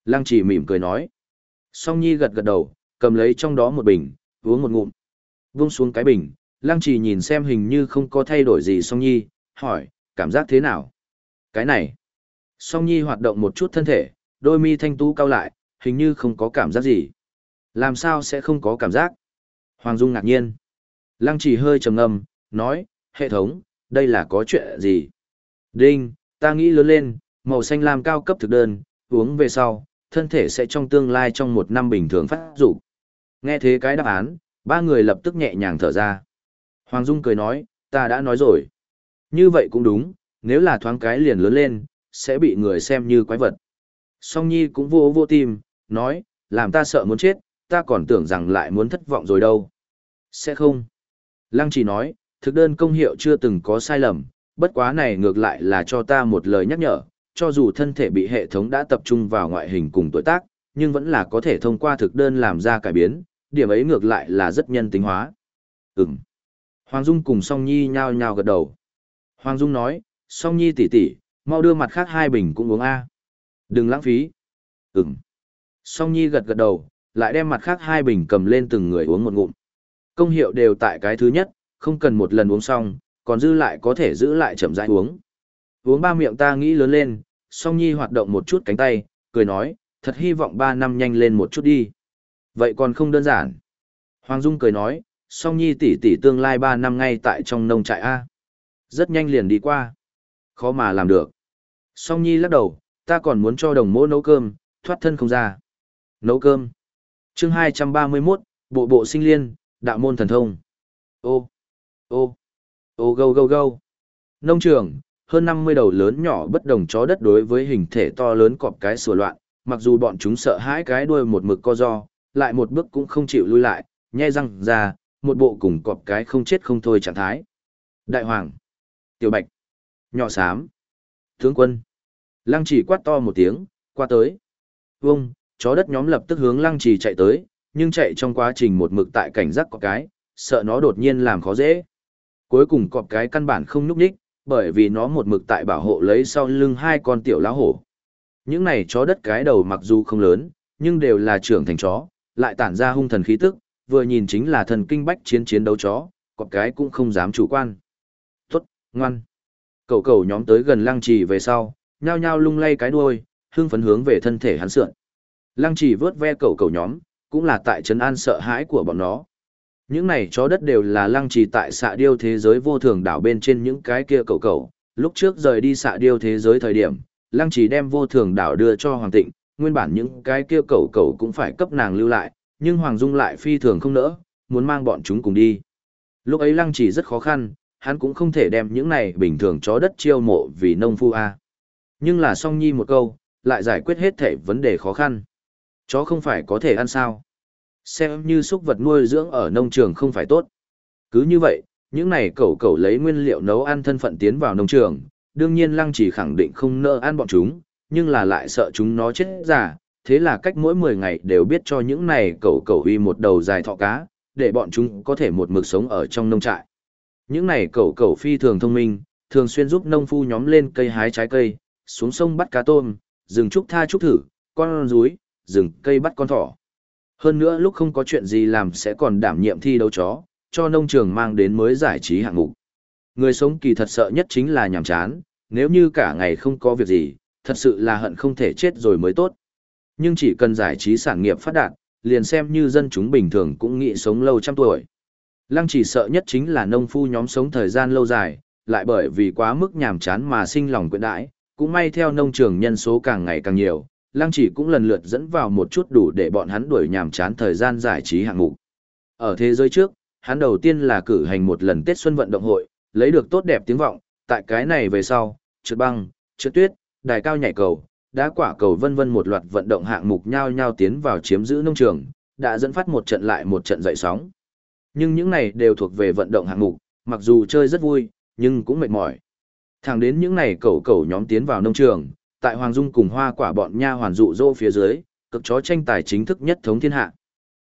Lăng Chỉ mỉm cười nói. Song Nhi gật gật đầu, cầm lấy trong đó một bình, uống một ngụm. Vung xuống cái bình, Lăng Trì nhìn xem hình như không có thay đổi gì Song Nhi, hỏi, cảm giác thế nào? Cái này. Song Nhi hoạt động một chút thân thể, đôi mi thanh tú cao lại, hình như không có cảm giác gì. Làm sao sẽ không có cảm giác? Hoàng Dung ngạc nhiên. Lăng Trì hơi trầm ngâm, nói, hệ thống, đây là có chuyện gì? Đinh, ta nghĩ lớn lên, màu xanh lam cao cấp thực đơn, uống về sau, thân thể sẽ trong tương lai trong một năm bình thường phát dục Nghe thế cái đáp án, ba người lập tức nhẹ nhàng thở ra. Hoàng Dung cười nói, ta đã nói rồi. Như vậy cũng đúng, nếu là thoáng cái liền lớn lên, sẽ bị người xem như quái vật. Song Nhi cũng vô vô tim, nói, làm ta sợ muốn chết, ta còn tưởng rằng lại muốn thất vọng rồi đâu. Sẽ không. Lăng chỉ nói, thực đơn công hiệu chưa từng có sai lầm, bất quá này ngược lại là cho ta một lời nhắc nhở, cho dù thân thể bị hệ thống đã tập trung vào ngoại hình cùng tuổi tác, nhưng vẫn là có thể thông qua thực đơn làm ra cải biến, điểm ấy ngược lại là rất nhân tính hóa. Ừm. Hoàng Dung cùng Song Nhi nhao nhao gật đầu. Hoàng Dung nói, Song Nhi tỷ tỷ, mau đưa mặt khác hai bình cũng uống A. Đừng lãng phí. Ừm. Song Nhi gật gật đầu, lại đem mặt khác hai bình cầm lên từng người uống một ngụm. Công hiệu đều tại cái thứ nhất, không cần một lần uống xong, còn dư lại có thể giữ lại chậm rãi uống. Uống ba miệng ta nghĩ lớn lên, song nhi hoạt động một chút cánh tay, cười nói, thật hy vọng ba năm nhanh lên một chút đi. Vậy còn không đơn giản. Hoàng Dung cười nói, song nhi tỷ tỷ tương lai ba năm ngay tại trong nông trại A. Rất nhanh liền đi qua. Khó mà làm được. Song nhi lắc đầu, ta còn muốn cho đồng mô nấu cơm, thoát thân không ra. Nấu cơm. chương 231, bộ bộ sinh liên, đạo môn thần thông. Ô, ô, ô gâu gâu gâu. Nông trường, hơn 50 đầu lớn nhỏ bất đồng chó đất đối với hình thể to lớn cọp cái sủa loạn, mặc dù bọn chúng sợ hãi cái đuôi một mực co do, lại một bước cũng không chịu lui lại, nhe răng ra, một bộ cùng cọp cái không chết không thôi trạng thái. Đại hoàng, tiểu bạch, nhỏ xám, tướng quân, lăng chỉ quát to một tiếng, qua tới. Vông, chó đất nhóm lập tức hướng lăng chỉ chạy tới, nhưng chạy trong quá trình một mực tại cảnh giác cọp cái, sợ nó đột nhiên làm khó dễ. Cuối cùng cọp cái căn bản không nhúc nhích, bởi vì nó một mực tại bảo hộ lấy sau lưng hai con tiểu lá hổ. Những này chó đất cái đầu mặc dù không lớn, nhưng đều là trưởng thành chó, lại tản ra hung thần khí tức, vừa nhìn chính là thần kinh bách chiến chiến đấu chó, cọp cái cũng không dám chủ quan. Tốt, ngoan. Cậu cậu nhóm tới gần lăng trì về sau, nhao nhao lung lay cái đuôi, hương phấn hướng về thân thể hắn sượn. Lăng trì vớt ve cậu cậu nhóm, cũng là tại trấn an sợ hãi của bọn nó. Những này chó đất đều là lăng trì tại xạ điêu thế giới vô thường đảo bên trên những cái kia cầu cầu. Lúc trước rời đi xạ điêu thế giới thời điểm, lăng trì đem vô thường đảo đưa cho Hoàng Tịnh, nguyên bản những cái kia cầu cầu cũng phải cấp nàng lưu lại, nhưng Hoàng Dung lại phi thường không nỡ, muốn mang bọn chúng cùng đi. Lúc ấy lăng trì rất khó khăn, hắn cũng không thể đem những này bình thường chó đất chiêu mộ vì nông phu A. Nhưng là song nhi một câu, lại giải quyết hết thể vấn đề khó khăn. Chó không phải có thể ăn sao. Xem như súc vật nuôi dưỡng ở nông trường không phải tốt. Cứ như vậy, những này cẩu cẩu lấy nguyên liệu nấu ăn thân phận tiến vào nông trường, đương nhiên lăng chỉ khẳng định không nỡ ăn bọn chúng, nhưng là lại sợ chúng nó chết giả, thế là cách mỗi 10 ngày đều biết cho những này cẩu cẩu uy một đầu dài thọ cá, để bọn chúng có thể một mực sống ở trong nông trại. Những này cẩu cẩu phi thường thông minh, thường xuyên giúp nông phu nhóm lên cây hái trái cây, xuống sông bắt cá tôm, rừng trúc tha trúc thử, con rúi, rừng cây bắt con thỏ. Hơn nữa lúc không có chuyện gì làm sẽ còn đảm nhiệm thi đấu chó, cho nông trường mang đến mới giải trí hạng mục. Người sống kỳ thật sợ nhất chính là nhàm chán, nếu như cả ngày không có việc gì, thật sự là hận không thể chết rồi mới tốt. Nhưng chỉ cần giải trí sản nghiệp phát đạt, liền xem như dân chúng bình thường cũng nghĩ sống lâu trăm tuổi. Lăng chỉ sợ nhất chính là nông phu nhóm sống thời gian lâu dài, lại bởi vì quá mức nhàm chán mà sinh lòng quyện đãi, cũng may theo nông trường nhân số càng ngày càng nhiều, lăng chỉ cũng lần lượt dẫn vào một chút đủ để bọn hắn đuổi nhàm chán thời gian giải trí hạng mục. Ở thế giới trước, hắn đầu tiên là cử hành một lần Tết Xuân vận động hội, lấy được tốt đẹp tiếng vọng, tại cái này về sau, trượt băng, trượt tuyết, đài cao nhảy cầu, đá quả cầu vân vân một loạt vận động hạng mục nhau nhau tiến vào chiếm giữ nông trường, đã dẫn phát một trận lại một trận dậy sóng. Nhưng những này đều thuộc về vận động hạng mục, mặc dù chơi rất vui, nhưng cũng mệt mỏi. Thẳng đến những này cầu cầu nhóm tiến vào nông trường, tại Hoàng Dung cùng hoa quả bọn nha hoàn dụ dỗ phía dưới, cực chó tranh tài chính thức nhất thống thiên hạ.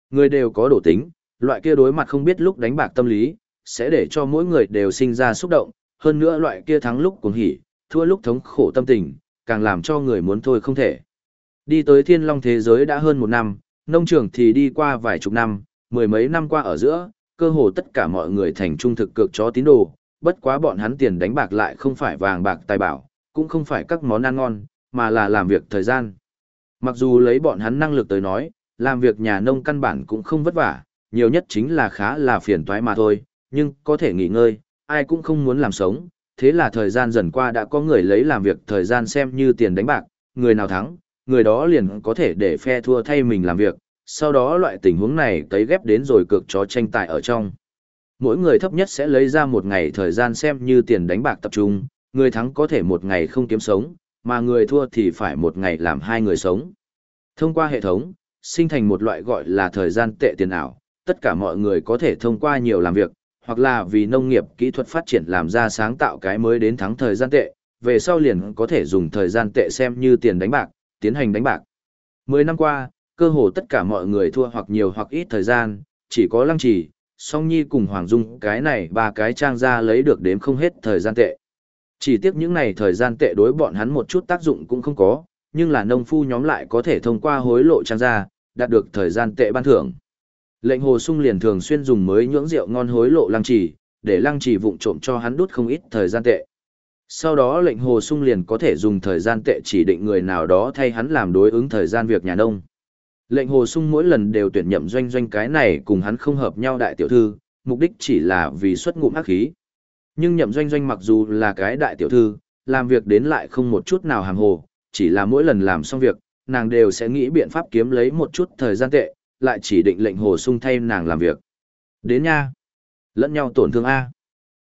Người đều có đổ tính, loại kia đối mặt không biết lúc đánh bạc tâm lý, sẽ để cho mỗi người đều sinh ra xúc động, hơn nữa loại kia thắng lúc cuồng hỉ, thua lúc thống khổ tâm tình, càng làm cho người muốn thôi không thể. Đi tới thiên long thế giới đã hơn một năm, nông trường thì đi qua vài chục năm, mười mấy năm qua ở giữa, cơ hồ tất cả mọi người thành trung thực cực chó tín đồ, bất quá bọn hắn tiền đánh bạc lại không phải vàng bạc tài bảo, cũng không phải các món ăn ngon, mà là làm việc thời gian. Mặc dù lấy bọn hắn năng lực tới nói, làm việc nhà nông căn bản cũng không vất vả, nhiều nhất chính là khá là phiền toái mà thôi, nhưng có thể nghỉ ngơi, ai cũng không muốn làm sống, thế là thời gian dần qua đã có người lấy làm việc thời gian xem như tiền đánh bạc, người nào thắng, người đó liền có thể để phe thua thay mình làm việc, sau đó loại tình huống này tấy ghép đến rồi cược chó tranh tài ở trong. Mỗi người thấp nhất sẽ lấy ra một ngày thời gian xem như tiền đánh bạc tập trung, người thắng có thể một ngày không kiếm sống, mà người thua thì phải một ngày làm hai người sống. Thông qua hệ thống, sinh thành một loại gọi là thời gian tệ tiền ảo, tất cả mọi người có thể thông qua nhiều làm việc, hoặc là vì nông nghiệp kỹ thuật phát triển làm ra sáng tạo cái mới đến thắng thời gian tệ, về sau liền có thể dùng thời gian tệ xem như tiền đánh bạc, tiến hành đánh bạc. Mười năm qua, cơ hồ tất cả mọi người thua hoặc nhiều hoặc ít thời gian, chỉ có Lăng Trì, Song Nhi cùng Hoàng Dung cái này ba cái trang ra lấy được đếm không hết thời gian tệ. Chỉ tiếc những này thời gian tệ đối bọn hắn một chút tác dụng cũng không có, nhưng là nông phu nhóm lại có thể thông qua hối lộ trang ra, đạt được thời gian tệ ban thưởng. Lệnh Hồ Sung liền thường xuyên dùng mới nhưỡng rượu ngon hối lộ Lăng Trì, để Lăng Trì vụng trộm cho hắn đút không ít thời gian tệ. Sau đó lệnh Hồ Sung liền có thể dùng thời gian tệ chỉ định người nào đó thay hắn làm đối ứng thời gian việc nhà nông. Lệnh Hồ Sung mỗi lần đều tuyển nhậm doanh doanh cái này cùng hắn không hợp nhau đại tiểu thư, mục đích chỉ là vì xuất ngụm ác khí. Nhưng nhậm doanh doanh mặc dù là cái đại tiểu thư, làm việc đến lại không một chút nào hàng hồ, chỉ là mỗi lần làm xong việc, nàng đều sẽ nghĩ biện pháp kiếm lấy một chút thời gian tệ, lại chỉ định lệnh Hồ Sung thay nàng làm việc. Đến nha! Lẫn nhau tổn thương A.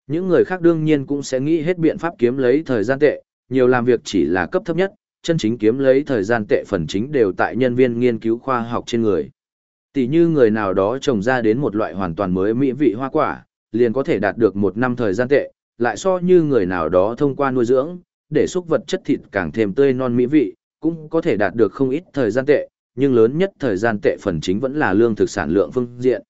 Những người khác đương nhiên cũng sẽ nghĩ hết biện pháp kiếm lấy thời gian tệ, nhiều làm việc chỉ là cấp thấp nhất, chân chính kiếm lấy thời gian tệ phần chính đều tại nhân viên nghiên cứu khoa học trên người. Tỷ như người nào đó trồng ra đến một loại hoàn toàn mới mỹ vị hoa quả, liền có thể đạt được một năm thời gian tệ, lại so như người nào đó thông qua nuôi dưỡng, để xúc vật chất thịt càng thêm tươi non mỹ vị, cũng có thể đạt được không ít thời gian tệ, nhưng lớn nhất thời gian tệ phần chính vẫn là lương thực sản lượng phương diện.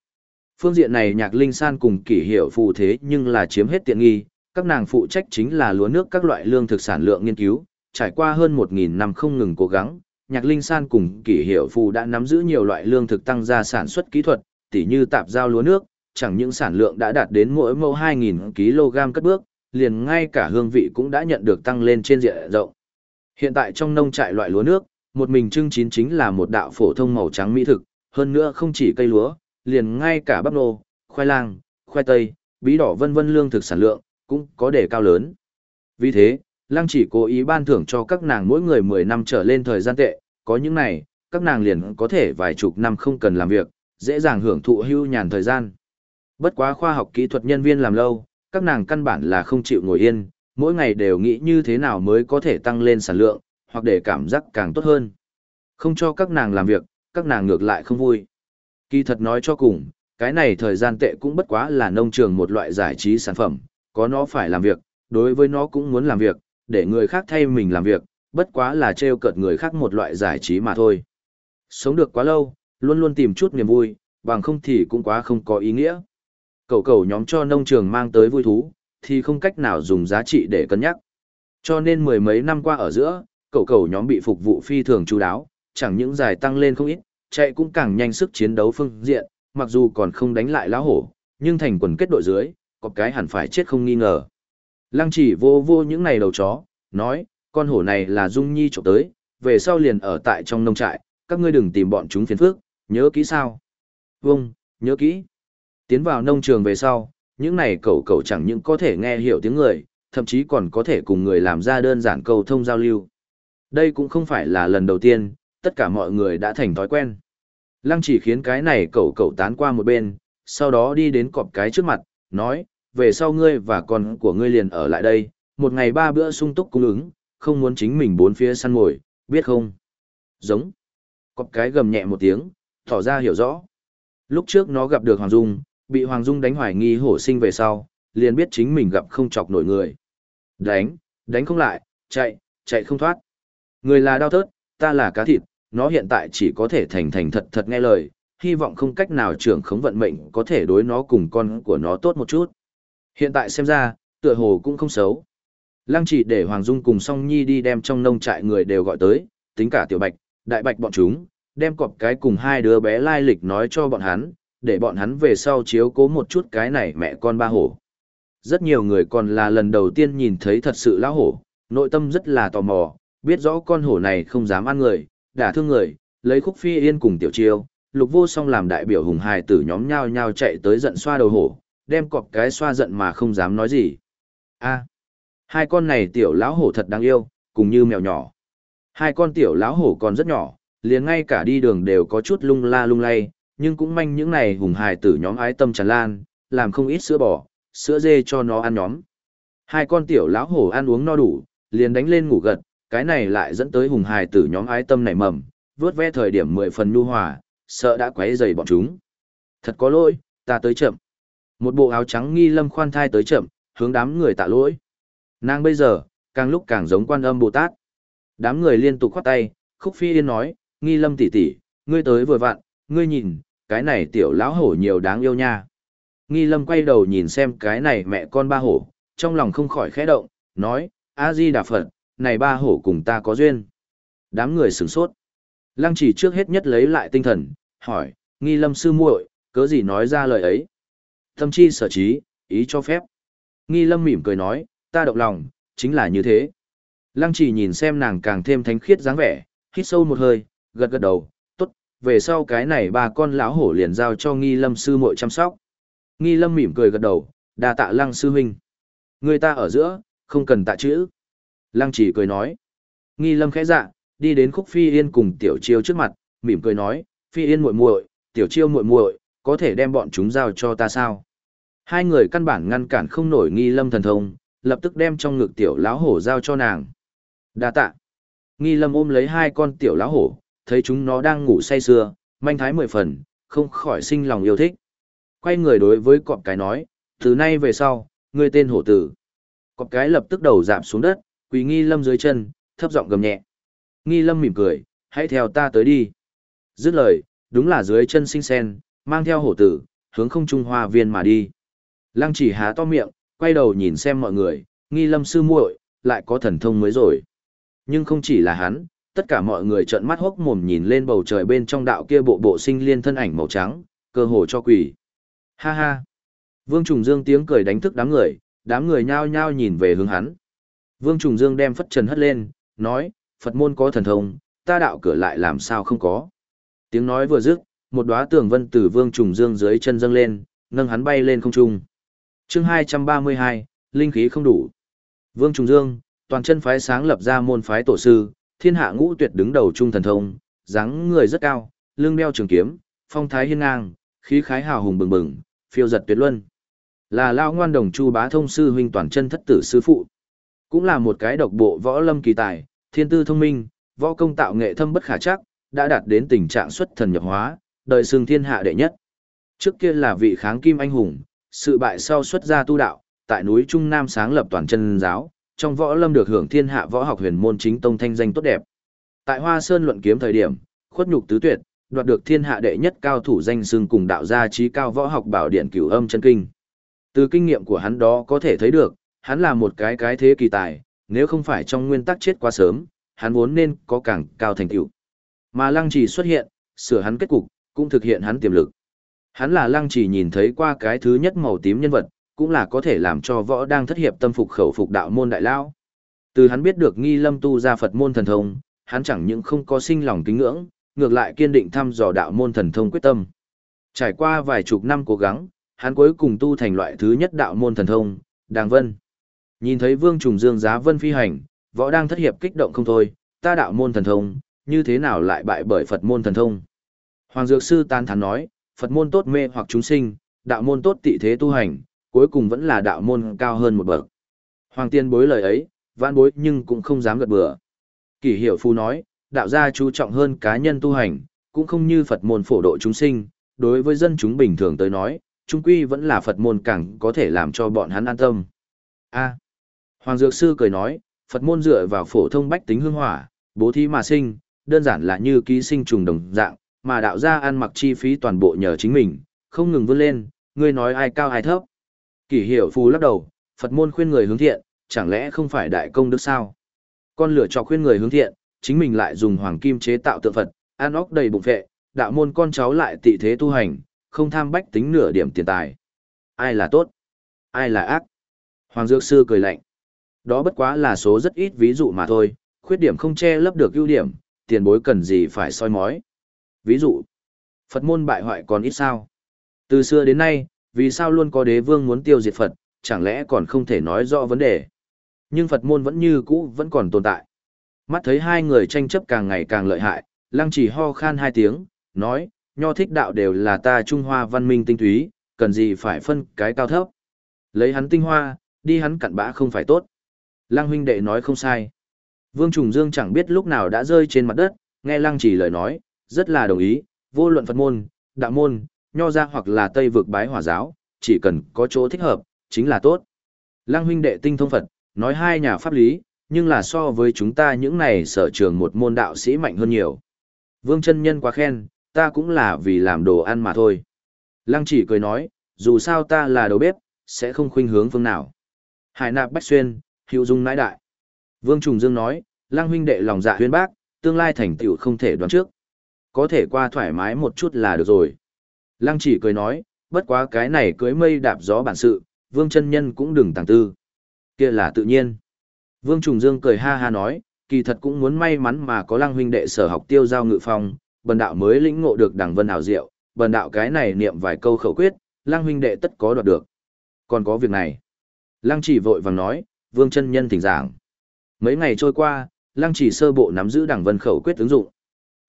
Phương diện này nhạc linh san cùng kỷ hiệu phụ thế nhưng là chiếm hết tiện nghi, các nàng phụ trách chính là lúa nước các loại lương thực sản lượng nghiên cứu, trải qua hơn 1.000 năm không ngừng cố gắng, nhạc linh san cùng kỷ hiệu phù đã nắm giữ nhiều loại lương thực tăng gia sản xuất kỹ thuật, tỉ như tạp giao lúa nước, chẳng những sản lượng đã đạt đến mỗi mẫu 2.000 kg cất bước, liền ngay cả hương vị cũng đã nhận được tăng lên trên diện rộng. Hiện tại trong nông trại loại lúa nước, một mình trưng chín chính là một đạo phổ thông màu trắng mỹ thực, hơn nữa không chỉ cây lúa, liền ngay cả bắp nô, khoai lang, khoai tây, bí đỏ vân vân lương thực sản lượng, cũng có đề cao lớn. Vì thế, Lăng chỉ cố ý ban thưởng cho các nàng mỗi người 10 năm trở lên thời gian tệ, có những này, các nàng liền có thể vài chục năm không cần làm việc, dễ dàng hưởng thụ hưu nhàn thời gian. Bất quá khoa học kỹ thuật nhân viên làm lâu, các nàng căn bản là không chịu ngồi yên, mỗi ngày đều nghĩ như thế nào mới có thể tăng lên sản lượng, hoặc để cảm giác càng tốt hơn. Không cho các nàng làm việc, các nàng ngược lại không vui. Kỳ thật nói cho cùng, cái này thời gian tệ cũng bất quá là nông trường một loại giải trí sản phẩm, có nó phải làm việc, đối với nó cũng muốn làm việc, để người khác thay mình làm việc, bất quá là trêu cợt người khác một loại giải trí mà thôi. Sống được quá lâu, luôn luôn tìm chút niềm vui, bằng không thì cũng quá không có ý nghĩa. Cầu cầu nhóm cho nông trường mang tới vui thú, thì không cách nào dùng giá trị để cân nhắc. Cho nên mười mấy năm qua ở giữa, cầu cầu nhóm bị phục vụ phi thường chú đáo, chẳng những dài tăng lên không ít, chạy cũng càng nhanh sức chiến đấu phương diện, mặc dù còn không đánh lại lão hổ, nhưng thành quần kết đội dưới, có cái hẳn phải chết không nghi ngờ. Lăng chỉ vô vô những này đầu chó, nói, con hổ này là Dung Nhi trộm tới, về sau liền ở tại trong nông trại, các ngươi đừng tìm bọn chúng phiền phức, nhớ kỹ sao. Vâng, nhớ kỹ. Tiến vào nông trường về sau, những này cậu cậu chẳng những có thể nghe hiểu tiếng người, thậm chí còn có thể cùng người làm ra đơn giản cầu thông giao lưu. Đây cũng không phải là lần đầu tiên, tất cả mọi người đã thành thói quen. Lăng chỉ khiến cái này cậu cậu tán qua một bên, sau đó đi đến cọp cái trước mặt, nói, về sau ngươi và con của ngươi liền ở lại đây, một ngày ba bữa sung túc cung ứng, không muốn chính mình bốn phía săn mồi, biết không? Giống. Cọp cái gầm nhẹ một tiếng, tỏ ra hiểu rõ. Lúc trước nó gặp được Hoàng Dung, bị Hoàng Dung đánh hoài nghi hổ sinh về sau, liền biết chính mình gặp không chọc nổi người. Đánh, đánh không lại, chạy, chạy không thoát. Người là đau thớt, ta là cá thịt, nó hiện tại chỉ có thể thành thành thật thật nghe lời, hy vọng không cách nào trưởng khống vận mệnh có thể đối nó cùng con của nó tốt một chút. Hiện tại xem ra, tựa hồ cũng không xấu. Lăng chỉ để Hoàng Dung cùng Song Nhi đi đem trong nông trại người đều gọi tới, tính cả Tiểu Bạch, Đại Bạch bọn chúng, đem cọp cái cùng hai đứa bé lai lịch nói cho bọn hắn, để bọn hắn về sau chiếu cố một chút cái này mẹ con ba hổ. Rất nhiều người còn là lần đầu tiên nhìn thấy thật sự lão hổ, nội tâm rất là tò mò, biết rõ con hổ này không dám ăn người, đả thương người, lấy khúc phi yên cùng tiểu chiêu, lục vô song làm đại biểu hùng hài tử nhóm nhao nhao chạy tới giận xoa đầu hổ, đem cọp cái xoa giận mà không dám nói gì. a hai con này tiểu lão hổ thật đáng yêu, cùng như mèo nhỏ. Hai con tiểu lão hổ còn rất nhỏ, liền ngay cả đi đường đều có chút lung la lung lay, nhưng cũng manh những này hùng hài tử nhóm ái tâm tràn lan, làm không ít sữa bò, sữa dê cho nó ăn nhóm. Hai con tiểu lão hổ ăn uống no đủ, liền đánh lên ngủ gật, cái này lại dẫn tới hùng hài tử nhóm ái tâm nảy mầm, vớt ve thời điểm mười phần nhu hòa, sợ đã quấy rầy bọn chúng. Thật có lỗi, ta tới chậm. Một bộ áo trắng nghi lâm khoan thai tới chậm, hướng đám người tạ lỗi. Nàng bây giờ, càng lúc càng giống quan âm Bồ Tát. Đám người liên tục khoát tay, khúc phi yên nói, nghi lâm tỷ tỷ, ngươi tới vừa vặn, ngươi nhìn, cái này tiểu lão hổ nhiều đáng yêu nha. Nghi lâm quay đầu nhìn xem cái này mẹ con ba hổ, trong lòng không khỏi khẽ động, nói, A-di Đà Phật, này ba hổ cùng ta có duyên. Đám người sửng sốt. Lăng chỉ trước hết nhất lấy lại tinh thần, hỏi, nghi lâm sư muội, cớ gì nói ra lời ấy. Tâm chi sở trí, ý cho phép. Nghi lâm mỉm cười nói, ta động lòng, chính là như thế. Lăng chỉ nhìn xem nàng càng thêm thánh khiết dáng vẻ, hít sâu một hơi, gật gật đầu, về sau cái này ba con lão hổ liền giao cho nghi lâm sư muội chăm sóc. Nghi lâm mỉm cười gật đầu, đa tạ lăng sư huynh. Người ta ở giữa, không cần tạ chữ. Lăng chỉ cười nói. Nghi lâm khẽ dạ, đi đến khúc phi yên cùng tiểu chiêu trước mặt, mỉm cười nói, phi yên muội muội, tiểu chiêu muội muội, có thể đem bọn chúng giao cho ta sao? Hai người căn bản ngăn cản không nổi nghi lâm thần thông, lập tức đem trong ngực tiểu lão hổ giao cho nàng. Đa tạ. Nghi lâm ôm lấy hai con tiểu lão hổ, thấy chúng nó đang ngủ say sưa, manh thái mười phần, không khỏi sinh lòng yêu thích. Quay người đối với cọp cái nói, từ nay về sau, ngươi tên hổ tử. Cọp cái lập tức đầu giảm xuống đất, quỳ nghi lâm dưới chân, thấp giọng gầm nhẹ. Nghi lâm mỉm cười, hãy theo ta tới đi. Dứt lời, đúng là dưới chân sinh sen, mang theo hổ tử, hướng không trung hoa viên mà đi. Lăng chỉ há to miệng, quay đầu nhìn xem mọi người, nghi lâm sư muội, lại có thần thông mới rồi. Nhưng không chỉ là hắn, tất cả mọi người trợn mắt hốc mồm nhìn lên bầu trời bên trong đạo kia bộ bộ sinh liên thân ảnh màu trắng, cơ hồ cho quỷ. Ha ha. Vương Trùng Dương tiếng cười đánh thức đám người, đám người nhao nhao nhìn về hướng hắn. Vương Trùng Dương đem phất trần hất lên, nói, Phật môn có thần thông, ta đạo cửa lại làm sao không có. Tiếng nói vừa dứt, một đóa tường vân từ Vương Trùng Dương dưới chân dâng lên, nâng hắn bay lên không trung. Chương 232, linh khí không đủ. Vương Trùng Dương, toàn chân phái sáng lập ra môn phái tổ sư, thiên hạ ngũ tuyệt đứng đầu trung thần thông, dáng người rất cao, lưng đeo trường kiếm, phong thái hiên ngang, khí khái hào hùng bừng bừng, phiêu giật tuyệt luân. Là lao ngoan đồng chu bá thông sư huynh toàn chân thất tử sư phụ. Cũng là một cái độc bộ võ lâm kỳ tài, thiên tư thông minh, võ công tạo nghệ thâm bất khả chắc, đã đạt đến tình trạng xuất thần nhập hóa, đời xương thiên hạ đệ nhất. Trước kia là vị kháng kim anh hùng, sự bại sau xuất gia tu đạo, tại núi Trung Nam sáng lập toàn chân giáo, trong võ lâm được hưởng thiên hạ võ học huyền môn chính tông thanh danh tốt đẹp. Tại Hoa Sơn luận kiếm thời điểm, khuất nhục tứ tuyệt, đoạt được thiên hạ đệ nhất cao thủ danh xưng cùng đạo gia trí cao võ học bảo điện cửu âm chân kinh. Từ kinh nghiệm của hắn đó có thể thấy được, hắn là một cái cái thế kỳ tài, nếu không phải trong nguyên tắc chết quá sớm, hắn vốn nên có càng cao thành tựu. Mà Lăng Trì xuất hiện, sửa hắn kết cục, cũng thực hiện hắn tiềm lực. Hắn là Lăng Trì nhìn thấy qua cái thứ nhất màu tím nhân vật, cũng là có thể làm cho võ đang thất hiệp tâm phục khẩu phục đạo môn đại lao. Từ hắn biết được nghi lâm tu ra Phật môn thần thông, hắn chẳng những không có sinh lòng kính ngưỡng, ngược lại kiên định thăm dò đạo môn thần thông quyết tâm. Trải qua vài chục năm cố gắng, hắn cuối cùng tu thành loại thứ nhất đạo môn thần thông, Đàng Vân. Nhìn thấy Vương Trùng Dương giá vân phi hành, võ đang thất hiệp kích động không thôi, ta đạo môn thần thông, như thế nào lại bại bởi Phật môn thần thông. Hoàng Dược Sư tan thán nói, Phật môn tốt mê hoặc chúng sinh, đạo môn tốt tị thế tu hành, cuối cùng vẫn là đạo môn cao hơn một bậc. Hoàng tiên bối lời ấy, vãn bối nhưng cũng không dám gật bừa. Kỷ hiểu phu nói, đạo gia chú trọng hơn cá nhân tu hành, cũng không như Phật môn phổ độ chúng sinh, đối với dân chúng bình thường tới nói, trung quy vẫn là Phật môn càng có thể làm cho bọn hắn an tâm. A. À. Hoàng Dược Sư cười nói, Phật môn dựa vào phổ thông bách tính hương hỏa, bố thí mà sinh, đơn giản là như ký sinh trùng đồng dạng, mà đạo gia ăn mặc chi phí toàn bộ nhờ chính mình, không ngừng vươn lên, ngươi nói ai cao ai thấp. Kỷ hiểu phù lắc đầu, Phật môn khuyên người hướng thiện, chẳng lẽ không phải đại công đức sao? Con lửa cho khuyên người hướng thiện, chính mình lại dùng hoàng kim chế tạo tượng Phật, an óc đầy bụng vệ, đạo môn con cháu lại tị thế tu hành, không tham bách tính nửa điểm tiền tài. Ai là tốt? Ai là ác? Hoàng Dược Sư cười lạnh. Đó bất quá là số rất ít ví dụ mà thôi, khuyết điểm không che lấp được ưu điểm, tiền bối cần gì phải soi mói. Ví dụ, Phật môn bại hoại còn ít sao? Từ xưa đến nay, vì sao luôn có đế vương muốn tiêu diệt Phật, chẳng lẽ còn không thể nói rõ vấn đề. Nhưng Phật môn vẫn như cũ vẫn còn tồn tại. Mắt thấy hai người tranh chấp càng ngày càng lợi hại, lăng chỉ ho khan hai tiếng, nói, nho thích đạo đều là ta Trung Hoa văn minh tinh túy, cần gì phải phân cái cao thấp. Lấy hắn tinh hoa, đi hắn cặn bã không phải tốt. Lăng huynh đệ nói không sai. Vương Trùng Dương chẳng biết lúc nào đã rơi trên mặt đất, nghe lăng chỉ lời nói, rất là đồng ý, vô luận Phật môn, đạo môn, nho ra hoặc là Tây vực bái hỏa giáo, chỉ cần có chỗ thích hợp, chính là tốt. Lăng huynh đệ tinh thông Phật, nói hai nhà pháp lý, nhưng là so với chúng ta những này sở trường một môn đạo sĩ mạnh hơn nhiều. Vương chân nhân quá khen, ta cũng là vì làm đồ ăn mà thôi. Lăng chỉ cười nói, dù sao ta là đầu bếp, sẽ không khuynh hướng phương nào. Hải nạp bách xuyên, hữu dung nãi đại. Vương Trùng Dương nói, Lăng huynh đệ lòng dạ huyên bác, tương lai thành tựu không thể đoán trước. Có thể qua thoải mái một chút là được rồi. Lăng chỉ cười nói, bất quá cái này cưới mây đạp gió bản sự, Vương chân nhân cũng đừng tàng tư. kia là tự nhiên. Vương Trùng Dương cười ha ha nói, kỳ thật cũng muốn may mắn mà có lăng huynh đệ sở học tiêu giao ngự phong, bần đạo mới lĩnh ngộ được đẳng vân ảo diệu, bần đạo cái này niệm vài câu khẩu quyết, lăng huynh đệ tất có đoạt được. Còn có việc này. Lăng chỉ vội vàng nói, vương chân nhân thỉnh giảng. Mấy ngày trôi qua, lăng chỉ sơ bộ nắm giữ đẳng vân khẩu quyết ứng dụng.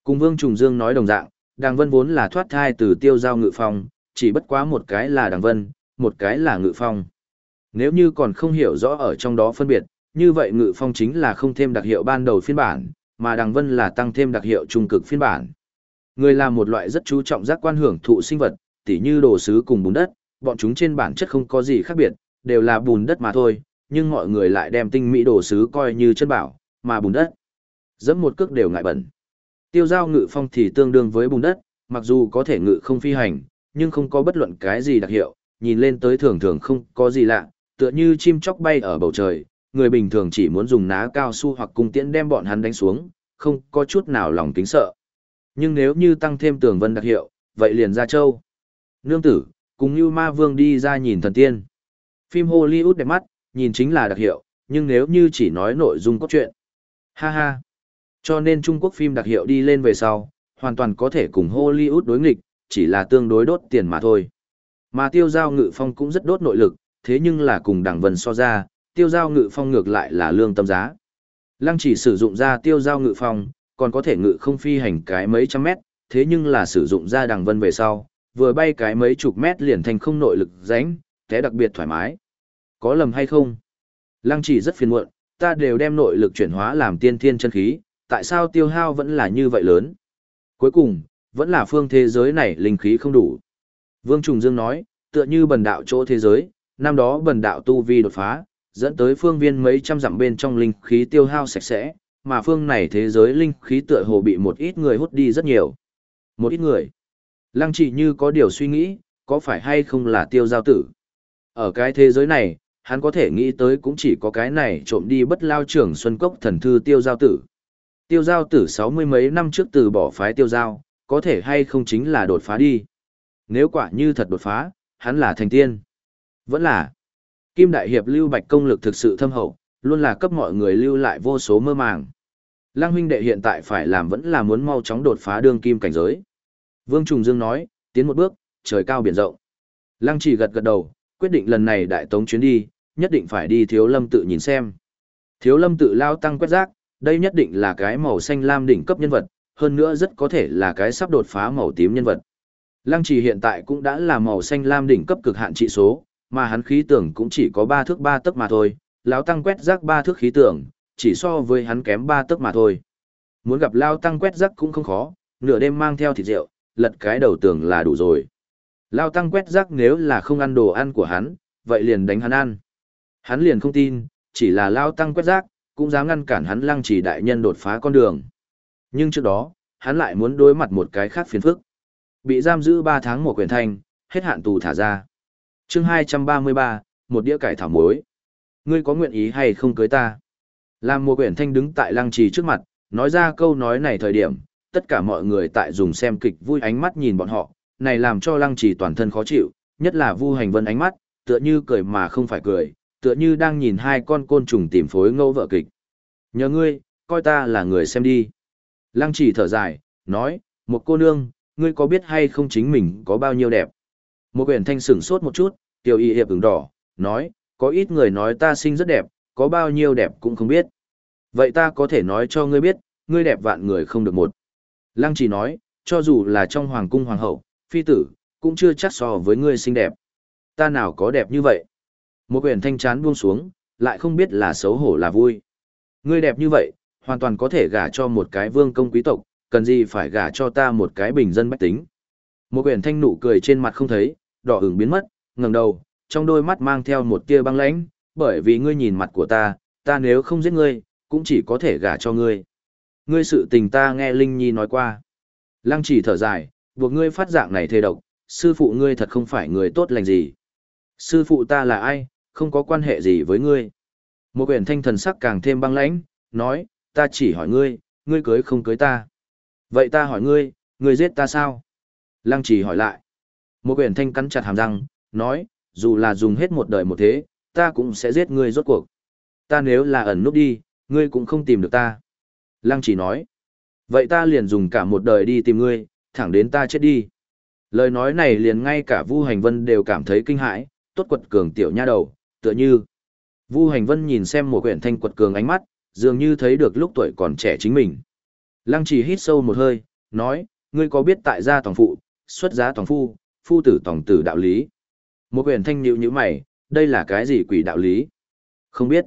Cùng vương trùng dương nói đồng dạng, Đàng vân vốn là thoát thai từ tiêu giao ngự phong, chỉ bất quá một cái là Đàng vân, một cái là ngự phong. Nếu như còn không hiểu rõ ở trong đó phân biệt, như vậy ngự phong chính là không thêm đặc hiệu ban đầu phiên bản, mà Đàng vân là tăng thêm đặc hiệu trung cực phiên bản. Người là một loại rất chú trọng giác quan hưởng thụ sinh vật, tỉ như đồ sứ cùng bùn đất, bọn chúng trên bản chất không có gì khác biệt, đều là bùn đất mà thôi, nhưng mọi người lại đem tinh mỹ đồ sứ coi như chân bảo, mà bùn đất. Dẫm một cước đều ngại bẩn. Tiêu giao ngự phong thì tương đương với bùn đất, mặc dù có thể ngự không phi hành, nhưng không có bất luận cái gì đặc hiệu, nhìn lên tới thường thường không có gì lạ, tựa như chim chóc bay ở bầu trời, người bình thường chỉ muốn dùng ná cao su hoặc cung tiễn đem bọn hắn đánh xuống, không có chút nào lòng kính sợ. Nhưng nếu như tăng thêm tường vân đặc hiệu, vậy liền ra châu. Nương tử, cùng như ma vương đi ra nhìn thần tiên. Phim Hollywood đẹp mắt, nhìn chính là đặc hiệu, nhưng nếu như chỉ nói nội dung cốt truyện. Ha ha. Cho nên Trung Quốc phim đặc hiệu đi lên về sau, hoàn toàn có thể cùng Hollywood đối nghịch, chỉ là tương đối đốt tiền mà thôi. Mà tiêu giao ngự phong cũng rất đốt nội lực, thế nhưng là cùng đảng vân so ra, tiêu giao ngự phong ngược lại là lương tâm giá. Lăng chỉ sử dụng ra tiêu giao ngự phong, còn có thể ngự không phi hành cái mấy trăm mét, thế nhưng là sử dụng ra đằng vân về sau, vừa bay cái mấy chục mét liền thành không nội lực ránh, thế đặc biệt thoải mái. Có lầm hay không? Lăng chỉ rất phiền muộn, ta đều đem nội lực chuyển hóa làm tiên thiên chân khí, tại sao tiêu hao vẫn là như vậy lớn? Cuối cùng, vẫn là phương thế giới này linh khí không đủ. Vương Trùng Dương nói, tựa như bần đạo chỗ thế giới, năm đó bần đạo tu vi đột phá, dẫn tới phương viên mấy trăm dặm bên trong linh khí tiêu hao sạch sẽ, mà phương này thế giới linh khí tựa hồ bị một ít người hút đi rất nhiều. Một ít người. Lăng chỉ như có điều suy nghĩ, có phải hay không là tiêu giao tử? Ở cái thế giới này, hắn có thể nghĩ tới cũng chỉ có cái này trộm đi bất lao trưởng Xuân Cốc thần thư tiêu giao tử. Tiêu giao tử sáu mươi mấy năm trước từ bỏ phái tiêu giao, có thể hay không chính là đột phá đi. Nếu quả như thật đột phá, hắn là thành tiên. Vẫn là. Kim Đại Hiệp lưu bạch công lực thực sự thâm hậu, luôn là cấp mọi người lưu lại vô số mơ màng. Lăng huynh đệ hiện tại phải làm vẫn là muốn mau chóng đột phá đương kim cảnh giới. Vương Trùng Dương nói, tiến một bước, trời cao biển rộng. Lăng chỉ gật gật đầu, quyết định lần này đại tống chuyến đi, nhất định phải đi thiếu lâm tự nhìn xem. Thiếu lâm tự lao tăng quét rác, đây nhất định là cái màu xanh lam đỉnh cấp nhân vật, hơn nữa rất có thể là cái sắp đột phá màu tím nhân vật. Lăng trì hiện tại cũng đã là màu xanh lam đỉnh cấp cực hạn trị số, mà hắn khí tưởng cũng chỉ có 3 thước 3 tấc mà thôi, lão tăng quét rác 3 thước khí tưởng, chỉ so với hắn kém 3 tấc mà thôi. Muốn gặp Lão tăng quét rác cũng không khó, nửa đêm mang theo thịt rượu, lật cái đầu tường là đủ rồi. Lão tăng quét rác nếu là không ăn đồ ăn của hắn, vậy liền đánh hắn ăn. Hắn liền không tin, chỉ là Lão tăng quét rác, cũng dám ngăn cản hắn lăng trì đại nhân đột phá con đường. Nhưng trước đó, hắn lại muốn đối mặt một cái khác phiền phức. Bị giam giữ 3 tháng một quyển thanh, hết hạn tù thả ra. chương 233, một đĩa cải thảo muối. Ngươi có nguyện ý hay không cưới ta? Làm một quyển thanh đứng tại lăng trì trước mặt, nói ra câu nói này thời điểm, tất cả mọi người tại dùng xem kịch vui ánh mắt nhìn bọn họ, này làm cho lăng trì toàn thân khó chịu, nhất là vu hành vân ánh mắt, tựa như cười mà không phải cười, tựa như đang nhìn hai con côn trùng tìm phối ngẫu vợ kịch. Nhờ ngươi, coi ta là người xem đi. Lăng trì thở dài, nói, một cô nương, ngươi có biết hay không chính mình có bao nhiêu đẹp? Một quyển thanh sửng sốt một chút, tiểu y hiệp ứng đỏ, nói, có ít người nói ta sinh rất đẹp, có bao nhiêu đẹp cũng không biết. Vậy ta có thể nói cho ngươi biết, ngươi đẹp vạn người không được một. Lăng chỉ nói, cho dù là trong hoàng cung hoàng hậu, phi tử, cũng chưa chắc so với ngươi xinh đẹp. Ta nào có đẹp như vậy? Một quyển thanh chán buông xuống, lại không biết là xấu hổ là vui. Ngươi đẹp như vậy, hoàn toàn có thể gả cho một cái vương công quý tộc, cần gì phải gả cho ta một cái bình dân bách tính. Một quyển thanh nụ cười trên mặt không thấy, đỏ ửng biến mất, ngẩng đầu, trong đôi mắt mang theo một tia băng lãnh, bởi vì ngươi nhìn mặt của ta, ta nếu không giết ngươi, cũng chỉ có thể gả cho ngươi. Ngươi sự tình ta nghe Linh Nhi nói qua. Lăng chỉ thở dài, buộc ngươi phát dạng này thề độc, sư phụ ngươi thật không phải người tốt lành gì. Sư phụ ta là ai, không có quan hệ gì với ngươi. Một quyển thanh thần sắc càng thêm băng lãnh, nói, ta chỉ hỏi ngươi, ngươi cưới không cưới ta. Vậy ta hỏi ngươi, ngươi giết ta sao? Lăng chỉ hỏi lại. Một quyển thanh cắn chặt hàm răng, nói, dù là dùng hết một đời một thế, ta cũng sẽ giết ngươi rốt cuộc. Ta nếu là ẩn núp đi, ngươi cũng không tìm được ta. Lăng chỉ nói, vậy ta liền dùng cả một đời đi tìm ngươi, thẳng đến ta chết đi. Lời nói này liền ngay cả Vu Hành Vân đều cảm thấy kinh hãi, tốt quật cường tiểu nha đầu, tựa như. Vu Hành Vân nhìn xem một quyển thanh quật cường ánh mắt, dường như thấy được lúc tuổi còn trẻ chính mình. Lăng chỉ hít sâu một hơi, nói, ngươi có biết tại gia tổng phụ, xuất giá tổng phu, phu tử tổng tử đạo lý. Một quyển thanh nhịu như mày, đây là cái gì quỷ đạo lý? Không biết.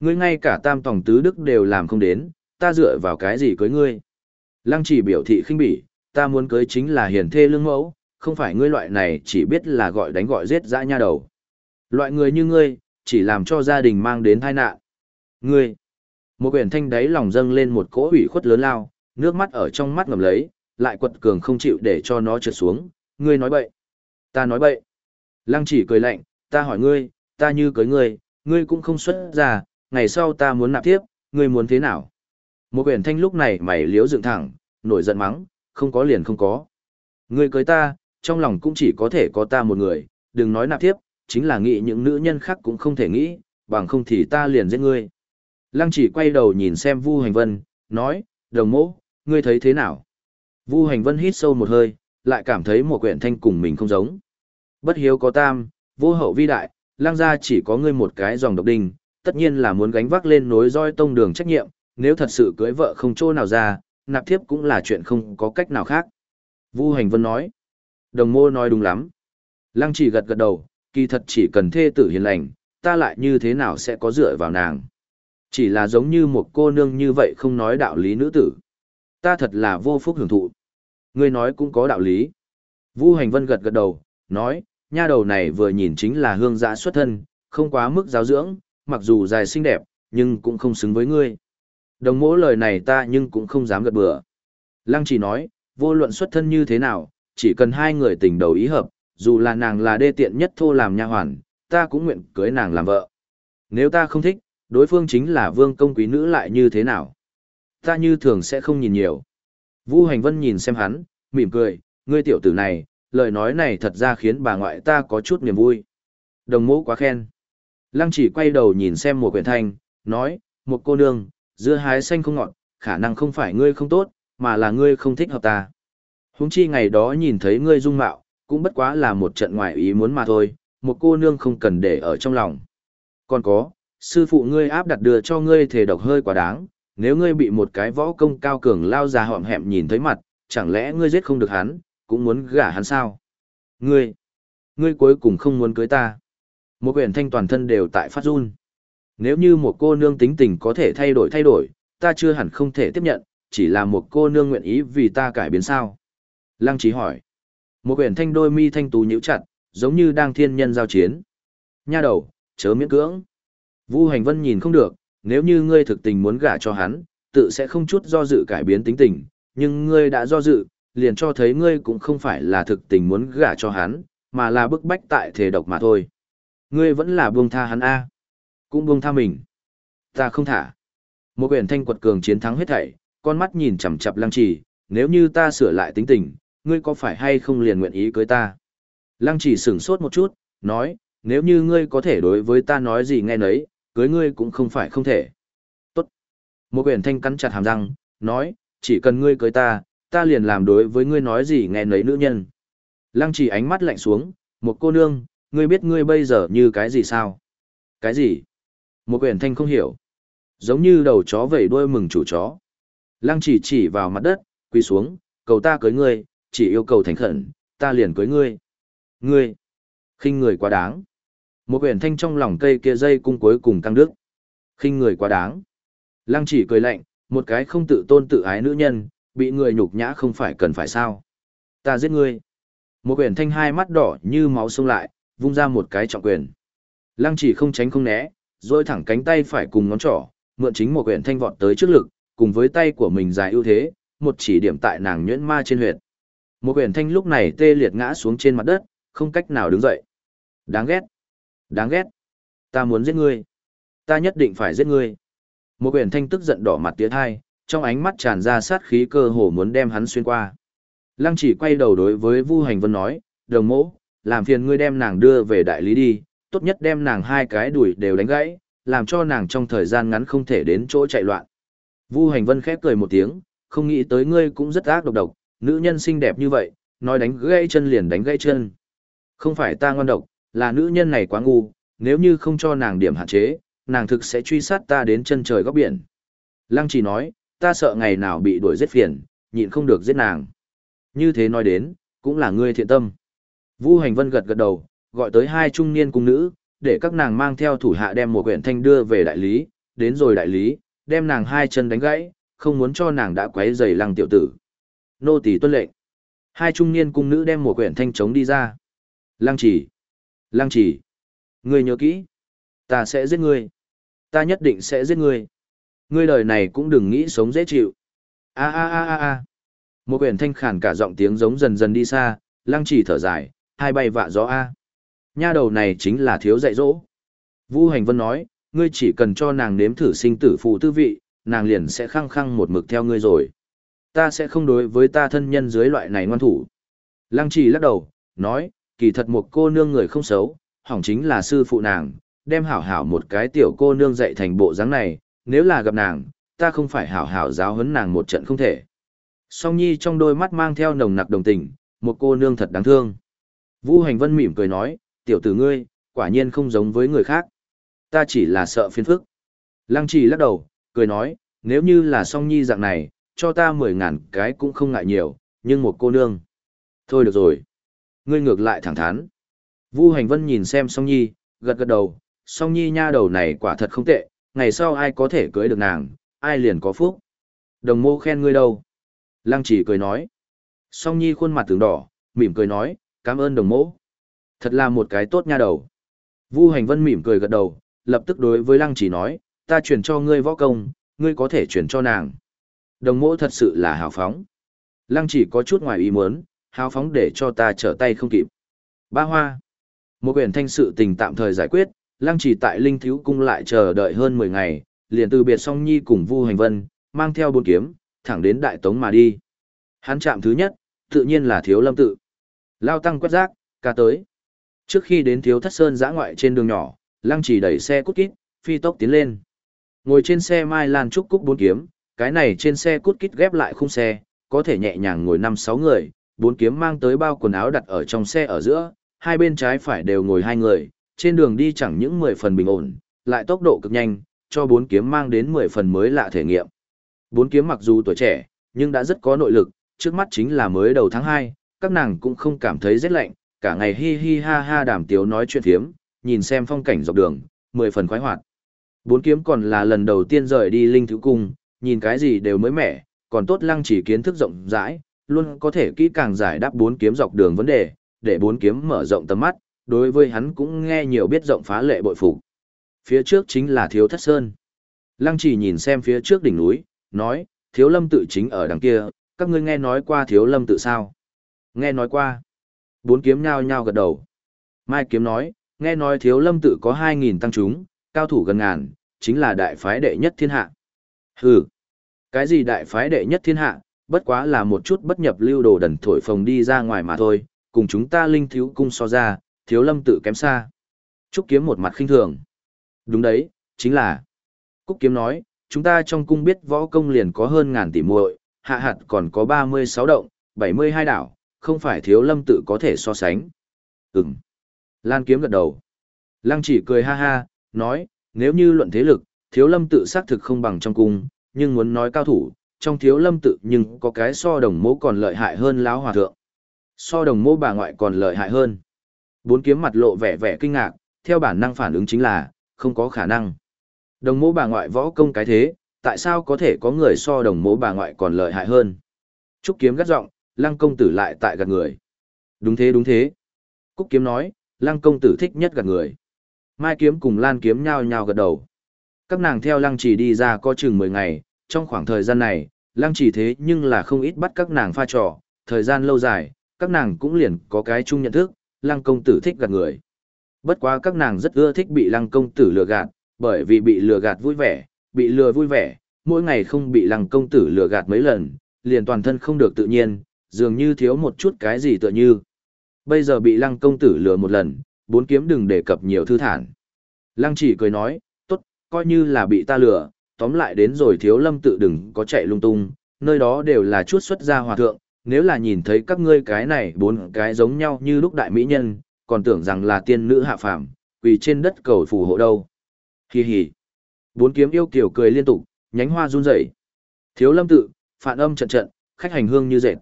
Ngươi ngay cả tam tổng tứ đức đều làm không đến, ta dựa vào cái gì cưới ngươi? Lăng chỉ biểu thị khinh bỉ, ta muốn cưới chính là hiền thê lương mẫu, không phải ngươi loại này chỉ biết là gọi đánh gọi giết dã nha đầu. Loại người như ngươi, chỉ làm cho gia đình mang đến tai nạn. Ngươi, một quyển thanh đáy lòng dâng lên một cỗ ủy khuất lớn lao, nước mắt ở trong mắt ngầm lấy, lại quật cường không chịu để cho nó trượt xuống. Ngươi nói bậy. Ta nói bậy. Lăng chỉ cười lạnh, ta hỏi ngươi, ta như cưới ngươi, ngươi cũng không xuất ra, ngày sau ta muốn nạp tiếp, ngươi muốn thế nào? Một quyển thanh lúc này mày liếu dựng thẳng, nổi giận mắng, không có liền không có. Ngươi cưới ta, trong lòng cũng chỉ có thể có ta một người, đừng nói nạp tiếp, chính là nghĩ những nữ nhân khác cũng không thể nghĩ, bằng không thì ta liền giết ngươi. Lăng chỉ quay đầu nhìn xem Vu Hành Vân, nói, đồng mỗ, ngươi thấy thế nào? Vu Hành Vân hít sâu một hơi, lại cảm thấy một quyển thanh cùng mình không giống. Bất hiếu có tam, vô hậu vi đại, lang gia chỉ có ngươi một cái dòng độc đinh, tất nhiên là muốn gánh vác lên nối roi tông đường trách nhiệm, nếu thật sự cưới vợ không chỗ nào ra, nạp thiếp cũng là chuyện không có cách nào khác. Vu Hành Vân nói, đồng mô nói đúng lắm. Lăng chỉ gật gật đầu, kỳ thật chỉ cần thê tử hiền lành, ta lại như thế nào sẽ có dựa vào nàng. Chỉ là giống như một cô nương như vậy không nói đạo lý nữ tử. Ta thật là vô phúc hưởng thụ. Ngươi nói cũng có đạo lý. Vu Hành Vân gật gật đầu, nói, nha đầu này vừa nhìn chính là hương giã xuất thân, không quá mức giáo dưỡng, mặc dù dài xinh đẹp, nhưng cũng không xứng với ngươi. Đồng mỗ lời này ta nhưng cũng không dám gật bừa. Lăng chỉ nói, vô luận xuất thân như thế nào, chỉ cần hai người tình đầu ý hợp, dù là nàng là đê tiện nhất thô làm nha hoàn, ta cũng nguyện cưới nàng làm vợ. Nếu ta không thích, đối phương chính là vương công quý nữ lại như thế nào? Ta như thường sẽ không nhìn nhiều. Vu Hành Vân nhìn xem hắn, mỉm cười, ngươi tiểu tử này, lời nói này thật ra khiến bà ngoại ta có chút niềm vui. Đồng mẫu quá khen. Lăng chỉ quay đầu nhìn xem một quyển thanh, nói, một cô nương, dưa hái xanh không ngọt, khả năng không phải ngươi không tốt, mà là ngươi không thích hợp ta. Húng chi ngày đó nhìn thấy ngươi dung mạo, cũng bất quá là một trận ngoại ý muốn mà thôi, một cô nương không cần để ở trong lòng. Còn có, sư phụ ngươi áp đặt đưa cho ngươi thể độc hơi quá đáng, nếu ngươi bị một cái võ công cao cường lao ra họm hẹm nhìn thấy mặt, chẳng lẽ ngươi giết không được hắn, cũng muốn gả hắn sao? Ngươi, ngươi cuối cùng không muốn cưới ta. Một quyển thanh toàn thân đều tại phát run. Nếu như một cô nương tính tình có thể thay đổi thay đổi, ta chưa hẳn không thể tiếp nhận, chỉ là một cô nương nguyện ý vì ta cải biến sao. Lăng trí hỏi. Một quyển thanh đôi mi thanh tú nhíu chặt, giống như đang thiên nhân giao chiến. Nha đầu, chớ miễn cưỡng. Vu hành vân nhìn không được, nếu như ngươi thực tình muốn gả cho hắn, tự sẽ không chút do dự cải biến tính tình, nhưng ngươi đã do dự, liền cho thấy ngươi cũng không phải là thực tình muốn gả cho hắn, mà là bức bách tại thể độc mà thôi. Ngươi vẫn là buông tha hắn A. Cũng buông tha mình. Ta không thả. Một quyển thanh quật cường chiến thắng hết thảy, con mắt nhìn chằm chằm lăng trì, nếu như ta sửa lại tính tình, ngươi có phải hay không liền nguyện ý cưới ta? Lăng chỉ sửng sốt một chút, nói, nếu như ngươi có thể đối với ta nói gì nghe nấy, cưới ngươi cũng không phải không thể. Tốt. Một quyển thanh cắn chặt hàm răng, nói, chỉ cần ngươi cưới ta, ta liền làm đối với ngươi nói gì nghe nấy nữ nhân. Lăng chỉ ánh mắt lạnh xuống, một cô nương, ngươi biết ngươi bây giờ như cái gì sao? Cái gì? Một quyển thanh không hiểu. Giống như đầu chó vẩy đuôi mừng chủ chó. Lăng chỉ chỉ vào mặt đất, quỳ xuống, cầu ta cưới ngươi, chỉ yêu cầu thành khẩn, ta liền cưới ngươi. Ngươi, khinh người quá đáng. Một quyển thanh trong lòng cây kia dây cung cuối cùng căng đức. khinh người quá đáng. Lăng chỉ cười lạnh, một cái không tự tôn tự ái nữ nhân, bị người nhục nhã không phải cần phải sao. Ta giết ngươi. Một quyển thanh hai mắt đỏ như máu sông lại, vung ra một cái trọng quyền. Lăng chỉ không tránh không né, rồi thẳng cánh tay phải cùng ngón trỏ, mượn chính một quyển thanh vọt tới trước lực, cùng với tay của mình dài ưu thế, một chỉ điểm tại nàng nhuyễn ma trên huyệt. Một quyển thanh lúc này tê liệt ngã xuống trên mặt đất, không cách nào đứng dậy. Đáng ghét. Đáng ghét. Ta muốn giết ngươi. Ta nhất định phải giết ngươi. Một quyển thanh tức giận đỏ mặt tía thai, trong ánh mắt tràn ra sát khí cơ hồ muốn đem hắn xuyên qua. Lăng chỉ quay đầu đối với Vu Hành Vân nói, đồng mỗ, làm phiền ngươi đem nàng đưa về đại lý đi, tốt nhất đem nàng hai cái đuổi đều đánh gãy, làm cho nàng trong thời gian ngắn không thể đến chỗ chạy loạn. Vu Hành Vân khép cười một tiếng, không nghĩ tới ngươi cũng rất ác độc độc, nữ nhân xinh đẹp như vậy, nói đánh gãy chân liền đánh gãy chân. Không phải ta ngon độc, là nữ nhân này quá ngu, nếu như không cho nàng điểm hạn chế, nàng thực sẽ truy sát ta đến chân trời góc biển. Lăng chỉ nói, ta sợ ngày nào bị đuổi giết phiền, nhịn không được giết nàng. Như thế nói đến, cũng là ngươi thiện tâm. Vu Hành Vân gật gật đầu, gọi tới hai trung niên cung nữ, để các nàng mang theo thủ hạ đem một quyển thanh đưa về đại lý, đến rồi đại lý, đem nàng hai chân đánh gãy, không muốn cho nàng đã quấy rầy lăng tiểu tử. Nô tỳ tuân lệnh. Hai trung niên cung nữ đem một quyển thanh chống đi ra. Lăng chỉ. Lăng chỉ. Ngươi nhớ kỹ. Ta sẽ giết ngươi. Ta nhất định sẽ giết ngươi. Ngươi đời này cũng đừng nghĩ sống dễ chịu. A a a a a. Một quyển thanh khản cả giọng tiếng giống dần dần đi xa, lăng chỉ thở dài, hai bay vạ gió a. Nha đầu này chính là thiếu dạy dỗ. Vu Hành Vân nói, ngươi chỉ cần cho nàng nếm thử sinh tử phụ tư vị, nàng liền sẽ khăng khăng một mực theo ngươi rồi. Ta sẽ không đối với ta thân nhân dưới loại này ngoan thủ. Lăng chỉ lắc đầu, nói, kỳ thật một cô nương người không xấu, hỏng chính là sư phụ nàng, đem hảo hảo một cái tiểu cô nương dạy thành bộ dáng này, nếu là gặp nàng, ta không phải hảo hảo giáo huấn nàng một trận không thể. Song Nhi trong đôi mắt mang theo nồng nặc đồng tình, một cô nương thật đáng thương. Vu Hành Vân mỉm cười nói, tiểu tử ngươi, quả nhiên không giống với người khác. Ta chỉ là sợ phiền phức. Lăng trì lắc đầu, cười nói, nếu như là Song Nhi dạng này, cho ta mười ngàn cái cũng không ngại nhiều, nhưng một cô nương. Thôi được rồi. Ngươi ngược lại thẳng thắn. Vu Hành Vân nhìn xem Song Nhi, gật gật đầu, Song Nhi nha đầu này quả thật không tệ, ngày sau ai có thể cưới được nàng, ai liền có phúc. Đồng mô khen ngươi đâu. Lăng chỉ cười nói. Song Nhi khuôn mặt tướng đỏ, mỉm cười nói, cảm ơn đồng mô. Thật là một cái tốt nha đầu. Vu Hành Vân mỉm cười gật đầu, lập tức đối với Lăng chỉ nói, ta chuyển cho ngươi võ công, ngươi có thể chuyển cho nàng. Đồng mô thật sự là hào phóng. Lăng chỉ có chút ngoài ý muốn, hào phóng để cho ta trở tay không kịp. Ba hoa. Một quyển thanh sự tình tạm thời giải quyết, lăng chỉ tại linh thiếu cung lại chờ đợi hơn 10 ngày, liền từ biệt song nhi cùng Vu Hành Vân, mang theo bốn kiếm, thẳng đến Đại Tống mà đi. Hắn chạm thứ nhất, tự nhiên là thiếu lâm tự. Lao tăng quét rác, ca tới. Trước khi đến thiếu thất sơn giã ngoại trên đường nhỏ, lăng chỉ đẩy xe cút kít, phi tốc tiến lên. Ngồi trên xe Mai Lan Trúc Cúc bốn kiếm, cái này trên xe cút kít ghép lại khung xe, có thể nhẹ nhàng ngồi 5-6 người, bốn kiếm mang tới bao quần áo đặt ở trong xe ở giữa, hai bên trái phải đều ngồi hai người, trên đường đi chẳng những 10 phần bình ổn, lại tốc độ cực nhanh, cho bốn kiếm mang đến 10 phần mới lạ thể nghiệm. Bốn kiếm mặc dù tuổi trẻ, nhưng đã rất có nội lực, trước mắt chính là mới đầu tháng 2, các nàng cũng không cảm thấy rét lạnh, cả ngày hi hi ha ha đàm tiếu nói chuyện thiếm, nhìn xem phong cảnh dọc đường, 10 phần khoái hoạt. Bốn kiếm còn là lần đầu tiên rời đi linh thứ cung, nhìn cái gì đều mới mẻ, còn tốt lăng chỉ kiến thức rộng rãi, luôn có thể kỹ càng giải đáp bốn kiếm dọc đường vấn đề, để bốn kiếm mở rộng tầm mắt, đối với hắn cũng nghe nhiều biết rộng phá lệ bội phục. Phía trước chính là thiếu thất sơn. Lăng chỉ nhìn xem phía trước đỉnh núi, nói, thiếu lâm tự chính ở đằng kia, các ngươi nghe nói qua thiếu lâm tự sao? Nghe nói qua. Bốn kiếm nhao nhao gật đầu. Mai kiếm nói, nghe nói thiếu lâm tự có 2.000 tăng chúng, cao thủ gần ngàn, chính là đại phái đệ nhất thiên hạ. Hừ, cái gì đại phái đệ nhất thiên hạ, bất quá là một chút bất nhập lưu đồ đần thổi phồng đi ra ngoài mà thôi, cùng chúng ta linh thiếu cung so ra, thiếu lâm tự kém xa. Trúc kiếm một mặt khinh thường. Đúng đấy, chính là. Cúc kiếm nói, chúng ta trong cung biết võ công liền có hơn ngàn tỷ muội, hạ hạt còn có 36 động, 72 đảo, không phải thiếu lâm tự có thể so sánh. Ừm. Lan kiếm gật đầu. Lăng chỉ cười ha ha, nói, nếu như luận thế lực, thiếu lâm tự xác thực không bằng trong cung, nhưng muốn nói cao thủ, trong thiếu lâm tự nhưng có cái so đồng mô còn lợi hại hơn lão hòa thượng. So đồng mô bà ngoại còn lợi hại hơn. Bốn kiếm mặt lộ vẻ vẻ kinh ngạc, theo bản năng phản ứng chính là, không có khả năng. Đồng mô bà ngoại võ công cái thế, tại sao có thể có người so đồng mô bà ngoại còn lợi hại hơn? Trúc kiếm gắt giọng, lăng công tử lại tại gạt người. Đúng thế đúng thế. Cúc kiếm nói, lăng công tử thích nhất gạt người. Mai kiếm cùng lan kiếm nhao nhao gật đầu. Các nàng theo lăng chỉ đi ra có chừng 10 ngày, trong khoảng thời gian này, lăng chỉ thế nhưng là không ít bắt các nàng pha trò, thời gian lâu dài, các nàng cũng liền có cái chung nhận thức, lăng công tử thích gạt người. Bất quá các nàng rất ưa thích bị lăng công tử lừa gạt, bởi vì bị lừa gạt vui vẻ, bị lừa vui vẻ, mỗi ngày không bị lăng công tử lừa gạt mấy lần, liền toàn thân không được tự nhiên, dường như thiếu một chút cái gì tựa như. Bây giờ bị lăng công tử lừa một lần, bốn kiếm đừng đề cập nhiều thư thản. Lăng chỉ cười nói, coi như là bị ta lừa, tóm lại đến rồi thiếu lâm tự đừng có chạy lung tung, nơi đó đều là chút xuất gia hòa thượng, nếu là nhìn thấy các ngươi cái này bốn cái giống nhau như lúc đại mỹ nhân, còn tưởng rằng là tiên nữ hạ phàm, quỳ trên đất cầu phù hộ đâu. Hi hi. Bốn kiếm yêu kiều cười liên tục, nhánh hoa run rẩy. Thiếu lâm tự, phản âm trận trận, khách hành hương như dệt.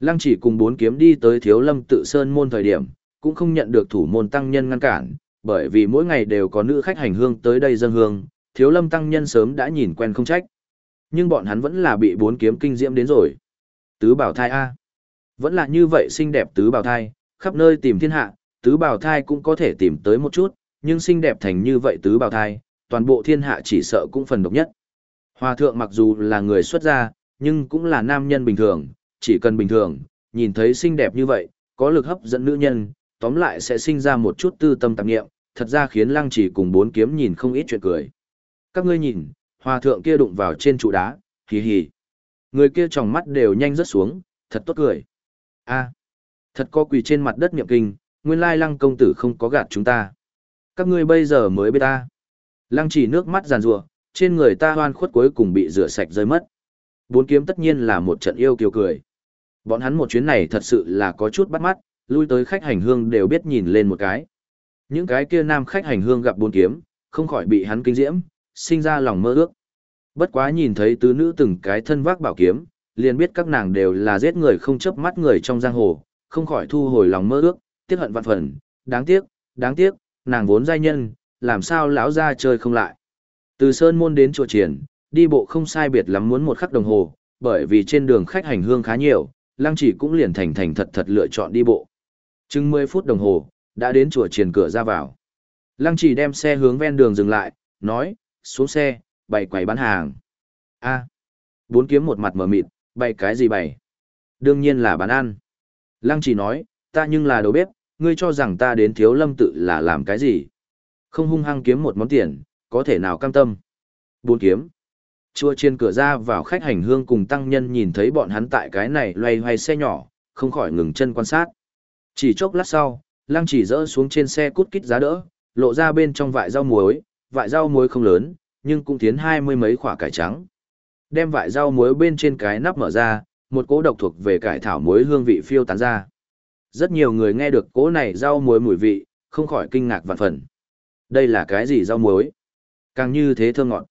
Lăng chỉ cùng bốn kiếm đi tới thiếu lâm tự sơn môn thời điểm, cũng không nhận được thủ môn tăng nhân ngăn cản, bởi vì mỗi ngày đều có nữ khách hành hương tới đây dân hương, thiếu lâm tăng nhân sớm đã nhìn quen không trách. Nhưng bọn hắn vẫn là bị bốn kiếm kinh diễm đến rồi. Tứ bảo thai A. Vẫn là như vậy xinh đẹp tứ bảo thai, khắp nơi tìm thiên hạ, tứ bảo thai cũng có thể tìm tới một chút, nhưng xinh đẹp thành như vậy tứ bảo thai, toàn bộ thiên hạ chỉ sợ cũng phần độc nhất. Hòa thượng mặc dù là người xuất gia, nhưng cũng là nam nhân bình thường, chỉ cần bình thường, nhìn thấy xinh đẹp như vậy, có lực hấp dẫn nữ nhân, tóm lại sẽ sinh ra một chút tư tâm tạp nghiệm, thật ra khiến lăng chỉ cùng bốn kiếm nhìn không ít chuyện cười. Các ngươi nhìn, hòa thượng kia đụng vào trên trụ đá, hì hì. Người kia tròng mắt đều nhanh rớt xuống, thật tốt cười. a thật có quỳ trên mặt đất niệm kinh, nguyên lai lăng công tử không có gạt chúng ta. Các ngươi bây giờ mới biết ta. Lăng chỉ nước mắt giàn rủa trên người ta hoan khuất cuối cùng bị rửa sạch rơi mất. Bốn kiếm tất nhiên là một trận yêu kiều cười. Bọn hắn một chuyến này thật sự là có chút bắt mắt, lui tới khách hành hương đều biết nhìn lên một cái. Những cái kia nam khách hành hương gặp bốn kiếm, không khỏi bị hắn kinh diễm, sinh ra lòng mơ ước. Bất quá nhìn thấy tứ nữ từng cái thân vác bảo kiếm, liền biết các nàng đều là giết người không chấp mắt người trong giang hồ, không khỏi thu hồi lòng mơ ước, tiếc hận vạn phần, đáng tiếc, đáng tiếc, nàng vốn giai nhân, làm sao lão ra chơi không lại. Từ Sơn Môn đến chùa triển, đi bộ không sai biệt lắm muốn một khắc đồng hồ, bởi vì trên đường khách hành hương khá nhiều, lăng chỉ cũng liền thành thành thật thật lựa chọn đi bộ. Chừng 10 phút đồng hồ, đã đến chùa triển cửa ra vào. Lăng chỉ đem xe hướng ven đường dừng lại, nói, xuống xe, bày quầy bán hàng. a bốn kiếm một mặt mở mịt, bày cái gì bày? Đương nhiên là bán ăn. Lăng chỉ nói, ta nhưng là đầu bếp, ngươi cho rằng ta đến thiếu lâm tự là làm cái gì? Không hung hăng kiếm một món tiền, có thể nào cam tâm? Bốn kiếm. Chua trên cửa ra vào khách hành hương cùng tăng nhân nhìn thấy bọn hắn tại cái này loay hoay xe nhỏ, không khỏi ngừng chân quan sát. Chỉ chốc lát sau, lăng chỉ dỡ xuống trên xe cút kít giá đỡ, lộ ra bên trong vại rau muối, vại rau muối không lớn, nhưng cũng tiến hai mươi mấy quả cải trắng. Đem vại rau muối bên trên cái nắp mở ra, một cỗ độc thuộc về cải thảo muối hương vị phiêu tán ra. Rất nhiều người nghe được cỗ này rau muối mùi vị, không khỏi kinh ngạc vạn phần. Đây là cái gì rau muối? Càng như thế thơ ngọt.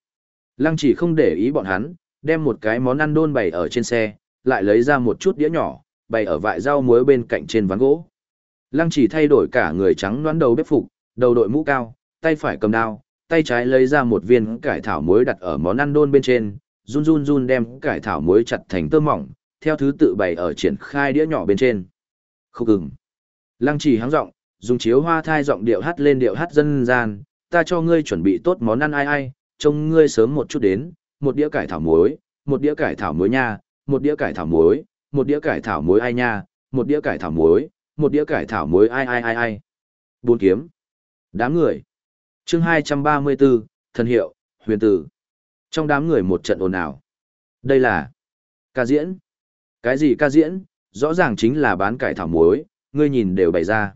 Lăng chỉ không để ý bọn hắn, đem một cái món ăn đôn bày ở trên xe, lại lấy ra một chút đĩa nhỏ, bày ở vại rau muối bên cạnh trên ván gỗ. Lăng chỉ thay đổi cả người trắng đoán đầu bếp phục, đầu đội mũ cao, tay phải cầm đao, tay trái lấy ra một viên cải thảo muối đặt ở món ăn đôn bên trên, run run run đem cải thảo muối chặt thành tơ mỏng, theo thứ tự bày ở triển khai đĩa nhỏ bên trên. Không cứng. Lăng chỉ háng giọng, dùng chiếu hoa thai giọng điệu hát lên điệu hát dân gian, ta cho ngươi chuẩn bị tốt món ăn ai ai, trông ngươi sớm một chút đến, một đĩa cải thảo muối, một đĩa cải thảo muối nha, một đĩa cải thảo muối, một đĩa cải thảo muối ai nha, một đĩa cải thảo muối, một đĩa cải thảo muối ai ai ai ai. Bốn kiếm. Đám người. Chương 234, thần hiệu, huyền tử. Trong đám người một trận ồn ào. Đây là ca diễn. Cái gì ca diễn, rõ ràng chính là bán cải thảo muối, ngươi nhìn đều bày ra.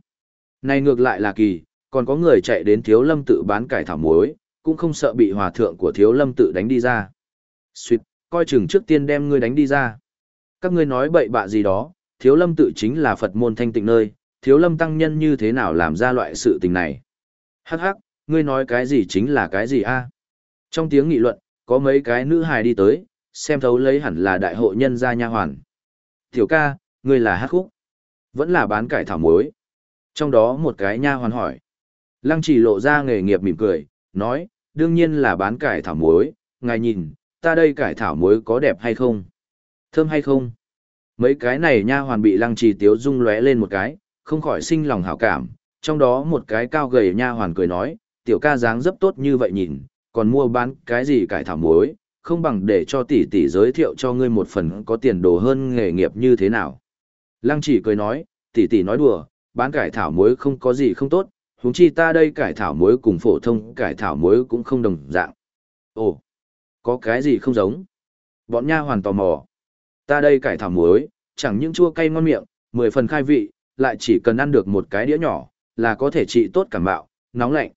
Này ngược lại là kỳ, còn có người chạy đến thiếu lâm tự bán cải thảo muối, cũng không sợ bị hòa thượng của thiếu lâm tự đánh đi ra. Xuyệt, coi chừng trước tiên đem ngươi đánh đi ra. Các ngươi nói bậy bạ gì đó, thiếu lâm tự chính là Phật môn thanh tịnh nơi, thiếu lâm tăng nhân như thế nào làm ra loại sự tình này. Hắc hắc, ngươi nói cái gì chính là cái gì a? Trong tiếng nghị luận, có mấy cái nữ hài đi tới, xem thấu lấy hẳn là đại hộ nhân gia nha hoàn. Tiểu ca, ngươi là hắc khúc. Vẫn là bán cải thảo muối. Trong đó một cái nha hoàn hỏi. Lăng chỉ lộ ra nghề nghiệp mỉm cười, nói, đương nhiên là bán cải thảo muối, ngài nhìn, ta đây cải thảo muối có đẹp hay không? Thơm hay không? Mấy cái này nha hoàn bị lăng trì tiếu dung lóe lên một cái, không khỏi sinh lòng hảo cảm, trong đó một cái cao gầy nha hoàn cười nói, tiểu ca dáng dấp tốt như vậy nhìn, còn mua bán cái gì cải thảo muối, không bằng để cho tỷ tỷ giới thiệu cho ngươi một phần có tiền đồ hơn nghề nghiệp như thế nào. Lăng chỉ cười nói, tỷ tỷ nói đùa, bán cải thảo muối không có gì không tốt, huống chi ta đây cải thảo muối cùng phổ thông cải thảo muối cũng không đồng dạng. Ồ, có cái gì không giống? Bọn nha hoàn tò mò. Ta đây cải thảo muối, chẳng những chua cay ngon miệng, mười phần khai vị, lại chỉ cần ăn được một cái đĩa nhỏ, là có thể trị tốt cảm bạo, nóng lạnh.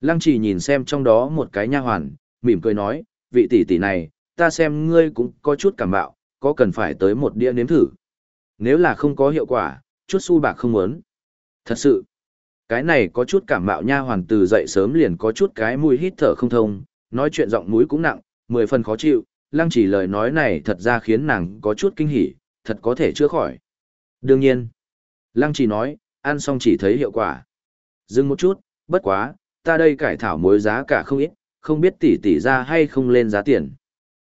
Lăng chỉ nhìn xem trong đó một cái nha hoàn, mỉm cười nói, vị tỷ tỷ này, ta xem ngươi cũng có chút cảm bạo, có cần phải tới một đĩa nếm thử. Nếu là không có hiệu quả, chút xu bạc không muốn. Thật sự, cái này có chút cảm mạo nha hoàn từ dậy sớm liền có chút cái mùi hít thở không thông, nói chuyện giọng mũi cũng nặng, mười phần khó chịu, lăng chỉ lời nói này thật ra khiến nàng có chút kinh hỉ, thật có thể chữa khỏi. Đương nhiên, lăng chỉ nói, ăn xong chỉ thấy hiệu quả. Dừng một chút, bất quá, ta đây cải thảo mối giá cả không ít, không biết tỷ tỷ ra hay không lên giá tiền.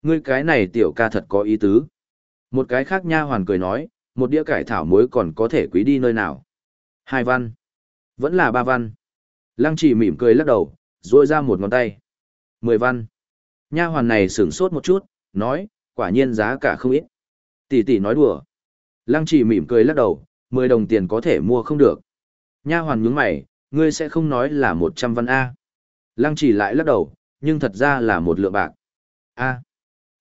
Ngươi cái này tiểu ca thật có ý tứ. Một cái khác nha hoàn cười nói, một đĩa cải thảo muối còn có thể quý đi nơi nào. Hai văn. Vẫn là ba văn. Lăng chỉ mỉm cười lắc đầu, ruôi ra một ngón tay. Mười văn. Nha hoàn này sửng sốt một chút, nói, quả nhiên giá cả không ít. Tỷ tỷ nói đùa. Lăng chỉ mỉm cười lắc đầu, mười đồng tiền có thể mua không được. Nha hoàn nhướng mày, ngươi sẽ không nói là một trăm văn A. Lăng chỉ lại lắc đầu, nhưng thật ra là một lượng bạc. A.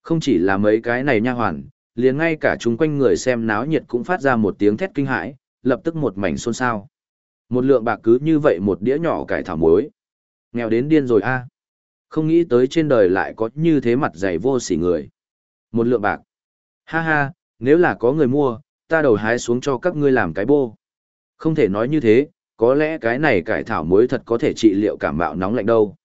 Không chỉ là mấy cái này nha hoàn, liền ngay cả chúng quanh người xem náo nhiệt cũng phát ra một tiếng thét kinh hãi, lập tức một mảnh xôn xao. Một lượng bạc cứ như vậy một đĩa nhỏ cải thảo muối. Nghèo đến điên rồi a. Không nghĩ tới trên đời lại có như thế mặt dày vô sỉ người. Một lượng bạc. Ha ha, nếu là có người mua, ta đầu hái xuống cho các ngươi làm cái bô. Không thể nói như thế, có lẽ cái này cải thảo muối thật có thể trị liệu cảm mạo nóng lạnh đâu.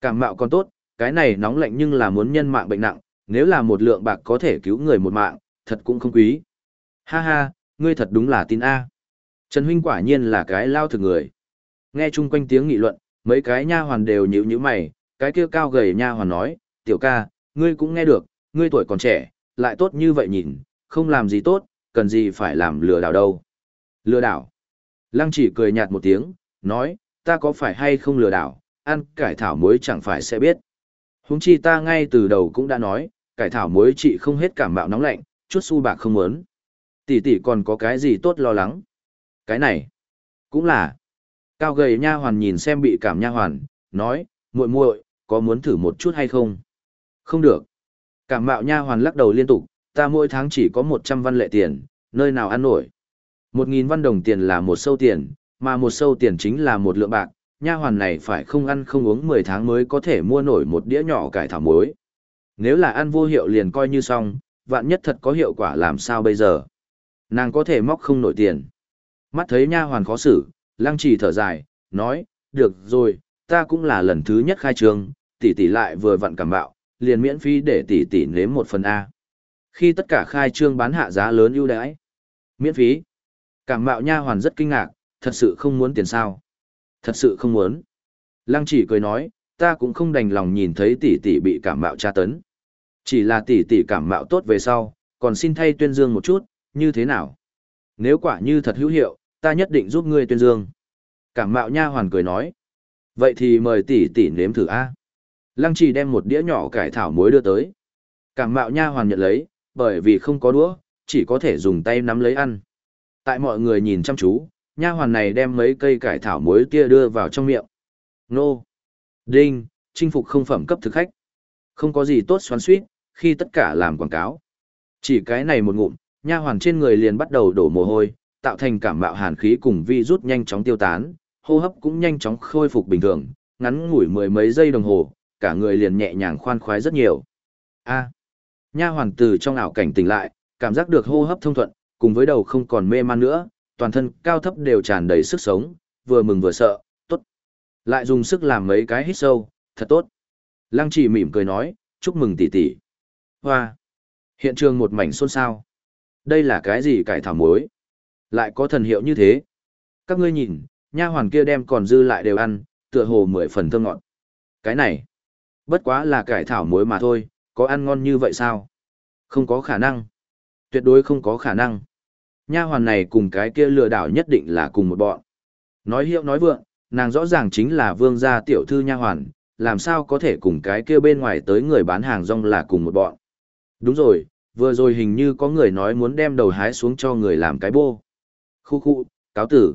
Cảm mạo còn tốt, cái này nóng lạnh nhưng là muốn nhân mạng bệnh nặng, nếu là một lượng bạc có thể cứu người một mạng, thật cũng không quý. Ha ha, ngươi thật đúng là tin A. Trần Huynh quả nhiên là cái lao thực người. Nghe chung quanh tiếng nghị luận, mấy cái nha hoàn đều nhíu nhíu mày, cái kia cao gầy nha hoàn nói, tiểu ca, ngươi cũng nghe được, ngươi tuổi còn trẻ, lại tốt như vậy nhìn, không làm gì tốt, cần gì phải làm lừa đảo đâu. Lừa đảo. Lăng chỉ cười nhạt một tiếng, nói, ta có phải hay không lừa đảo, ăn cải thảo muối chẳng phải sẽ biết. Húng chi ta ngay từ đầu cũng đã nói, cải thảo muối chị không hết cảm bạo nóng lạnh, chút su bạc không muốn. Tỷ tỷ còn có cái gì tốt lo lắng. Cái này, Cũng là. Cao gầy nha hoàn nhìn xem bị cảm nha hoàn, nói, muội muội, có muốn thử một chút hay không? Không được. Cảm mạo nha hoàn lắc đầu liên tục, ta mỗi tháng chỉ có 100 văn lệ tiền, nơi nào ăn nổi. 1.000 văn đồng tiền là một sâu tiền, mà một sâu tiền chính là một lượng bạc, nha hoàn này phải không ăn không uống 10 tháng mới có thể mua nổi một đĩa nhỏ cải thảo muối. Nếu là ăn vô hiệu liền coi như xong, vạn nhất thật có hiệu quả làm sao bây giờ. Nàng có thể móc không nổi tiền. Mắt thấy nha hoàn khó xử, lăng trì thở dài, nói, được rồi, ta cũng là lần thứ nhất khai trương, tỷ tỷ lại vừa vặn cảm bạo, liền miễn phí để tỷ tỷ nếm một phần A. Khi tất cả khai trương bán hạ giá lớn ưu đãi, miễn phí. Cảm bạo nha hoàn rất kinh ngạc, thật sự không muốn tiền sao. Thật sự không muốn. Lăng chỉ cười nói, ta cũng không đành lòng nhìn thấy tỷ tỷ bị cảm bạo tra tấn. Chỉ là tỷ tỷ cảm bạo tốt về sau, còn xin thay tuyên dương một chút, như thế nào? Nếu quả như thật hữu hiệu, ta nhất định giúp ngươi tuyên dương. Cảm mạo nha hoàn cười nói. Vậy thì mời tỷ tỷ nếm thử a. Lăng trì đem một đĩa nhỏ cải thảo muối đưa tới. Cảm mạo nha hoàn nhận lấy, bởi vì không có đũa, chỉ có thể dùng tay nắm lấy ăn. Tại mọi người nhìn chăm chú, nha hoàn này đem mấy cây cải thảo muối tia đưa vào trong miệng. Nô! Đinh! Chinh phục không phẩm cấp thực khách. Không có gì tốt xoắn suýt, khi tất cả làm quảng cáo. Chỉ cái này một ngụm, nha hoàn trên người liền bắt đầu đổ mồ hôi, tạo thành cảm mạo hàn khí cùng vi rút nhanh chóng tiêu tán, hô hấp cũng nhanh chóng khôi phục bình thường, ngắn ngủi mười mấy giây đồng hồ, cả người liền nhẹ nhàng khoan khoái rất nhiều. A. nha hoàn từ trong ảo cảnh tỉnh lại, cảm giác được hô hấp thông thuận, cùng với đầu không còn mê man nữa, toàn thân cao thấp đều tràn đầy sức sống, vừa mừng vừa sợ, tốt. Lại dùng sức làm mấy cái hít sâu, thật tốt. Lăng chỉ mỉm cười nói, chúc mừng tỷ tỷ. Hoa. Hiện trường một mảnh xôn xao. Đây là cái gì cải thảo muối? Lại có thần hiệu như thế. Các ngươi nhìn, nha hoàn kia đem còn dư lại đều ăn, tựa hồ mười phần thơm ngọt. Cái này, bất quá là cải thảo muối mà thôi, có ăn ngon như vậy sao? Không có khả năng. Tuyệt đối không có khả năng. Nha hoàn này cùng cái kia lừa đảo nhất định là cùng một bọn. Nói hiệu nói vượng, nàng rõ ràng chính là vương gia tiểu thư nha hoàn, làm sao có thể cùng cái kia bên ngoài tới người bán hàng rong là cùng một bọn. Đúng rồi, vừa rồi hình như có người nói muốn đem đầu hái xuống cho người làm cái bô. Khu khu, cáo tử.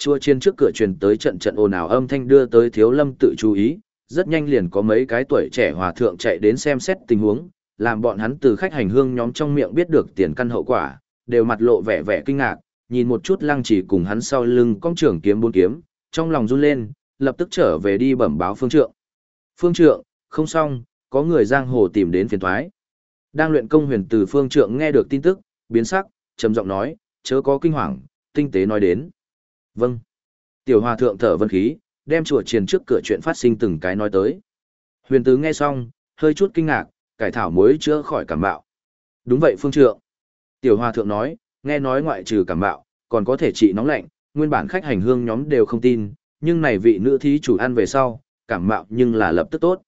Chua chiên trước cửa truyền tới trận trận ồn ào âm thanh đưa tới thiếu lâm tự chú ý, rất nhanh liền có mấy cái tuổi trẻ hòa thượng chạy đến xem xét tình huống, làm bọn hắn từ khách hành hương nhóm trong miệng biết được tiền căn hậu quả, đều mặt lộ vẻ vẻ kinh ngạc, nhìn một chút lăng chỉ cùng hắn sau lưng cong trưởng kiếm bốn kiếm, trong lòng run lên, lập tức trở về đi bẩm báo phương trượng. Phương trượng, không xong, có người giang hồ tìm đến phiền thoái. Đang luyện công huyền từ phương trượng nghe được tin tức, biến sắc, trầm giọng nói, chớ có kinh hoàng, tinh tế nói đến. Vâng. Tiểu hòa thượng thở vân khí, đem chùa chiền trước cửa chuyện phát sinh từng cái nói tới. Huyền tứ nghe xong, hơi chút kinh ngạc, cải thảo muối chữa khỏi cảm bạo. Đúng vậy phương trượng. Tiểu hòa thượng nói, nghe nói ngoại trừ cảm bạo, còn có thể trị nóng lạnh, nguyên bản khách hành hương nhóm đều không tin, nhưng này vị nữ thí chủ ăn về sau, cảm mạo nhưng là lập tức tốt.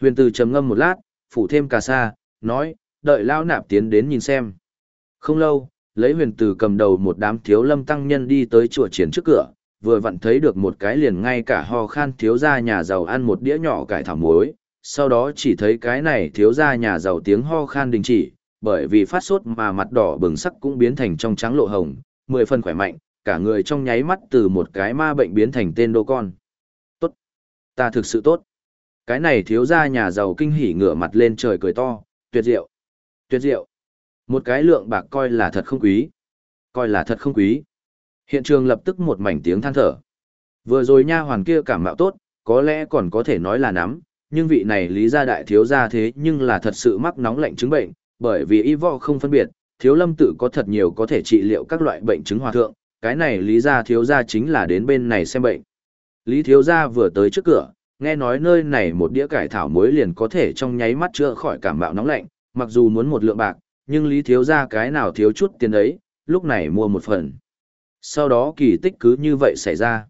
Huyền từ trầm ngâm một lát, phủ thêm cà sa, nói, đợi lao nạp tiến đến nhìn xem. Không lâu, lấy huyền từ cầm đầu một đám thiếu lâm tăng nhân đi tới chùa triển trước cửa, vừa vặn thấy được một cái liền ngay cả ho khan thiếu gia nhà giàu ăn một đĩa nhỏ cải thảo muối, sau đó chỉ thấy cái này thiếu gia nhà giàu tiếng ho khan đình chỉ, bởi vì phát sốt mà mặt đỏ bừng sắc cũng biến thành trong trắng lộ hồng, mười phần khỏe mạnh, cả người trong nháy mắt từ một cái ma bệnh biến thành tên đô con. Tốt! Ta thực sự tốt! Cái này thiếu gia nhà giàu kinh hỉ ngửa mặt lên trời cười to, tuyệt diệu! Tuyệt diệu! Một cái lượng bạc coi là thật không quý. Coi là thật không quý. Hiện trường lập tức một mảnh tiếng than thở. Vừa rồi nha hoàn kia cảm mạo tốt, có lẽ còn có thể nói là nắm, nhưng vị này lý gia đại thiếu gia thế nhưng là thật sự mắc nóng lạnh chứng bệnh, bởi vì y võ không phân biệt, thiếu lâm tự có thật nhiều có thể trị liệu các loại bệnh chứng hòa thượng, cái này lý gia thiếu gia chính là đến bên này xem bệnh. Lý thiếu gia vừa tới trước cửa, nghe nói nơi này một đĩa cải thảo muối liền có thể trong nháy mắt chữa khỏi cảm mạo nóng lạnh, mặc dù muốn một lượng bạc, nhưng lý thiếu gia cái nào thiếu chút tiền ấy, lúc này mua một phần. Sau đó kỳ tích cứ như vậy xảy ra.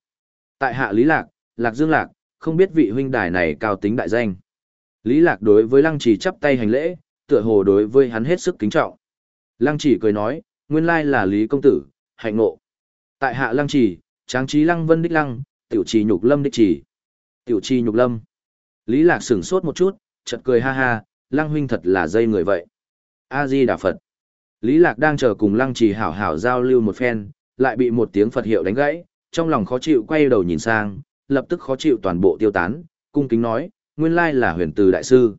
Tại hạ Lý Lạc, Lạc Dương Lạc, không biết vị huynh đài này cao tính đại danh. Lý Lạc đối với Lăng Chỉ chắp tay hành lễ, tựa hồ đối với hắn hết sức kính trọng. Lăng Chỉ cười nói, nguyên lai là Lý công tử, hạnh ngộ. Tại hạ Lăng Chỉ, tráng trí Lăng Vân đích Lăng, tiểu trì nhục lâm đích Chỉ, Tiểu trì nhục lâm. Lý Lạc sửng sốt một chút, chợt cười ha ha, Lăng huynh thật là dây người vậy. A Di Đà Phật. Lý Lạc đang chờ cùng Lăng Trì hảo hảo giao lưu một phen, lại bị một tiếng Phật hiệu đánh gãy, trong lòng khó chịu quay đầu nhìn sang, lập tức khó chịu toàn bộ tiêu tán, cung kính nói, nguyên lai là huyền từ đại sư.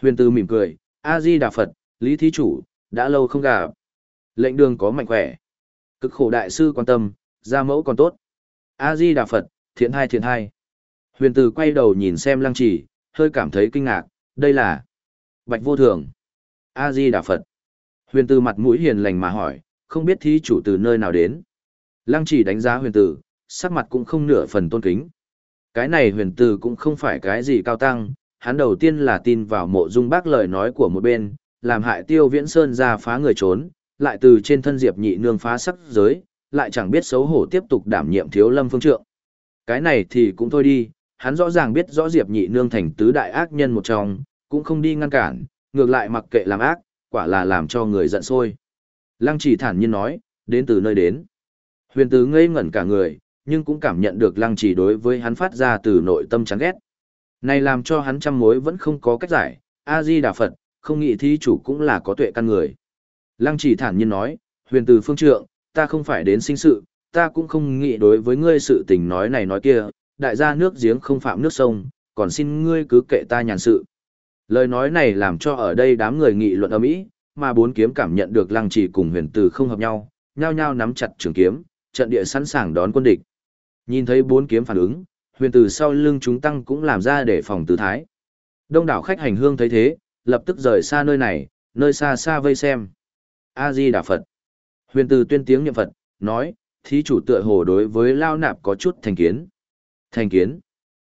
Huyền từ mỉm cười, A-di Đà Phật, Lý Thí Chủ, đã lâu không gặp. Lệnh đường có mạnh khỏe. Cực khổ đại sư quan tâm, gia mẫu còn tốt. A-di Đà Phật, thiện hai thiện hai. Huyền từ quay đầu nhìn xem lăng chỉ, hơi cảm thấy kinh ngạc, đây là Bạch Vô Thường. A-di Đà Phật. Huyền từ mặt mũi hiền lành mà hỏi, không biết thí chủ từ nơi nào đến. Lăng chỉ đánh giá huyền tử, sắc mặt cũng không nửa phần tôn kính. Cái này huyền tử cũng không phải cái gì cao tăng, hắn đầu tiên là tin vào mộ dung bác lời nói của một bên, làm hại tiêu viễn sơn ra phá người trốn, lại từ trên thân diệp nhị nương phá sắc giới, lại chẳng biết xấu hổ tiếp tục đảm nhiệm thiếu lâm phương trượng. Cái này thì cũng thôi đi, hắn rõ ràng biết rõ diệp nhị nương thành tứ đại ác nhân một trong, cũng không đi ngăn cản, ngược lại mặc kệ làm ác, quả là làm cho người giận sôi. Lăng chỉ thản nhiên nói, đến từ nơi đến. Huyền Tứ ngây ngẩn cả người, nhưng cũng cảm nhận được lăng chỉ đối với hắn phát ra từ nội tâm chán ghét. Này làm cho hắn trăm mối vẫn không có cách giải, A-di-đà Phật, không nghĩ thí chủ cũng là có tuệ căn người. Lăng chỉ thản nhiên nói, huyền từ phương trượng, ta không phải đến sinh sự, ta cũng không nghĩ đối với ngươi sự tình nói này nói kia, đại gia nước giếng không phạm nước sông, còn xin ngươi cứ kệ ta nhàn sự. Lời nói này làm cho ở đây đám người nghị luận ầm ĩ, mà bốn kiếm cảm nhận được lăng chỉ cùng huyền từ không hợp nhau, nhao nhao nắm chặt trường kiếm, trận địa sẵn sàng đón quân địch. Nhìn thấy bốn kiếm phản ứng, huyền từ sau lưng chúng tăng cũng làm ra để phòng tư thái. Đông đảo khách hành hương thấy thế, lập tức rời xa nơi này, nơi xa xa vây xem. A-di Đà Phật. Huyền từ tuyên tiếng niệm Phật, nói, thí chủ tựa hồ đối với lao nạp có chút thành kiến. Thành kiến.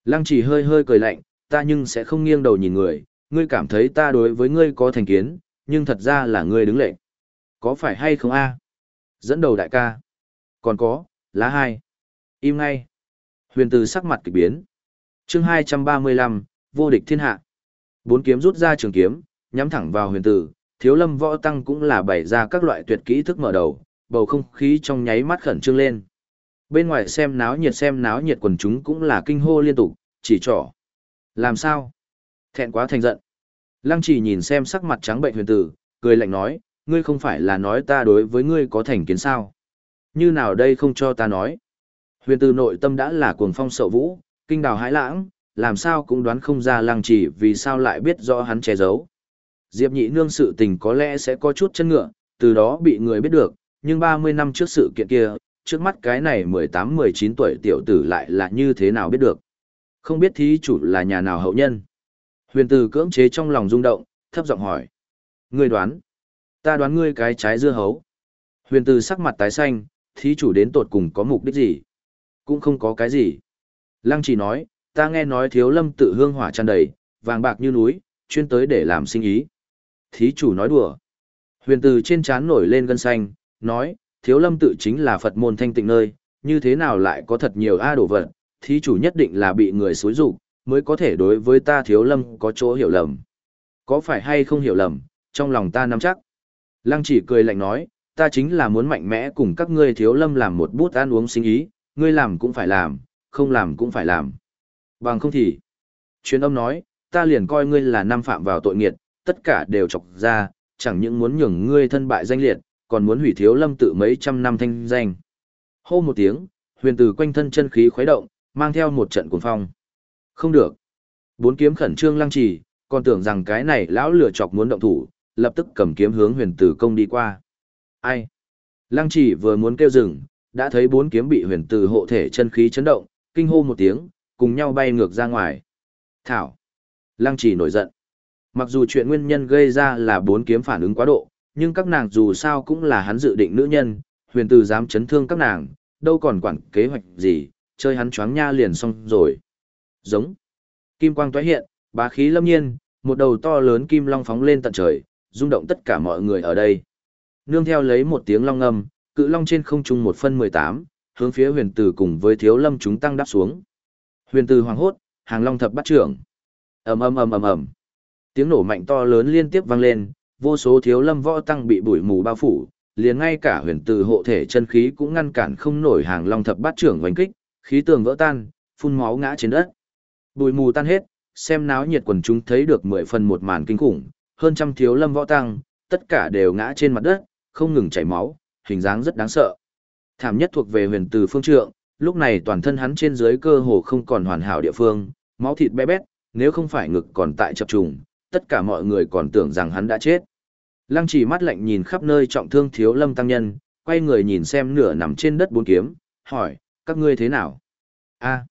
Lăng chỉ hơi hơi cười lạnh, ta nhưng sẽ không nghiêng đầu nhìn người, ngươi cảm thấy ta đối với ngươi có thành kiến, nhưng thật ra là ngươi đứng lệnh. Có phải hay không a? Dẫn đầu đại ca. Còn có, lá hai. Im ngay. Huyền từ sắc mặt kỳ biến. chương 235, vô địch thiên hạ. Bốn kiếm rút ra trường kiếm, nhắm thẳng vào huyền tử, thiếu lâm võ tăng cũng là bày ra các loại tuyệt kỹ thức mở đầu, bầu không khí trong nháy mắt khẩn trương lên. Bên ngoài xem náo nhiệt xem náo nhiệt quần chúng cũng là kinh hô liên tục, chỉ trỏ. Làm sao? Thẹn quá thành giận. Lăng chỉ nhìn xem sắc mặt trắng bệnh huyền tử, cười lạnh nói, ngươi không phải là nói ta đối với ngươi có thành kiến sao? Như nào đây không cho ta nói? Huyền tử nội tâm đã là cuồng phong sậu vũ, kinh đào hãi lãng, làm sao cũng đoán không ra lăng chỉ vì sao lại biết rõ hắn che giấu. Diệp nhị nương sự tình có lẽ sẽ có chút chân ngựa, từ đó bị người biết được, nhưng 30 năm trước sự kiện kia, trước mắt cái này 18-19 tuổi tiểu tử lại là như thế nào biết được. Không biết thí chủ là nhà nào hậu nhân. Huyền từ cưỡng chế trong lòng rung động, thấp giọng hỏi. Ngươi đoán. Ta đoán ngươi cái trái dưa hấu. Huyền từ sắc mặt tái xanh, thí chủ đến tột cùng có mục đích gì? Cũng không có cái gì. Lăng chỉ nói, ta nghe nói thiếu lâm tự hương hỏa tràn đầy, vàng bạc như núi, chuyên tới để làm sinh ý. Thí chủ nói đùa. Huyền từ trên trán nổi lên gân xanh, nói, thiếu lâm tự chính là Phật môn thanh tịnh nơi, như thế nào lại có thật nhiều A đồ vật, thí chủ nhất định là bị người xối rụng, mới có thể đối với ta thiếu lâm có chỗ hiểu lầm. Có phải hay không hiểu lầm, trong lòng ta nắm chắc. Lăng chỉ cười lạnh nói, ta chính là muốn mạnh mẽ cùng các ngươi thiếu lâm làm một bút ăn uống sinh ý, ngươi làm cũng phải làm, không làm cũng phải làm. Bằng không thì, truyền âm nói, ta liền coi ngươi là nam phạm vào tội nghiệt, tất cả đều chọc ra, chẳng những muốn nhường ngươi thân bại danh liệt, còn muốn hủy thiếu lâm tự mấy trăm năm thanh danh. Hô một tiếng, huyền từ quanh thân chân khí khuấy động, mang theo một trận cuồng phong. Không được. Bốn kiếm khẩn trương lăng trì, còn tưởng rằng cái này lão lửa chọc muốn động thủ, lập tức cầm kiếm hướng huyền tử công đi qua. Ai? Lăng trì vừa muốn kêu dừng, đã thấy bốn kiếm bị huyền tử hộ thể chân khí chấn động, kinh hô một tiếng, cùng nhau bay ngược ra ngoài. Thảo. Lăng trì nổi giận. Mặc dù chuyện nguyên nhân gây ra là bốn kiếm phản ứng quá độ, nhưng các nàng dù sao cũng là hắn dự định nữ nhân, huyền tử dám chấn thương các nàng, đâu còn quản kế hoạch gì, chơi hắn choáng nha liền xong rồi. Giống. Kim quang toái hiện, bá khí lâm nhiên, một đầu to lớn kim long phóng lên tận trời, rung động tất cả mọi người ở đây. Nương theo lấy một tiếng long ngâm, cự long trên không trung một phân mười tám, hướng phía huyền tử cùng với thiếu lâm chúng tăng đáp xuống. Huyền tử hoàng hốt, hàng long thập bắt trưởng. ầm ầm ầm ầm ầm. Tiếng nổ mạnh to lớn liên tiếp vang lên, vô số thiếu lâm võ tăng bị bụi mù bao phủ, liền ngay cả huyền tử hộ thể chân khí cũng ngăn cản không nổi hàng long thập bát trưởng oanh kích, khí tường vỡ tan, phun máu ngã trên đất. Bụi mù tan hết, xem náo nhiệt quần chúng thấy được mười phần một màn kinh khủng, hơn trăm thiếu lâm võ tăng, tất cả đều ngã trên mặt đất, không ngừng chảy máu, hình dáng rất đáng sợ. Thảm nhất thuộc về huyền từ phương trượng, lúc này toàn thân hắn trên dưới cơ hồ không còn hoàn hảo địa phương, máu thịt bé bét, nếu không phải ngực còn tại chập trùng, tất cả mọi người còn tưởng rằng hắn đã chết. Lăng chỉ mắt lạnh nhìn khắp nơi trọng thương thiếu lâm tăng nhân, quay người nhìn xem nửa nằm trên đất bốn kiếm, hỏi, các ngươi thế nào? a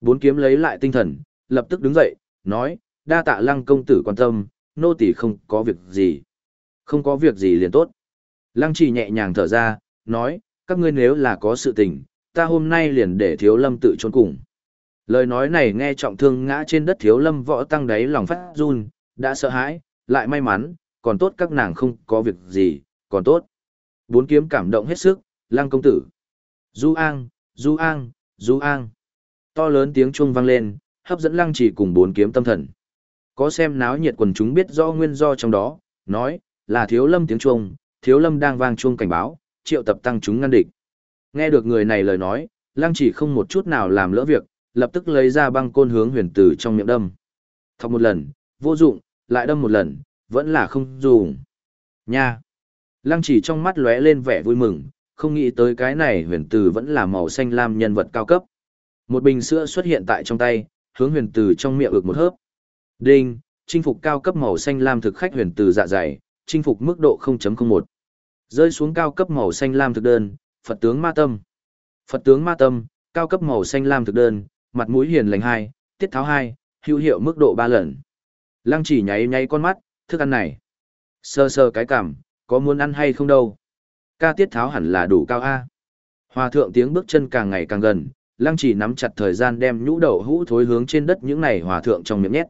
bốn kiếm lấy lại tinh thần, lập tức đứng dậy, nói, đa tạ lăng công tử quan tâm, nô tỳ không có việc gì. Không có việc gì liền tốt. Lăng chỉ nhẹ nhàng thở ra, nói, các ngươi nếu là có sự tình, ta hôm nay liền để thiếu lâm tự trốn cùng. Lời nói này nghe trọng thương ngã trên đất thiếu lâm võ tăng đáy lòng phát run, đã sợ hãi, lại may mắn, còn tốt các nàng không có việc gì, còn tốt. Bốn kiếm cảm động hết sức, lăng công tử. Du An, Du An, Du An. To lớn tiếng chuông vang lên, hấp dẫn lăng chỉ cùng bốn kiếm tâm thần. Có xem náo nhiệt quần chúng biết rõ nguyên do trong đó, nói, là thiếu lâm tiếng chuông, thiếu lâm đang vang chuông cảnh báo, triệu tập tăng chúng ngăn địch. Nghe được người này lời nói, lăng chỉ không một chút nào làm lỡ việc, lập tức lấy ra băng côn hướng huyền tử trong miệng đâm. Thọc một lần, vô dụng, lại đâm một lần, vẫn là không dùng. Nha! Lăng chỉ trong mắt lóe lên vẻ vui mừng, không nghĩ tới cái này huyền tử vẫn là màu xanh lam nhân vật cao cấp. Một bình sữa xuất hiện tại trong tay, hướng huyền tử trong miệng ực một hớp. Đinh, chinh phục cao cấp màu xanh lam thực khách huyền tử dạ dày, chinh phục mức độ 0.01. Rơi xuống cao cấp màu xanh lam thực đơn, Phật tướng ma tâm. Phật tướng ma tâm, cao cấp màu xanh lam thực đơn, mặt mũi hiền lành hai, tiết tháo hai, hữu hiệu mức độ ba lần. Lăng chỉ nháy nháy con mắt, thức ăn này. Sơ sơ cái cảm, có muốn ăn hay không đâu. Ca tiết tháo hẳn là đủ cao A. Hòa thượng tiếng bước chân càng ngày càng gần, lăng chỉ nắm chặt thời gian đem nhũ đậu hũ thối hướng trên đất những này hòa thượng trong miệng nhét.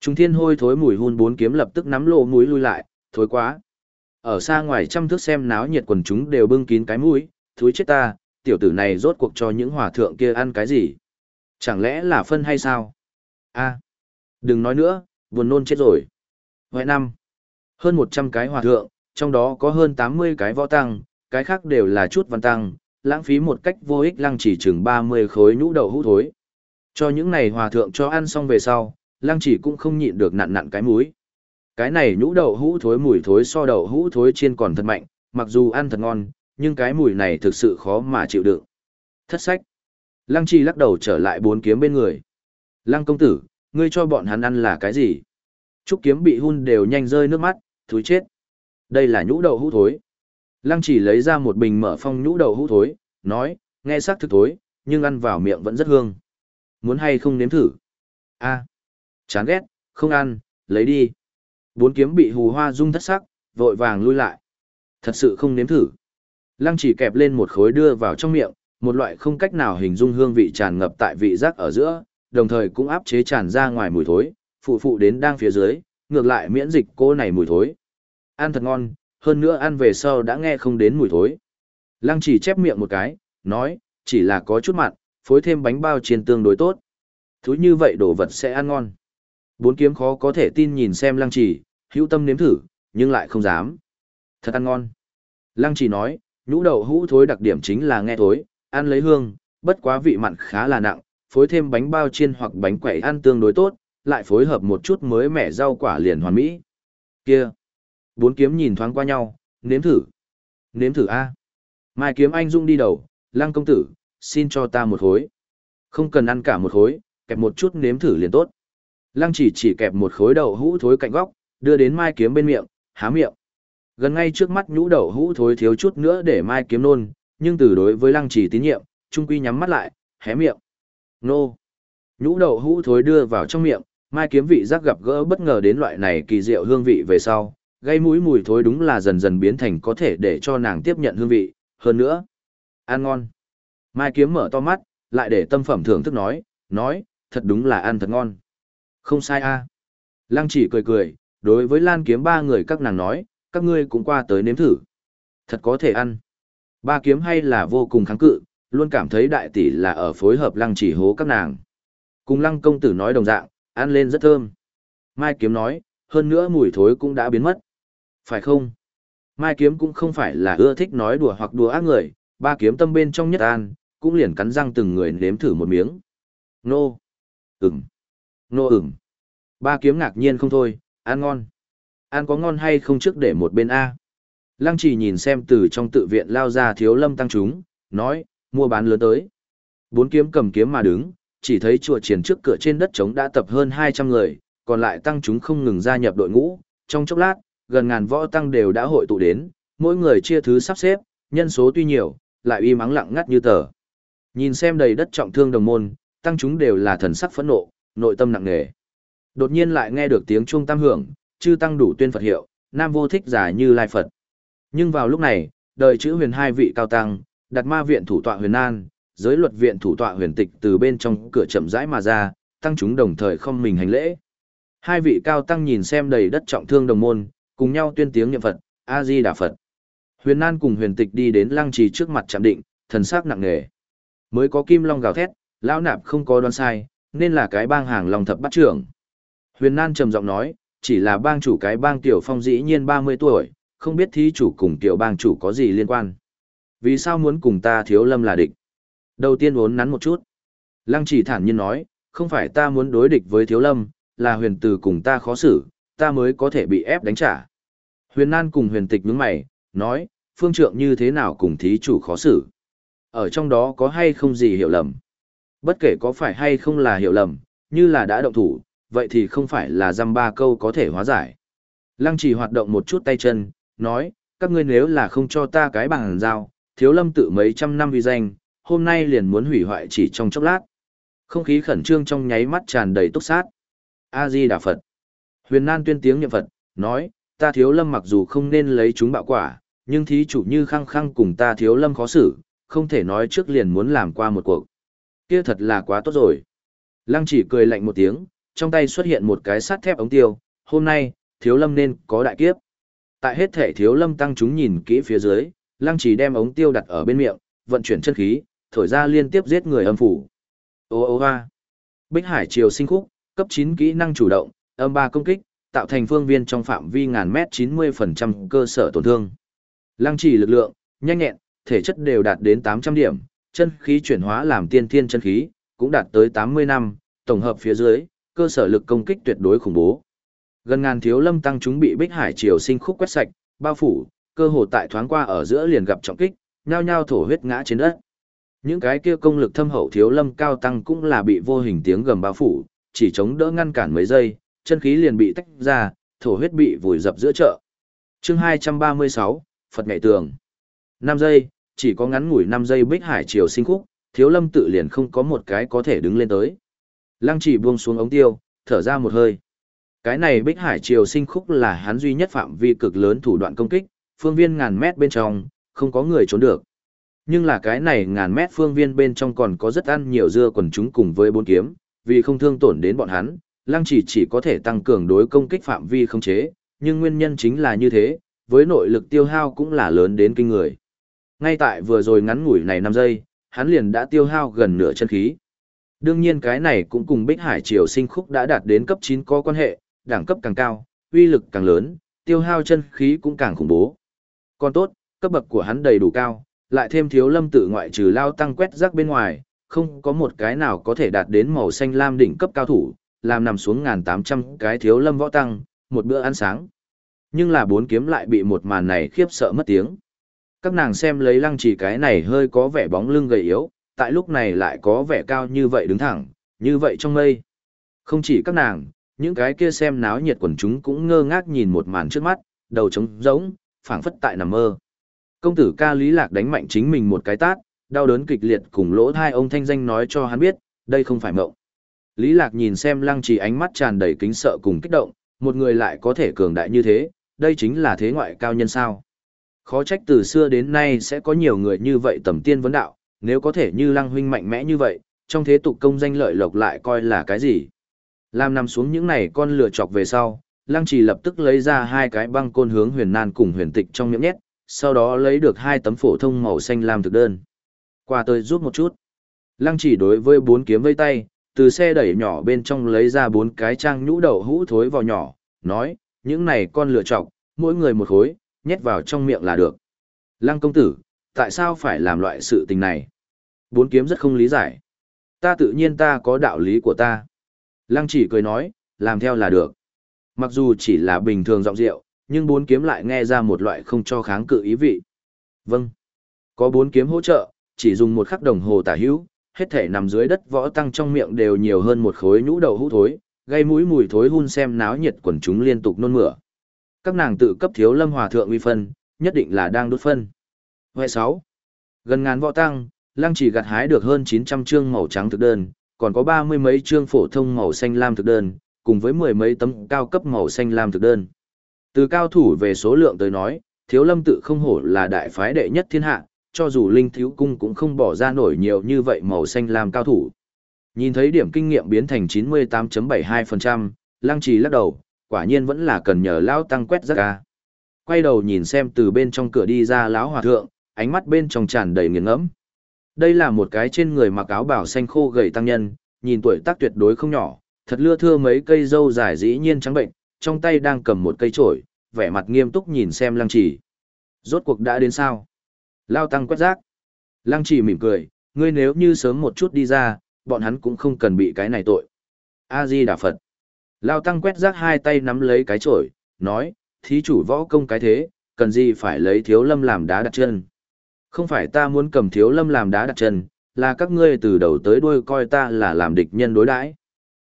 Trung thiên hôi thối mùi hun bốn kiếm lập tức nắm lộ mũi lui lại, thối quá. Ở xa ngoài trăm thước xem náo nhiệt quần chúng đều bưng kín cái mũi, thối chết ta, tiểu tử này rốt cuộc cho những hòa thượng kia ăn cái gì? Chẳng lẽ là phân hay sao? a đừng nói nữa, buồn nôn chết rồi. Ngoại năm, hơn 100 cái hòa thượng, trong đó có hơn 80 cái võ tăng, cái khác đều là chút văn tăng, lãng phí một cách vô ích lăng chỉ chừng 30 khối nhũ đậu hũ thối. Cho những này hòa thượng cho ăn xong về sau, lăng chỉ cũng không nhịn được nặn nặn cái mũi. Cái này nhũ đậu hũ thối mùi thối so đậu hũ thối chiên còn thật mạnh, mặc dù ăn thật ngon, nhưng cái mùi này thực sự khó mà chịu đựng. Thất sách. Lăng Chỉ lắc đầu trở lại bốn kiếm bên người. Lăng công tử, ngươi cho bọn hắn ăn là cái gì? Trúc kiếm bị hun đều nhanh rơi nước mắt, thúi chết. Đây là nhũ đậu hũ thối. Lăng chỉ lấy ra một bình mở phong nhũ đầu hũ thối, nói, nghe sắc thực thối, nhưng ăn vào miệng vẫn rất hương. Muốn hay không nếm thử? a chán ghét, không ăn, lấy đi. Bốn kiếm bị hù hoa rung thất sắc, vội vàng lui lại. Thật sự không nếm thử. Lăng chỉ kẹp lên một khối đưa vào trong miệng, một loại không cách nào hình dung hương vị tràn ngập tại vị giác ở giữa, đồng thời cũng áp chế tràn ra ngoài mùi thối, phụ phụ đến đang phía dưới, ngược lại miễn dịch cô này mùi thối. Ăn thật ngon, hơn nữa ăn về sau đã nghe không đến mùi thối. Lăng chỉ chép miệng một cái, nói, chỉ là có chút mặn, phối thêm bánh bao chiên tương đối tốt. thứ như vậy đồ vật sẽ ăn ngon. Bốn kiếm khó có thể tin nhìn xem lăng chỉ, hữu tâm nếm thử, nhưng lại không dám. Thật ăn ngon. Lăng chỉ nói, nhũ đậu hũ thối đặc điểm chính là nghe thối, ăn lấy hương, bất quá vị mặn khá là nặng, phối thêm bánh bao chiên hoặc bánh quẩy ăn tương đối tốt, lại phối hợp một chút mới mẻ rau quả liền hoàn mỹ. Kia, bốn kiếm nhìn thoáng qua nhau, nếm thử. Nếm thử a. Mai kiếm anh dung đi đầu, lăng công tử, xin cho ta một khối. Không cần ăn cả một khối, kẹp một chút nếm thử liền tốt. Lăng chỉ chỉ kẹp một khối đậu hũ thối cạnh góc, đưa đến mai kiếm bên miệng, há miệng. Gần ngay trước mắt nhũ đậu hũ thối thiếu chút nữa để mai kiếm nôn, nhưng từ đối với lăng chỉ tín nhiệm, trung quy nhắm mắt lại, hé miệng. Nô! Nhũ đậu hũ thối đưa vào trong miệng, mai kiếm vị giác gặp gỡ bất ngờ đến loại này kỳ diệu hương vị về sau, gây mũi mùi thối đúng là dần dần biến thành có thể để cho nàng tiếp nhận hương vị, hơn nữa. Ăn ngon! Mai kiếm mở to mắt, lại để tâm phẩm thưởng thức nói, nói, thật đúng là ăn thật ngon. Không sai a. Lăng chỉ cười cười, đối với lan kiếm ba người các nàng nói, các ngươi cũng qua tới nếm thử. Thật có thể ăn. Ba kiếm hay là vô cùng kháng cự, luôn cảm thấy đại tỷ là ở phối hợp lăng chỉ hố các nàng. Cùng lăng công tử nói đồng dạng, ăn lên rất thơm. Mai kiếm nói, hơn nữa mùi thối cũng đã biến mất. Phải không? Mai kiếm cũng không phải là ưa thích nói đùa hoặc đùa ác người, ba kiếm tâm bên trong nhất an, cũng liền cắn răng từng người nếm thử một miếng. Nô! Ừm! Nô ừm! Ba kiếm ngạc nhiên không thôi, ăn ngon. Ăn có ngon hay không trước để một bên A. Lăng chỉ nhìn xem từ trong tự viện lao ra thiếu lâm tăng chúng, nói, mua bán lớn tới. Bốn kiếm cầm kiếm mà đứng, chỉ thấy chùa triển trước cửa trên đất trống đã tập hơn 200 người, còn lại tăng chúng không ngừng gia nhập đội ngũ, trong chốc lát, gần ngàn võ tăng đều đã hội tụ đến, mỗi người chia thứ sắp xếp, nhân số tuy nhiều, lại uy mắng lặng ngắt như tờ. Nhìn xem đầy đất trọng thương đồng môn, tăng chúng đều là thần sắc phẫn nộ, nội tâm nặng nề. Đột nhiên lại nghe được tiếng chuông tam hưởng, chư tăng đủ tuyên Phật hiệu, nam vô thích giả như lai Phật. Nhưng vào lúc này, đời chữ huyền hai vị cao tăng, đặt ma viện thủ tọa huyền an, giới luật viện thủ tọa huyền tịch từ bên trong cửa chậm rãi mà ra, tăng chúng đồng thời không mình hành lễ. Hai vị cao tăng nhìn xem đầy đất trọng thương đồng môn, cùng nhau tuyên tiếng niệm Phật, A Di Đà Phật. Huyền Nan cùng Huyền Tịch đi đến lăng trì trước mặt chạm định, thần sắc nặng nề. Mới có kim long gào thét, lão nạp không có đoán sai, nên là cái bang hàng long thập bắt trưởng. Huyền Nan trầm giọng nói, chỉ là bang chủ cái bang tiểu phong dĩ nhiên 30 tuổi, không biết thí chủ cùng tiểu bang chủ có gì liên quan. Vì sao muốn cùng ta thiếu lâm là địch? Đầu tiên uốn nắn một chút. Lăng chỉ thản nhiên nói, không phải ta muốn đối địch với thiếu lâm, là huyền từ cùng ta khó xử, ta mới có thể bị ép đánh trả. Huyền Nan cùng huyền tịch nhướng mày, nói, phương trượng như thế nào cùng thí chủ khó xử. Ở trong đó có hay không gì hiểu lầm. Bất kể có phải hay không là hiểu lầm, như là đã động thủ, vậy thì không phải là dăm ba câu có thể hóa giải. Lăng chỉ hoạt động một chút tay chân, nói, các ngươi nếu là không cho ta cái bằng giao, thiếu lâm tự mấy trăm năm vì danh, hôm nay liền muốn hủy hoại chỉ trong chốc lát. Không khí khẩn trương trong nháy mắt tràn đầy túc sát. A-di Đà Phật. Huyền Nan tuyên tiếng niệm Phật, nói, ta thiếu lâm mặc dù không nên lấy chúng bạo quả, nhưng thí chủ như khăng khăng cùng ta thiếu lâm khó xử, không thể nói trước liền muốn làm qua một cuộc. Kia thật là quá tốt rồi. Lăng chỉ cười lạnh một tiếng, trong tay xuất hiện một cái sắt thép ống tiêu, hôm nay, thiếu lâm nên có đại kiếp. Tại hết thể thiếu lâm tăng chúng nhìn kỹ phía dưới, lăng chỉ đem ống tiêu đặt ở bên miệng, vận chuyển chân khí, thổi ra liên tiếp giết người âm phủ. Ô ô hoa. Bích Hải Triều sinh khúc, cấp 9 kỹ năng chủ động, âm ba công kích, tạo thành phương viên trong phạm vi ngàn mét 90% cơ sở tổn thương. Lăng trì lực lượng, nhanh nhẹn, thể chất đều đạt đến 800 điểm, chân khí chuyển hóa làm tiên thiên chân khí, cũng đạt tới 80 năm, tổng hợp phía dưới, cơ sở lực công kích tuyệt đối khủng bố. Gần ngàn thiếu lâm tăng chúng bị Bích Hải Triều sinh khúc quét sạch, bao phủ, cơ hồ tại thoáng qua ở giữa liền gặp trọng kích, nhao nhao thổ huyết ngã trên đất. Những cái kia công lực thâm hậu thiếu lâm cao tăng cũng là bị vô hình tiếng gầm bao phủ, chỉ chống đỡ ngăn cản mấy giây, chân khí liền bị tách ra, thổ huyết bị vùi dập giữa chợ. Chương 236, Phật Ngạy Tường. 5 giây, chỉ có ngắn ngủi 5 giây Bích Hải Triều sinh khúc, Thiếu Lâm tự liền không có một cái có thể đứng lên tới. Lăng chỉ buông xuống ống tiêu, thở ra một hơi. Cái này Bích Hải Triều sinh khúc là hắn duy nhất phạm vi cực lớn thủ đoạn công kích, phương viên ngàn mét bên trong, không có người trốn được. Nhưng là cái này ngàn mét phương viên bên trong còn có rất ăn nhiều dưa quần chúng cùng với bốn kiếm, vì không thương tổn đến bọn hắn, lăng chỉ chỉ có thể tăng cường đối công kích phạm vi không chế, nhưng nguyên nhân chính là như thế, với nội lực tiêu hao cũng là lớn đến kinh người. Ngay tại vừa rồi ngắn ngủi này 5 giây, hắn liền đã tiêu hao gần nửa chân khí. Đương nhiên cái này cũng cùng Bích Hải Triều sinh khúc đã đạt đến cấp 9 có quan hệ, đẳng cấp càng cao, uy lực càng lớn, tiêu hao chân khí cũng càng khủng bố. Còn tốt, cấp bậc của hắn đầy đủ cao, lại thêm thiếu lâm tự ngoại trừ lao tăng quét rác bên ngoài, không có một cái nào có thể đạt đến màu xanh lam đỉnh cấp cao thủ, làm nằm xuống ngàn tám trăm cái thiếu lâm võ tăng, một bữa ăn sáng. Nhưng là bốn kiếm lại bị một màn này khiếp sợ mất tiếng. Các nàng xem lấy lăng chỉ cái này hơi có vẻ bóng lưng gầy yếu, tại lúc này lại có vẻ cao như vậy đứng thẳng, như vậy trong mây. Không chỉ các nàng, những cái kia xem náo nhiệt quần chúng cũng ngơ ngác nhìn một màn trước mắt, đầu trống rỗng, phảng phất tại nằm mơ. Công tử ca Lý Lạc đánh mạnh chính mình một cái tát, đau đớn kịch liệt cùng lỗ thai ông thanh danh nói cho hắn biết, đây không phải mộng. Lý Lạc nhìn xem lăng trì ánh mắt tràn đầy kính sợ cùng kích động, một người lại có thể cường đại như thế, đây chính là thế ngoại cao nhân sao. Khó trách từ xưa đến nay sẽ có nhiều người như vậy tầm tiên vấn đạo, nếu có thể như lăng huynh mạnh mẽ như vậy, trong thế tục công danh lợi lộc lại coi là cái gì. Làm nằm xuống những này con lửa chọc về sau, lăng trì lập tức lấy ra hai cái băng côn hướng huyền nan cùng huyền tịch trong miệng nhét, sau đó lấy được hai tấm phổ thông màu xanh làm thực đơn. Qua tôi giúp một chút. Lăng chỉ đối với bốn kiếm vây tay, từ xe đẩy nhỏ bên trong lấy ra bốn cái trang nhũ đậu hũ thối vào nhỏ, nói, những này con lựa chọc, mỗi người một khối, nhét vào trong miệng là được. Lăng công tử, tại sao phải làm loại sự tình này? Bốn kiếm rất không lý giải. Ta tự nhiên ta có đạo lý của ta. Lăng chỉ cười nói, làm theo là được. Mặc dù chỉ là bình thường giọng rượu, nhưng bốn kiếm lại nghe ra một loại không cho kháng cự ý vị. Vâng. Có bốn kiếm hỗ trợ, chỉ dùng một khắc đồng hồ tả hữu, hết thể nằm dưới đất võ tăng trong miệng đều nhiều hơn một khối nhũ đầu hũ thối, gây mũi mùi thối hun xem náo nhiệt quần chúng liên tục nôn mửa. Các nàng tự cấp thiếu lâm hòa thượng uy phân, nhất định là đang đốt phân. Huệ 6. Gần ngàn võ tăng, lăng chỉ gặt hái được hơn 900 chương màu trắng thực đơn, còn có ba mươi mấy chương phổ thông màu xanh lam thực đơn, cùng với mười mấy tấm cao cấp màu xanh lam thực đơn. Từ cao thủ về số lượng tới nói, thiếu lâm tự không hổ là đại phái đệ nhất thiên hạ, cho dù linh thiếu cung cũng không bỏ ra nổi nhiều như vậy màu xanh làm cao thủ. Nhìn thấy điểm kinh nghiệm biến thành 98.72%, lăng trì lắc đầu, quả nhiên vẫn là cần nhờ lão tăng quét rất ca. Quay đầu nhìn xem từ bên trong cửa đi ra lão hòa thượng, ánh mắt bên trong tràn đầy nghiền ngẫm. Đây là một cái trên người mặc áo bảo xanh khô gầy tăng nhân, nhìn tuổi tác tuyệt đối không nhỏ, thật lưa thưa mấy cây râu dài dĩ nhiên trắng bệnh, trong tay đang cầm một cây chổi, vẻ mặt nghiêm túc nhìn xem lăng trì. Rốt cuộc đã đến sao? Lao tăng quét rác. Lăng trì mỉm cười, ngươi nếu như sớm một chút đi ra, bọn hắn cũng không cần bị cái này tội. A-di Đà Phật. Lao tăng quét rác hai tay nắm lấy cái chổi, nói, thí chủ võ công cái thế, cần gì phải lấy thiếu lâm làm đá đặt chân. Không phải ta muốn cầm thiếu lâm làm đá đặt chân, là các ngươi từ đầu tới đuôi coi ta là làm địch nhân đối đãi.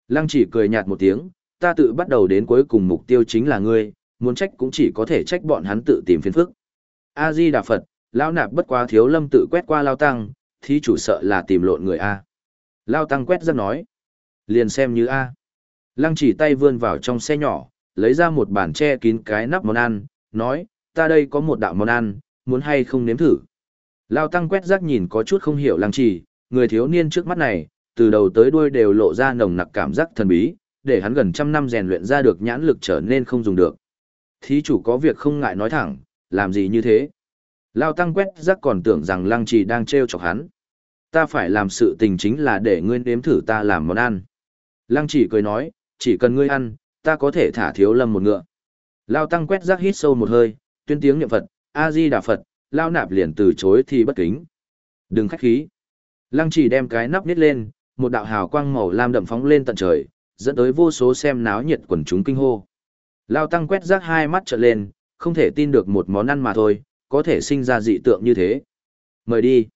Lăng chỉ cười nhạt một tiếng, ta tự bắt đầu đến cuối cùng mục tiêu chính là ngươi, muốn trách cũng chỉ có thể trách bọn hắn tự tìm phiền phức. A-di Đà Phật, Lao nạp bất quá thiếu lâm tự quét qua Lao Tăng, thí chủ sợ là tìm lộn người A. Lao Tăng quét rất nói. Liền xem như A. Lăng chỉ tay vươn vào trong xe nhỏ, lấy ra một bàn che kín cái nắp món ăn, nói, ta đây có một đạo món ăn, muốn hay không nếm thử. Lao Tăng quét rác nhìn có chút không hiểu lăng chỉ, người thiếu niên trước mắt này, từ đầu tới đuôi đều lộ ra nồng nặc cảm giác thần bí, để hắn gần trăm năm rèn luyện ra được nhãn lực trở nên không dùng được. Thí chủ có việc không ngại nói thẳng, làm gì như thế? Lao Tăng quét rắc còn tưởng rằng lăng trì đang trêu chọc hắn. Ta phải làm sự tình chính là để ngươi nếm thử ta làm món ăn. Lăng chỉ cười nói, chỉ cần ngươi ăn, ta có thể thả thiếu lâm một ngựa. Lao Tăng quét rác hít sâu một hơi, tuyên tiếng niệm Phật, A-di-đà Phật, Lao nạp liền từ chối thì bất kính. Đừng khách khí. Lăng chỉ đem cái nắp nít lên, một đạo hào quang màu lam đậm phóng lên tận trời, dẫn tới vô số xem náo nhiệt quần chúng kinh hô. Lao Tăng quét rác hai mắt trợn lên, không thể tin được một món ăn mà thôi, có thể sinh ra dị tượng như thế. Mời đi.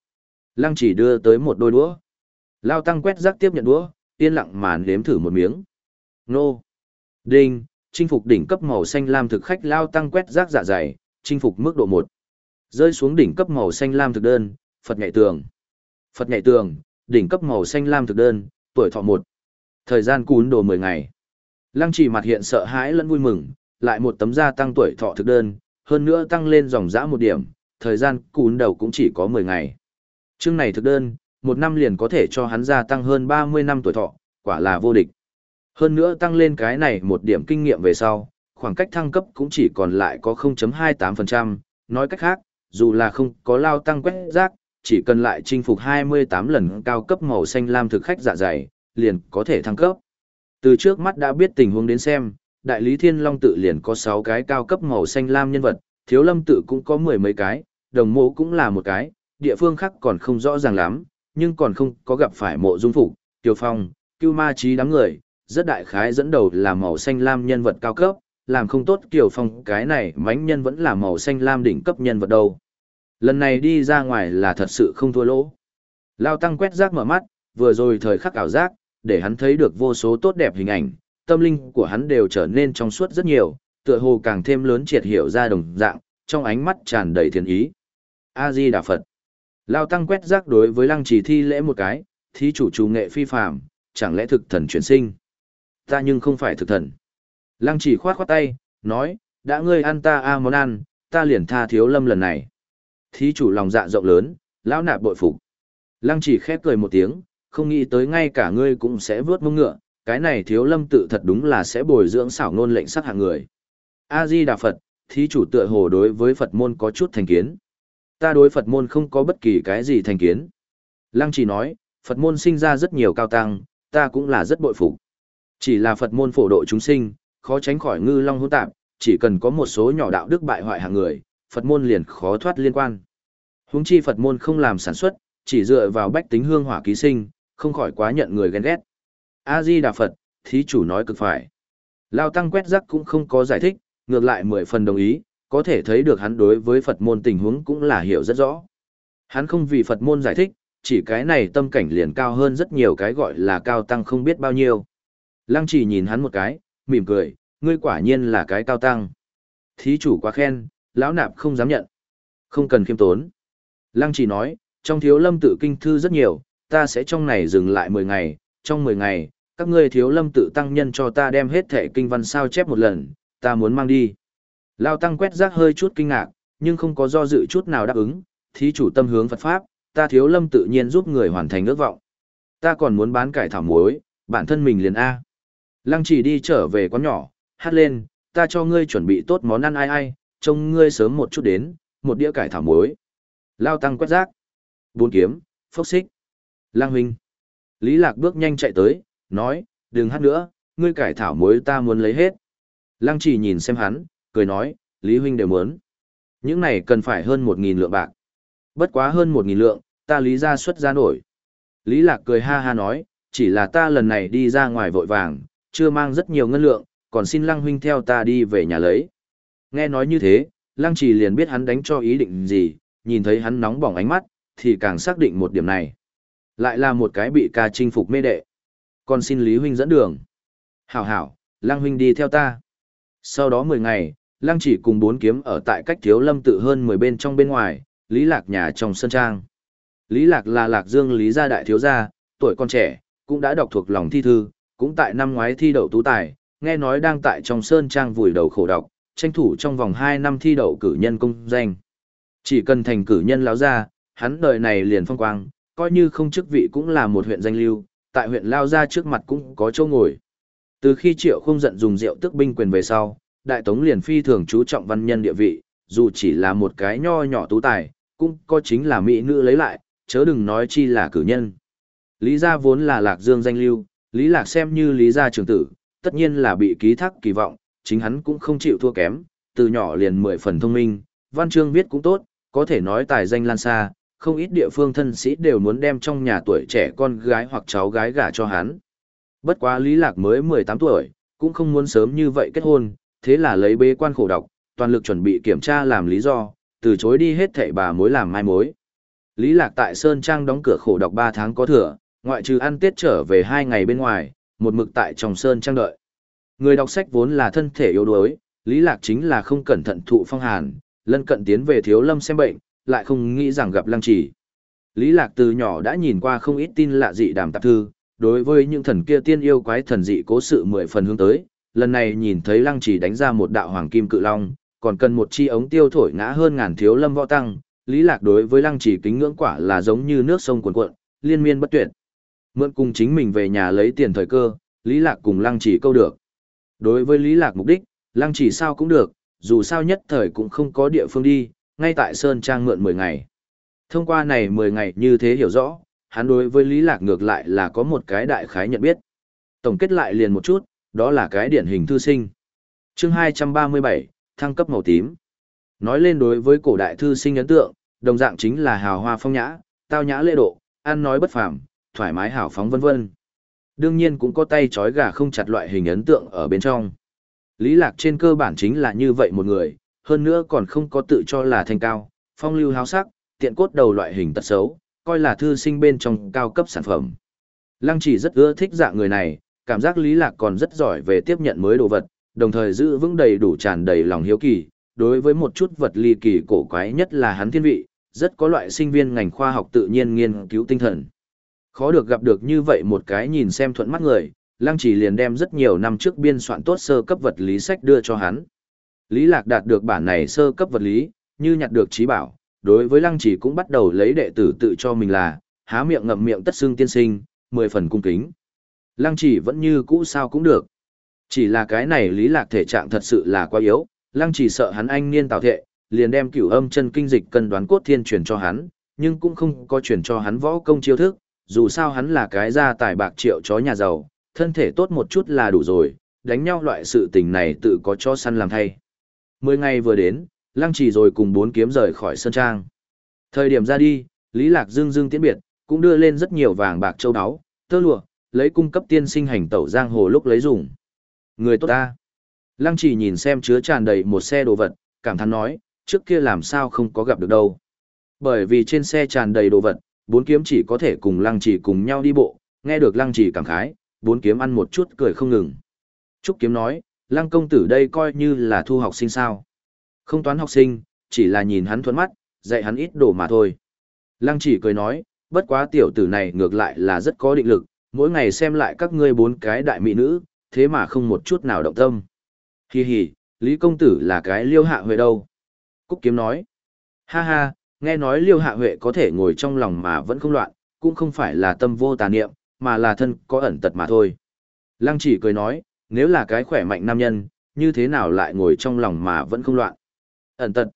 Lăng chỉ đưa tới một đôi đũa. Lao Tăng quét rác tiếp nhận đũa, yên lặng màn đếm thử một miếng. Nô. Đinh, chinh phục đỉnh cấp màu xanh lam thực khách Lao Tăng quét rác dạ dày, chinh phục mức độ 1. Rơi xuống đỉnh cấp màu xanh lam thực đơn, Phật nhạy tường. Phật nhạy tường, đỉnh cấp màu xanh lam thực đơn, tuổi thọ 1. Thời gian cún đồ 10 ngày. Lăng chỉ mặt hiện sợ hãi lẫn vui mừng, lại một tấm gia tăng tuổi thọ thực đơn, hơn nữa tăng lên dòng dã một điểm, thời gian cún đầu cũng chỉ có 10 ngày. Chương này thực đơn, một năm liền có thể cho hắn gia tăng hơn 30 năm tuổi thọ, quả là vô địch. Hơn nữa tăng lên cái này một điểm kinh nghiệm về sau, khoảng cách thăng cấp cũng chỉ còn lại có 0.28%, nói cách khác, dù là không có lao tăng quét rác, chỉ cần lại chinh phục 28 lần cao cấp màu xanh lam thực khách dạ dày, liền có thể thăng cấp. Từ trước mắt đã biết tình huống đến xem, đại lý thiên long tự liền có 6 cái cao cấp màu xanh lam nhân vật, thiếu lâm tự cũng có mười mấy cái, đồng mộ cũng là một cái, địa phương khác còn không rõ ràng lắm, nhưng còn không có gặp phải mộ dung phục, tiêu phong, cưu ma trí đám người, rất đại khái dẫn đầu là màu xanh lam nhân vật cao cấp, làm không tốt Kiều Phong cái này mánh nhân vẫn là màu xanh lam đỉnh cấp nhân vật đâu. Lần này đi ra ngoài là thật sự không thua lỗ. Lao Tăng quét rác mở mắt, vừa rồi thời khắc ảo giác, để hắn thấy được vô số tốt đẹp hình ảnh, tâm linh của hắn đều trở nên trong suốt rất nhiều, tựa hồ càng thêm lớn triệt hiểu ra đồng dạng, trong ánh mắt tràn đầy thiền ý. A-di Đà Phật. Lao Tăng quét rác đối với lăng trì thi lễ một cái, thí chủ chủ nghệ phi phàm, chẳng lẽ thực thần chuyển sinh? Ta nhưng không phải thực thần. Lăng trì khoát khoát tay, nói, đã ngươi ăn ta a món ăn, ta liền tha thiếu lâm lần này. Thí chủ lòng dạ rộng lớn, lão nạp bội phục. Lăng chỉ khép cười một tiếng, không nghĩ tới ngay cả ngươi cũng sẽ vớt mông ngựa, cái này thiếu lâm tự thật đúng là sẽ bồi dưỡng xảo ngôn lệnh sắc hạng người. A-di Đà Phật, thí chủ tựa hồ đối với Phật môn có chút thành kiến. Ta đối Phật môn không có bất kỳ cái gì thành kiến. Lăng chỉ nói, Phật môn sinh ra rất nhiều cao tăng, ta cũng là rất bội phục. Chỉ là Phật môn phổ độ chúng sinh, khó tránh khỏi ngư long hỗn tạp, chỉ cần có một số nhỏ đạo đức bại hoại hạng người, Phật môn liền khó thoát liên quan. Huống chi Phật môn không làm sản xuất, chỉ dựa vào bách tính hương hỏa ký sinh, không khỏi quá nhận người ghen ghét. A Di Đà Phật, thí chủ nói cực phải. Lao tăng quét rắc cũng không có giải thích, ngược lại mười phần đồng ý, có thể thấy được hắn đối với Phật môn tình huống cũng là hiểu rất rõ. Hắn không vì Phật môn giải thích, chỉ cái này tâm cảnh liền cao hơn rất nhiều cái gọi là cao tăng không biết bao nhiêu. Lăng chỉ nhìn hắn một cái, mỉm cười, ngươi quả nhiên là cái cao tăng. Thí chủ quá khen, lão nạp không dám nhận. Không cần khiêm tốn. Lăng chỉ nói, trong thiếu lâm tự kinh thư rất nhiều, ta sẽ trong này dừng lại 10 ngày, trong 10 ngày, các ngươi thiếu lâm tự tăng nhân cho ta đem hết thẻ kinh văn sao chép một lần, ta muốn mang đi. Lao tăng quét rác hơi chút kinh ngạc, nhưng không có do dự chút nào đáp ứng, thí chủ tâm hướng Phật Pháp, ta thiếu lâm tự nhiên giúp người hoàn thành ước vọng. Ta còn muốn bán cải thảo muối, bản thân mình liền A. Lăng chỉ đi trở về quán nhỏ, hát lên, ta cho ngươi chuẩn bị tốt món ăn ai ai, trông ngươi sớm một chút đến, một đĩa cải thảo muối. Lao tăng quét rác. Bốn kiếm, phốc xích. Lang huynh. Lý Lạc bước nhanh chạy tới, nói, đừng hát nữa, ngươi cải thảo muối ta muốn lấy hết. Lăng chỉ nhìn xem hắn, cười nói, Lý huynh đều muốn. Những này cần phải hơn một nghìn lượng bạc. Bất quá hơn một nghìn lượng, ta lý ra xuất ra nổi. Lý Lạc cười ha ha nói, chỉ là ta lần này đi ra ngoài vội vàng, chưa mang rất nhiều ngân lượng, còn xin Lăng huynh theo ta đi về nhà lấy. Nghe nói như thế, Lăng Chỉ liền biết hắn đánh cho ý định gì, nhìn thấy hắn nóng bỏng ánh mắt, thì càng xác định một điểm này. Lại là một cái bị ca chinh phục mê đệ. Còn xin Lý huynh dẫn đường. Hảo hảo, Lăng huynh đi theo ta. Sau đó 10 ngày, Lăng chỉ cùng bốn kiếm ở tại cách thiếu lâm tự hơn 10 bên trong bên ngoài, Lý Lạc nhà trong sân trang. Lý Lạc là Lạc Dương Lý gia đại thiếu gia, tuổi còn trẻ, cũng đã đọc thuộc lòng thi thư, cũng tại năm ngoái thi đậu tú tài, nghe nói đang tại trong sơn trang vùi đầu khổ đọc, tranh thủ trong vòng 2 năm thi đậu cử nhân công danh. Chỉ cần thành cử nhân lão gia, hắn đời này liền phong quang, coi như không chức vị cũng là một huyện danh lưu, tại huyện lao gia trước mặt cũng có chỗ ngồi. Từ khi Triệu không giận dùng rượu tức binh quyền về sau, Đại Tống liền phi thường chú trọng văn nhân địa vị, dù chỉ là một cái nho nhỏ tú tài, cũng có chính là mỹ nữ lấy lại, chớ đừng nói chi là cử nhân. Lý gia vốn là Lạc Dương danh lưu, Lý Lạc xem như Lý gia trưởng tử, tất nhiên là bị ký thác kỳ vọng, chính hắn cũng không chịu thua kém, từ nhỏ liền mười phần thông minh, văn chương viết cũng tốt, có thể nói tài danh lan xa, không ít địa phương thân sĩ đều muốn đem trong nhà tuổi trẻ con gái hoặc cháu gái gả cho hắn. Bất quá Lý Lạc mới 18 tuổi, cũng không muốn sớm như vậy kết hôn, thế là lấy bế quan khổ độc, toàn lực chuẩn bị kiểm tra làm lý do, từ chối đi hết thảy bà mối làm mai mối. Lý Lạc tại Sơn Trang đóng cửa khổ độc 3 tháng có thừa, ngoại trừ ăn Tết trở về 2 ngày bên ngoài, một mực tại trong Sơn Trang đợi. Người đọc sách vốn là thân thể yếu đuối, Lý Lạc chính là không cẩn thận thụ phong hàn, lân cận tiến về thiếu lâm xem bệnh, lại không nghĩ rằng gặp lăng trì. Lý Lạc từ nhỏ đã nhìn qua không ít tin lạ dị đàm tạp thư, đối với những thần kia tiên yêu quái thần dị cố sự mười phần hướng tới, lần này nhìn thấy lăng trì đánh ra một đạo hoàng kim cự long, còn cần một chi ống tiêu thổi ngã hơn ngàn thiếu lâm võ tăng, Lý Lạc đối với lăng trì kính ngưỡng quả là giống như nước sông cuồn cuộn, liên miên bất tuyệt. Mượn cùng chính mình về nhà lấy tiền thời cơ, Lý Lạc cùng lăng trì câu được. Đối với Lý Lạc mục đích, lăng trì sao cũng được, dù sao nhất thời cũng không có địa phương đi, ngay tại Sơn Trang mượn 10 ngày. Thông qua này 10 ngày như thế hiểu rõ, hắn đối với Lý Lạc ngược lại là có một cái đại khái nhận biết. Tổng kết lại liền một chút, đó là cái điển hình thư sinh. Chương 237, thăng cấp màu tím. Nói lên đối với cổ đại thư sinh ấn tượng, đồng dạng chính là hào hoa phong nhã, tao nhã lễ độ, ăn nói bất phàm, thoải mái hào phóng vân vân. Đương nhiên cũng có tay trói gà không chặt loại hình ấn tượng ở bên trong. Lý Lạc trên cơ bản chính là như vậy một người, hơn nữa còn không có tự cho là thanh cao, phong lưu háo sắc, tiện cốt đầu loại hình tật xấu, coi là thư sinh bên trong cao cấp sản phẩm. Lăng chỉ rất ưa thích dạng người này, cảm giác Lý Lạc còn rất giỏi về tiếp nhận mới đồ vật, đồng thời giữ vững đầy đủ tràn đầy lòng hiếu kỳ, đối với một chút vật ly kỳ cổ quái nhất là hắn thiên vị, rất có loại sinh viên ngành khoa học tự nhiên nghiên cứu tinh thần. Khó được gặp được như vậy một cái nhìn xem thuận mắt người, Lăng Chỉ liền đem rất nhiều năm trước biên soạn tốt sơ cấp vật lý sách đưa cho hắn. Lý Lạc đạt được bản này sơ cấp vật lý, như nhặt được trí bảo, đối với Lăng Chỉ cũng bắt đầu lấy đệ tử tự cho mình là, há miệng ngậm miệng tất xương tiên sinh, mười phần cung kính. Lăng Chỉ vẫn như cũ sao cũng được. Chỉ là cái này Lý Lạc thể trạng thật sự là quá yếu, Lăng Chỉ sợ hắn anh niên tạo thệ, liền đem cửu âm chân kinh dịch cân đoán cốt thiên truyền cho hắn, nhưng cũng không có truyền cho hắn võ công chiêu thức, dù sao hắn là cái gia tài bạc triệu chó nhà giàu, thân thể tốt một chút là đủ rồi, đánh nhau loại sự tình này tự có cho săn làm thay. Mười ngày vừa đến, lăng trì rồi cùng bốn kiếm rời khỏi Sơn trang. Thời điểm ra đi, Lý Lạc Dương Dương tiễn biệt, cũng đưa lên rất nhiều vàng bạc châu áo, tơ lụa, lấy cung cấp tiên sinh hành tẩu giang hồ lúc lấy dùng. Người tốt ta. Lăng trì nhìn xem chứa tràn đầy một xe đồ vật, cảm thán nói, trước kia làm sao không có gặp được đâu. Bởi vì trên xe tràn đầy đồ vật, bốn kiếm chỉ có thể cùng lăng chỉ cùng nhau đi bộ, nghe được lăng chỉ cảm khái, bốn kiếm ăn một chút cười không ngừng. Trúc kiếm nói, lăng công tử đây coi như là thu học sinh sao. Không toán học sinh, chỉ là nhìn hắn thuẫn mắt, dạy hắn ít đồ mà thôi. Lăng chỉ cười nói, bất quá tiểu tử này ngược lại là rất có định lực, mỗi ngày xem lại các ngươi bốn cái đại mỹ nữ, thế mà không một chút nào động tâm. Hi hi, Lý công tử là cái liêu hạ huệ đâu? Cúc kiếm nói, ha ha, nghe nói liêu hạ huệ có thể ngồi trong lòng mà vẫn không loạn, cũng không phải là tâm vô tà niệm, mà là thân có ẩn tật mà thôi. Lăng chỉ cười nói, nếu là cái khỏe mạnh nam nhân, như thế nào lại ngồi trong lòng mà vẫn không loạn. Ẩn tật.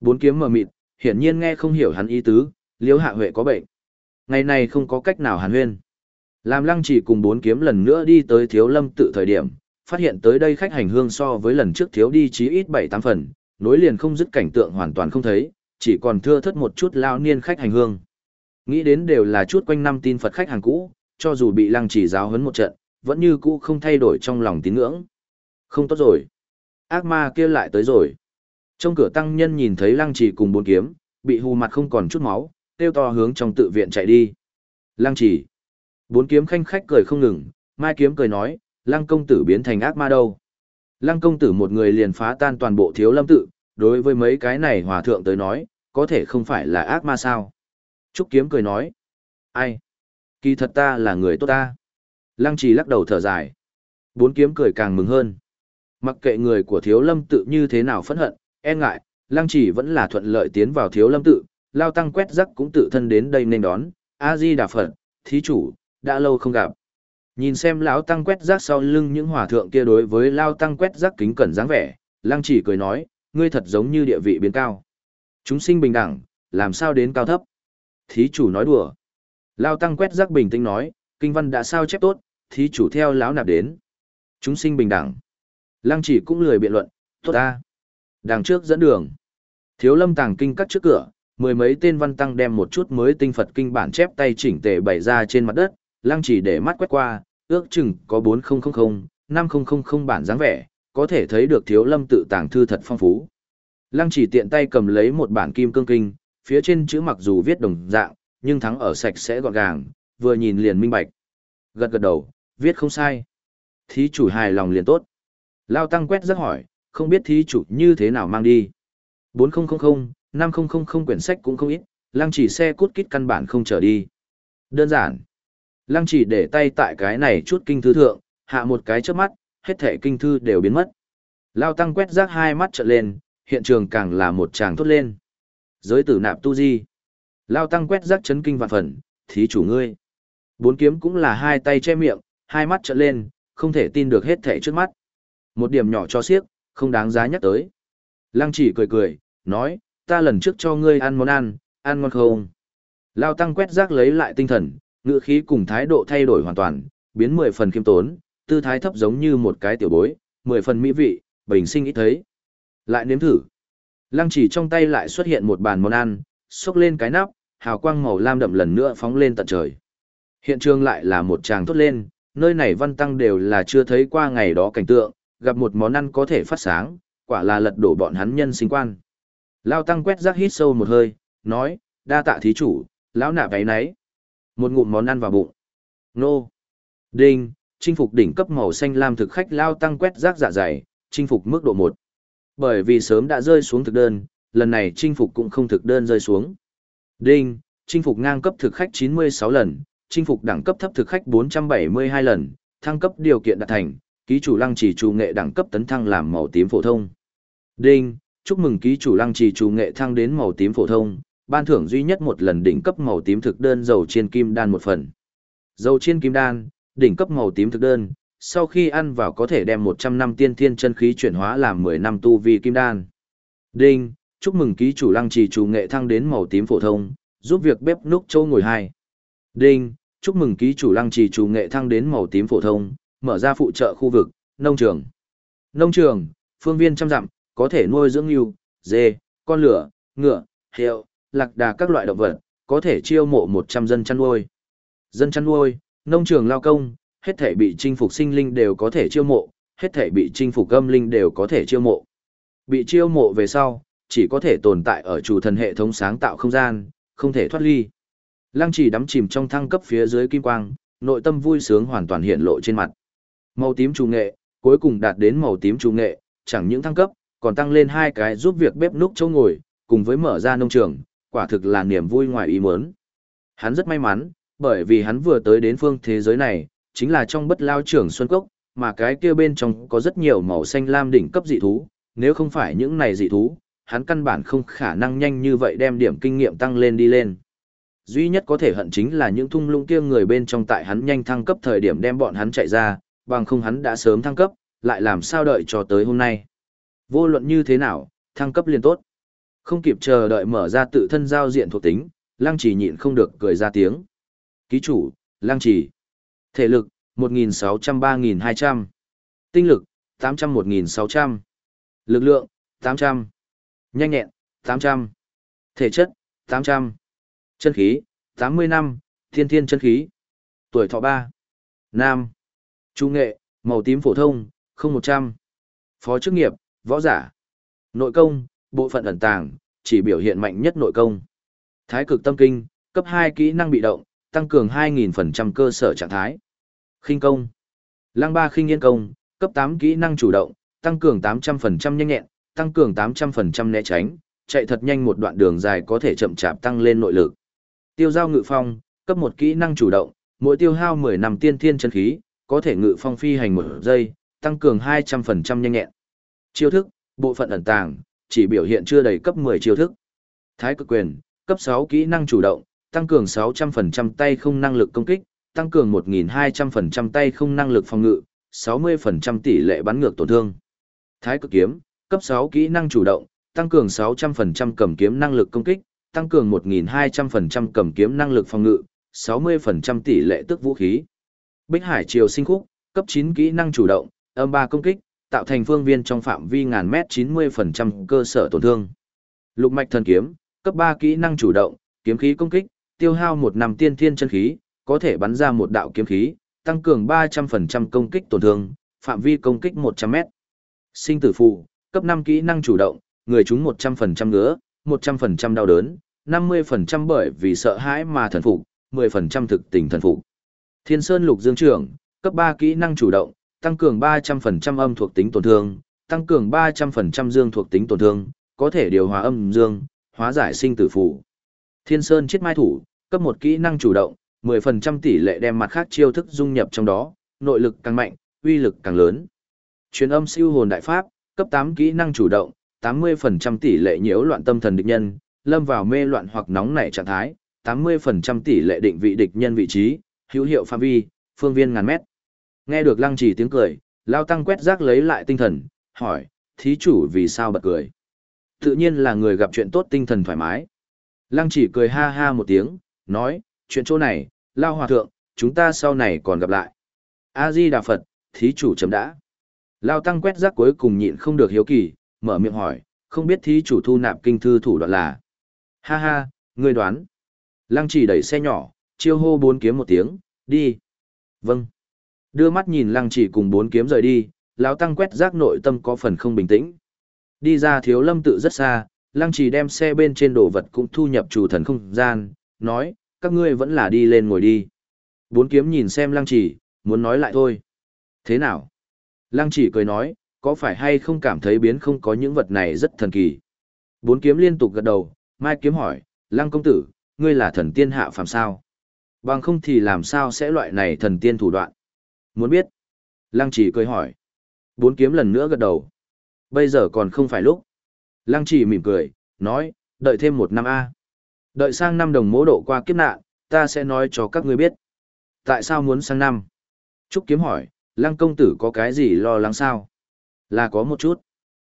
Bốn kiếm mờ mịt, hiển nhiên nghe không hiểu hắn ý tứ, liễu hạ huệ có bệnh. Ngày này không có cách nào hàn huyên. Làm lăng chỉ cùng bốn kiếm lần nữa đi tới thiếu lâm tự thời điểm, phát hiện tới đây khách hành hương so với lần trước thiếu đi chí ít 7-8 phần, nối liền không dứt cảnh tượng hoàn toàn không thấy, chỉ còn thưa thất một chút lao niên khách hành hương. Nghĩ đến đều là chút quanh năm tin Phật khách hàng cũ, cho dù bị lăng chỉ giáo huấn một trận, vẫn như cũ không thay đổi trong lòng tín ngưỡng. Không tốt rồi. Ác ma kia lại tới rồi. Trong cửa tăng nhân nhìn thấy lăng trì cùng bốn kiếm, bị hù mặt không còn chút máu, tiêu to hướng trong tự viện chạy đi. Lăng trì Bốn kiếm khanh khách cười không ngừng, mai kiếm cười nói, lăng công tử biến thành ác ma đâu. Lăng công tử một người liền phá tan toàn bộ thiếu lâm tự, đối với mấy cái này hòa thượng tới nói, có thể không phải là ác ma sao. Trúc kiếm cười nói, ai? Kỳ thật ta là người tốt ta. Lăng trì lắc đầu thở dài. Bốn kiếm cười càng mừng hơn. Mặc kệ người của thiếu lâm tự như thế nào phẫn hận, e ngại, lăng trì vẫn là thuận lợi tiến vào thiếu lâm tự, lao tăng quét rắc cũng tự thân đến đây nên đón, A-di Đà Phật, thí chủ, đã lâu không gặp. Nhìn xem lão tăng quét rác sau lưng những hòa thượng kia đối với lao tăng quét rác kính cẩn dáng vẻ, lăng chỉ cười nói, ngươi thật giống như địa vị biến cao. Chúng sinh bình đẳng, làm sao đến cao thấp? Thí chủ nói đùa. Lao tăng quét rác bình tĩnh nói, kinh văn đã sao chép tốt, thí chủ theo lão nạp đến. Chúng sinh bình đẳng. Lăng chỉ cũng lười biện luận, tốt ta. Đằng trước dẫn đường. Thiếu lâm tàng kinh cắt trước cửa, mười mấy tên văn tăng đem một chút mới tinh Phật kinh bản chép tay chỉnh tề bày ra trên mặt đất, lăng chỉ để mắt quét qua, ước chừng có 4000, 5000 bản dáng vẻ, có thể thấy được thiếu lâm tự tàng thư thật phong phú. Lăng chỉ tiện tay cầm lấy một bản kim cương kinh, phía trên chữ mặc dù viết đồng dạng, nhưng thắng ở sạch sẽ gọn gàng, vừa nhìn liền minh bạch. Gật gật đầu, viết không sai. Thí chủ hài lòng liền tốt. Lao tăng quét rất hỏi, không biết thí chủ như thế nào mang đi. 4000, 5000 quyển sách cũng không ít, lăng chỉ xe cút kít căn bản không trở đi. Đơn giản. Lăng chỉ để tay tại cái này chút kinh thư thượng, hạ một cái trước mắt, hết thể kinh thư đều biến mất. Lao tăng quét rác hai mắt trợn lên, hiện trường càng là một tràng thốt lên. Giới tử nạp tu di. Lao tăng quét rác chấn kinh vạn phần, thí chủ ngươi. Bốn kiếm cũng là hai tay che miệng, hai mắt trợn lên, không thể tin được hết thể trước mắt. Một điểm nhỏ cho xiếc, không đáng giá nhắc tới. Lăng chỉ cười cười, nói, ta lần trước cho ngươi ăn món ăn, ăn ngon không? Lao tăng quét rác lấy lại tinh thần, ngựa khí cùng thái độ thay đổi hoàn toàn, biến mười phần khiêm tốn, tư thái thấp giống như một cái tiểu bối, mười phần mỹ vị, bình sinh ít thấy. Lại nếm thử. Lăng chỉ trong tay lại xuất hiện một bàn món ăn, xúc lên cái nắp, hào quang màu lam đậm lần nữa phóng lên tận trời. Hiện trường lại là một tràng tốt lên, nơi này văn tăng đều là chưa thấy qua ngày đó cảnh tượng, gặp một món ăn có thể phát sáng, quả là lật đổ bọn hắn nhân sinh quan. Lao tăng quét rác hít sâu một hơi, nói, đa tạ thí chủ, lão nạ váy nấy. Một ngụm món ăn vào bụng. Nô. Đinh, chinh phục đỉnh cấp màu xanh lam thực khách lao tăng quét rác dạ dày, chinh phục mức độ 1. Bởi vì sớm đã rơi xuống thực đơn, lần này chinh phục cũng không thực đơn rơi xuống. Đinh, chinh phục ngang cấp thực khách 96 lần, chinh phục đẳng cấp thấp thực khách 472 lần, thăng cấp điều kiện đạt thành, ký chủ lăng trì chủ nghệ đẳng cấp tấn thăng làm màu tím phổ thông. Đinh, chúc mừng ký chủ lăng trì chủ nghệ thăng đến màu tím phổ thông, ban thưởng duy nhất một lần đỉnh cấp màu tím thực đơn dầu chiên kim đan một phần. Dầu chiên kim đan, đỉnh cấp màu tím thực đơn, sau khi ăn vào có thể đem 100 năm tiên thiên chân khí chuyển hóa làm 10 năm tu vi kim đan. Đinh, chúc mừng ký chủ lăng trì chủ nghệ thăng đến màu tím phổ thông, giúp việc bếp núc châu ngồi hai. Đinh, chúc mừng ký chủ lăng trì chủ nghệ thăng đến màu tím phổ thông, mở ra phụ trợ khu vực, nông trường. Nông trường, phương viên trăm dặm, có thể nuôi dưỡng ngưu, dê, con lửa, ngựa, heo, lạc đà các loại động vật, có thể chiêu mộ 100 dân chăn nuôi. Dân chăn nuôi, nông trường lao công, hết thể bị chinh phục sinh linh đều có thể chiêu mộ, hết thể bị chinh phục âm linh đều có thể chiêu mộ. Bị chiêu mộ về sau, chỉ có thể tồn tại ở chủ thần hệ thống sáng tạo không gian, không thể thoát ly. Lăng chỉ đắm chìm trong thăng cấp phía dưới kim quang, nội tâm vui sướng hoàn toàn hiện lộ trên mặt. Màu tím trù nghệ, cuối cùng đạt đến màu tím trù nghệ, chẳng những thăng cấp, còn tăng lên hai cái giúp việc bếp núc chỗ ngồi, cùng với mở ra nông trường, quả thực là niềm vui ngoài ý muốn. Hắn rất may mắn, bởi vì hắn vừa tới đến phương thế giới này, chính là trong bất lao trưởng Xuân Cốc, mà cái kia bên trong có rất nhiều màu xanh lam đỉnh cấp dị thú, nếu không phải những này dị thú, hắn căn bản không khả năng nhanh như vậy đem điểm kinh nghiệm tăng lên đi lên. Duy nhất có thể hận chính là những thung lũng kia người bên trong tại hắn nhanh thăng cấp thời điểm đem bọn hắn chạy ra, bằng không hắn đã sớm thăng cấp, lại làm sao đợi cho tới hôm nay. Vô luận như thế nào, thăng cấp liền tốt. Không kịp chờ đợi mở ra tự thân giao diện thuộc tính, Lăng Chỉ nhịn không được cười ra tiếng. Ký chủ, Lăng Chỉ. Thể lực, 1.600-3.200. Tinh lực, 800-1.600. Lực lượng, 800. Nhanh nhẹn, 800. Thể chất, 800. Chân khí, 80 năm, thiên thiên chân khí. Tuổi thọ 3. Nam. Trung nghệ, màu tím phổ thông, 0100. Phó chức nghiệp, võ giả. Nội công, bộ phận ẩn tàng, chỉ biểu hiện mạnh nhất nội công. Thái cực tâm kinh, cấp 2 kỹ năng bị động, tăng cường 2.000% cơ sở trạng thái. khinh công. Lăng ba khinh yên công, cấp 8 kỹ năng chủ động, tăng cường 800% nhanh nhẹn, tăng cường 800% né tránh, chạy thật nhanh một đoạn đường dài có thể chậm chạp tăng lên nội lực. Tiêu giao ngự phong, cấp một kỹ năng chủ động, mỗi tiêu hao 10 năm tiên thiên chân khí, có thể ngự phong phi hành một giây, tăng cường 200% nhanh nhẹn. Chiêu thức, bộ phận ẩn tàng, chỉ biểu hiện chưa đầy cấp 10 chiêu thức. Thái cực quyền, cấp 6 kỹ năng chủ động, tăng cường 600% tay không năng lực công kích, tăng cường 1200% tay không năng lực phòng ngự, 60% tỷ lệ bắn ngược tổn thương. Thái cực kiếm, cấp 6 kỹ năng chủ động, tăng cường 600% cầm kiếm năng lực công kích, tăng cường 1.200% cầm kiếm năng lực phòng ngự, 60% tỷ lệ tức vũ khí. Bích Hải Triều sinh khúc, cấp 9 kỹ năng chủ động, âm 3 công kích, tạo thành phương viên trong phạm vi ngàn mét 90% cơ sở tổn thương. Lục mạch thần kiếm, cấp 3 kỹ năng chủ động, kiếm khí công kích, tiêu hao một năm tiên thiên chân khí, có thể bắn ra một đạo kiếm khí, tăng cường 300% công kích tổn thương, phạm vi công kích 100 mét. Sinh tử phù, cấp 5 kỹ năng chủ động, người chúng 100% ngứa, 100% đau đớn, 50% bởi vì sợ hãi mà thần phục, 10% thực tình thần phục. Thiên Sơn Lục Dương trưởng, cấp 3 kỹ năng chủ động, tăng cường 300% âm thuộc tính tổn thương, tăng cường 300% dương thuộc tính tổn thương, có thể điều hòa âm dương, hóa giải sinh tử phù. Thiên Sơn Chiết Mai Thủ, cấp 1 kỹ năng chủ động, 10% tỷ lệ đem mặt khác chiêu thức dung nhập trong đó, nội lực càng mạnh, uy lực càng lớn. Truyền âm siêu hồn đại pháp, cấp 8 kỹ năng chủ động, 80% tỷ lệ nhiễu loạn tâm thần địch nhân, lâm vào mê loạn hoặc nóng nảy trạng thái, 80% tỷ lệ định vị địch nhân vị trí, hữu hiệu phạm vi, phương viên ngàn mét. Nghe được lăng trì tiếng cười, lao tăng quét rác lấy lại tinh thần, hỏi, thí chủ vì sao bật cười? Tự nhiên là người gặp chuyện tốt tinh thần thoải mái. Lăng chỉ cười ha ha một tiếng, nói, chuyện chỗ này, lao hòa thượng, chúng ta sau này còn gặp lại. A-di Đà Phật, thí chủ chấm đã. Lao tăng quét rác cuối cùng nhịn không được hiếu kỳ, mở miệng hỏi, không biết thí chủ thu nạp kinh thư thủ đoạn là. Ha ha, ngươi đoán. Lăng chỉ đẩy xe nhỏ, chiêu hô bốn kiếm một tiếng, đi. Vâng. Đưa mắt nhìn lăng chỉ cùng bốn kiếm rời đi, lão tăng quét rác nội tâm có phần không bình tĩnh. Đi ra thiếu lâm tự rất xa, lăng chỉ đem xe bên trên đồ vật cũng thu nhập chủ thần không gian, nói, các ngươi vẫn là đi lên ngồi đi. Bốn kiếm nhìn xem lăng chỉ, muốn nói lại thôi. Thế nào? Lăng chỉ cười nói, có phải hay không cảm thấy biến không có những vật này rất thần kỳ? Bốn kiếm liên tục gật đầu, Mai kiếm hỏi, Lăng công tử, ngươi là thần tiên hạ phàm sao? Bằng không thì làm sao sẽ loại này thần tiên thủ đoạn? Muốn biết? Lăng chỉ cười hỏi. Bốn kiếm lần nữa gật đầu. Bây giờ còn không phải lúc. Lăng chỉ mỉm cười, nói, đợi thêm một năm A. Đợi sang năm đồng mố độ qua kiếp nạn, ta sẽ nói cho các ngươi biết. Tại sao muốn sang năm? Trúc kiếm hỏi, lăng công tử có cái gì lo lắng sao? Là có một chút.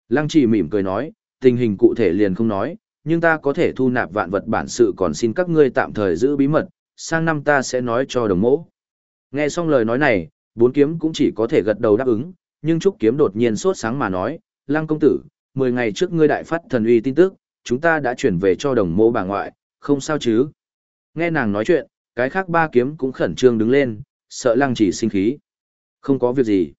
Lăng chỉ mỉm cười nói, tình hình cụ thể liền không nói, nhưng ta có thể thu nạp vạn vật bản sự còn xin các ngươi tạm thời giữ bí mật, sang năm ta sẽ nói cho đồng mỗ. Nghe xong lời nói này, bốn kiếm cũng chỉ có thể gật đầu đáp ứng, nhưng Trúc kiếm đột nhiên sốt sáng mà nói, Lăng công tử, 10 ngày trước ngươi đại phát thần uy tin tức, chúng ta đã chuyển về cho đồng mô bà ngoại, không sao chứ. Nghe nàng nói chuyện, cái khác ba kiếm cũng khẩn trương đứng lên, sợ lăng chỉ sinh khí. Không có việc gì.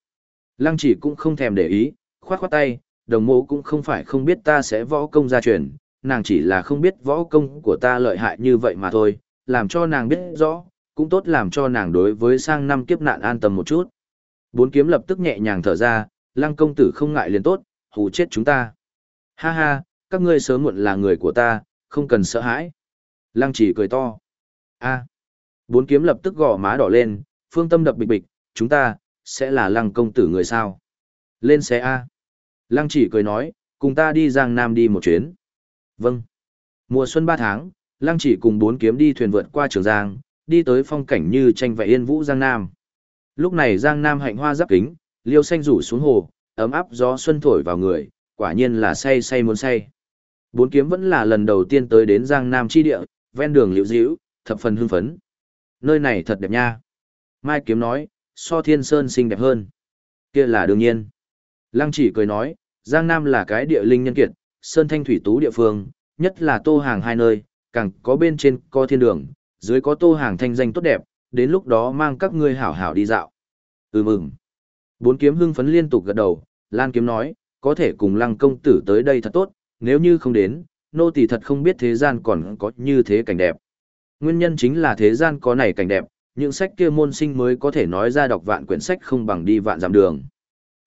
Lăng chỉ cũng không thèm để ý, khoát khoát tay, đồng mộ cũng không phải không biết ta sẽ võ công gia truyền, nàng chỉ là không biết võ công của ta lợi hại như vậy mà thôi, làm cho nàng biết rõ, cũng tốt làm cho nàng đối với sang năm kiếp nạn an tâm một chút. Bốn kiếm lập tức nhẹ nhàng thở ra, lăng công tử không ngại liền tốt, hù chết chúng ta. Ha ha, các ngươi sớm muộn là người của ta, không cần sợ hãi. Lăng chỉ cười to. a Bốn kiếm lập tức gò má đỏ lên, phương tâm đập bịch bịch, chúng ta, sẽ là lăng công tử người sao. Lên xe A. Lăng chỉ cười nói, cùng ta đi Giang Nam đi một chuyến. Vâng. Mùa xuân ba tháng, Lăng chỉ cùng bốn kiếm đi thuyền vượt qua Trường Giang, đi tới phong cảnh như tranh vẽ yên vũ Giang Nam. Lúc này Giang Nam hạnh hoa giáp kính, liêu xanh rủ xuống hồ, ấm áp gió xuân thổi vào người, quả nhiên là say say muốn say. Bốn kiếm vẫn là lần đầu tiên tới đến Giang Nam chi địa, ven đường liễu diễu, thập phần hưng phấn. Nơi này thật đẹp nha. Mai kiếm nói, so thiên sơn xinh đẹp hơn. kia là đương nhiên. Lăng chỉ cười nói, Giang Nam là cái địa linh nhân kiệt, sơn thanh thủy tú địa phương, nhất là tô hàng hai nơi, càng có bên trên có thiên đường, dưới có tô hàng thanh danh tốt đẹp, đến lúc đó mang các ngươi hảo hảo đi dạo. Ừ mừng. Bốn kiếm hưng phấn liên tục gật đầu, Lan kiếm nói, có thể cùng lăng công tử tới đây thật tốt, nếu như không đến, nô tỳ thật không biết thế gian còn có như thế cảnh đẹp. Nguyên nhân chính là thế gian có này cảnh đẹp, những sách kia môn sinh mới có thể nói ra đọc vạn quyển sách không bằng đi vạn dặm đường.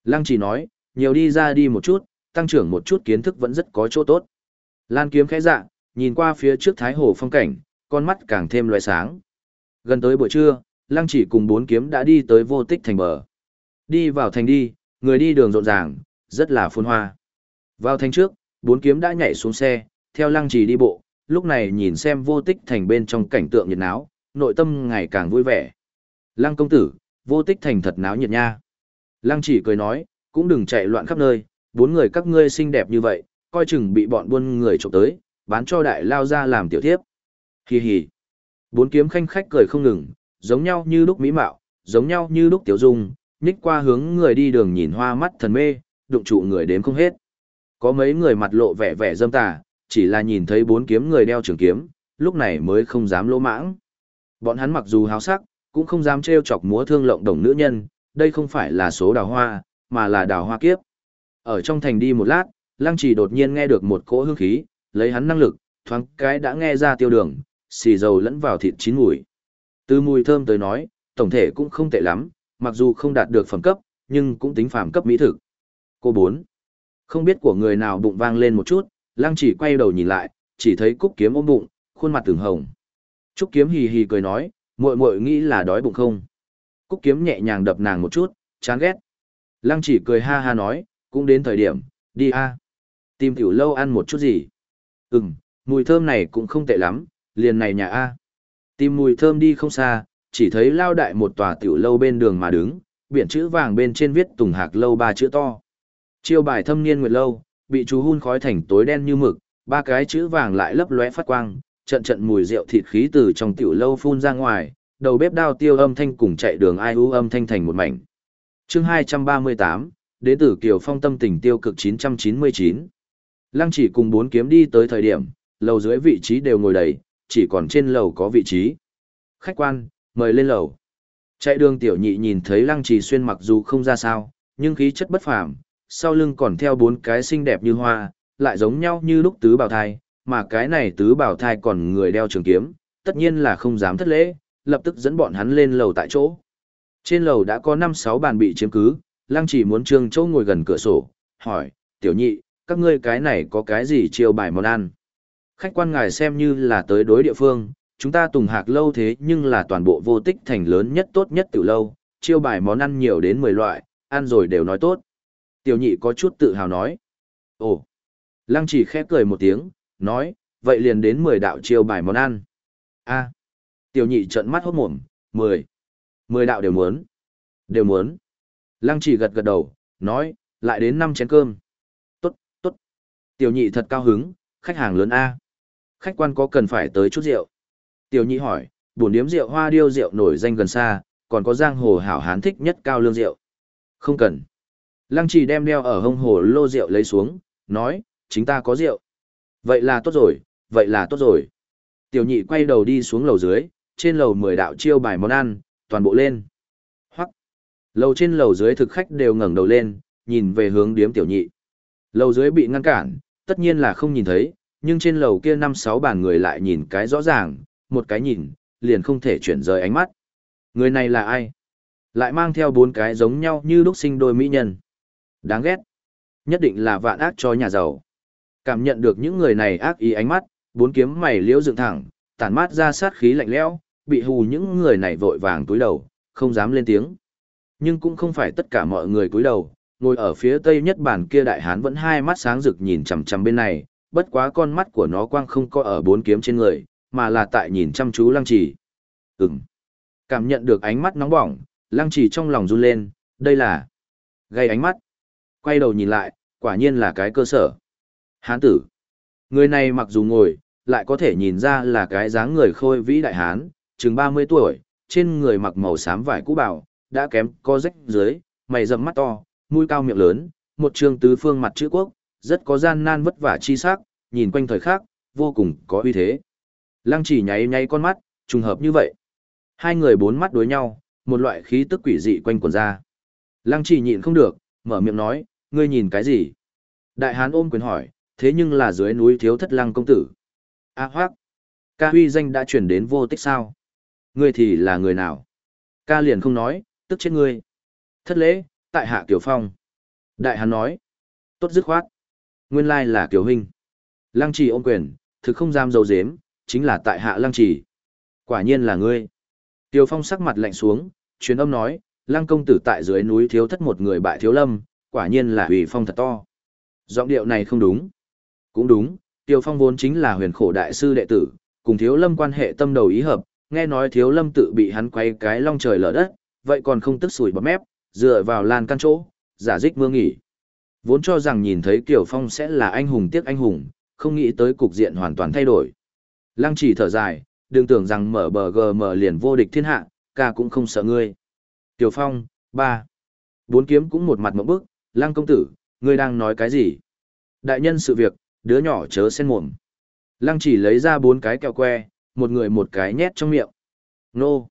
Lăng chỉ nói, nhiều đi ra đi một chút, tăng trưởng một chút kiến thức vẫn rất có chỗ tốt. Lan kiếm khẽ dạ, nhìn qua phía trước thái hồ phong cảnh, con mắt càng thêm loé sáng. Gần tới buổi trưa, Lăng chỉ cùng bốn kiếm đã đi tới vô tích thành bờ. Đi vào thành đi, người đi đường rộn ràng, rất là phồn hoa. Vào thành trước, bốn kiếm đã nhảy xuống xe, theo Lăng chỉ đi bộ, lúc này nhìn xem vô tích thành bên trong cảnh tượng nhiệt náo, nội tâm ngày càng vui vẻ. Lăng công tử, vô tích thành thật náo nhiệt nha. Lăng chỉ cười nói, cũng đừng chạy loạn khắp nơi, bốn người các ngươi xinh đẹp như vậy, coi chừng bị bọn buôn người trộm tới, bán cho đại lao ra làm tiểu thiếp. Hi hi. Bốn kiếm khanh khách cười không ngừng, giống nhau như lúc mỹ mạo, giống nhau như lúc tiểu dung, nhích qua hướng người đi đường nhìn hoa mắt thần mê, đụng trụ người đếm không hết. Có mấy người mặt lộ vẻ vẻ dâm tà, chỉ là nhìn thấy bốn kiếm người đeo trường kiếm, lúc này mới không dám lỗ mãng. Bọn hắn mặc dù háo sắc, cũng không dám trêu chọc múa thương lộng đồng nữ nhân, đây không phải là số đào hoa, mà là đào hoa kiếp. Ở trong thành đi một lát, Lăng Chỉ đột nhiên nghe được một cỗ hương khí, lấy hắn năng lực, thoáng cái đã nghe ra tiêu đường, xì dầu lẫn vào thịt chín mùi. Từ mùi thơm tới nói, tổng thể cũng không tệ lắm, mặc dù không đạt được phẩm cấp, nhưng cũng tính phàm cấp mỹ thực. Cô bốn Không biết của người nào bụng vang lên một chút, Lăng Chỉ quay đầu nhìn lại, chỉ thấy Cúc Kiếm ôm bụng, khuôn mặt từng hồng. Trúc Kiếm hì hì cười nói, muội muội nghĩ là đói bụng không? Cúc Kiếm nhẹ nhàng đập nàng một chút, chán ghét. Lăng Chỉ cười ha ha nói, cũng đến thời điểm, đi a. Tìm tiểu lâu ăn một chút gì? Ừm, mùi thơm này cũng không tệ lắm, liền này nhà A. Tìm mùi thơm đi không xa, chỉ thấy lao đại một tòa tiểu lâu bên đường mà đứng, biển chữ vàng bên trên viết tùng hạc lâu ba chữ to. Chiêu bài thâm niên nguyệt lâu, bị chú hun khói thành tối đen như mực, ba cái chữ vàng lại lấp lóe phát quang, trận trận mùi rượu thịt khí từ trong tiểu lâu phun ra ngoài, đầu bếp đao tiêu âm thanh cùng chạy đường ai u âm thanh thành một mảnh. Chương 238, đến từ Kiều Phong tâm tình tiêu cực 999. Lăng chỉ cùng bốn kiếm đi tới thời điểm, lầu dưới vị trí đều ngồi đầy, chỉ còn trên lầu có vị trí. Khách quan, mời lên lầu. Chạy đường tiểu nhị nhìn thấy lăng trì xuyên mặc dù không ra sao, nhưng khí chất bất phàm, sau lưng còn theo bốn cái xinh đẹp như hoa, lại giống nhau như lúc tứ bảo thai, mà cái này tứ bảo thai còn người đeo trường kiếm, tất nhiên là không dám thất lễ, lập tức dẫn bọn hắn lên lầu tại chỗ. Trên lầu đã có 5-6 bàn bị chiếm cứ, lăng chỉ muốn trương chỗ ngồi gần cửa sổ, hỏi, tiểu nhị, các ngươi cái này có cái gì chiêu bài món ăn? Khách quan ngài xem như là tới đối địa phương, chúng ta tùng hạc lâu thế nhưng là toàn bộ vô tích thành lớn nhất tốt nhất tiểu lâu, chiêu bài món ăn nhiều đến 10 loại, ăn rồi đều nói tốt. Tiểu nhị có chút tự hào nói. Ồ! Lăng chỉ khẽ cười một tiếng, nói, vậy liền đến 10 đạo chiêu bài món ăn. a Tiểu nhị trợn mắt hốt mồm, 10. 10 đạo đều muốn. Đều muốn. Lăng chỉ gật gật đầu, nói, lại đến 5 chén cơm. Tốt, tốt. Tiểu nhị thật cao hứng, khách hàng lớn A. Khách quan có cần phải tới chút rượu? Tiểu nhị hỏi, buồn điếm rượu hoa điêu rượu nổi danh gần xa, còn có giang hồ hảo hán thích nhất cao lương rượu. Không cần. Lăng chỉ đem đeo ở hông hồ lô rượu lấy xuống, nói, chính ta có rượu. Vậy là tốt rồi, vậy là tốt rồi. Tiểu nhị quay đầu đi xuống lầu dưới, trên lầu mười đạo chiêu bài món ăn, toàn bộ lên. Hoặc, Lầu trên lầu dưới thực khách đều ngẩng đầu lên, nhìn về hướng điếm tiểu nhị. Lầu dưới bị ngăn cản, tất nhiên là không nhìn thấy, nhưng trên lầu kia năm sáu bàn người lại nhìn cái rõ ràng, một cái nhìn, liền không thể chuyển rời ánh mắt. Người này là ai? Lại mang theo bốn cái giống nhau như lúc sinh đôi mỹ nhân. Đáng ghét. Nhất định là vạn ác cho nhà giàu. Cảm nhận được những người này ác ý ánh mắt, bốn kiếm mày liễu dựng thẳng, tản mát ra sát khí lạnh lẽo, bị hù những người này vội vàng túi đầu, không dám lên tiếng. Nhưng cũng không phải tất cả mọi người túi đầu, ngồi ở phía tây nhất bàn kia đại hán vẫn hai mắt sáng rực nhìn chằm chằm bên này, bất quá con mắt của nó quang không có ở bốn kiếm trên người, mà là tại nhìn chăm chú lăng trì. Ừm. Cảm nhận được ánh mắt nóng bỏng, lăng trì trong lòng run lên, đây là gây ánh mắt. Quay đầu nhìn lại, quả nhiên là cái cơ sở. Hán tử. Người này mặc dù ngồi, lại có thể nhìn ra là cái dáng người khôi vĩ đại hán, chừng 30 tuổi, trên người mặc màu xám vải cũ bảo, đã kém có rách dưới, mày rậm mắt to, mũi cao miệng lớn, một trường tứ phương mặt chữ quốc, rất có gian nan vất vả chi sắc, nhìn quanh thời khắc, vô cùng có uy thế. Lăng chỉ nháy nháy con mắt, trùng hợp như vậy. Hai người bốn mắt đối nhau, một loại khí tức quỷ dị quanh quần ra. Lăng chỉ nhịn không được, mở miệng nói, ngươi nhìn cái gì? Đại hán ôm quyền hỏi, thế nhưng là dưới núi thiếu thất lăng công tử. A hoác, ca huy danh đã chuyển đến vô tích sao? Ngươi thì là người nào? Ca liền không nói, tức chết ngươi. Thất lễ, tại hạ Kiều Phong. Đại hán nói, tốt dứt khoát. Nguyên lai là Kiều Huynh. Lăng trì ôm quyền, thực không dám dấu dếm, chính là tại hạ lăng trì. Quả nhiên là ngươi. Kiều Phong sắc mặt lạnh xuống, truyền âm nói, lăng công tử tại dưới núi thiếu thất một người bại thiếu lâm, quả nhiên là hủy phong thật to. Giọng điệu này không đúng. Cũng đúng, Tiêu Phong vốn chính là huyền khổ đại sư đệ tử, cùng thiếu lâm quan hệ tâm đầu ý hợp, nghe nói thiếu lâm tự bị hắn quay cái long trời lở đất, vậy còn không tức sủi bọt mép, dựa vào lan căn chỗ, giả dích mưa nghỉ. Vốn cho rằng nhìn thấy Kiều Phong sẽ là anh hùng tiếc anh hùng, không nghĩ tới cục diện hoàn toàn thay đổi. Lăng chỉ thở dài, đừng tưởng rằng mở bờ gm liền vô địch thiên hạ, ca cũng không sợ ngươi. Kiều Phong, ba. Bốn kiếm cũng một mặt mẫu bức, lăng công tử, ngươi đang nói cái gì? Đại nhân sự việc, đứa nhỏ chớ xen mồm. Lăng chỉ lấy ra bốn cái kẹo que, một người một cái nhét trong miệng. Nô.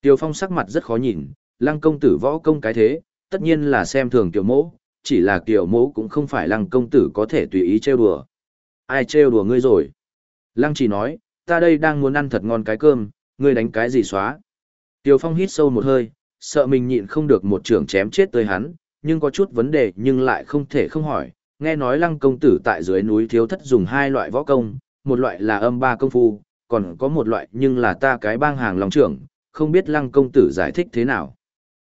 Tiêu Phong sắc mặt rất khó nhìn, lăng công tử võ công cái thế, tất nhiên là xem thường tiểu mẫu, chỉ là tiểu mẫu cũng không phải lăng công tử có thể tùy ý trêu đùa. Ai trêu đùa ngươi rồi? Lăng chỉ nói, ta đây đang muốn ăn thật ngon cái cơm, ngươi đánh cái gì xóa? Tiêu Phong hít sâu một hơi, sợ mình nhịn không được một trưởng chém chết tới hắn, nhưng có chút vấn đề nhưng lại không thể không hỏi. Nghe nói lăng công tử tại dưới núi thiếu thất dùng hai loại võ công, một loại là âm ba công phu, còn có một loại nhưng là ta cái bang hàng lòng trưởng, không biết lăng công tử giải thích thế nào.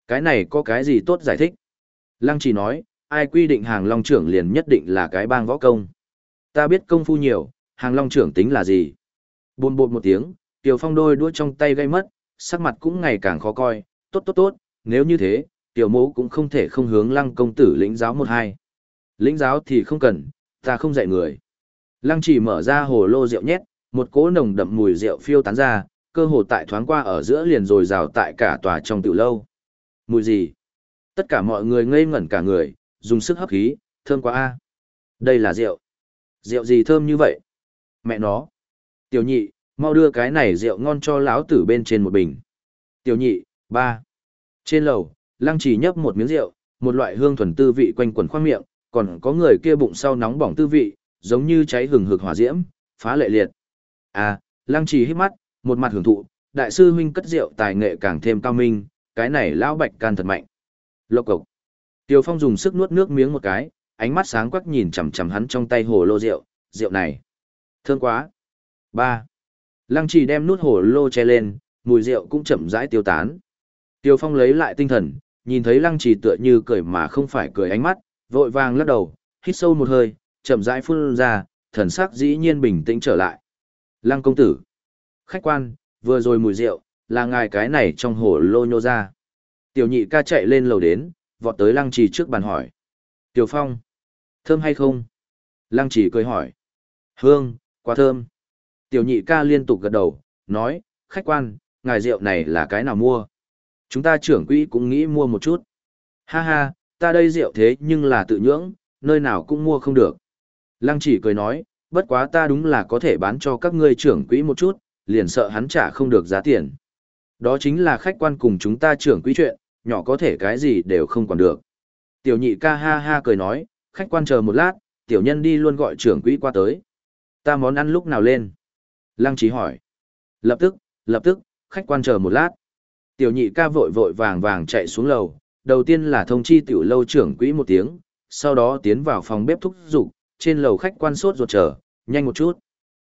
Cái này có cái gì tốt giải thích? Lăng chỉ nói, ai quy định hàng long trưởng liền nhất định là cái bang võ công. Ta biết công phu nhiều, hàng long trưởng tính là gì? Bồn bột một tiếng, Tiểu Phong đôi đuôi trong tay gây mất, sắc mặt cũng ngày càng khó coi, tốt tốt tốt, nếu như thế, Tiểu mẫu cũng không thể không hướng lăng công tử lĩnh giáo một hai. Lĩnh giáo thì không cần, ta không dạy người. Lăng chỉ mở ra hồ lô rượu nhét, một cỗ nồng đậm mùi rượu phiêu tán ra, cơ hồ tại thoáng qua ở giữa liền rồi rào tại cả tòa trong tiểu lâu. Mùi gì? Tất cả mọi người ngây ngẩn cả người, dùng sức hấp khí, thơm quá a. Đây là rượu. Rượu gì thơm như vậy? Mẹ nó. Tiểu nhị, mau đưa cái này rượu ngon cho lão tử bên trên một bình. Tiểu nhị, ba. Trên lầu, lăng chỉ nhấp một miếng rượu, một loại hương thuần tư vị quanh quẩn khoang miệng, còn có người kia bụng sau nóng bỏng tư vị, giống như cháy hừng hực hỏa diễm, phá lệ liệt. À, lăng trì hít mắt, một mặt hưởng thụ, đại sư huynh cất rượu tài nghệ càng thêm cao minh, cái này lão bạch can thật mạnh. Lộc cộc. Tiêu Phong dùng sức nuốt nước miếng một cái, ánh mắt sáng quắc nhìn chằm chằm hắn trong tay hồ lô rượu, rượu này. Thương quá. ba Lăng trì đem nút hồ lô che lên, mùi rượu cũng chậm rãi tiêu tán. Tiêu Phong lấy lại tinh thần, nhìn thấy lăng trì tựa như cười mà không phải cười ánh mắt, vội vàng lắc đầu, hít sâu một hơi, chậm rãi phun ra, thần sắc dĩ nhiên bình tĩnh trở lại. Lăng công tử. Khách quan, vừa rồi mùi rượu, là ngài cái này trong hồ lô nhô ra. Tiểu nhị ca chạy lên lầu đến, vọt tới lăng trì trước bàn hỏi. Tiểu phong. Thơm hay không? Lăng trì cười hỏi. Hương, quá thơm. Tiểu nhị ca liên tục gật đầu, nói, khách quan, ngài rượu này là cái nào mua? Chúng ta trưởng quỹ cũng nghĩ mua một chút. Ha ha, ta đây rượu thế nhưng là tự nhưỡng, nơi nào cũng mua không được. Lăng chỉ cười nói, bất quá ta đúng là có thể bán cho các ngươi trưởng quỹ một chút, liền sợ hắn trả không được giá tiền. Đó chính là khách quan cùng chúng ta trưởng quỹ chuyện, nhỏ có thể cái gì đều không còn được. Tiểu nhị ca ha ha cười nói, khách quan chờ một lát, tiểu nhân đi luôn gọi trưởng quỹ qua tới. Ta món ăn lúc nào lên? Lăng trí hỏi. Lập tức, lập tức, khách quan chờ một lát. Tiểu nhị ca vội vội vàng vàng chạy xuống lầu, đầu tiên là thông chi tiểu lâu trưởng quỹ một tiếng, sau đó tiến vào phòng bếp thúc dục, trên lầu khách quan sốt ruột chờ, nhanh một chút.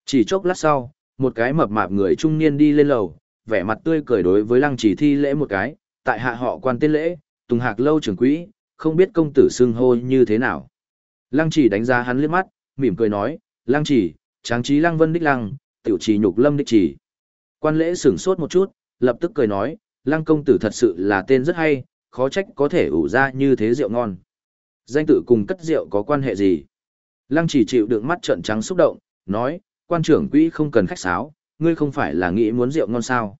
Chỉ chốc lát sau, một cái mập mạp người trung niên đi lên lầu, vẻ mặt tươi cười đối với lăng chỉ thi lễ một cái, tại hạ họ quan tên lễ, tùng hạc lâu trưởng quỹ, không biết công tử xưng hô như thế nào. Lăng chỉ đánh giá hắn liếc mắt, mỉm cười nói, lăng chỉ, tráng trí lăng vân đích lăng, tiểu trì nhục lâm đích chỉ. Quan lễ sửng sốt một chút, lập tức cười nói, lăng công tử thật sự là tên rất hay, khó trách có thể ủ ra như thế rượu ngon. Danh tự cùng cất rượu có quan hệ gì? Lăng chỉ chịu đựng mắt trợn trắng xúc động, nói, quan trưởng quỹ không cần khách sáo, ngươi không phải là nghĩ muốn rượu ngon sao.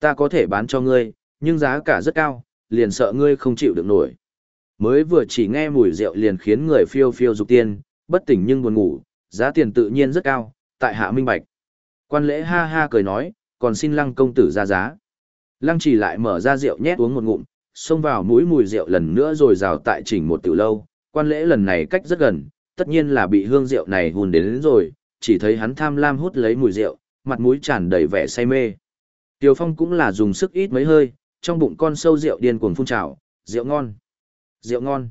Ta có thể bán cho ngươi, nhưng giá cả rất cao, liền sợ ngươi không chịu được nổi. Mới vừa chỉ nghe mùi rượu liền khiến người phiêu phiêu dục tiên, bất tỉnh nhưng buồn ngủ, giá tiền tự nhiên rất cao, tại hạ minh bạch. Quan lễ ha ha cười nói, còn xin lăng công tử ra giá. Lăng chỉ lại mở ra rượu nhét uống một ngụm, xông vào mũi mùi rượu lần nữa rồi rào tại chỉnh một tiểu lâu. Quan lễ lần này cách rất gần, tất nhiên là bị hương rượu này hùn đến, đến rồi, chỉ thấy hắn tham lam hút lấy mùi rượu, mặt mũi tràn đầy vẻ say mê. Tiêu Phong cũng là dùng sức ít mấy hơi, trong bụng con sâu rượu điên cuồng phun trào, rượu ngon, rượu ngon,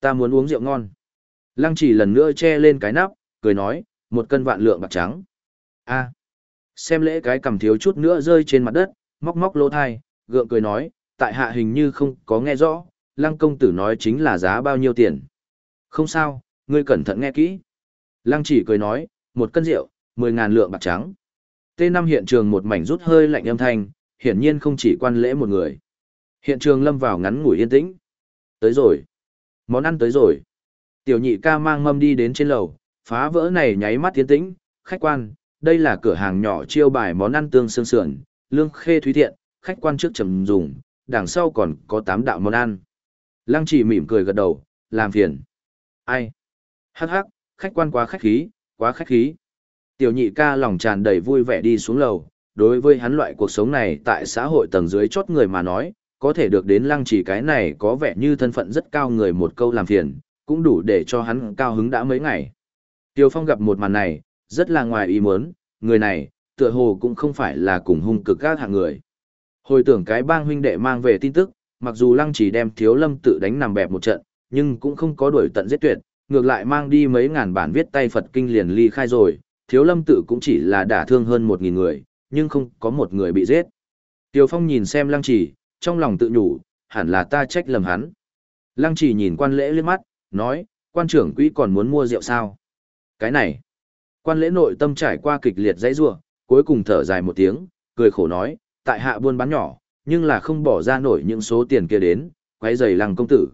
ta muốn uống rượu ngon. Lăng chỉ lần nữa che lên cái nắp, cười nói, một cân vạn lượng bạc trắng. a xem lễ cái cầm thiếu chút nữa rơi trên mặt đất, móc móc lỗ thai, gượng cười nói, tại hạ hình như không có nghe rõ, lăng công tử nói chính là giá bao nhiêu tiền. Không sao, ngươi cẩn thận nghe kỹ. Lăng chỉ cười nói, một cân rượu, mười ngàn lượng bạc trắng. T5 hiện trường một mảnh rút hơi lạnh âm thanh, hiển nhiên không chỉ quan lễ một người. Hiện trường lâm vào ngắn ngủi yên tĩnh. Tới rồi. Món ăn tới rồi. Tiểu nhị ca mang mâm đi đến trên lầu, phá vỡ này nháy mắt yên tĩnh, khách quan, đây là cửa hàng nhỏ chiêu bài món ăn tương xương sườn, lương khê thúy thiện, khách quan trước trầm dùng, đằng sau còn có tám đạo món ăn. Lăng chỉ mỉm cười gật đầu, làm phiền. Ai? Hắc hắc, khách quan quá khách khí, quá khách khí. Tiểu nhị ca lòng tràn đầy vui vẻ đi xuống lầu, đối với hắn loại cuộc sống này tại xã hội tầng dưới chốt người mà nói, có thể được đến lăng chỉ cái này có vẻ như thân phận rất cao người một câu làm phiền, cũng đủ để cho hắn cao hứng đã mấy ngày. Tiêu Phong gặp một màn này, rất là ngoài ý muốn, người này, tựa hồ cũng không phải là cùng hung cực các hạng người. Hồi tưởng cái bang huynh đệ mang về tin tức, mặc dù lăng chỉ đem thiếu lâm tự đánh nằm bẹp một trận, nhưng cũng không có đuổi tận giết tuyệt, ngược lại mang đi mấy ngàn bản viết tay Phật kinh liền ly khai rồi, thiếu lâm tự cũng chỉ là đả thương hơn một nghìn người, nhưng không có một người bị giết. Tiêu Phong nhìn xem lăng chỉ, trong lòng tự nhủ, hẳn là ta trách lầm hắn. Lăng chỉ nhìn quan lễ liếc mắt, nói, quan trưởng quỹ còn muốn mua rượu sao? Cái này, quan lễ nội tâm trải qua kịch liệt dãy rua, cuối cùng thở dài một tiếng, cười khổ nói, tại hạ buôn bán nhỏ, nhưng là không bỏ ra nổi những số tiền kia đến, quấy giày lăng công tử.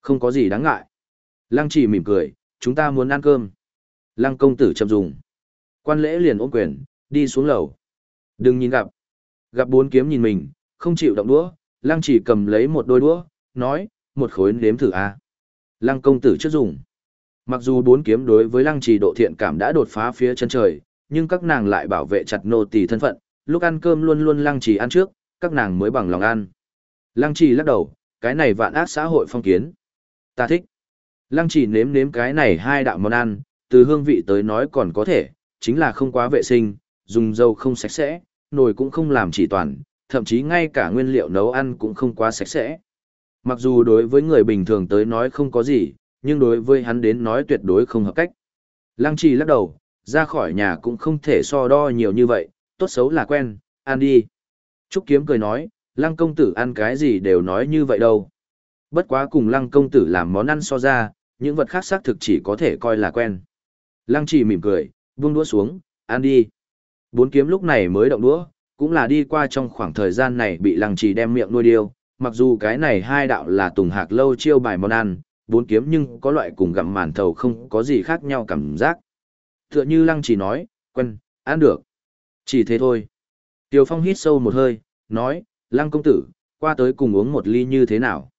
Không có gì đáng ngại. Lăng chỉ mỉm cười, chúng ta muốn ăn cơm. Lăng công tử chậm dùng. Quan lễ liền ôm quyền, đi xuống lầu. Đừng nhìn gặp. Gặp bốn kiếm nhìn mình, không chịu động đũa, lăng chỉ cầm lấy một đôi đũa, nói, một khối nếm thử a. Lăng công tử trước dùng. Mặc dù bốn kiếm đối với lăng trì độ thiện cảm đã đột phá phía chân trời, nhưng các nàng lại bảo vệ chặt nô tỳ thân phận, lúc ăn cơm luôn luôn lăng trì ăn trước, các nàng mới bằng lòng ăn. Lăng trì lắc đầu, cái này vạn ác xã hội phong kiến. Ta thích. Lăng trì nếm nếm cái này hai đạo món ăn, từ hương vị tới nói còn có thể, chính là không quá vệ sinh, dùng dầu không sạch sẽ, nồi cũng không làm chỉ toàn, thậm chí ngay cả nguyên liệu nấu ăn cũng không quá sạch sẽ. Mặc dù đối với người bình thường tới nói không có gì, nhưng đối với hắn đến nói tuyệt đối không hợp cách. Lăng trì lắc đầu, ra khỏi nhà cũng không thể so đo nhiều như vậy, tốt xấu là quen, ăn đi. Trúc Kiếm cười nói, lăng công tử ăn cái gì đều nói như vậy đâu. Bất quá cùng lăng công tử làm món ăn so ra, những vật khác xác thực chỉ có thể coi là quen. Lăng trì mỉm cười, buông đũa xuống, ăn đi. Bốn kiếm lúc này mới động đũa, cũng là đi qua trong khoảng thời gian này bị lăng trì đem miệng nuôi điêu, mặc dù cái này hai đạo là tùng hạc lâu chiêu bài món ăn, bốn kiếm nhưng có loại cùng gặm màn thầu không có gì khác nhau cảm giác. Tựa như lăng trì nói, quen, ăn được. Chỉ thế thôi. Tiêu Phong hít sâu một hơi, nói, lăng công tử, qua tới cùng uống một ly như thế nào.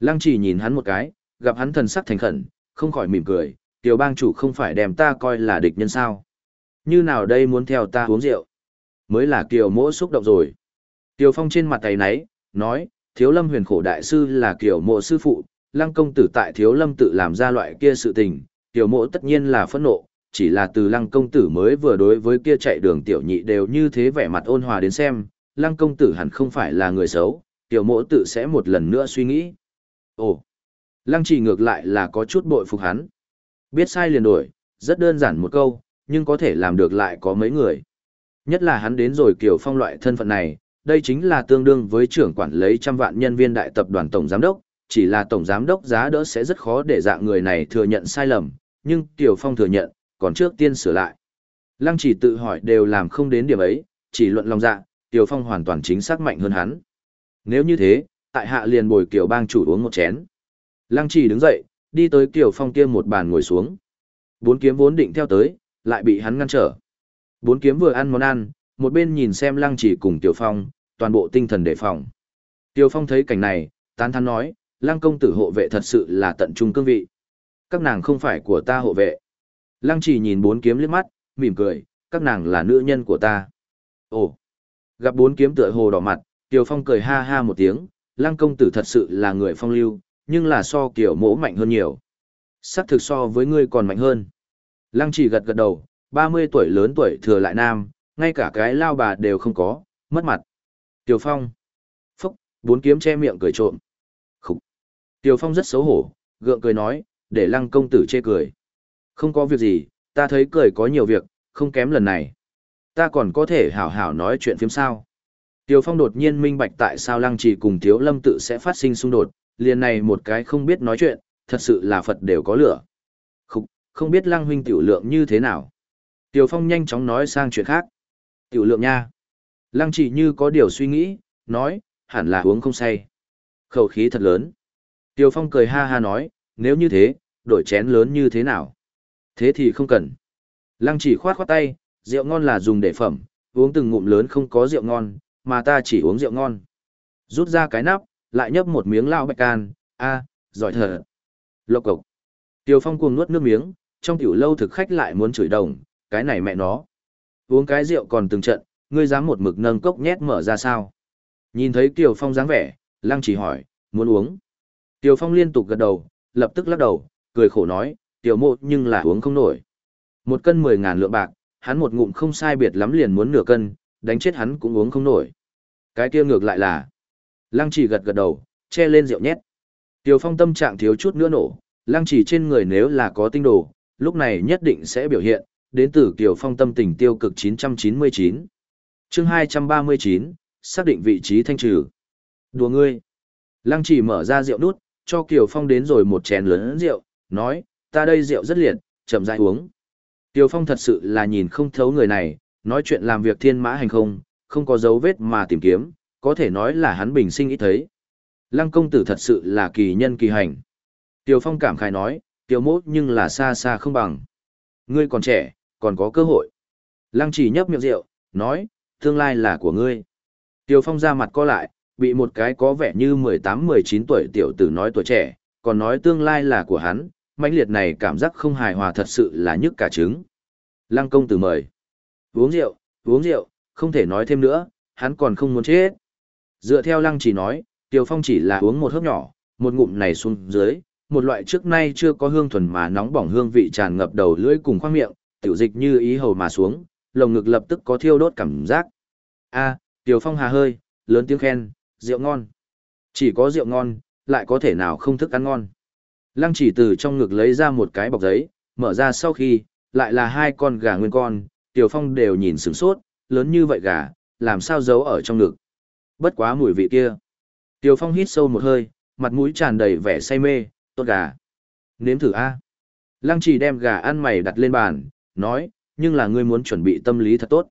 Lăng chỉ nhìn hắn một cái, gặp hắn thần sắc thành khẩn, không khỏi mỉm cười, tiểu bang chủ không phải đem ta coi là địch nhân sao. Như nào đây muốn theo ta uống rượu? Mới là kiều mỗ xúc động rồi. Tiêu Phong trên mặt tay náy, nói, thiếu lâm huyền khổ đại sư là kiều mộ sư phụ, lăng công tử tại thiếu lâm tự làm ra loại kia sự tình, kiều mộ tất nhiên là phẫn nộ, chỉ là từ lăng công tử mới vừa đối với kia chạy đường tiểu nhị đều như thế vẻ mặt ôn hòa đến xem, lăng công tử hẳn không phải là người xấu, tiểu mộ tự sẽ một lần nữa suy nghĩ. Ồ, lăng chỉ ngược lại là có chút bội phục hắn. Biết sai liền đổi, rất đơn giản một câu, nhưng có thể làm được lại có mấy người. Nhất là hắn đến rồi kiểu phong loại thân phận này, đây chính là tương đương với trưởng quản lấy trăm vạn nhân viên đại tập đoàn tổng giám đốc, chỉ là tổng giám đốc giá đỡ sẽ rất khó để dạng người này thừa nhận sai lầm, nhưng Tiểu Phong thừa nhận, còn trước tiên sửa lại. Lăng chỉ tự hỏi đều làm không đến điểm ấy, chỉ luận lòng dạ, Tiểu Phong hoàn toàn chính xác mạnh hơn hắn. Nếu như thế, tại hạ liền bồi Kiều bang chủ uống một chén. Lăng chỉ đứng dậy, đi tới Kiều Phong kia một bàn ngồi xuống. Bốn kiếm vốn định theo tới, lại bị hắn ngăn trở. Bốn kiếm vừa ăn món ăn, một bên nhìn xem Lăng chỉ cùng Tiểu Phong, toàn bộ tinh thần đề phòng. Tiểu Phong thấy cảnh này, tán thán nói, Lăng công tử hộ vệ thật sự là tận trung cương vị. Các nàng không phải của ta hộ vệ. Lăng chỉ nhìn bốn kiếm liếc mắt, mỉm cười, các nàng là nữ nhân của ta. Ồ, gặp bốn kiếm tựa hồ đỏ mặt, Kiều Phong cười ha ha một tiếng, Lăng công tử thật sự là người phong lưu, nhưng là so Kiều mỗ mạnh hơn nhiều. Sắc thực so với ngươi còn mạnh hơn. Lăng chỉ gật gật đầu, 30 tuổi lớn tuổi thừa lại nam, ngay cả cái lao bà đều không có, mất mặt. Kiều Phong. Phúc, bốn kiếm che miệng cười trộm. Khúc. Kiều Phong rất xấu hổ, gượng cười nói, để lăng công tử chê cười. Không có việc gì, ta thấy cười có nhiều việc, không kém lần này. Ta còn có thể hảo hảo nói chuyện phiếm sao. Tiêu Phong đột nhiên minh bạch tại sao lăng trì cùng Tiếu Lâm tự sẽ phát sinh xung đột, liền này một cái không biết nói chuyện, thật sự là Phật đều có lửa. Không, không biết lăng huynh tiểu lượng như thế nào. Tiêu Phong nhanh chóng nói sang chuyện khác. Tiểu lượng nha. Lăng trì như có điều suy nghĩ, nói, hẳn là uống không say. Khẩu khí thật lớn. Tiêu Phong cười ha ha nói, nếu như thế, đổi chén lớn như thế nào? Thế thì không cần. Lăng chỉ khoát khoát tay, rượu ngon là dùng để phẩm, uống từng ngụm lớn không có rượu ngon, mà ta chỉ uống rượu ngon. Rút ra cái nắp, lại nhấp một miếng lao bạch can, a, giỏi thở. Lộc cộc. Tiêu Phong cuồng nuốt nước miếng, trong tiểu lâu thực khách lại muốn chửi đồng, cái này mẹ nó. Uống cái rượu còn từng trận, ngươi dám một mực nâng cốc nhét mở ra sao? Nhìn thấy Tiêu Phong dáng vẻ, Lăng chỉ hỏi, muốn uống. Tiêu Phong liên tục gật đầu, lập tức lắc đầu, cười khổ nói, tiểu mộ nhưng là uống không nổi. Một cân mười ngàn lượng bạc, hắn một ngụm không sai biệt lắm liền muốn nửa cân, đánh chết hắn cũng uống không nổi. Cái kia ngược lại là, lăng chỉ gật gật đầu, che lên rượu nhét. Tiểu phong tâm trạng thiếu chút nữa nổ, lăng chỉ trên người nếu là có tinh đồ, lúc này nhất định sẽ biểu hiện, đến từ Tiểu phong tâm tình tiêu cực 999. chương 239, xác định vị trí thanh trừ. Đùa ngươi. Lăng chỉ mở ra rượu nút, cho Kiều Phong đến rồi một chén lớn rượu, nói, ta đây rượu rất liệt, chậm rãi uống. Tiêu Phong thật sự là nhìn không thấu người này, nói chuyện làm việc thiên mã hành không, không có dấu vết mà tìm kiếm, có thể nói là hắn bình sinh ít thấy. Lăng công tử thật sự là kỳ nhân kỳ hành. Tiêu Phong cảm khái nói, Tiêu mốt nhưng là xa xa không bằng. Ngươi còn trẻ, còn có cơ hội. Lăng chỉ nhấp miệng rượu, nói, tương lai là của ngươi. Tiêu Phong ra mặt co lại, bị một cái có vẻ như 18-19 tuổi tiểu tử nói tuổi trẻ, còn nói tương lai là của hắn, mãnh liệt này cảm giác không hài hòa thật sự là nhức cả trứng. Lăng công tử mời. Uống rượu, uống rượu, không thể nói thêm nữa, hắn còn không muốn chết. Dựa theo lăng chỉ nói, Tiểu Phong chỉ là uống một hớp nhỏ, một ngụm này xuống dưới, một loại trước nay chưa có hương thuần mà nóng bỏng hương vị tràn ngập đầu lưỡi cùng khoang miệng, tiểu dịch như ý hầu mà xuống, lồng ngực lập tức có thiêu đốt cảm giác. A, Tiểu Phong hà hơi, lớn tiếng khen, rượu ngon. Chỉ có rượu ngon, lại có thể nào không thức ăn ngon. Lăng chỉ từ trong ngực lấy ra một cái bọc giấy, mở ra sau khi, lại là hai con gà nguyên con, Tiểu Phong đều nhìn sửng sốt, lớn như vậy gà, làm sao giấu ở trong ngực. Bất quá mùi vị kia. Tiểu Phong hít sâu một hơi, mặt mũi tràn đầy vẻ say mê, tốt gà. Nếm thử a. Lăng chỉ đem gà ăn mày đặt lên bàn, nói, nhưng là ngươi muốn chuẩn bị tâm lý thật tốt.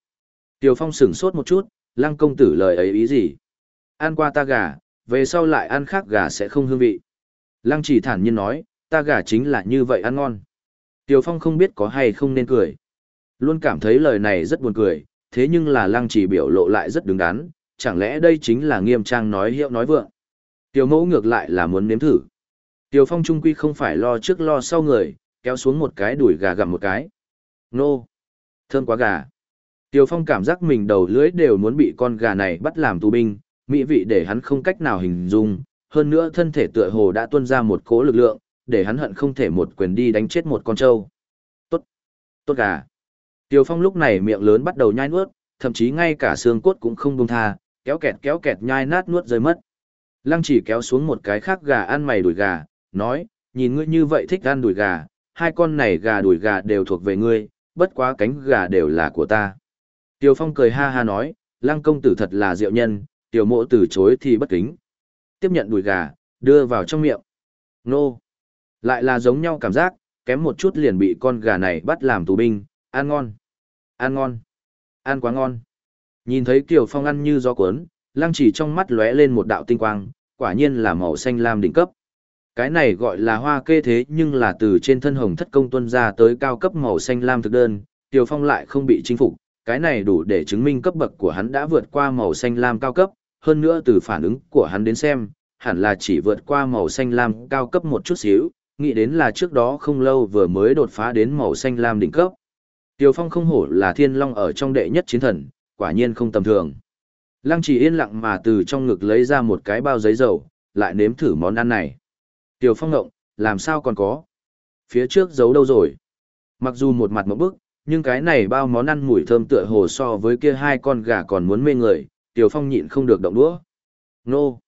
Tiểu Phong sửng sốt một chút, lăng công tử lời ấy ý gì? Ăn qua ta gà, về sau lại ăn khác gà sẽ không hương vị. Lăng chỉ thản nhiên nói, ta gà chính là như vậy ăn ngon. Tiểu Phong không biết có hay không nên cười. Luôn cảm thấy lời này rất buồn cười, thế nhưng là lăng chỉ biểu lộ lại rất đứng đắn, chẳng lẽ đây chính là nghiêm trang nói hiệu nói vượng. Tiểu mẫu ngược lại là muốn nếm thử. Tiểu Phong trung quy không phải lo trước lo sau người, kéo xuống một cái đuổi gà gặm một cái. Nô! Thơm quá gà! Tiểu Phong cảm giác mình đầu lưỡi đều muốn bị con gà này bắt làm tù binh, mỹ vị để hắn không cách nào hình dung, hơn nữa thân thể tựa hồ đã tuôn ra một cỗ lực lượng, để hắn hận không thể một quyền đi đánh chết một con trâu. Tốt. Tốt gà. Tiêu Phong lúc này miệng lớn bắt đầu nhai nuốt, thậm chí ngay cả xương cốt cũng không buông tha, kéo kẹt kéo kẹt nhai nát nuốt rơi mất. Lăng chỉ kéo xuống một cái khác gà ăn mày đùi gà, nói, nhìn ngươi như vậy thích ăn đùi gà, hai con này gà đùi gà đều thuộc về ngươi, bất quá cánh gà đều là của ta. Tiêu Phong cười ha ha nói, lăng công tử thật là diệu nhân, tiểu mộ từ chối thì bất kính. Tiếp nhận đùi gà, đưa vào trong miệng. Nô! Lại là giống nhau cảm giác, kém một chút liền bị con gà này bắt làm tù binh, ăn ngon. Ăn ngon. Ăn quá ngon. Nhìn thấy Kiều Phong ăn như gió cuốn, lăng chỉ trong mắt lóe lên một đạo tinh quang, quả nhiên là màu xanh lam đỉnh cấp. Cái này gọi là hoa kê thế nhưng là từ trên thân hồng thất công tuân ra tới cao cấp màu xanh lam thực đơn, Kiều Phong lại không bị chinh phục, cái này đủ để chứng minh cấp bậc của hắn đã vượt qua màu xanh lam cao cấp, hơn nữa từ phản ứng của hắn đến xem, hẳn là chỉ vượt qua màu xanh lam cao cấp một chút xíu, nghĩ đến là trước đó không lâu vừa mới đột phá đến màu xanh lam đỉnh cấp. Tiêu Phong không hổ là thiên long ở trong đệ nhất chiến thần, quả nhiên không tầm thường. Lăng chỉ yên lặng mà từ trong ngực lấy ra một cái bao giấy dầu, lại nếm thử món ăn này. Tiêu Phong ngộng, làm sao còn có? Phía trước giấu đâu rồi? Mặc dù một mặt một bức, nhưng cái này bao món ăn mùi thơm tựa hồ so với kia hai con gà còn muốn mê người, Tiểu Phong nhịn không được động đũa. Nô!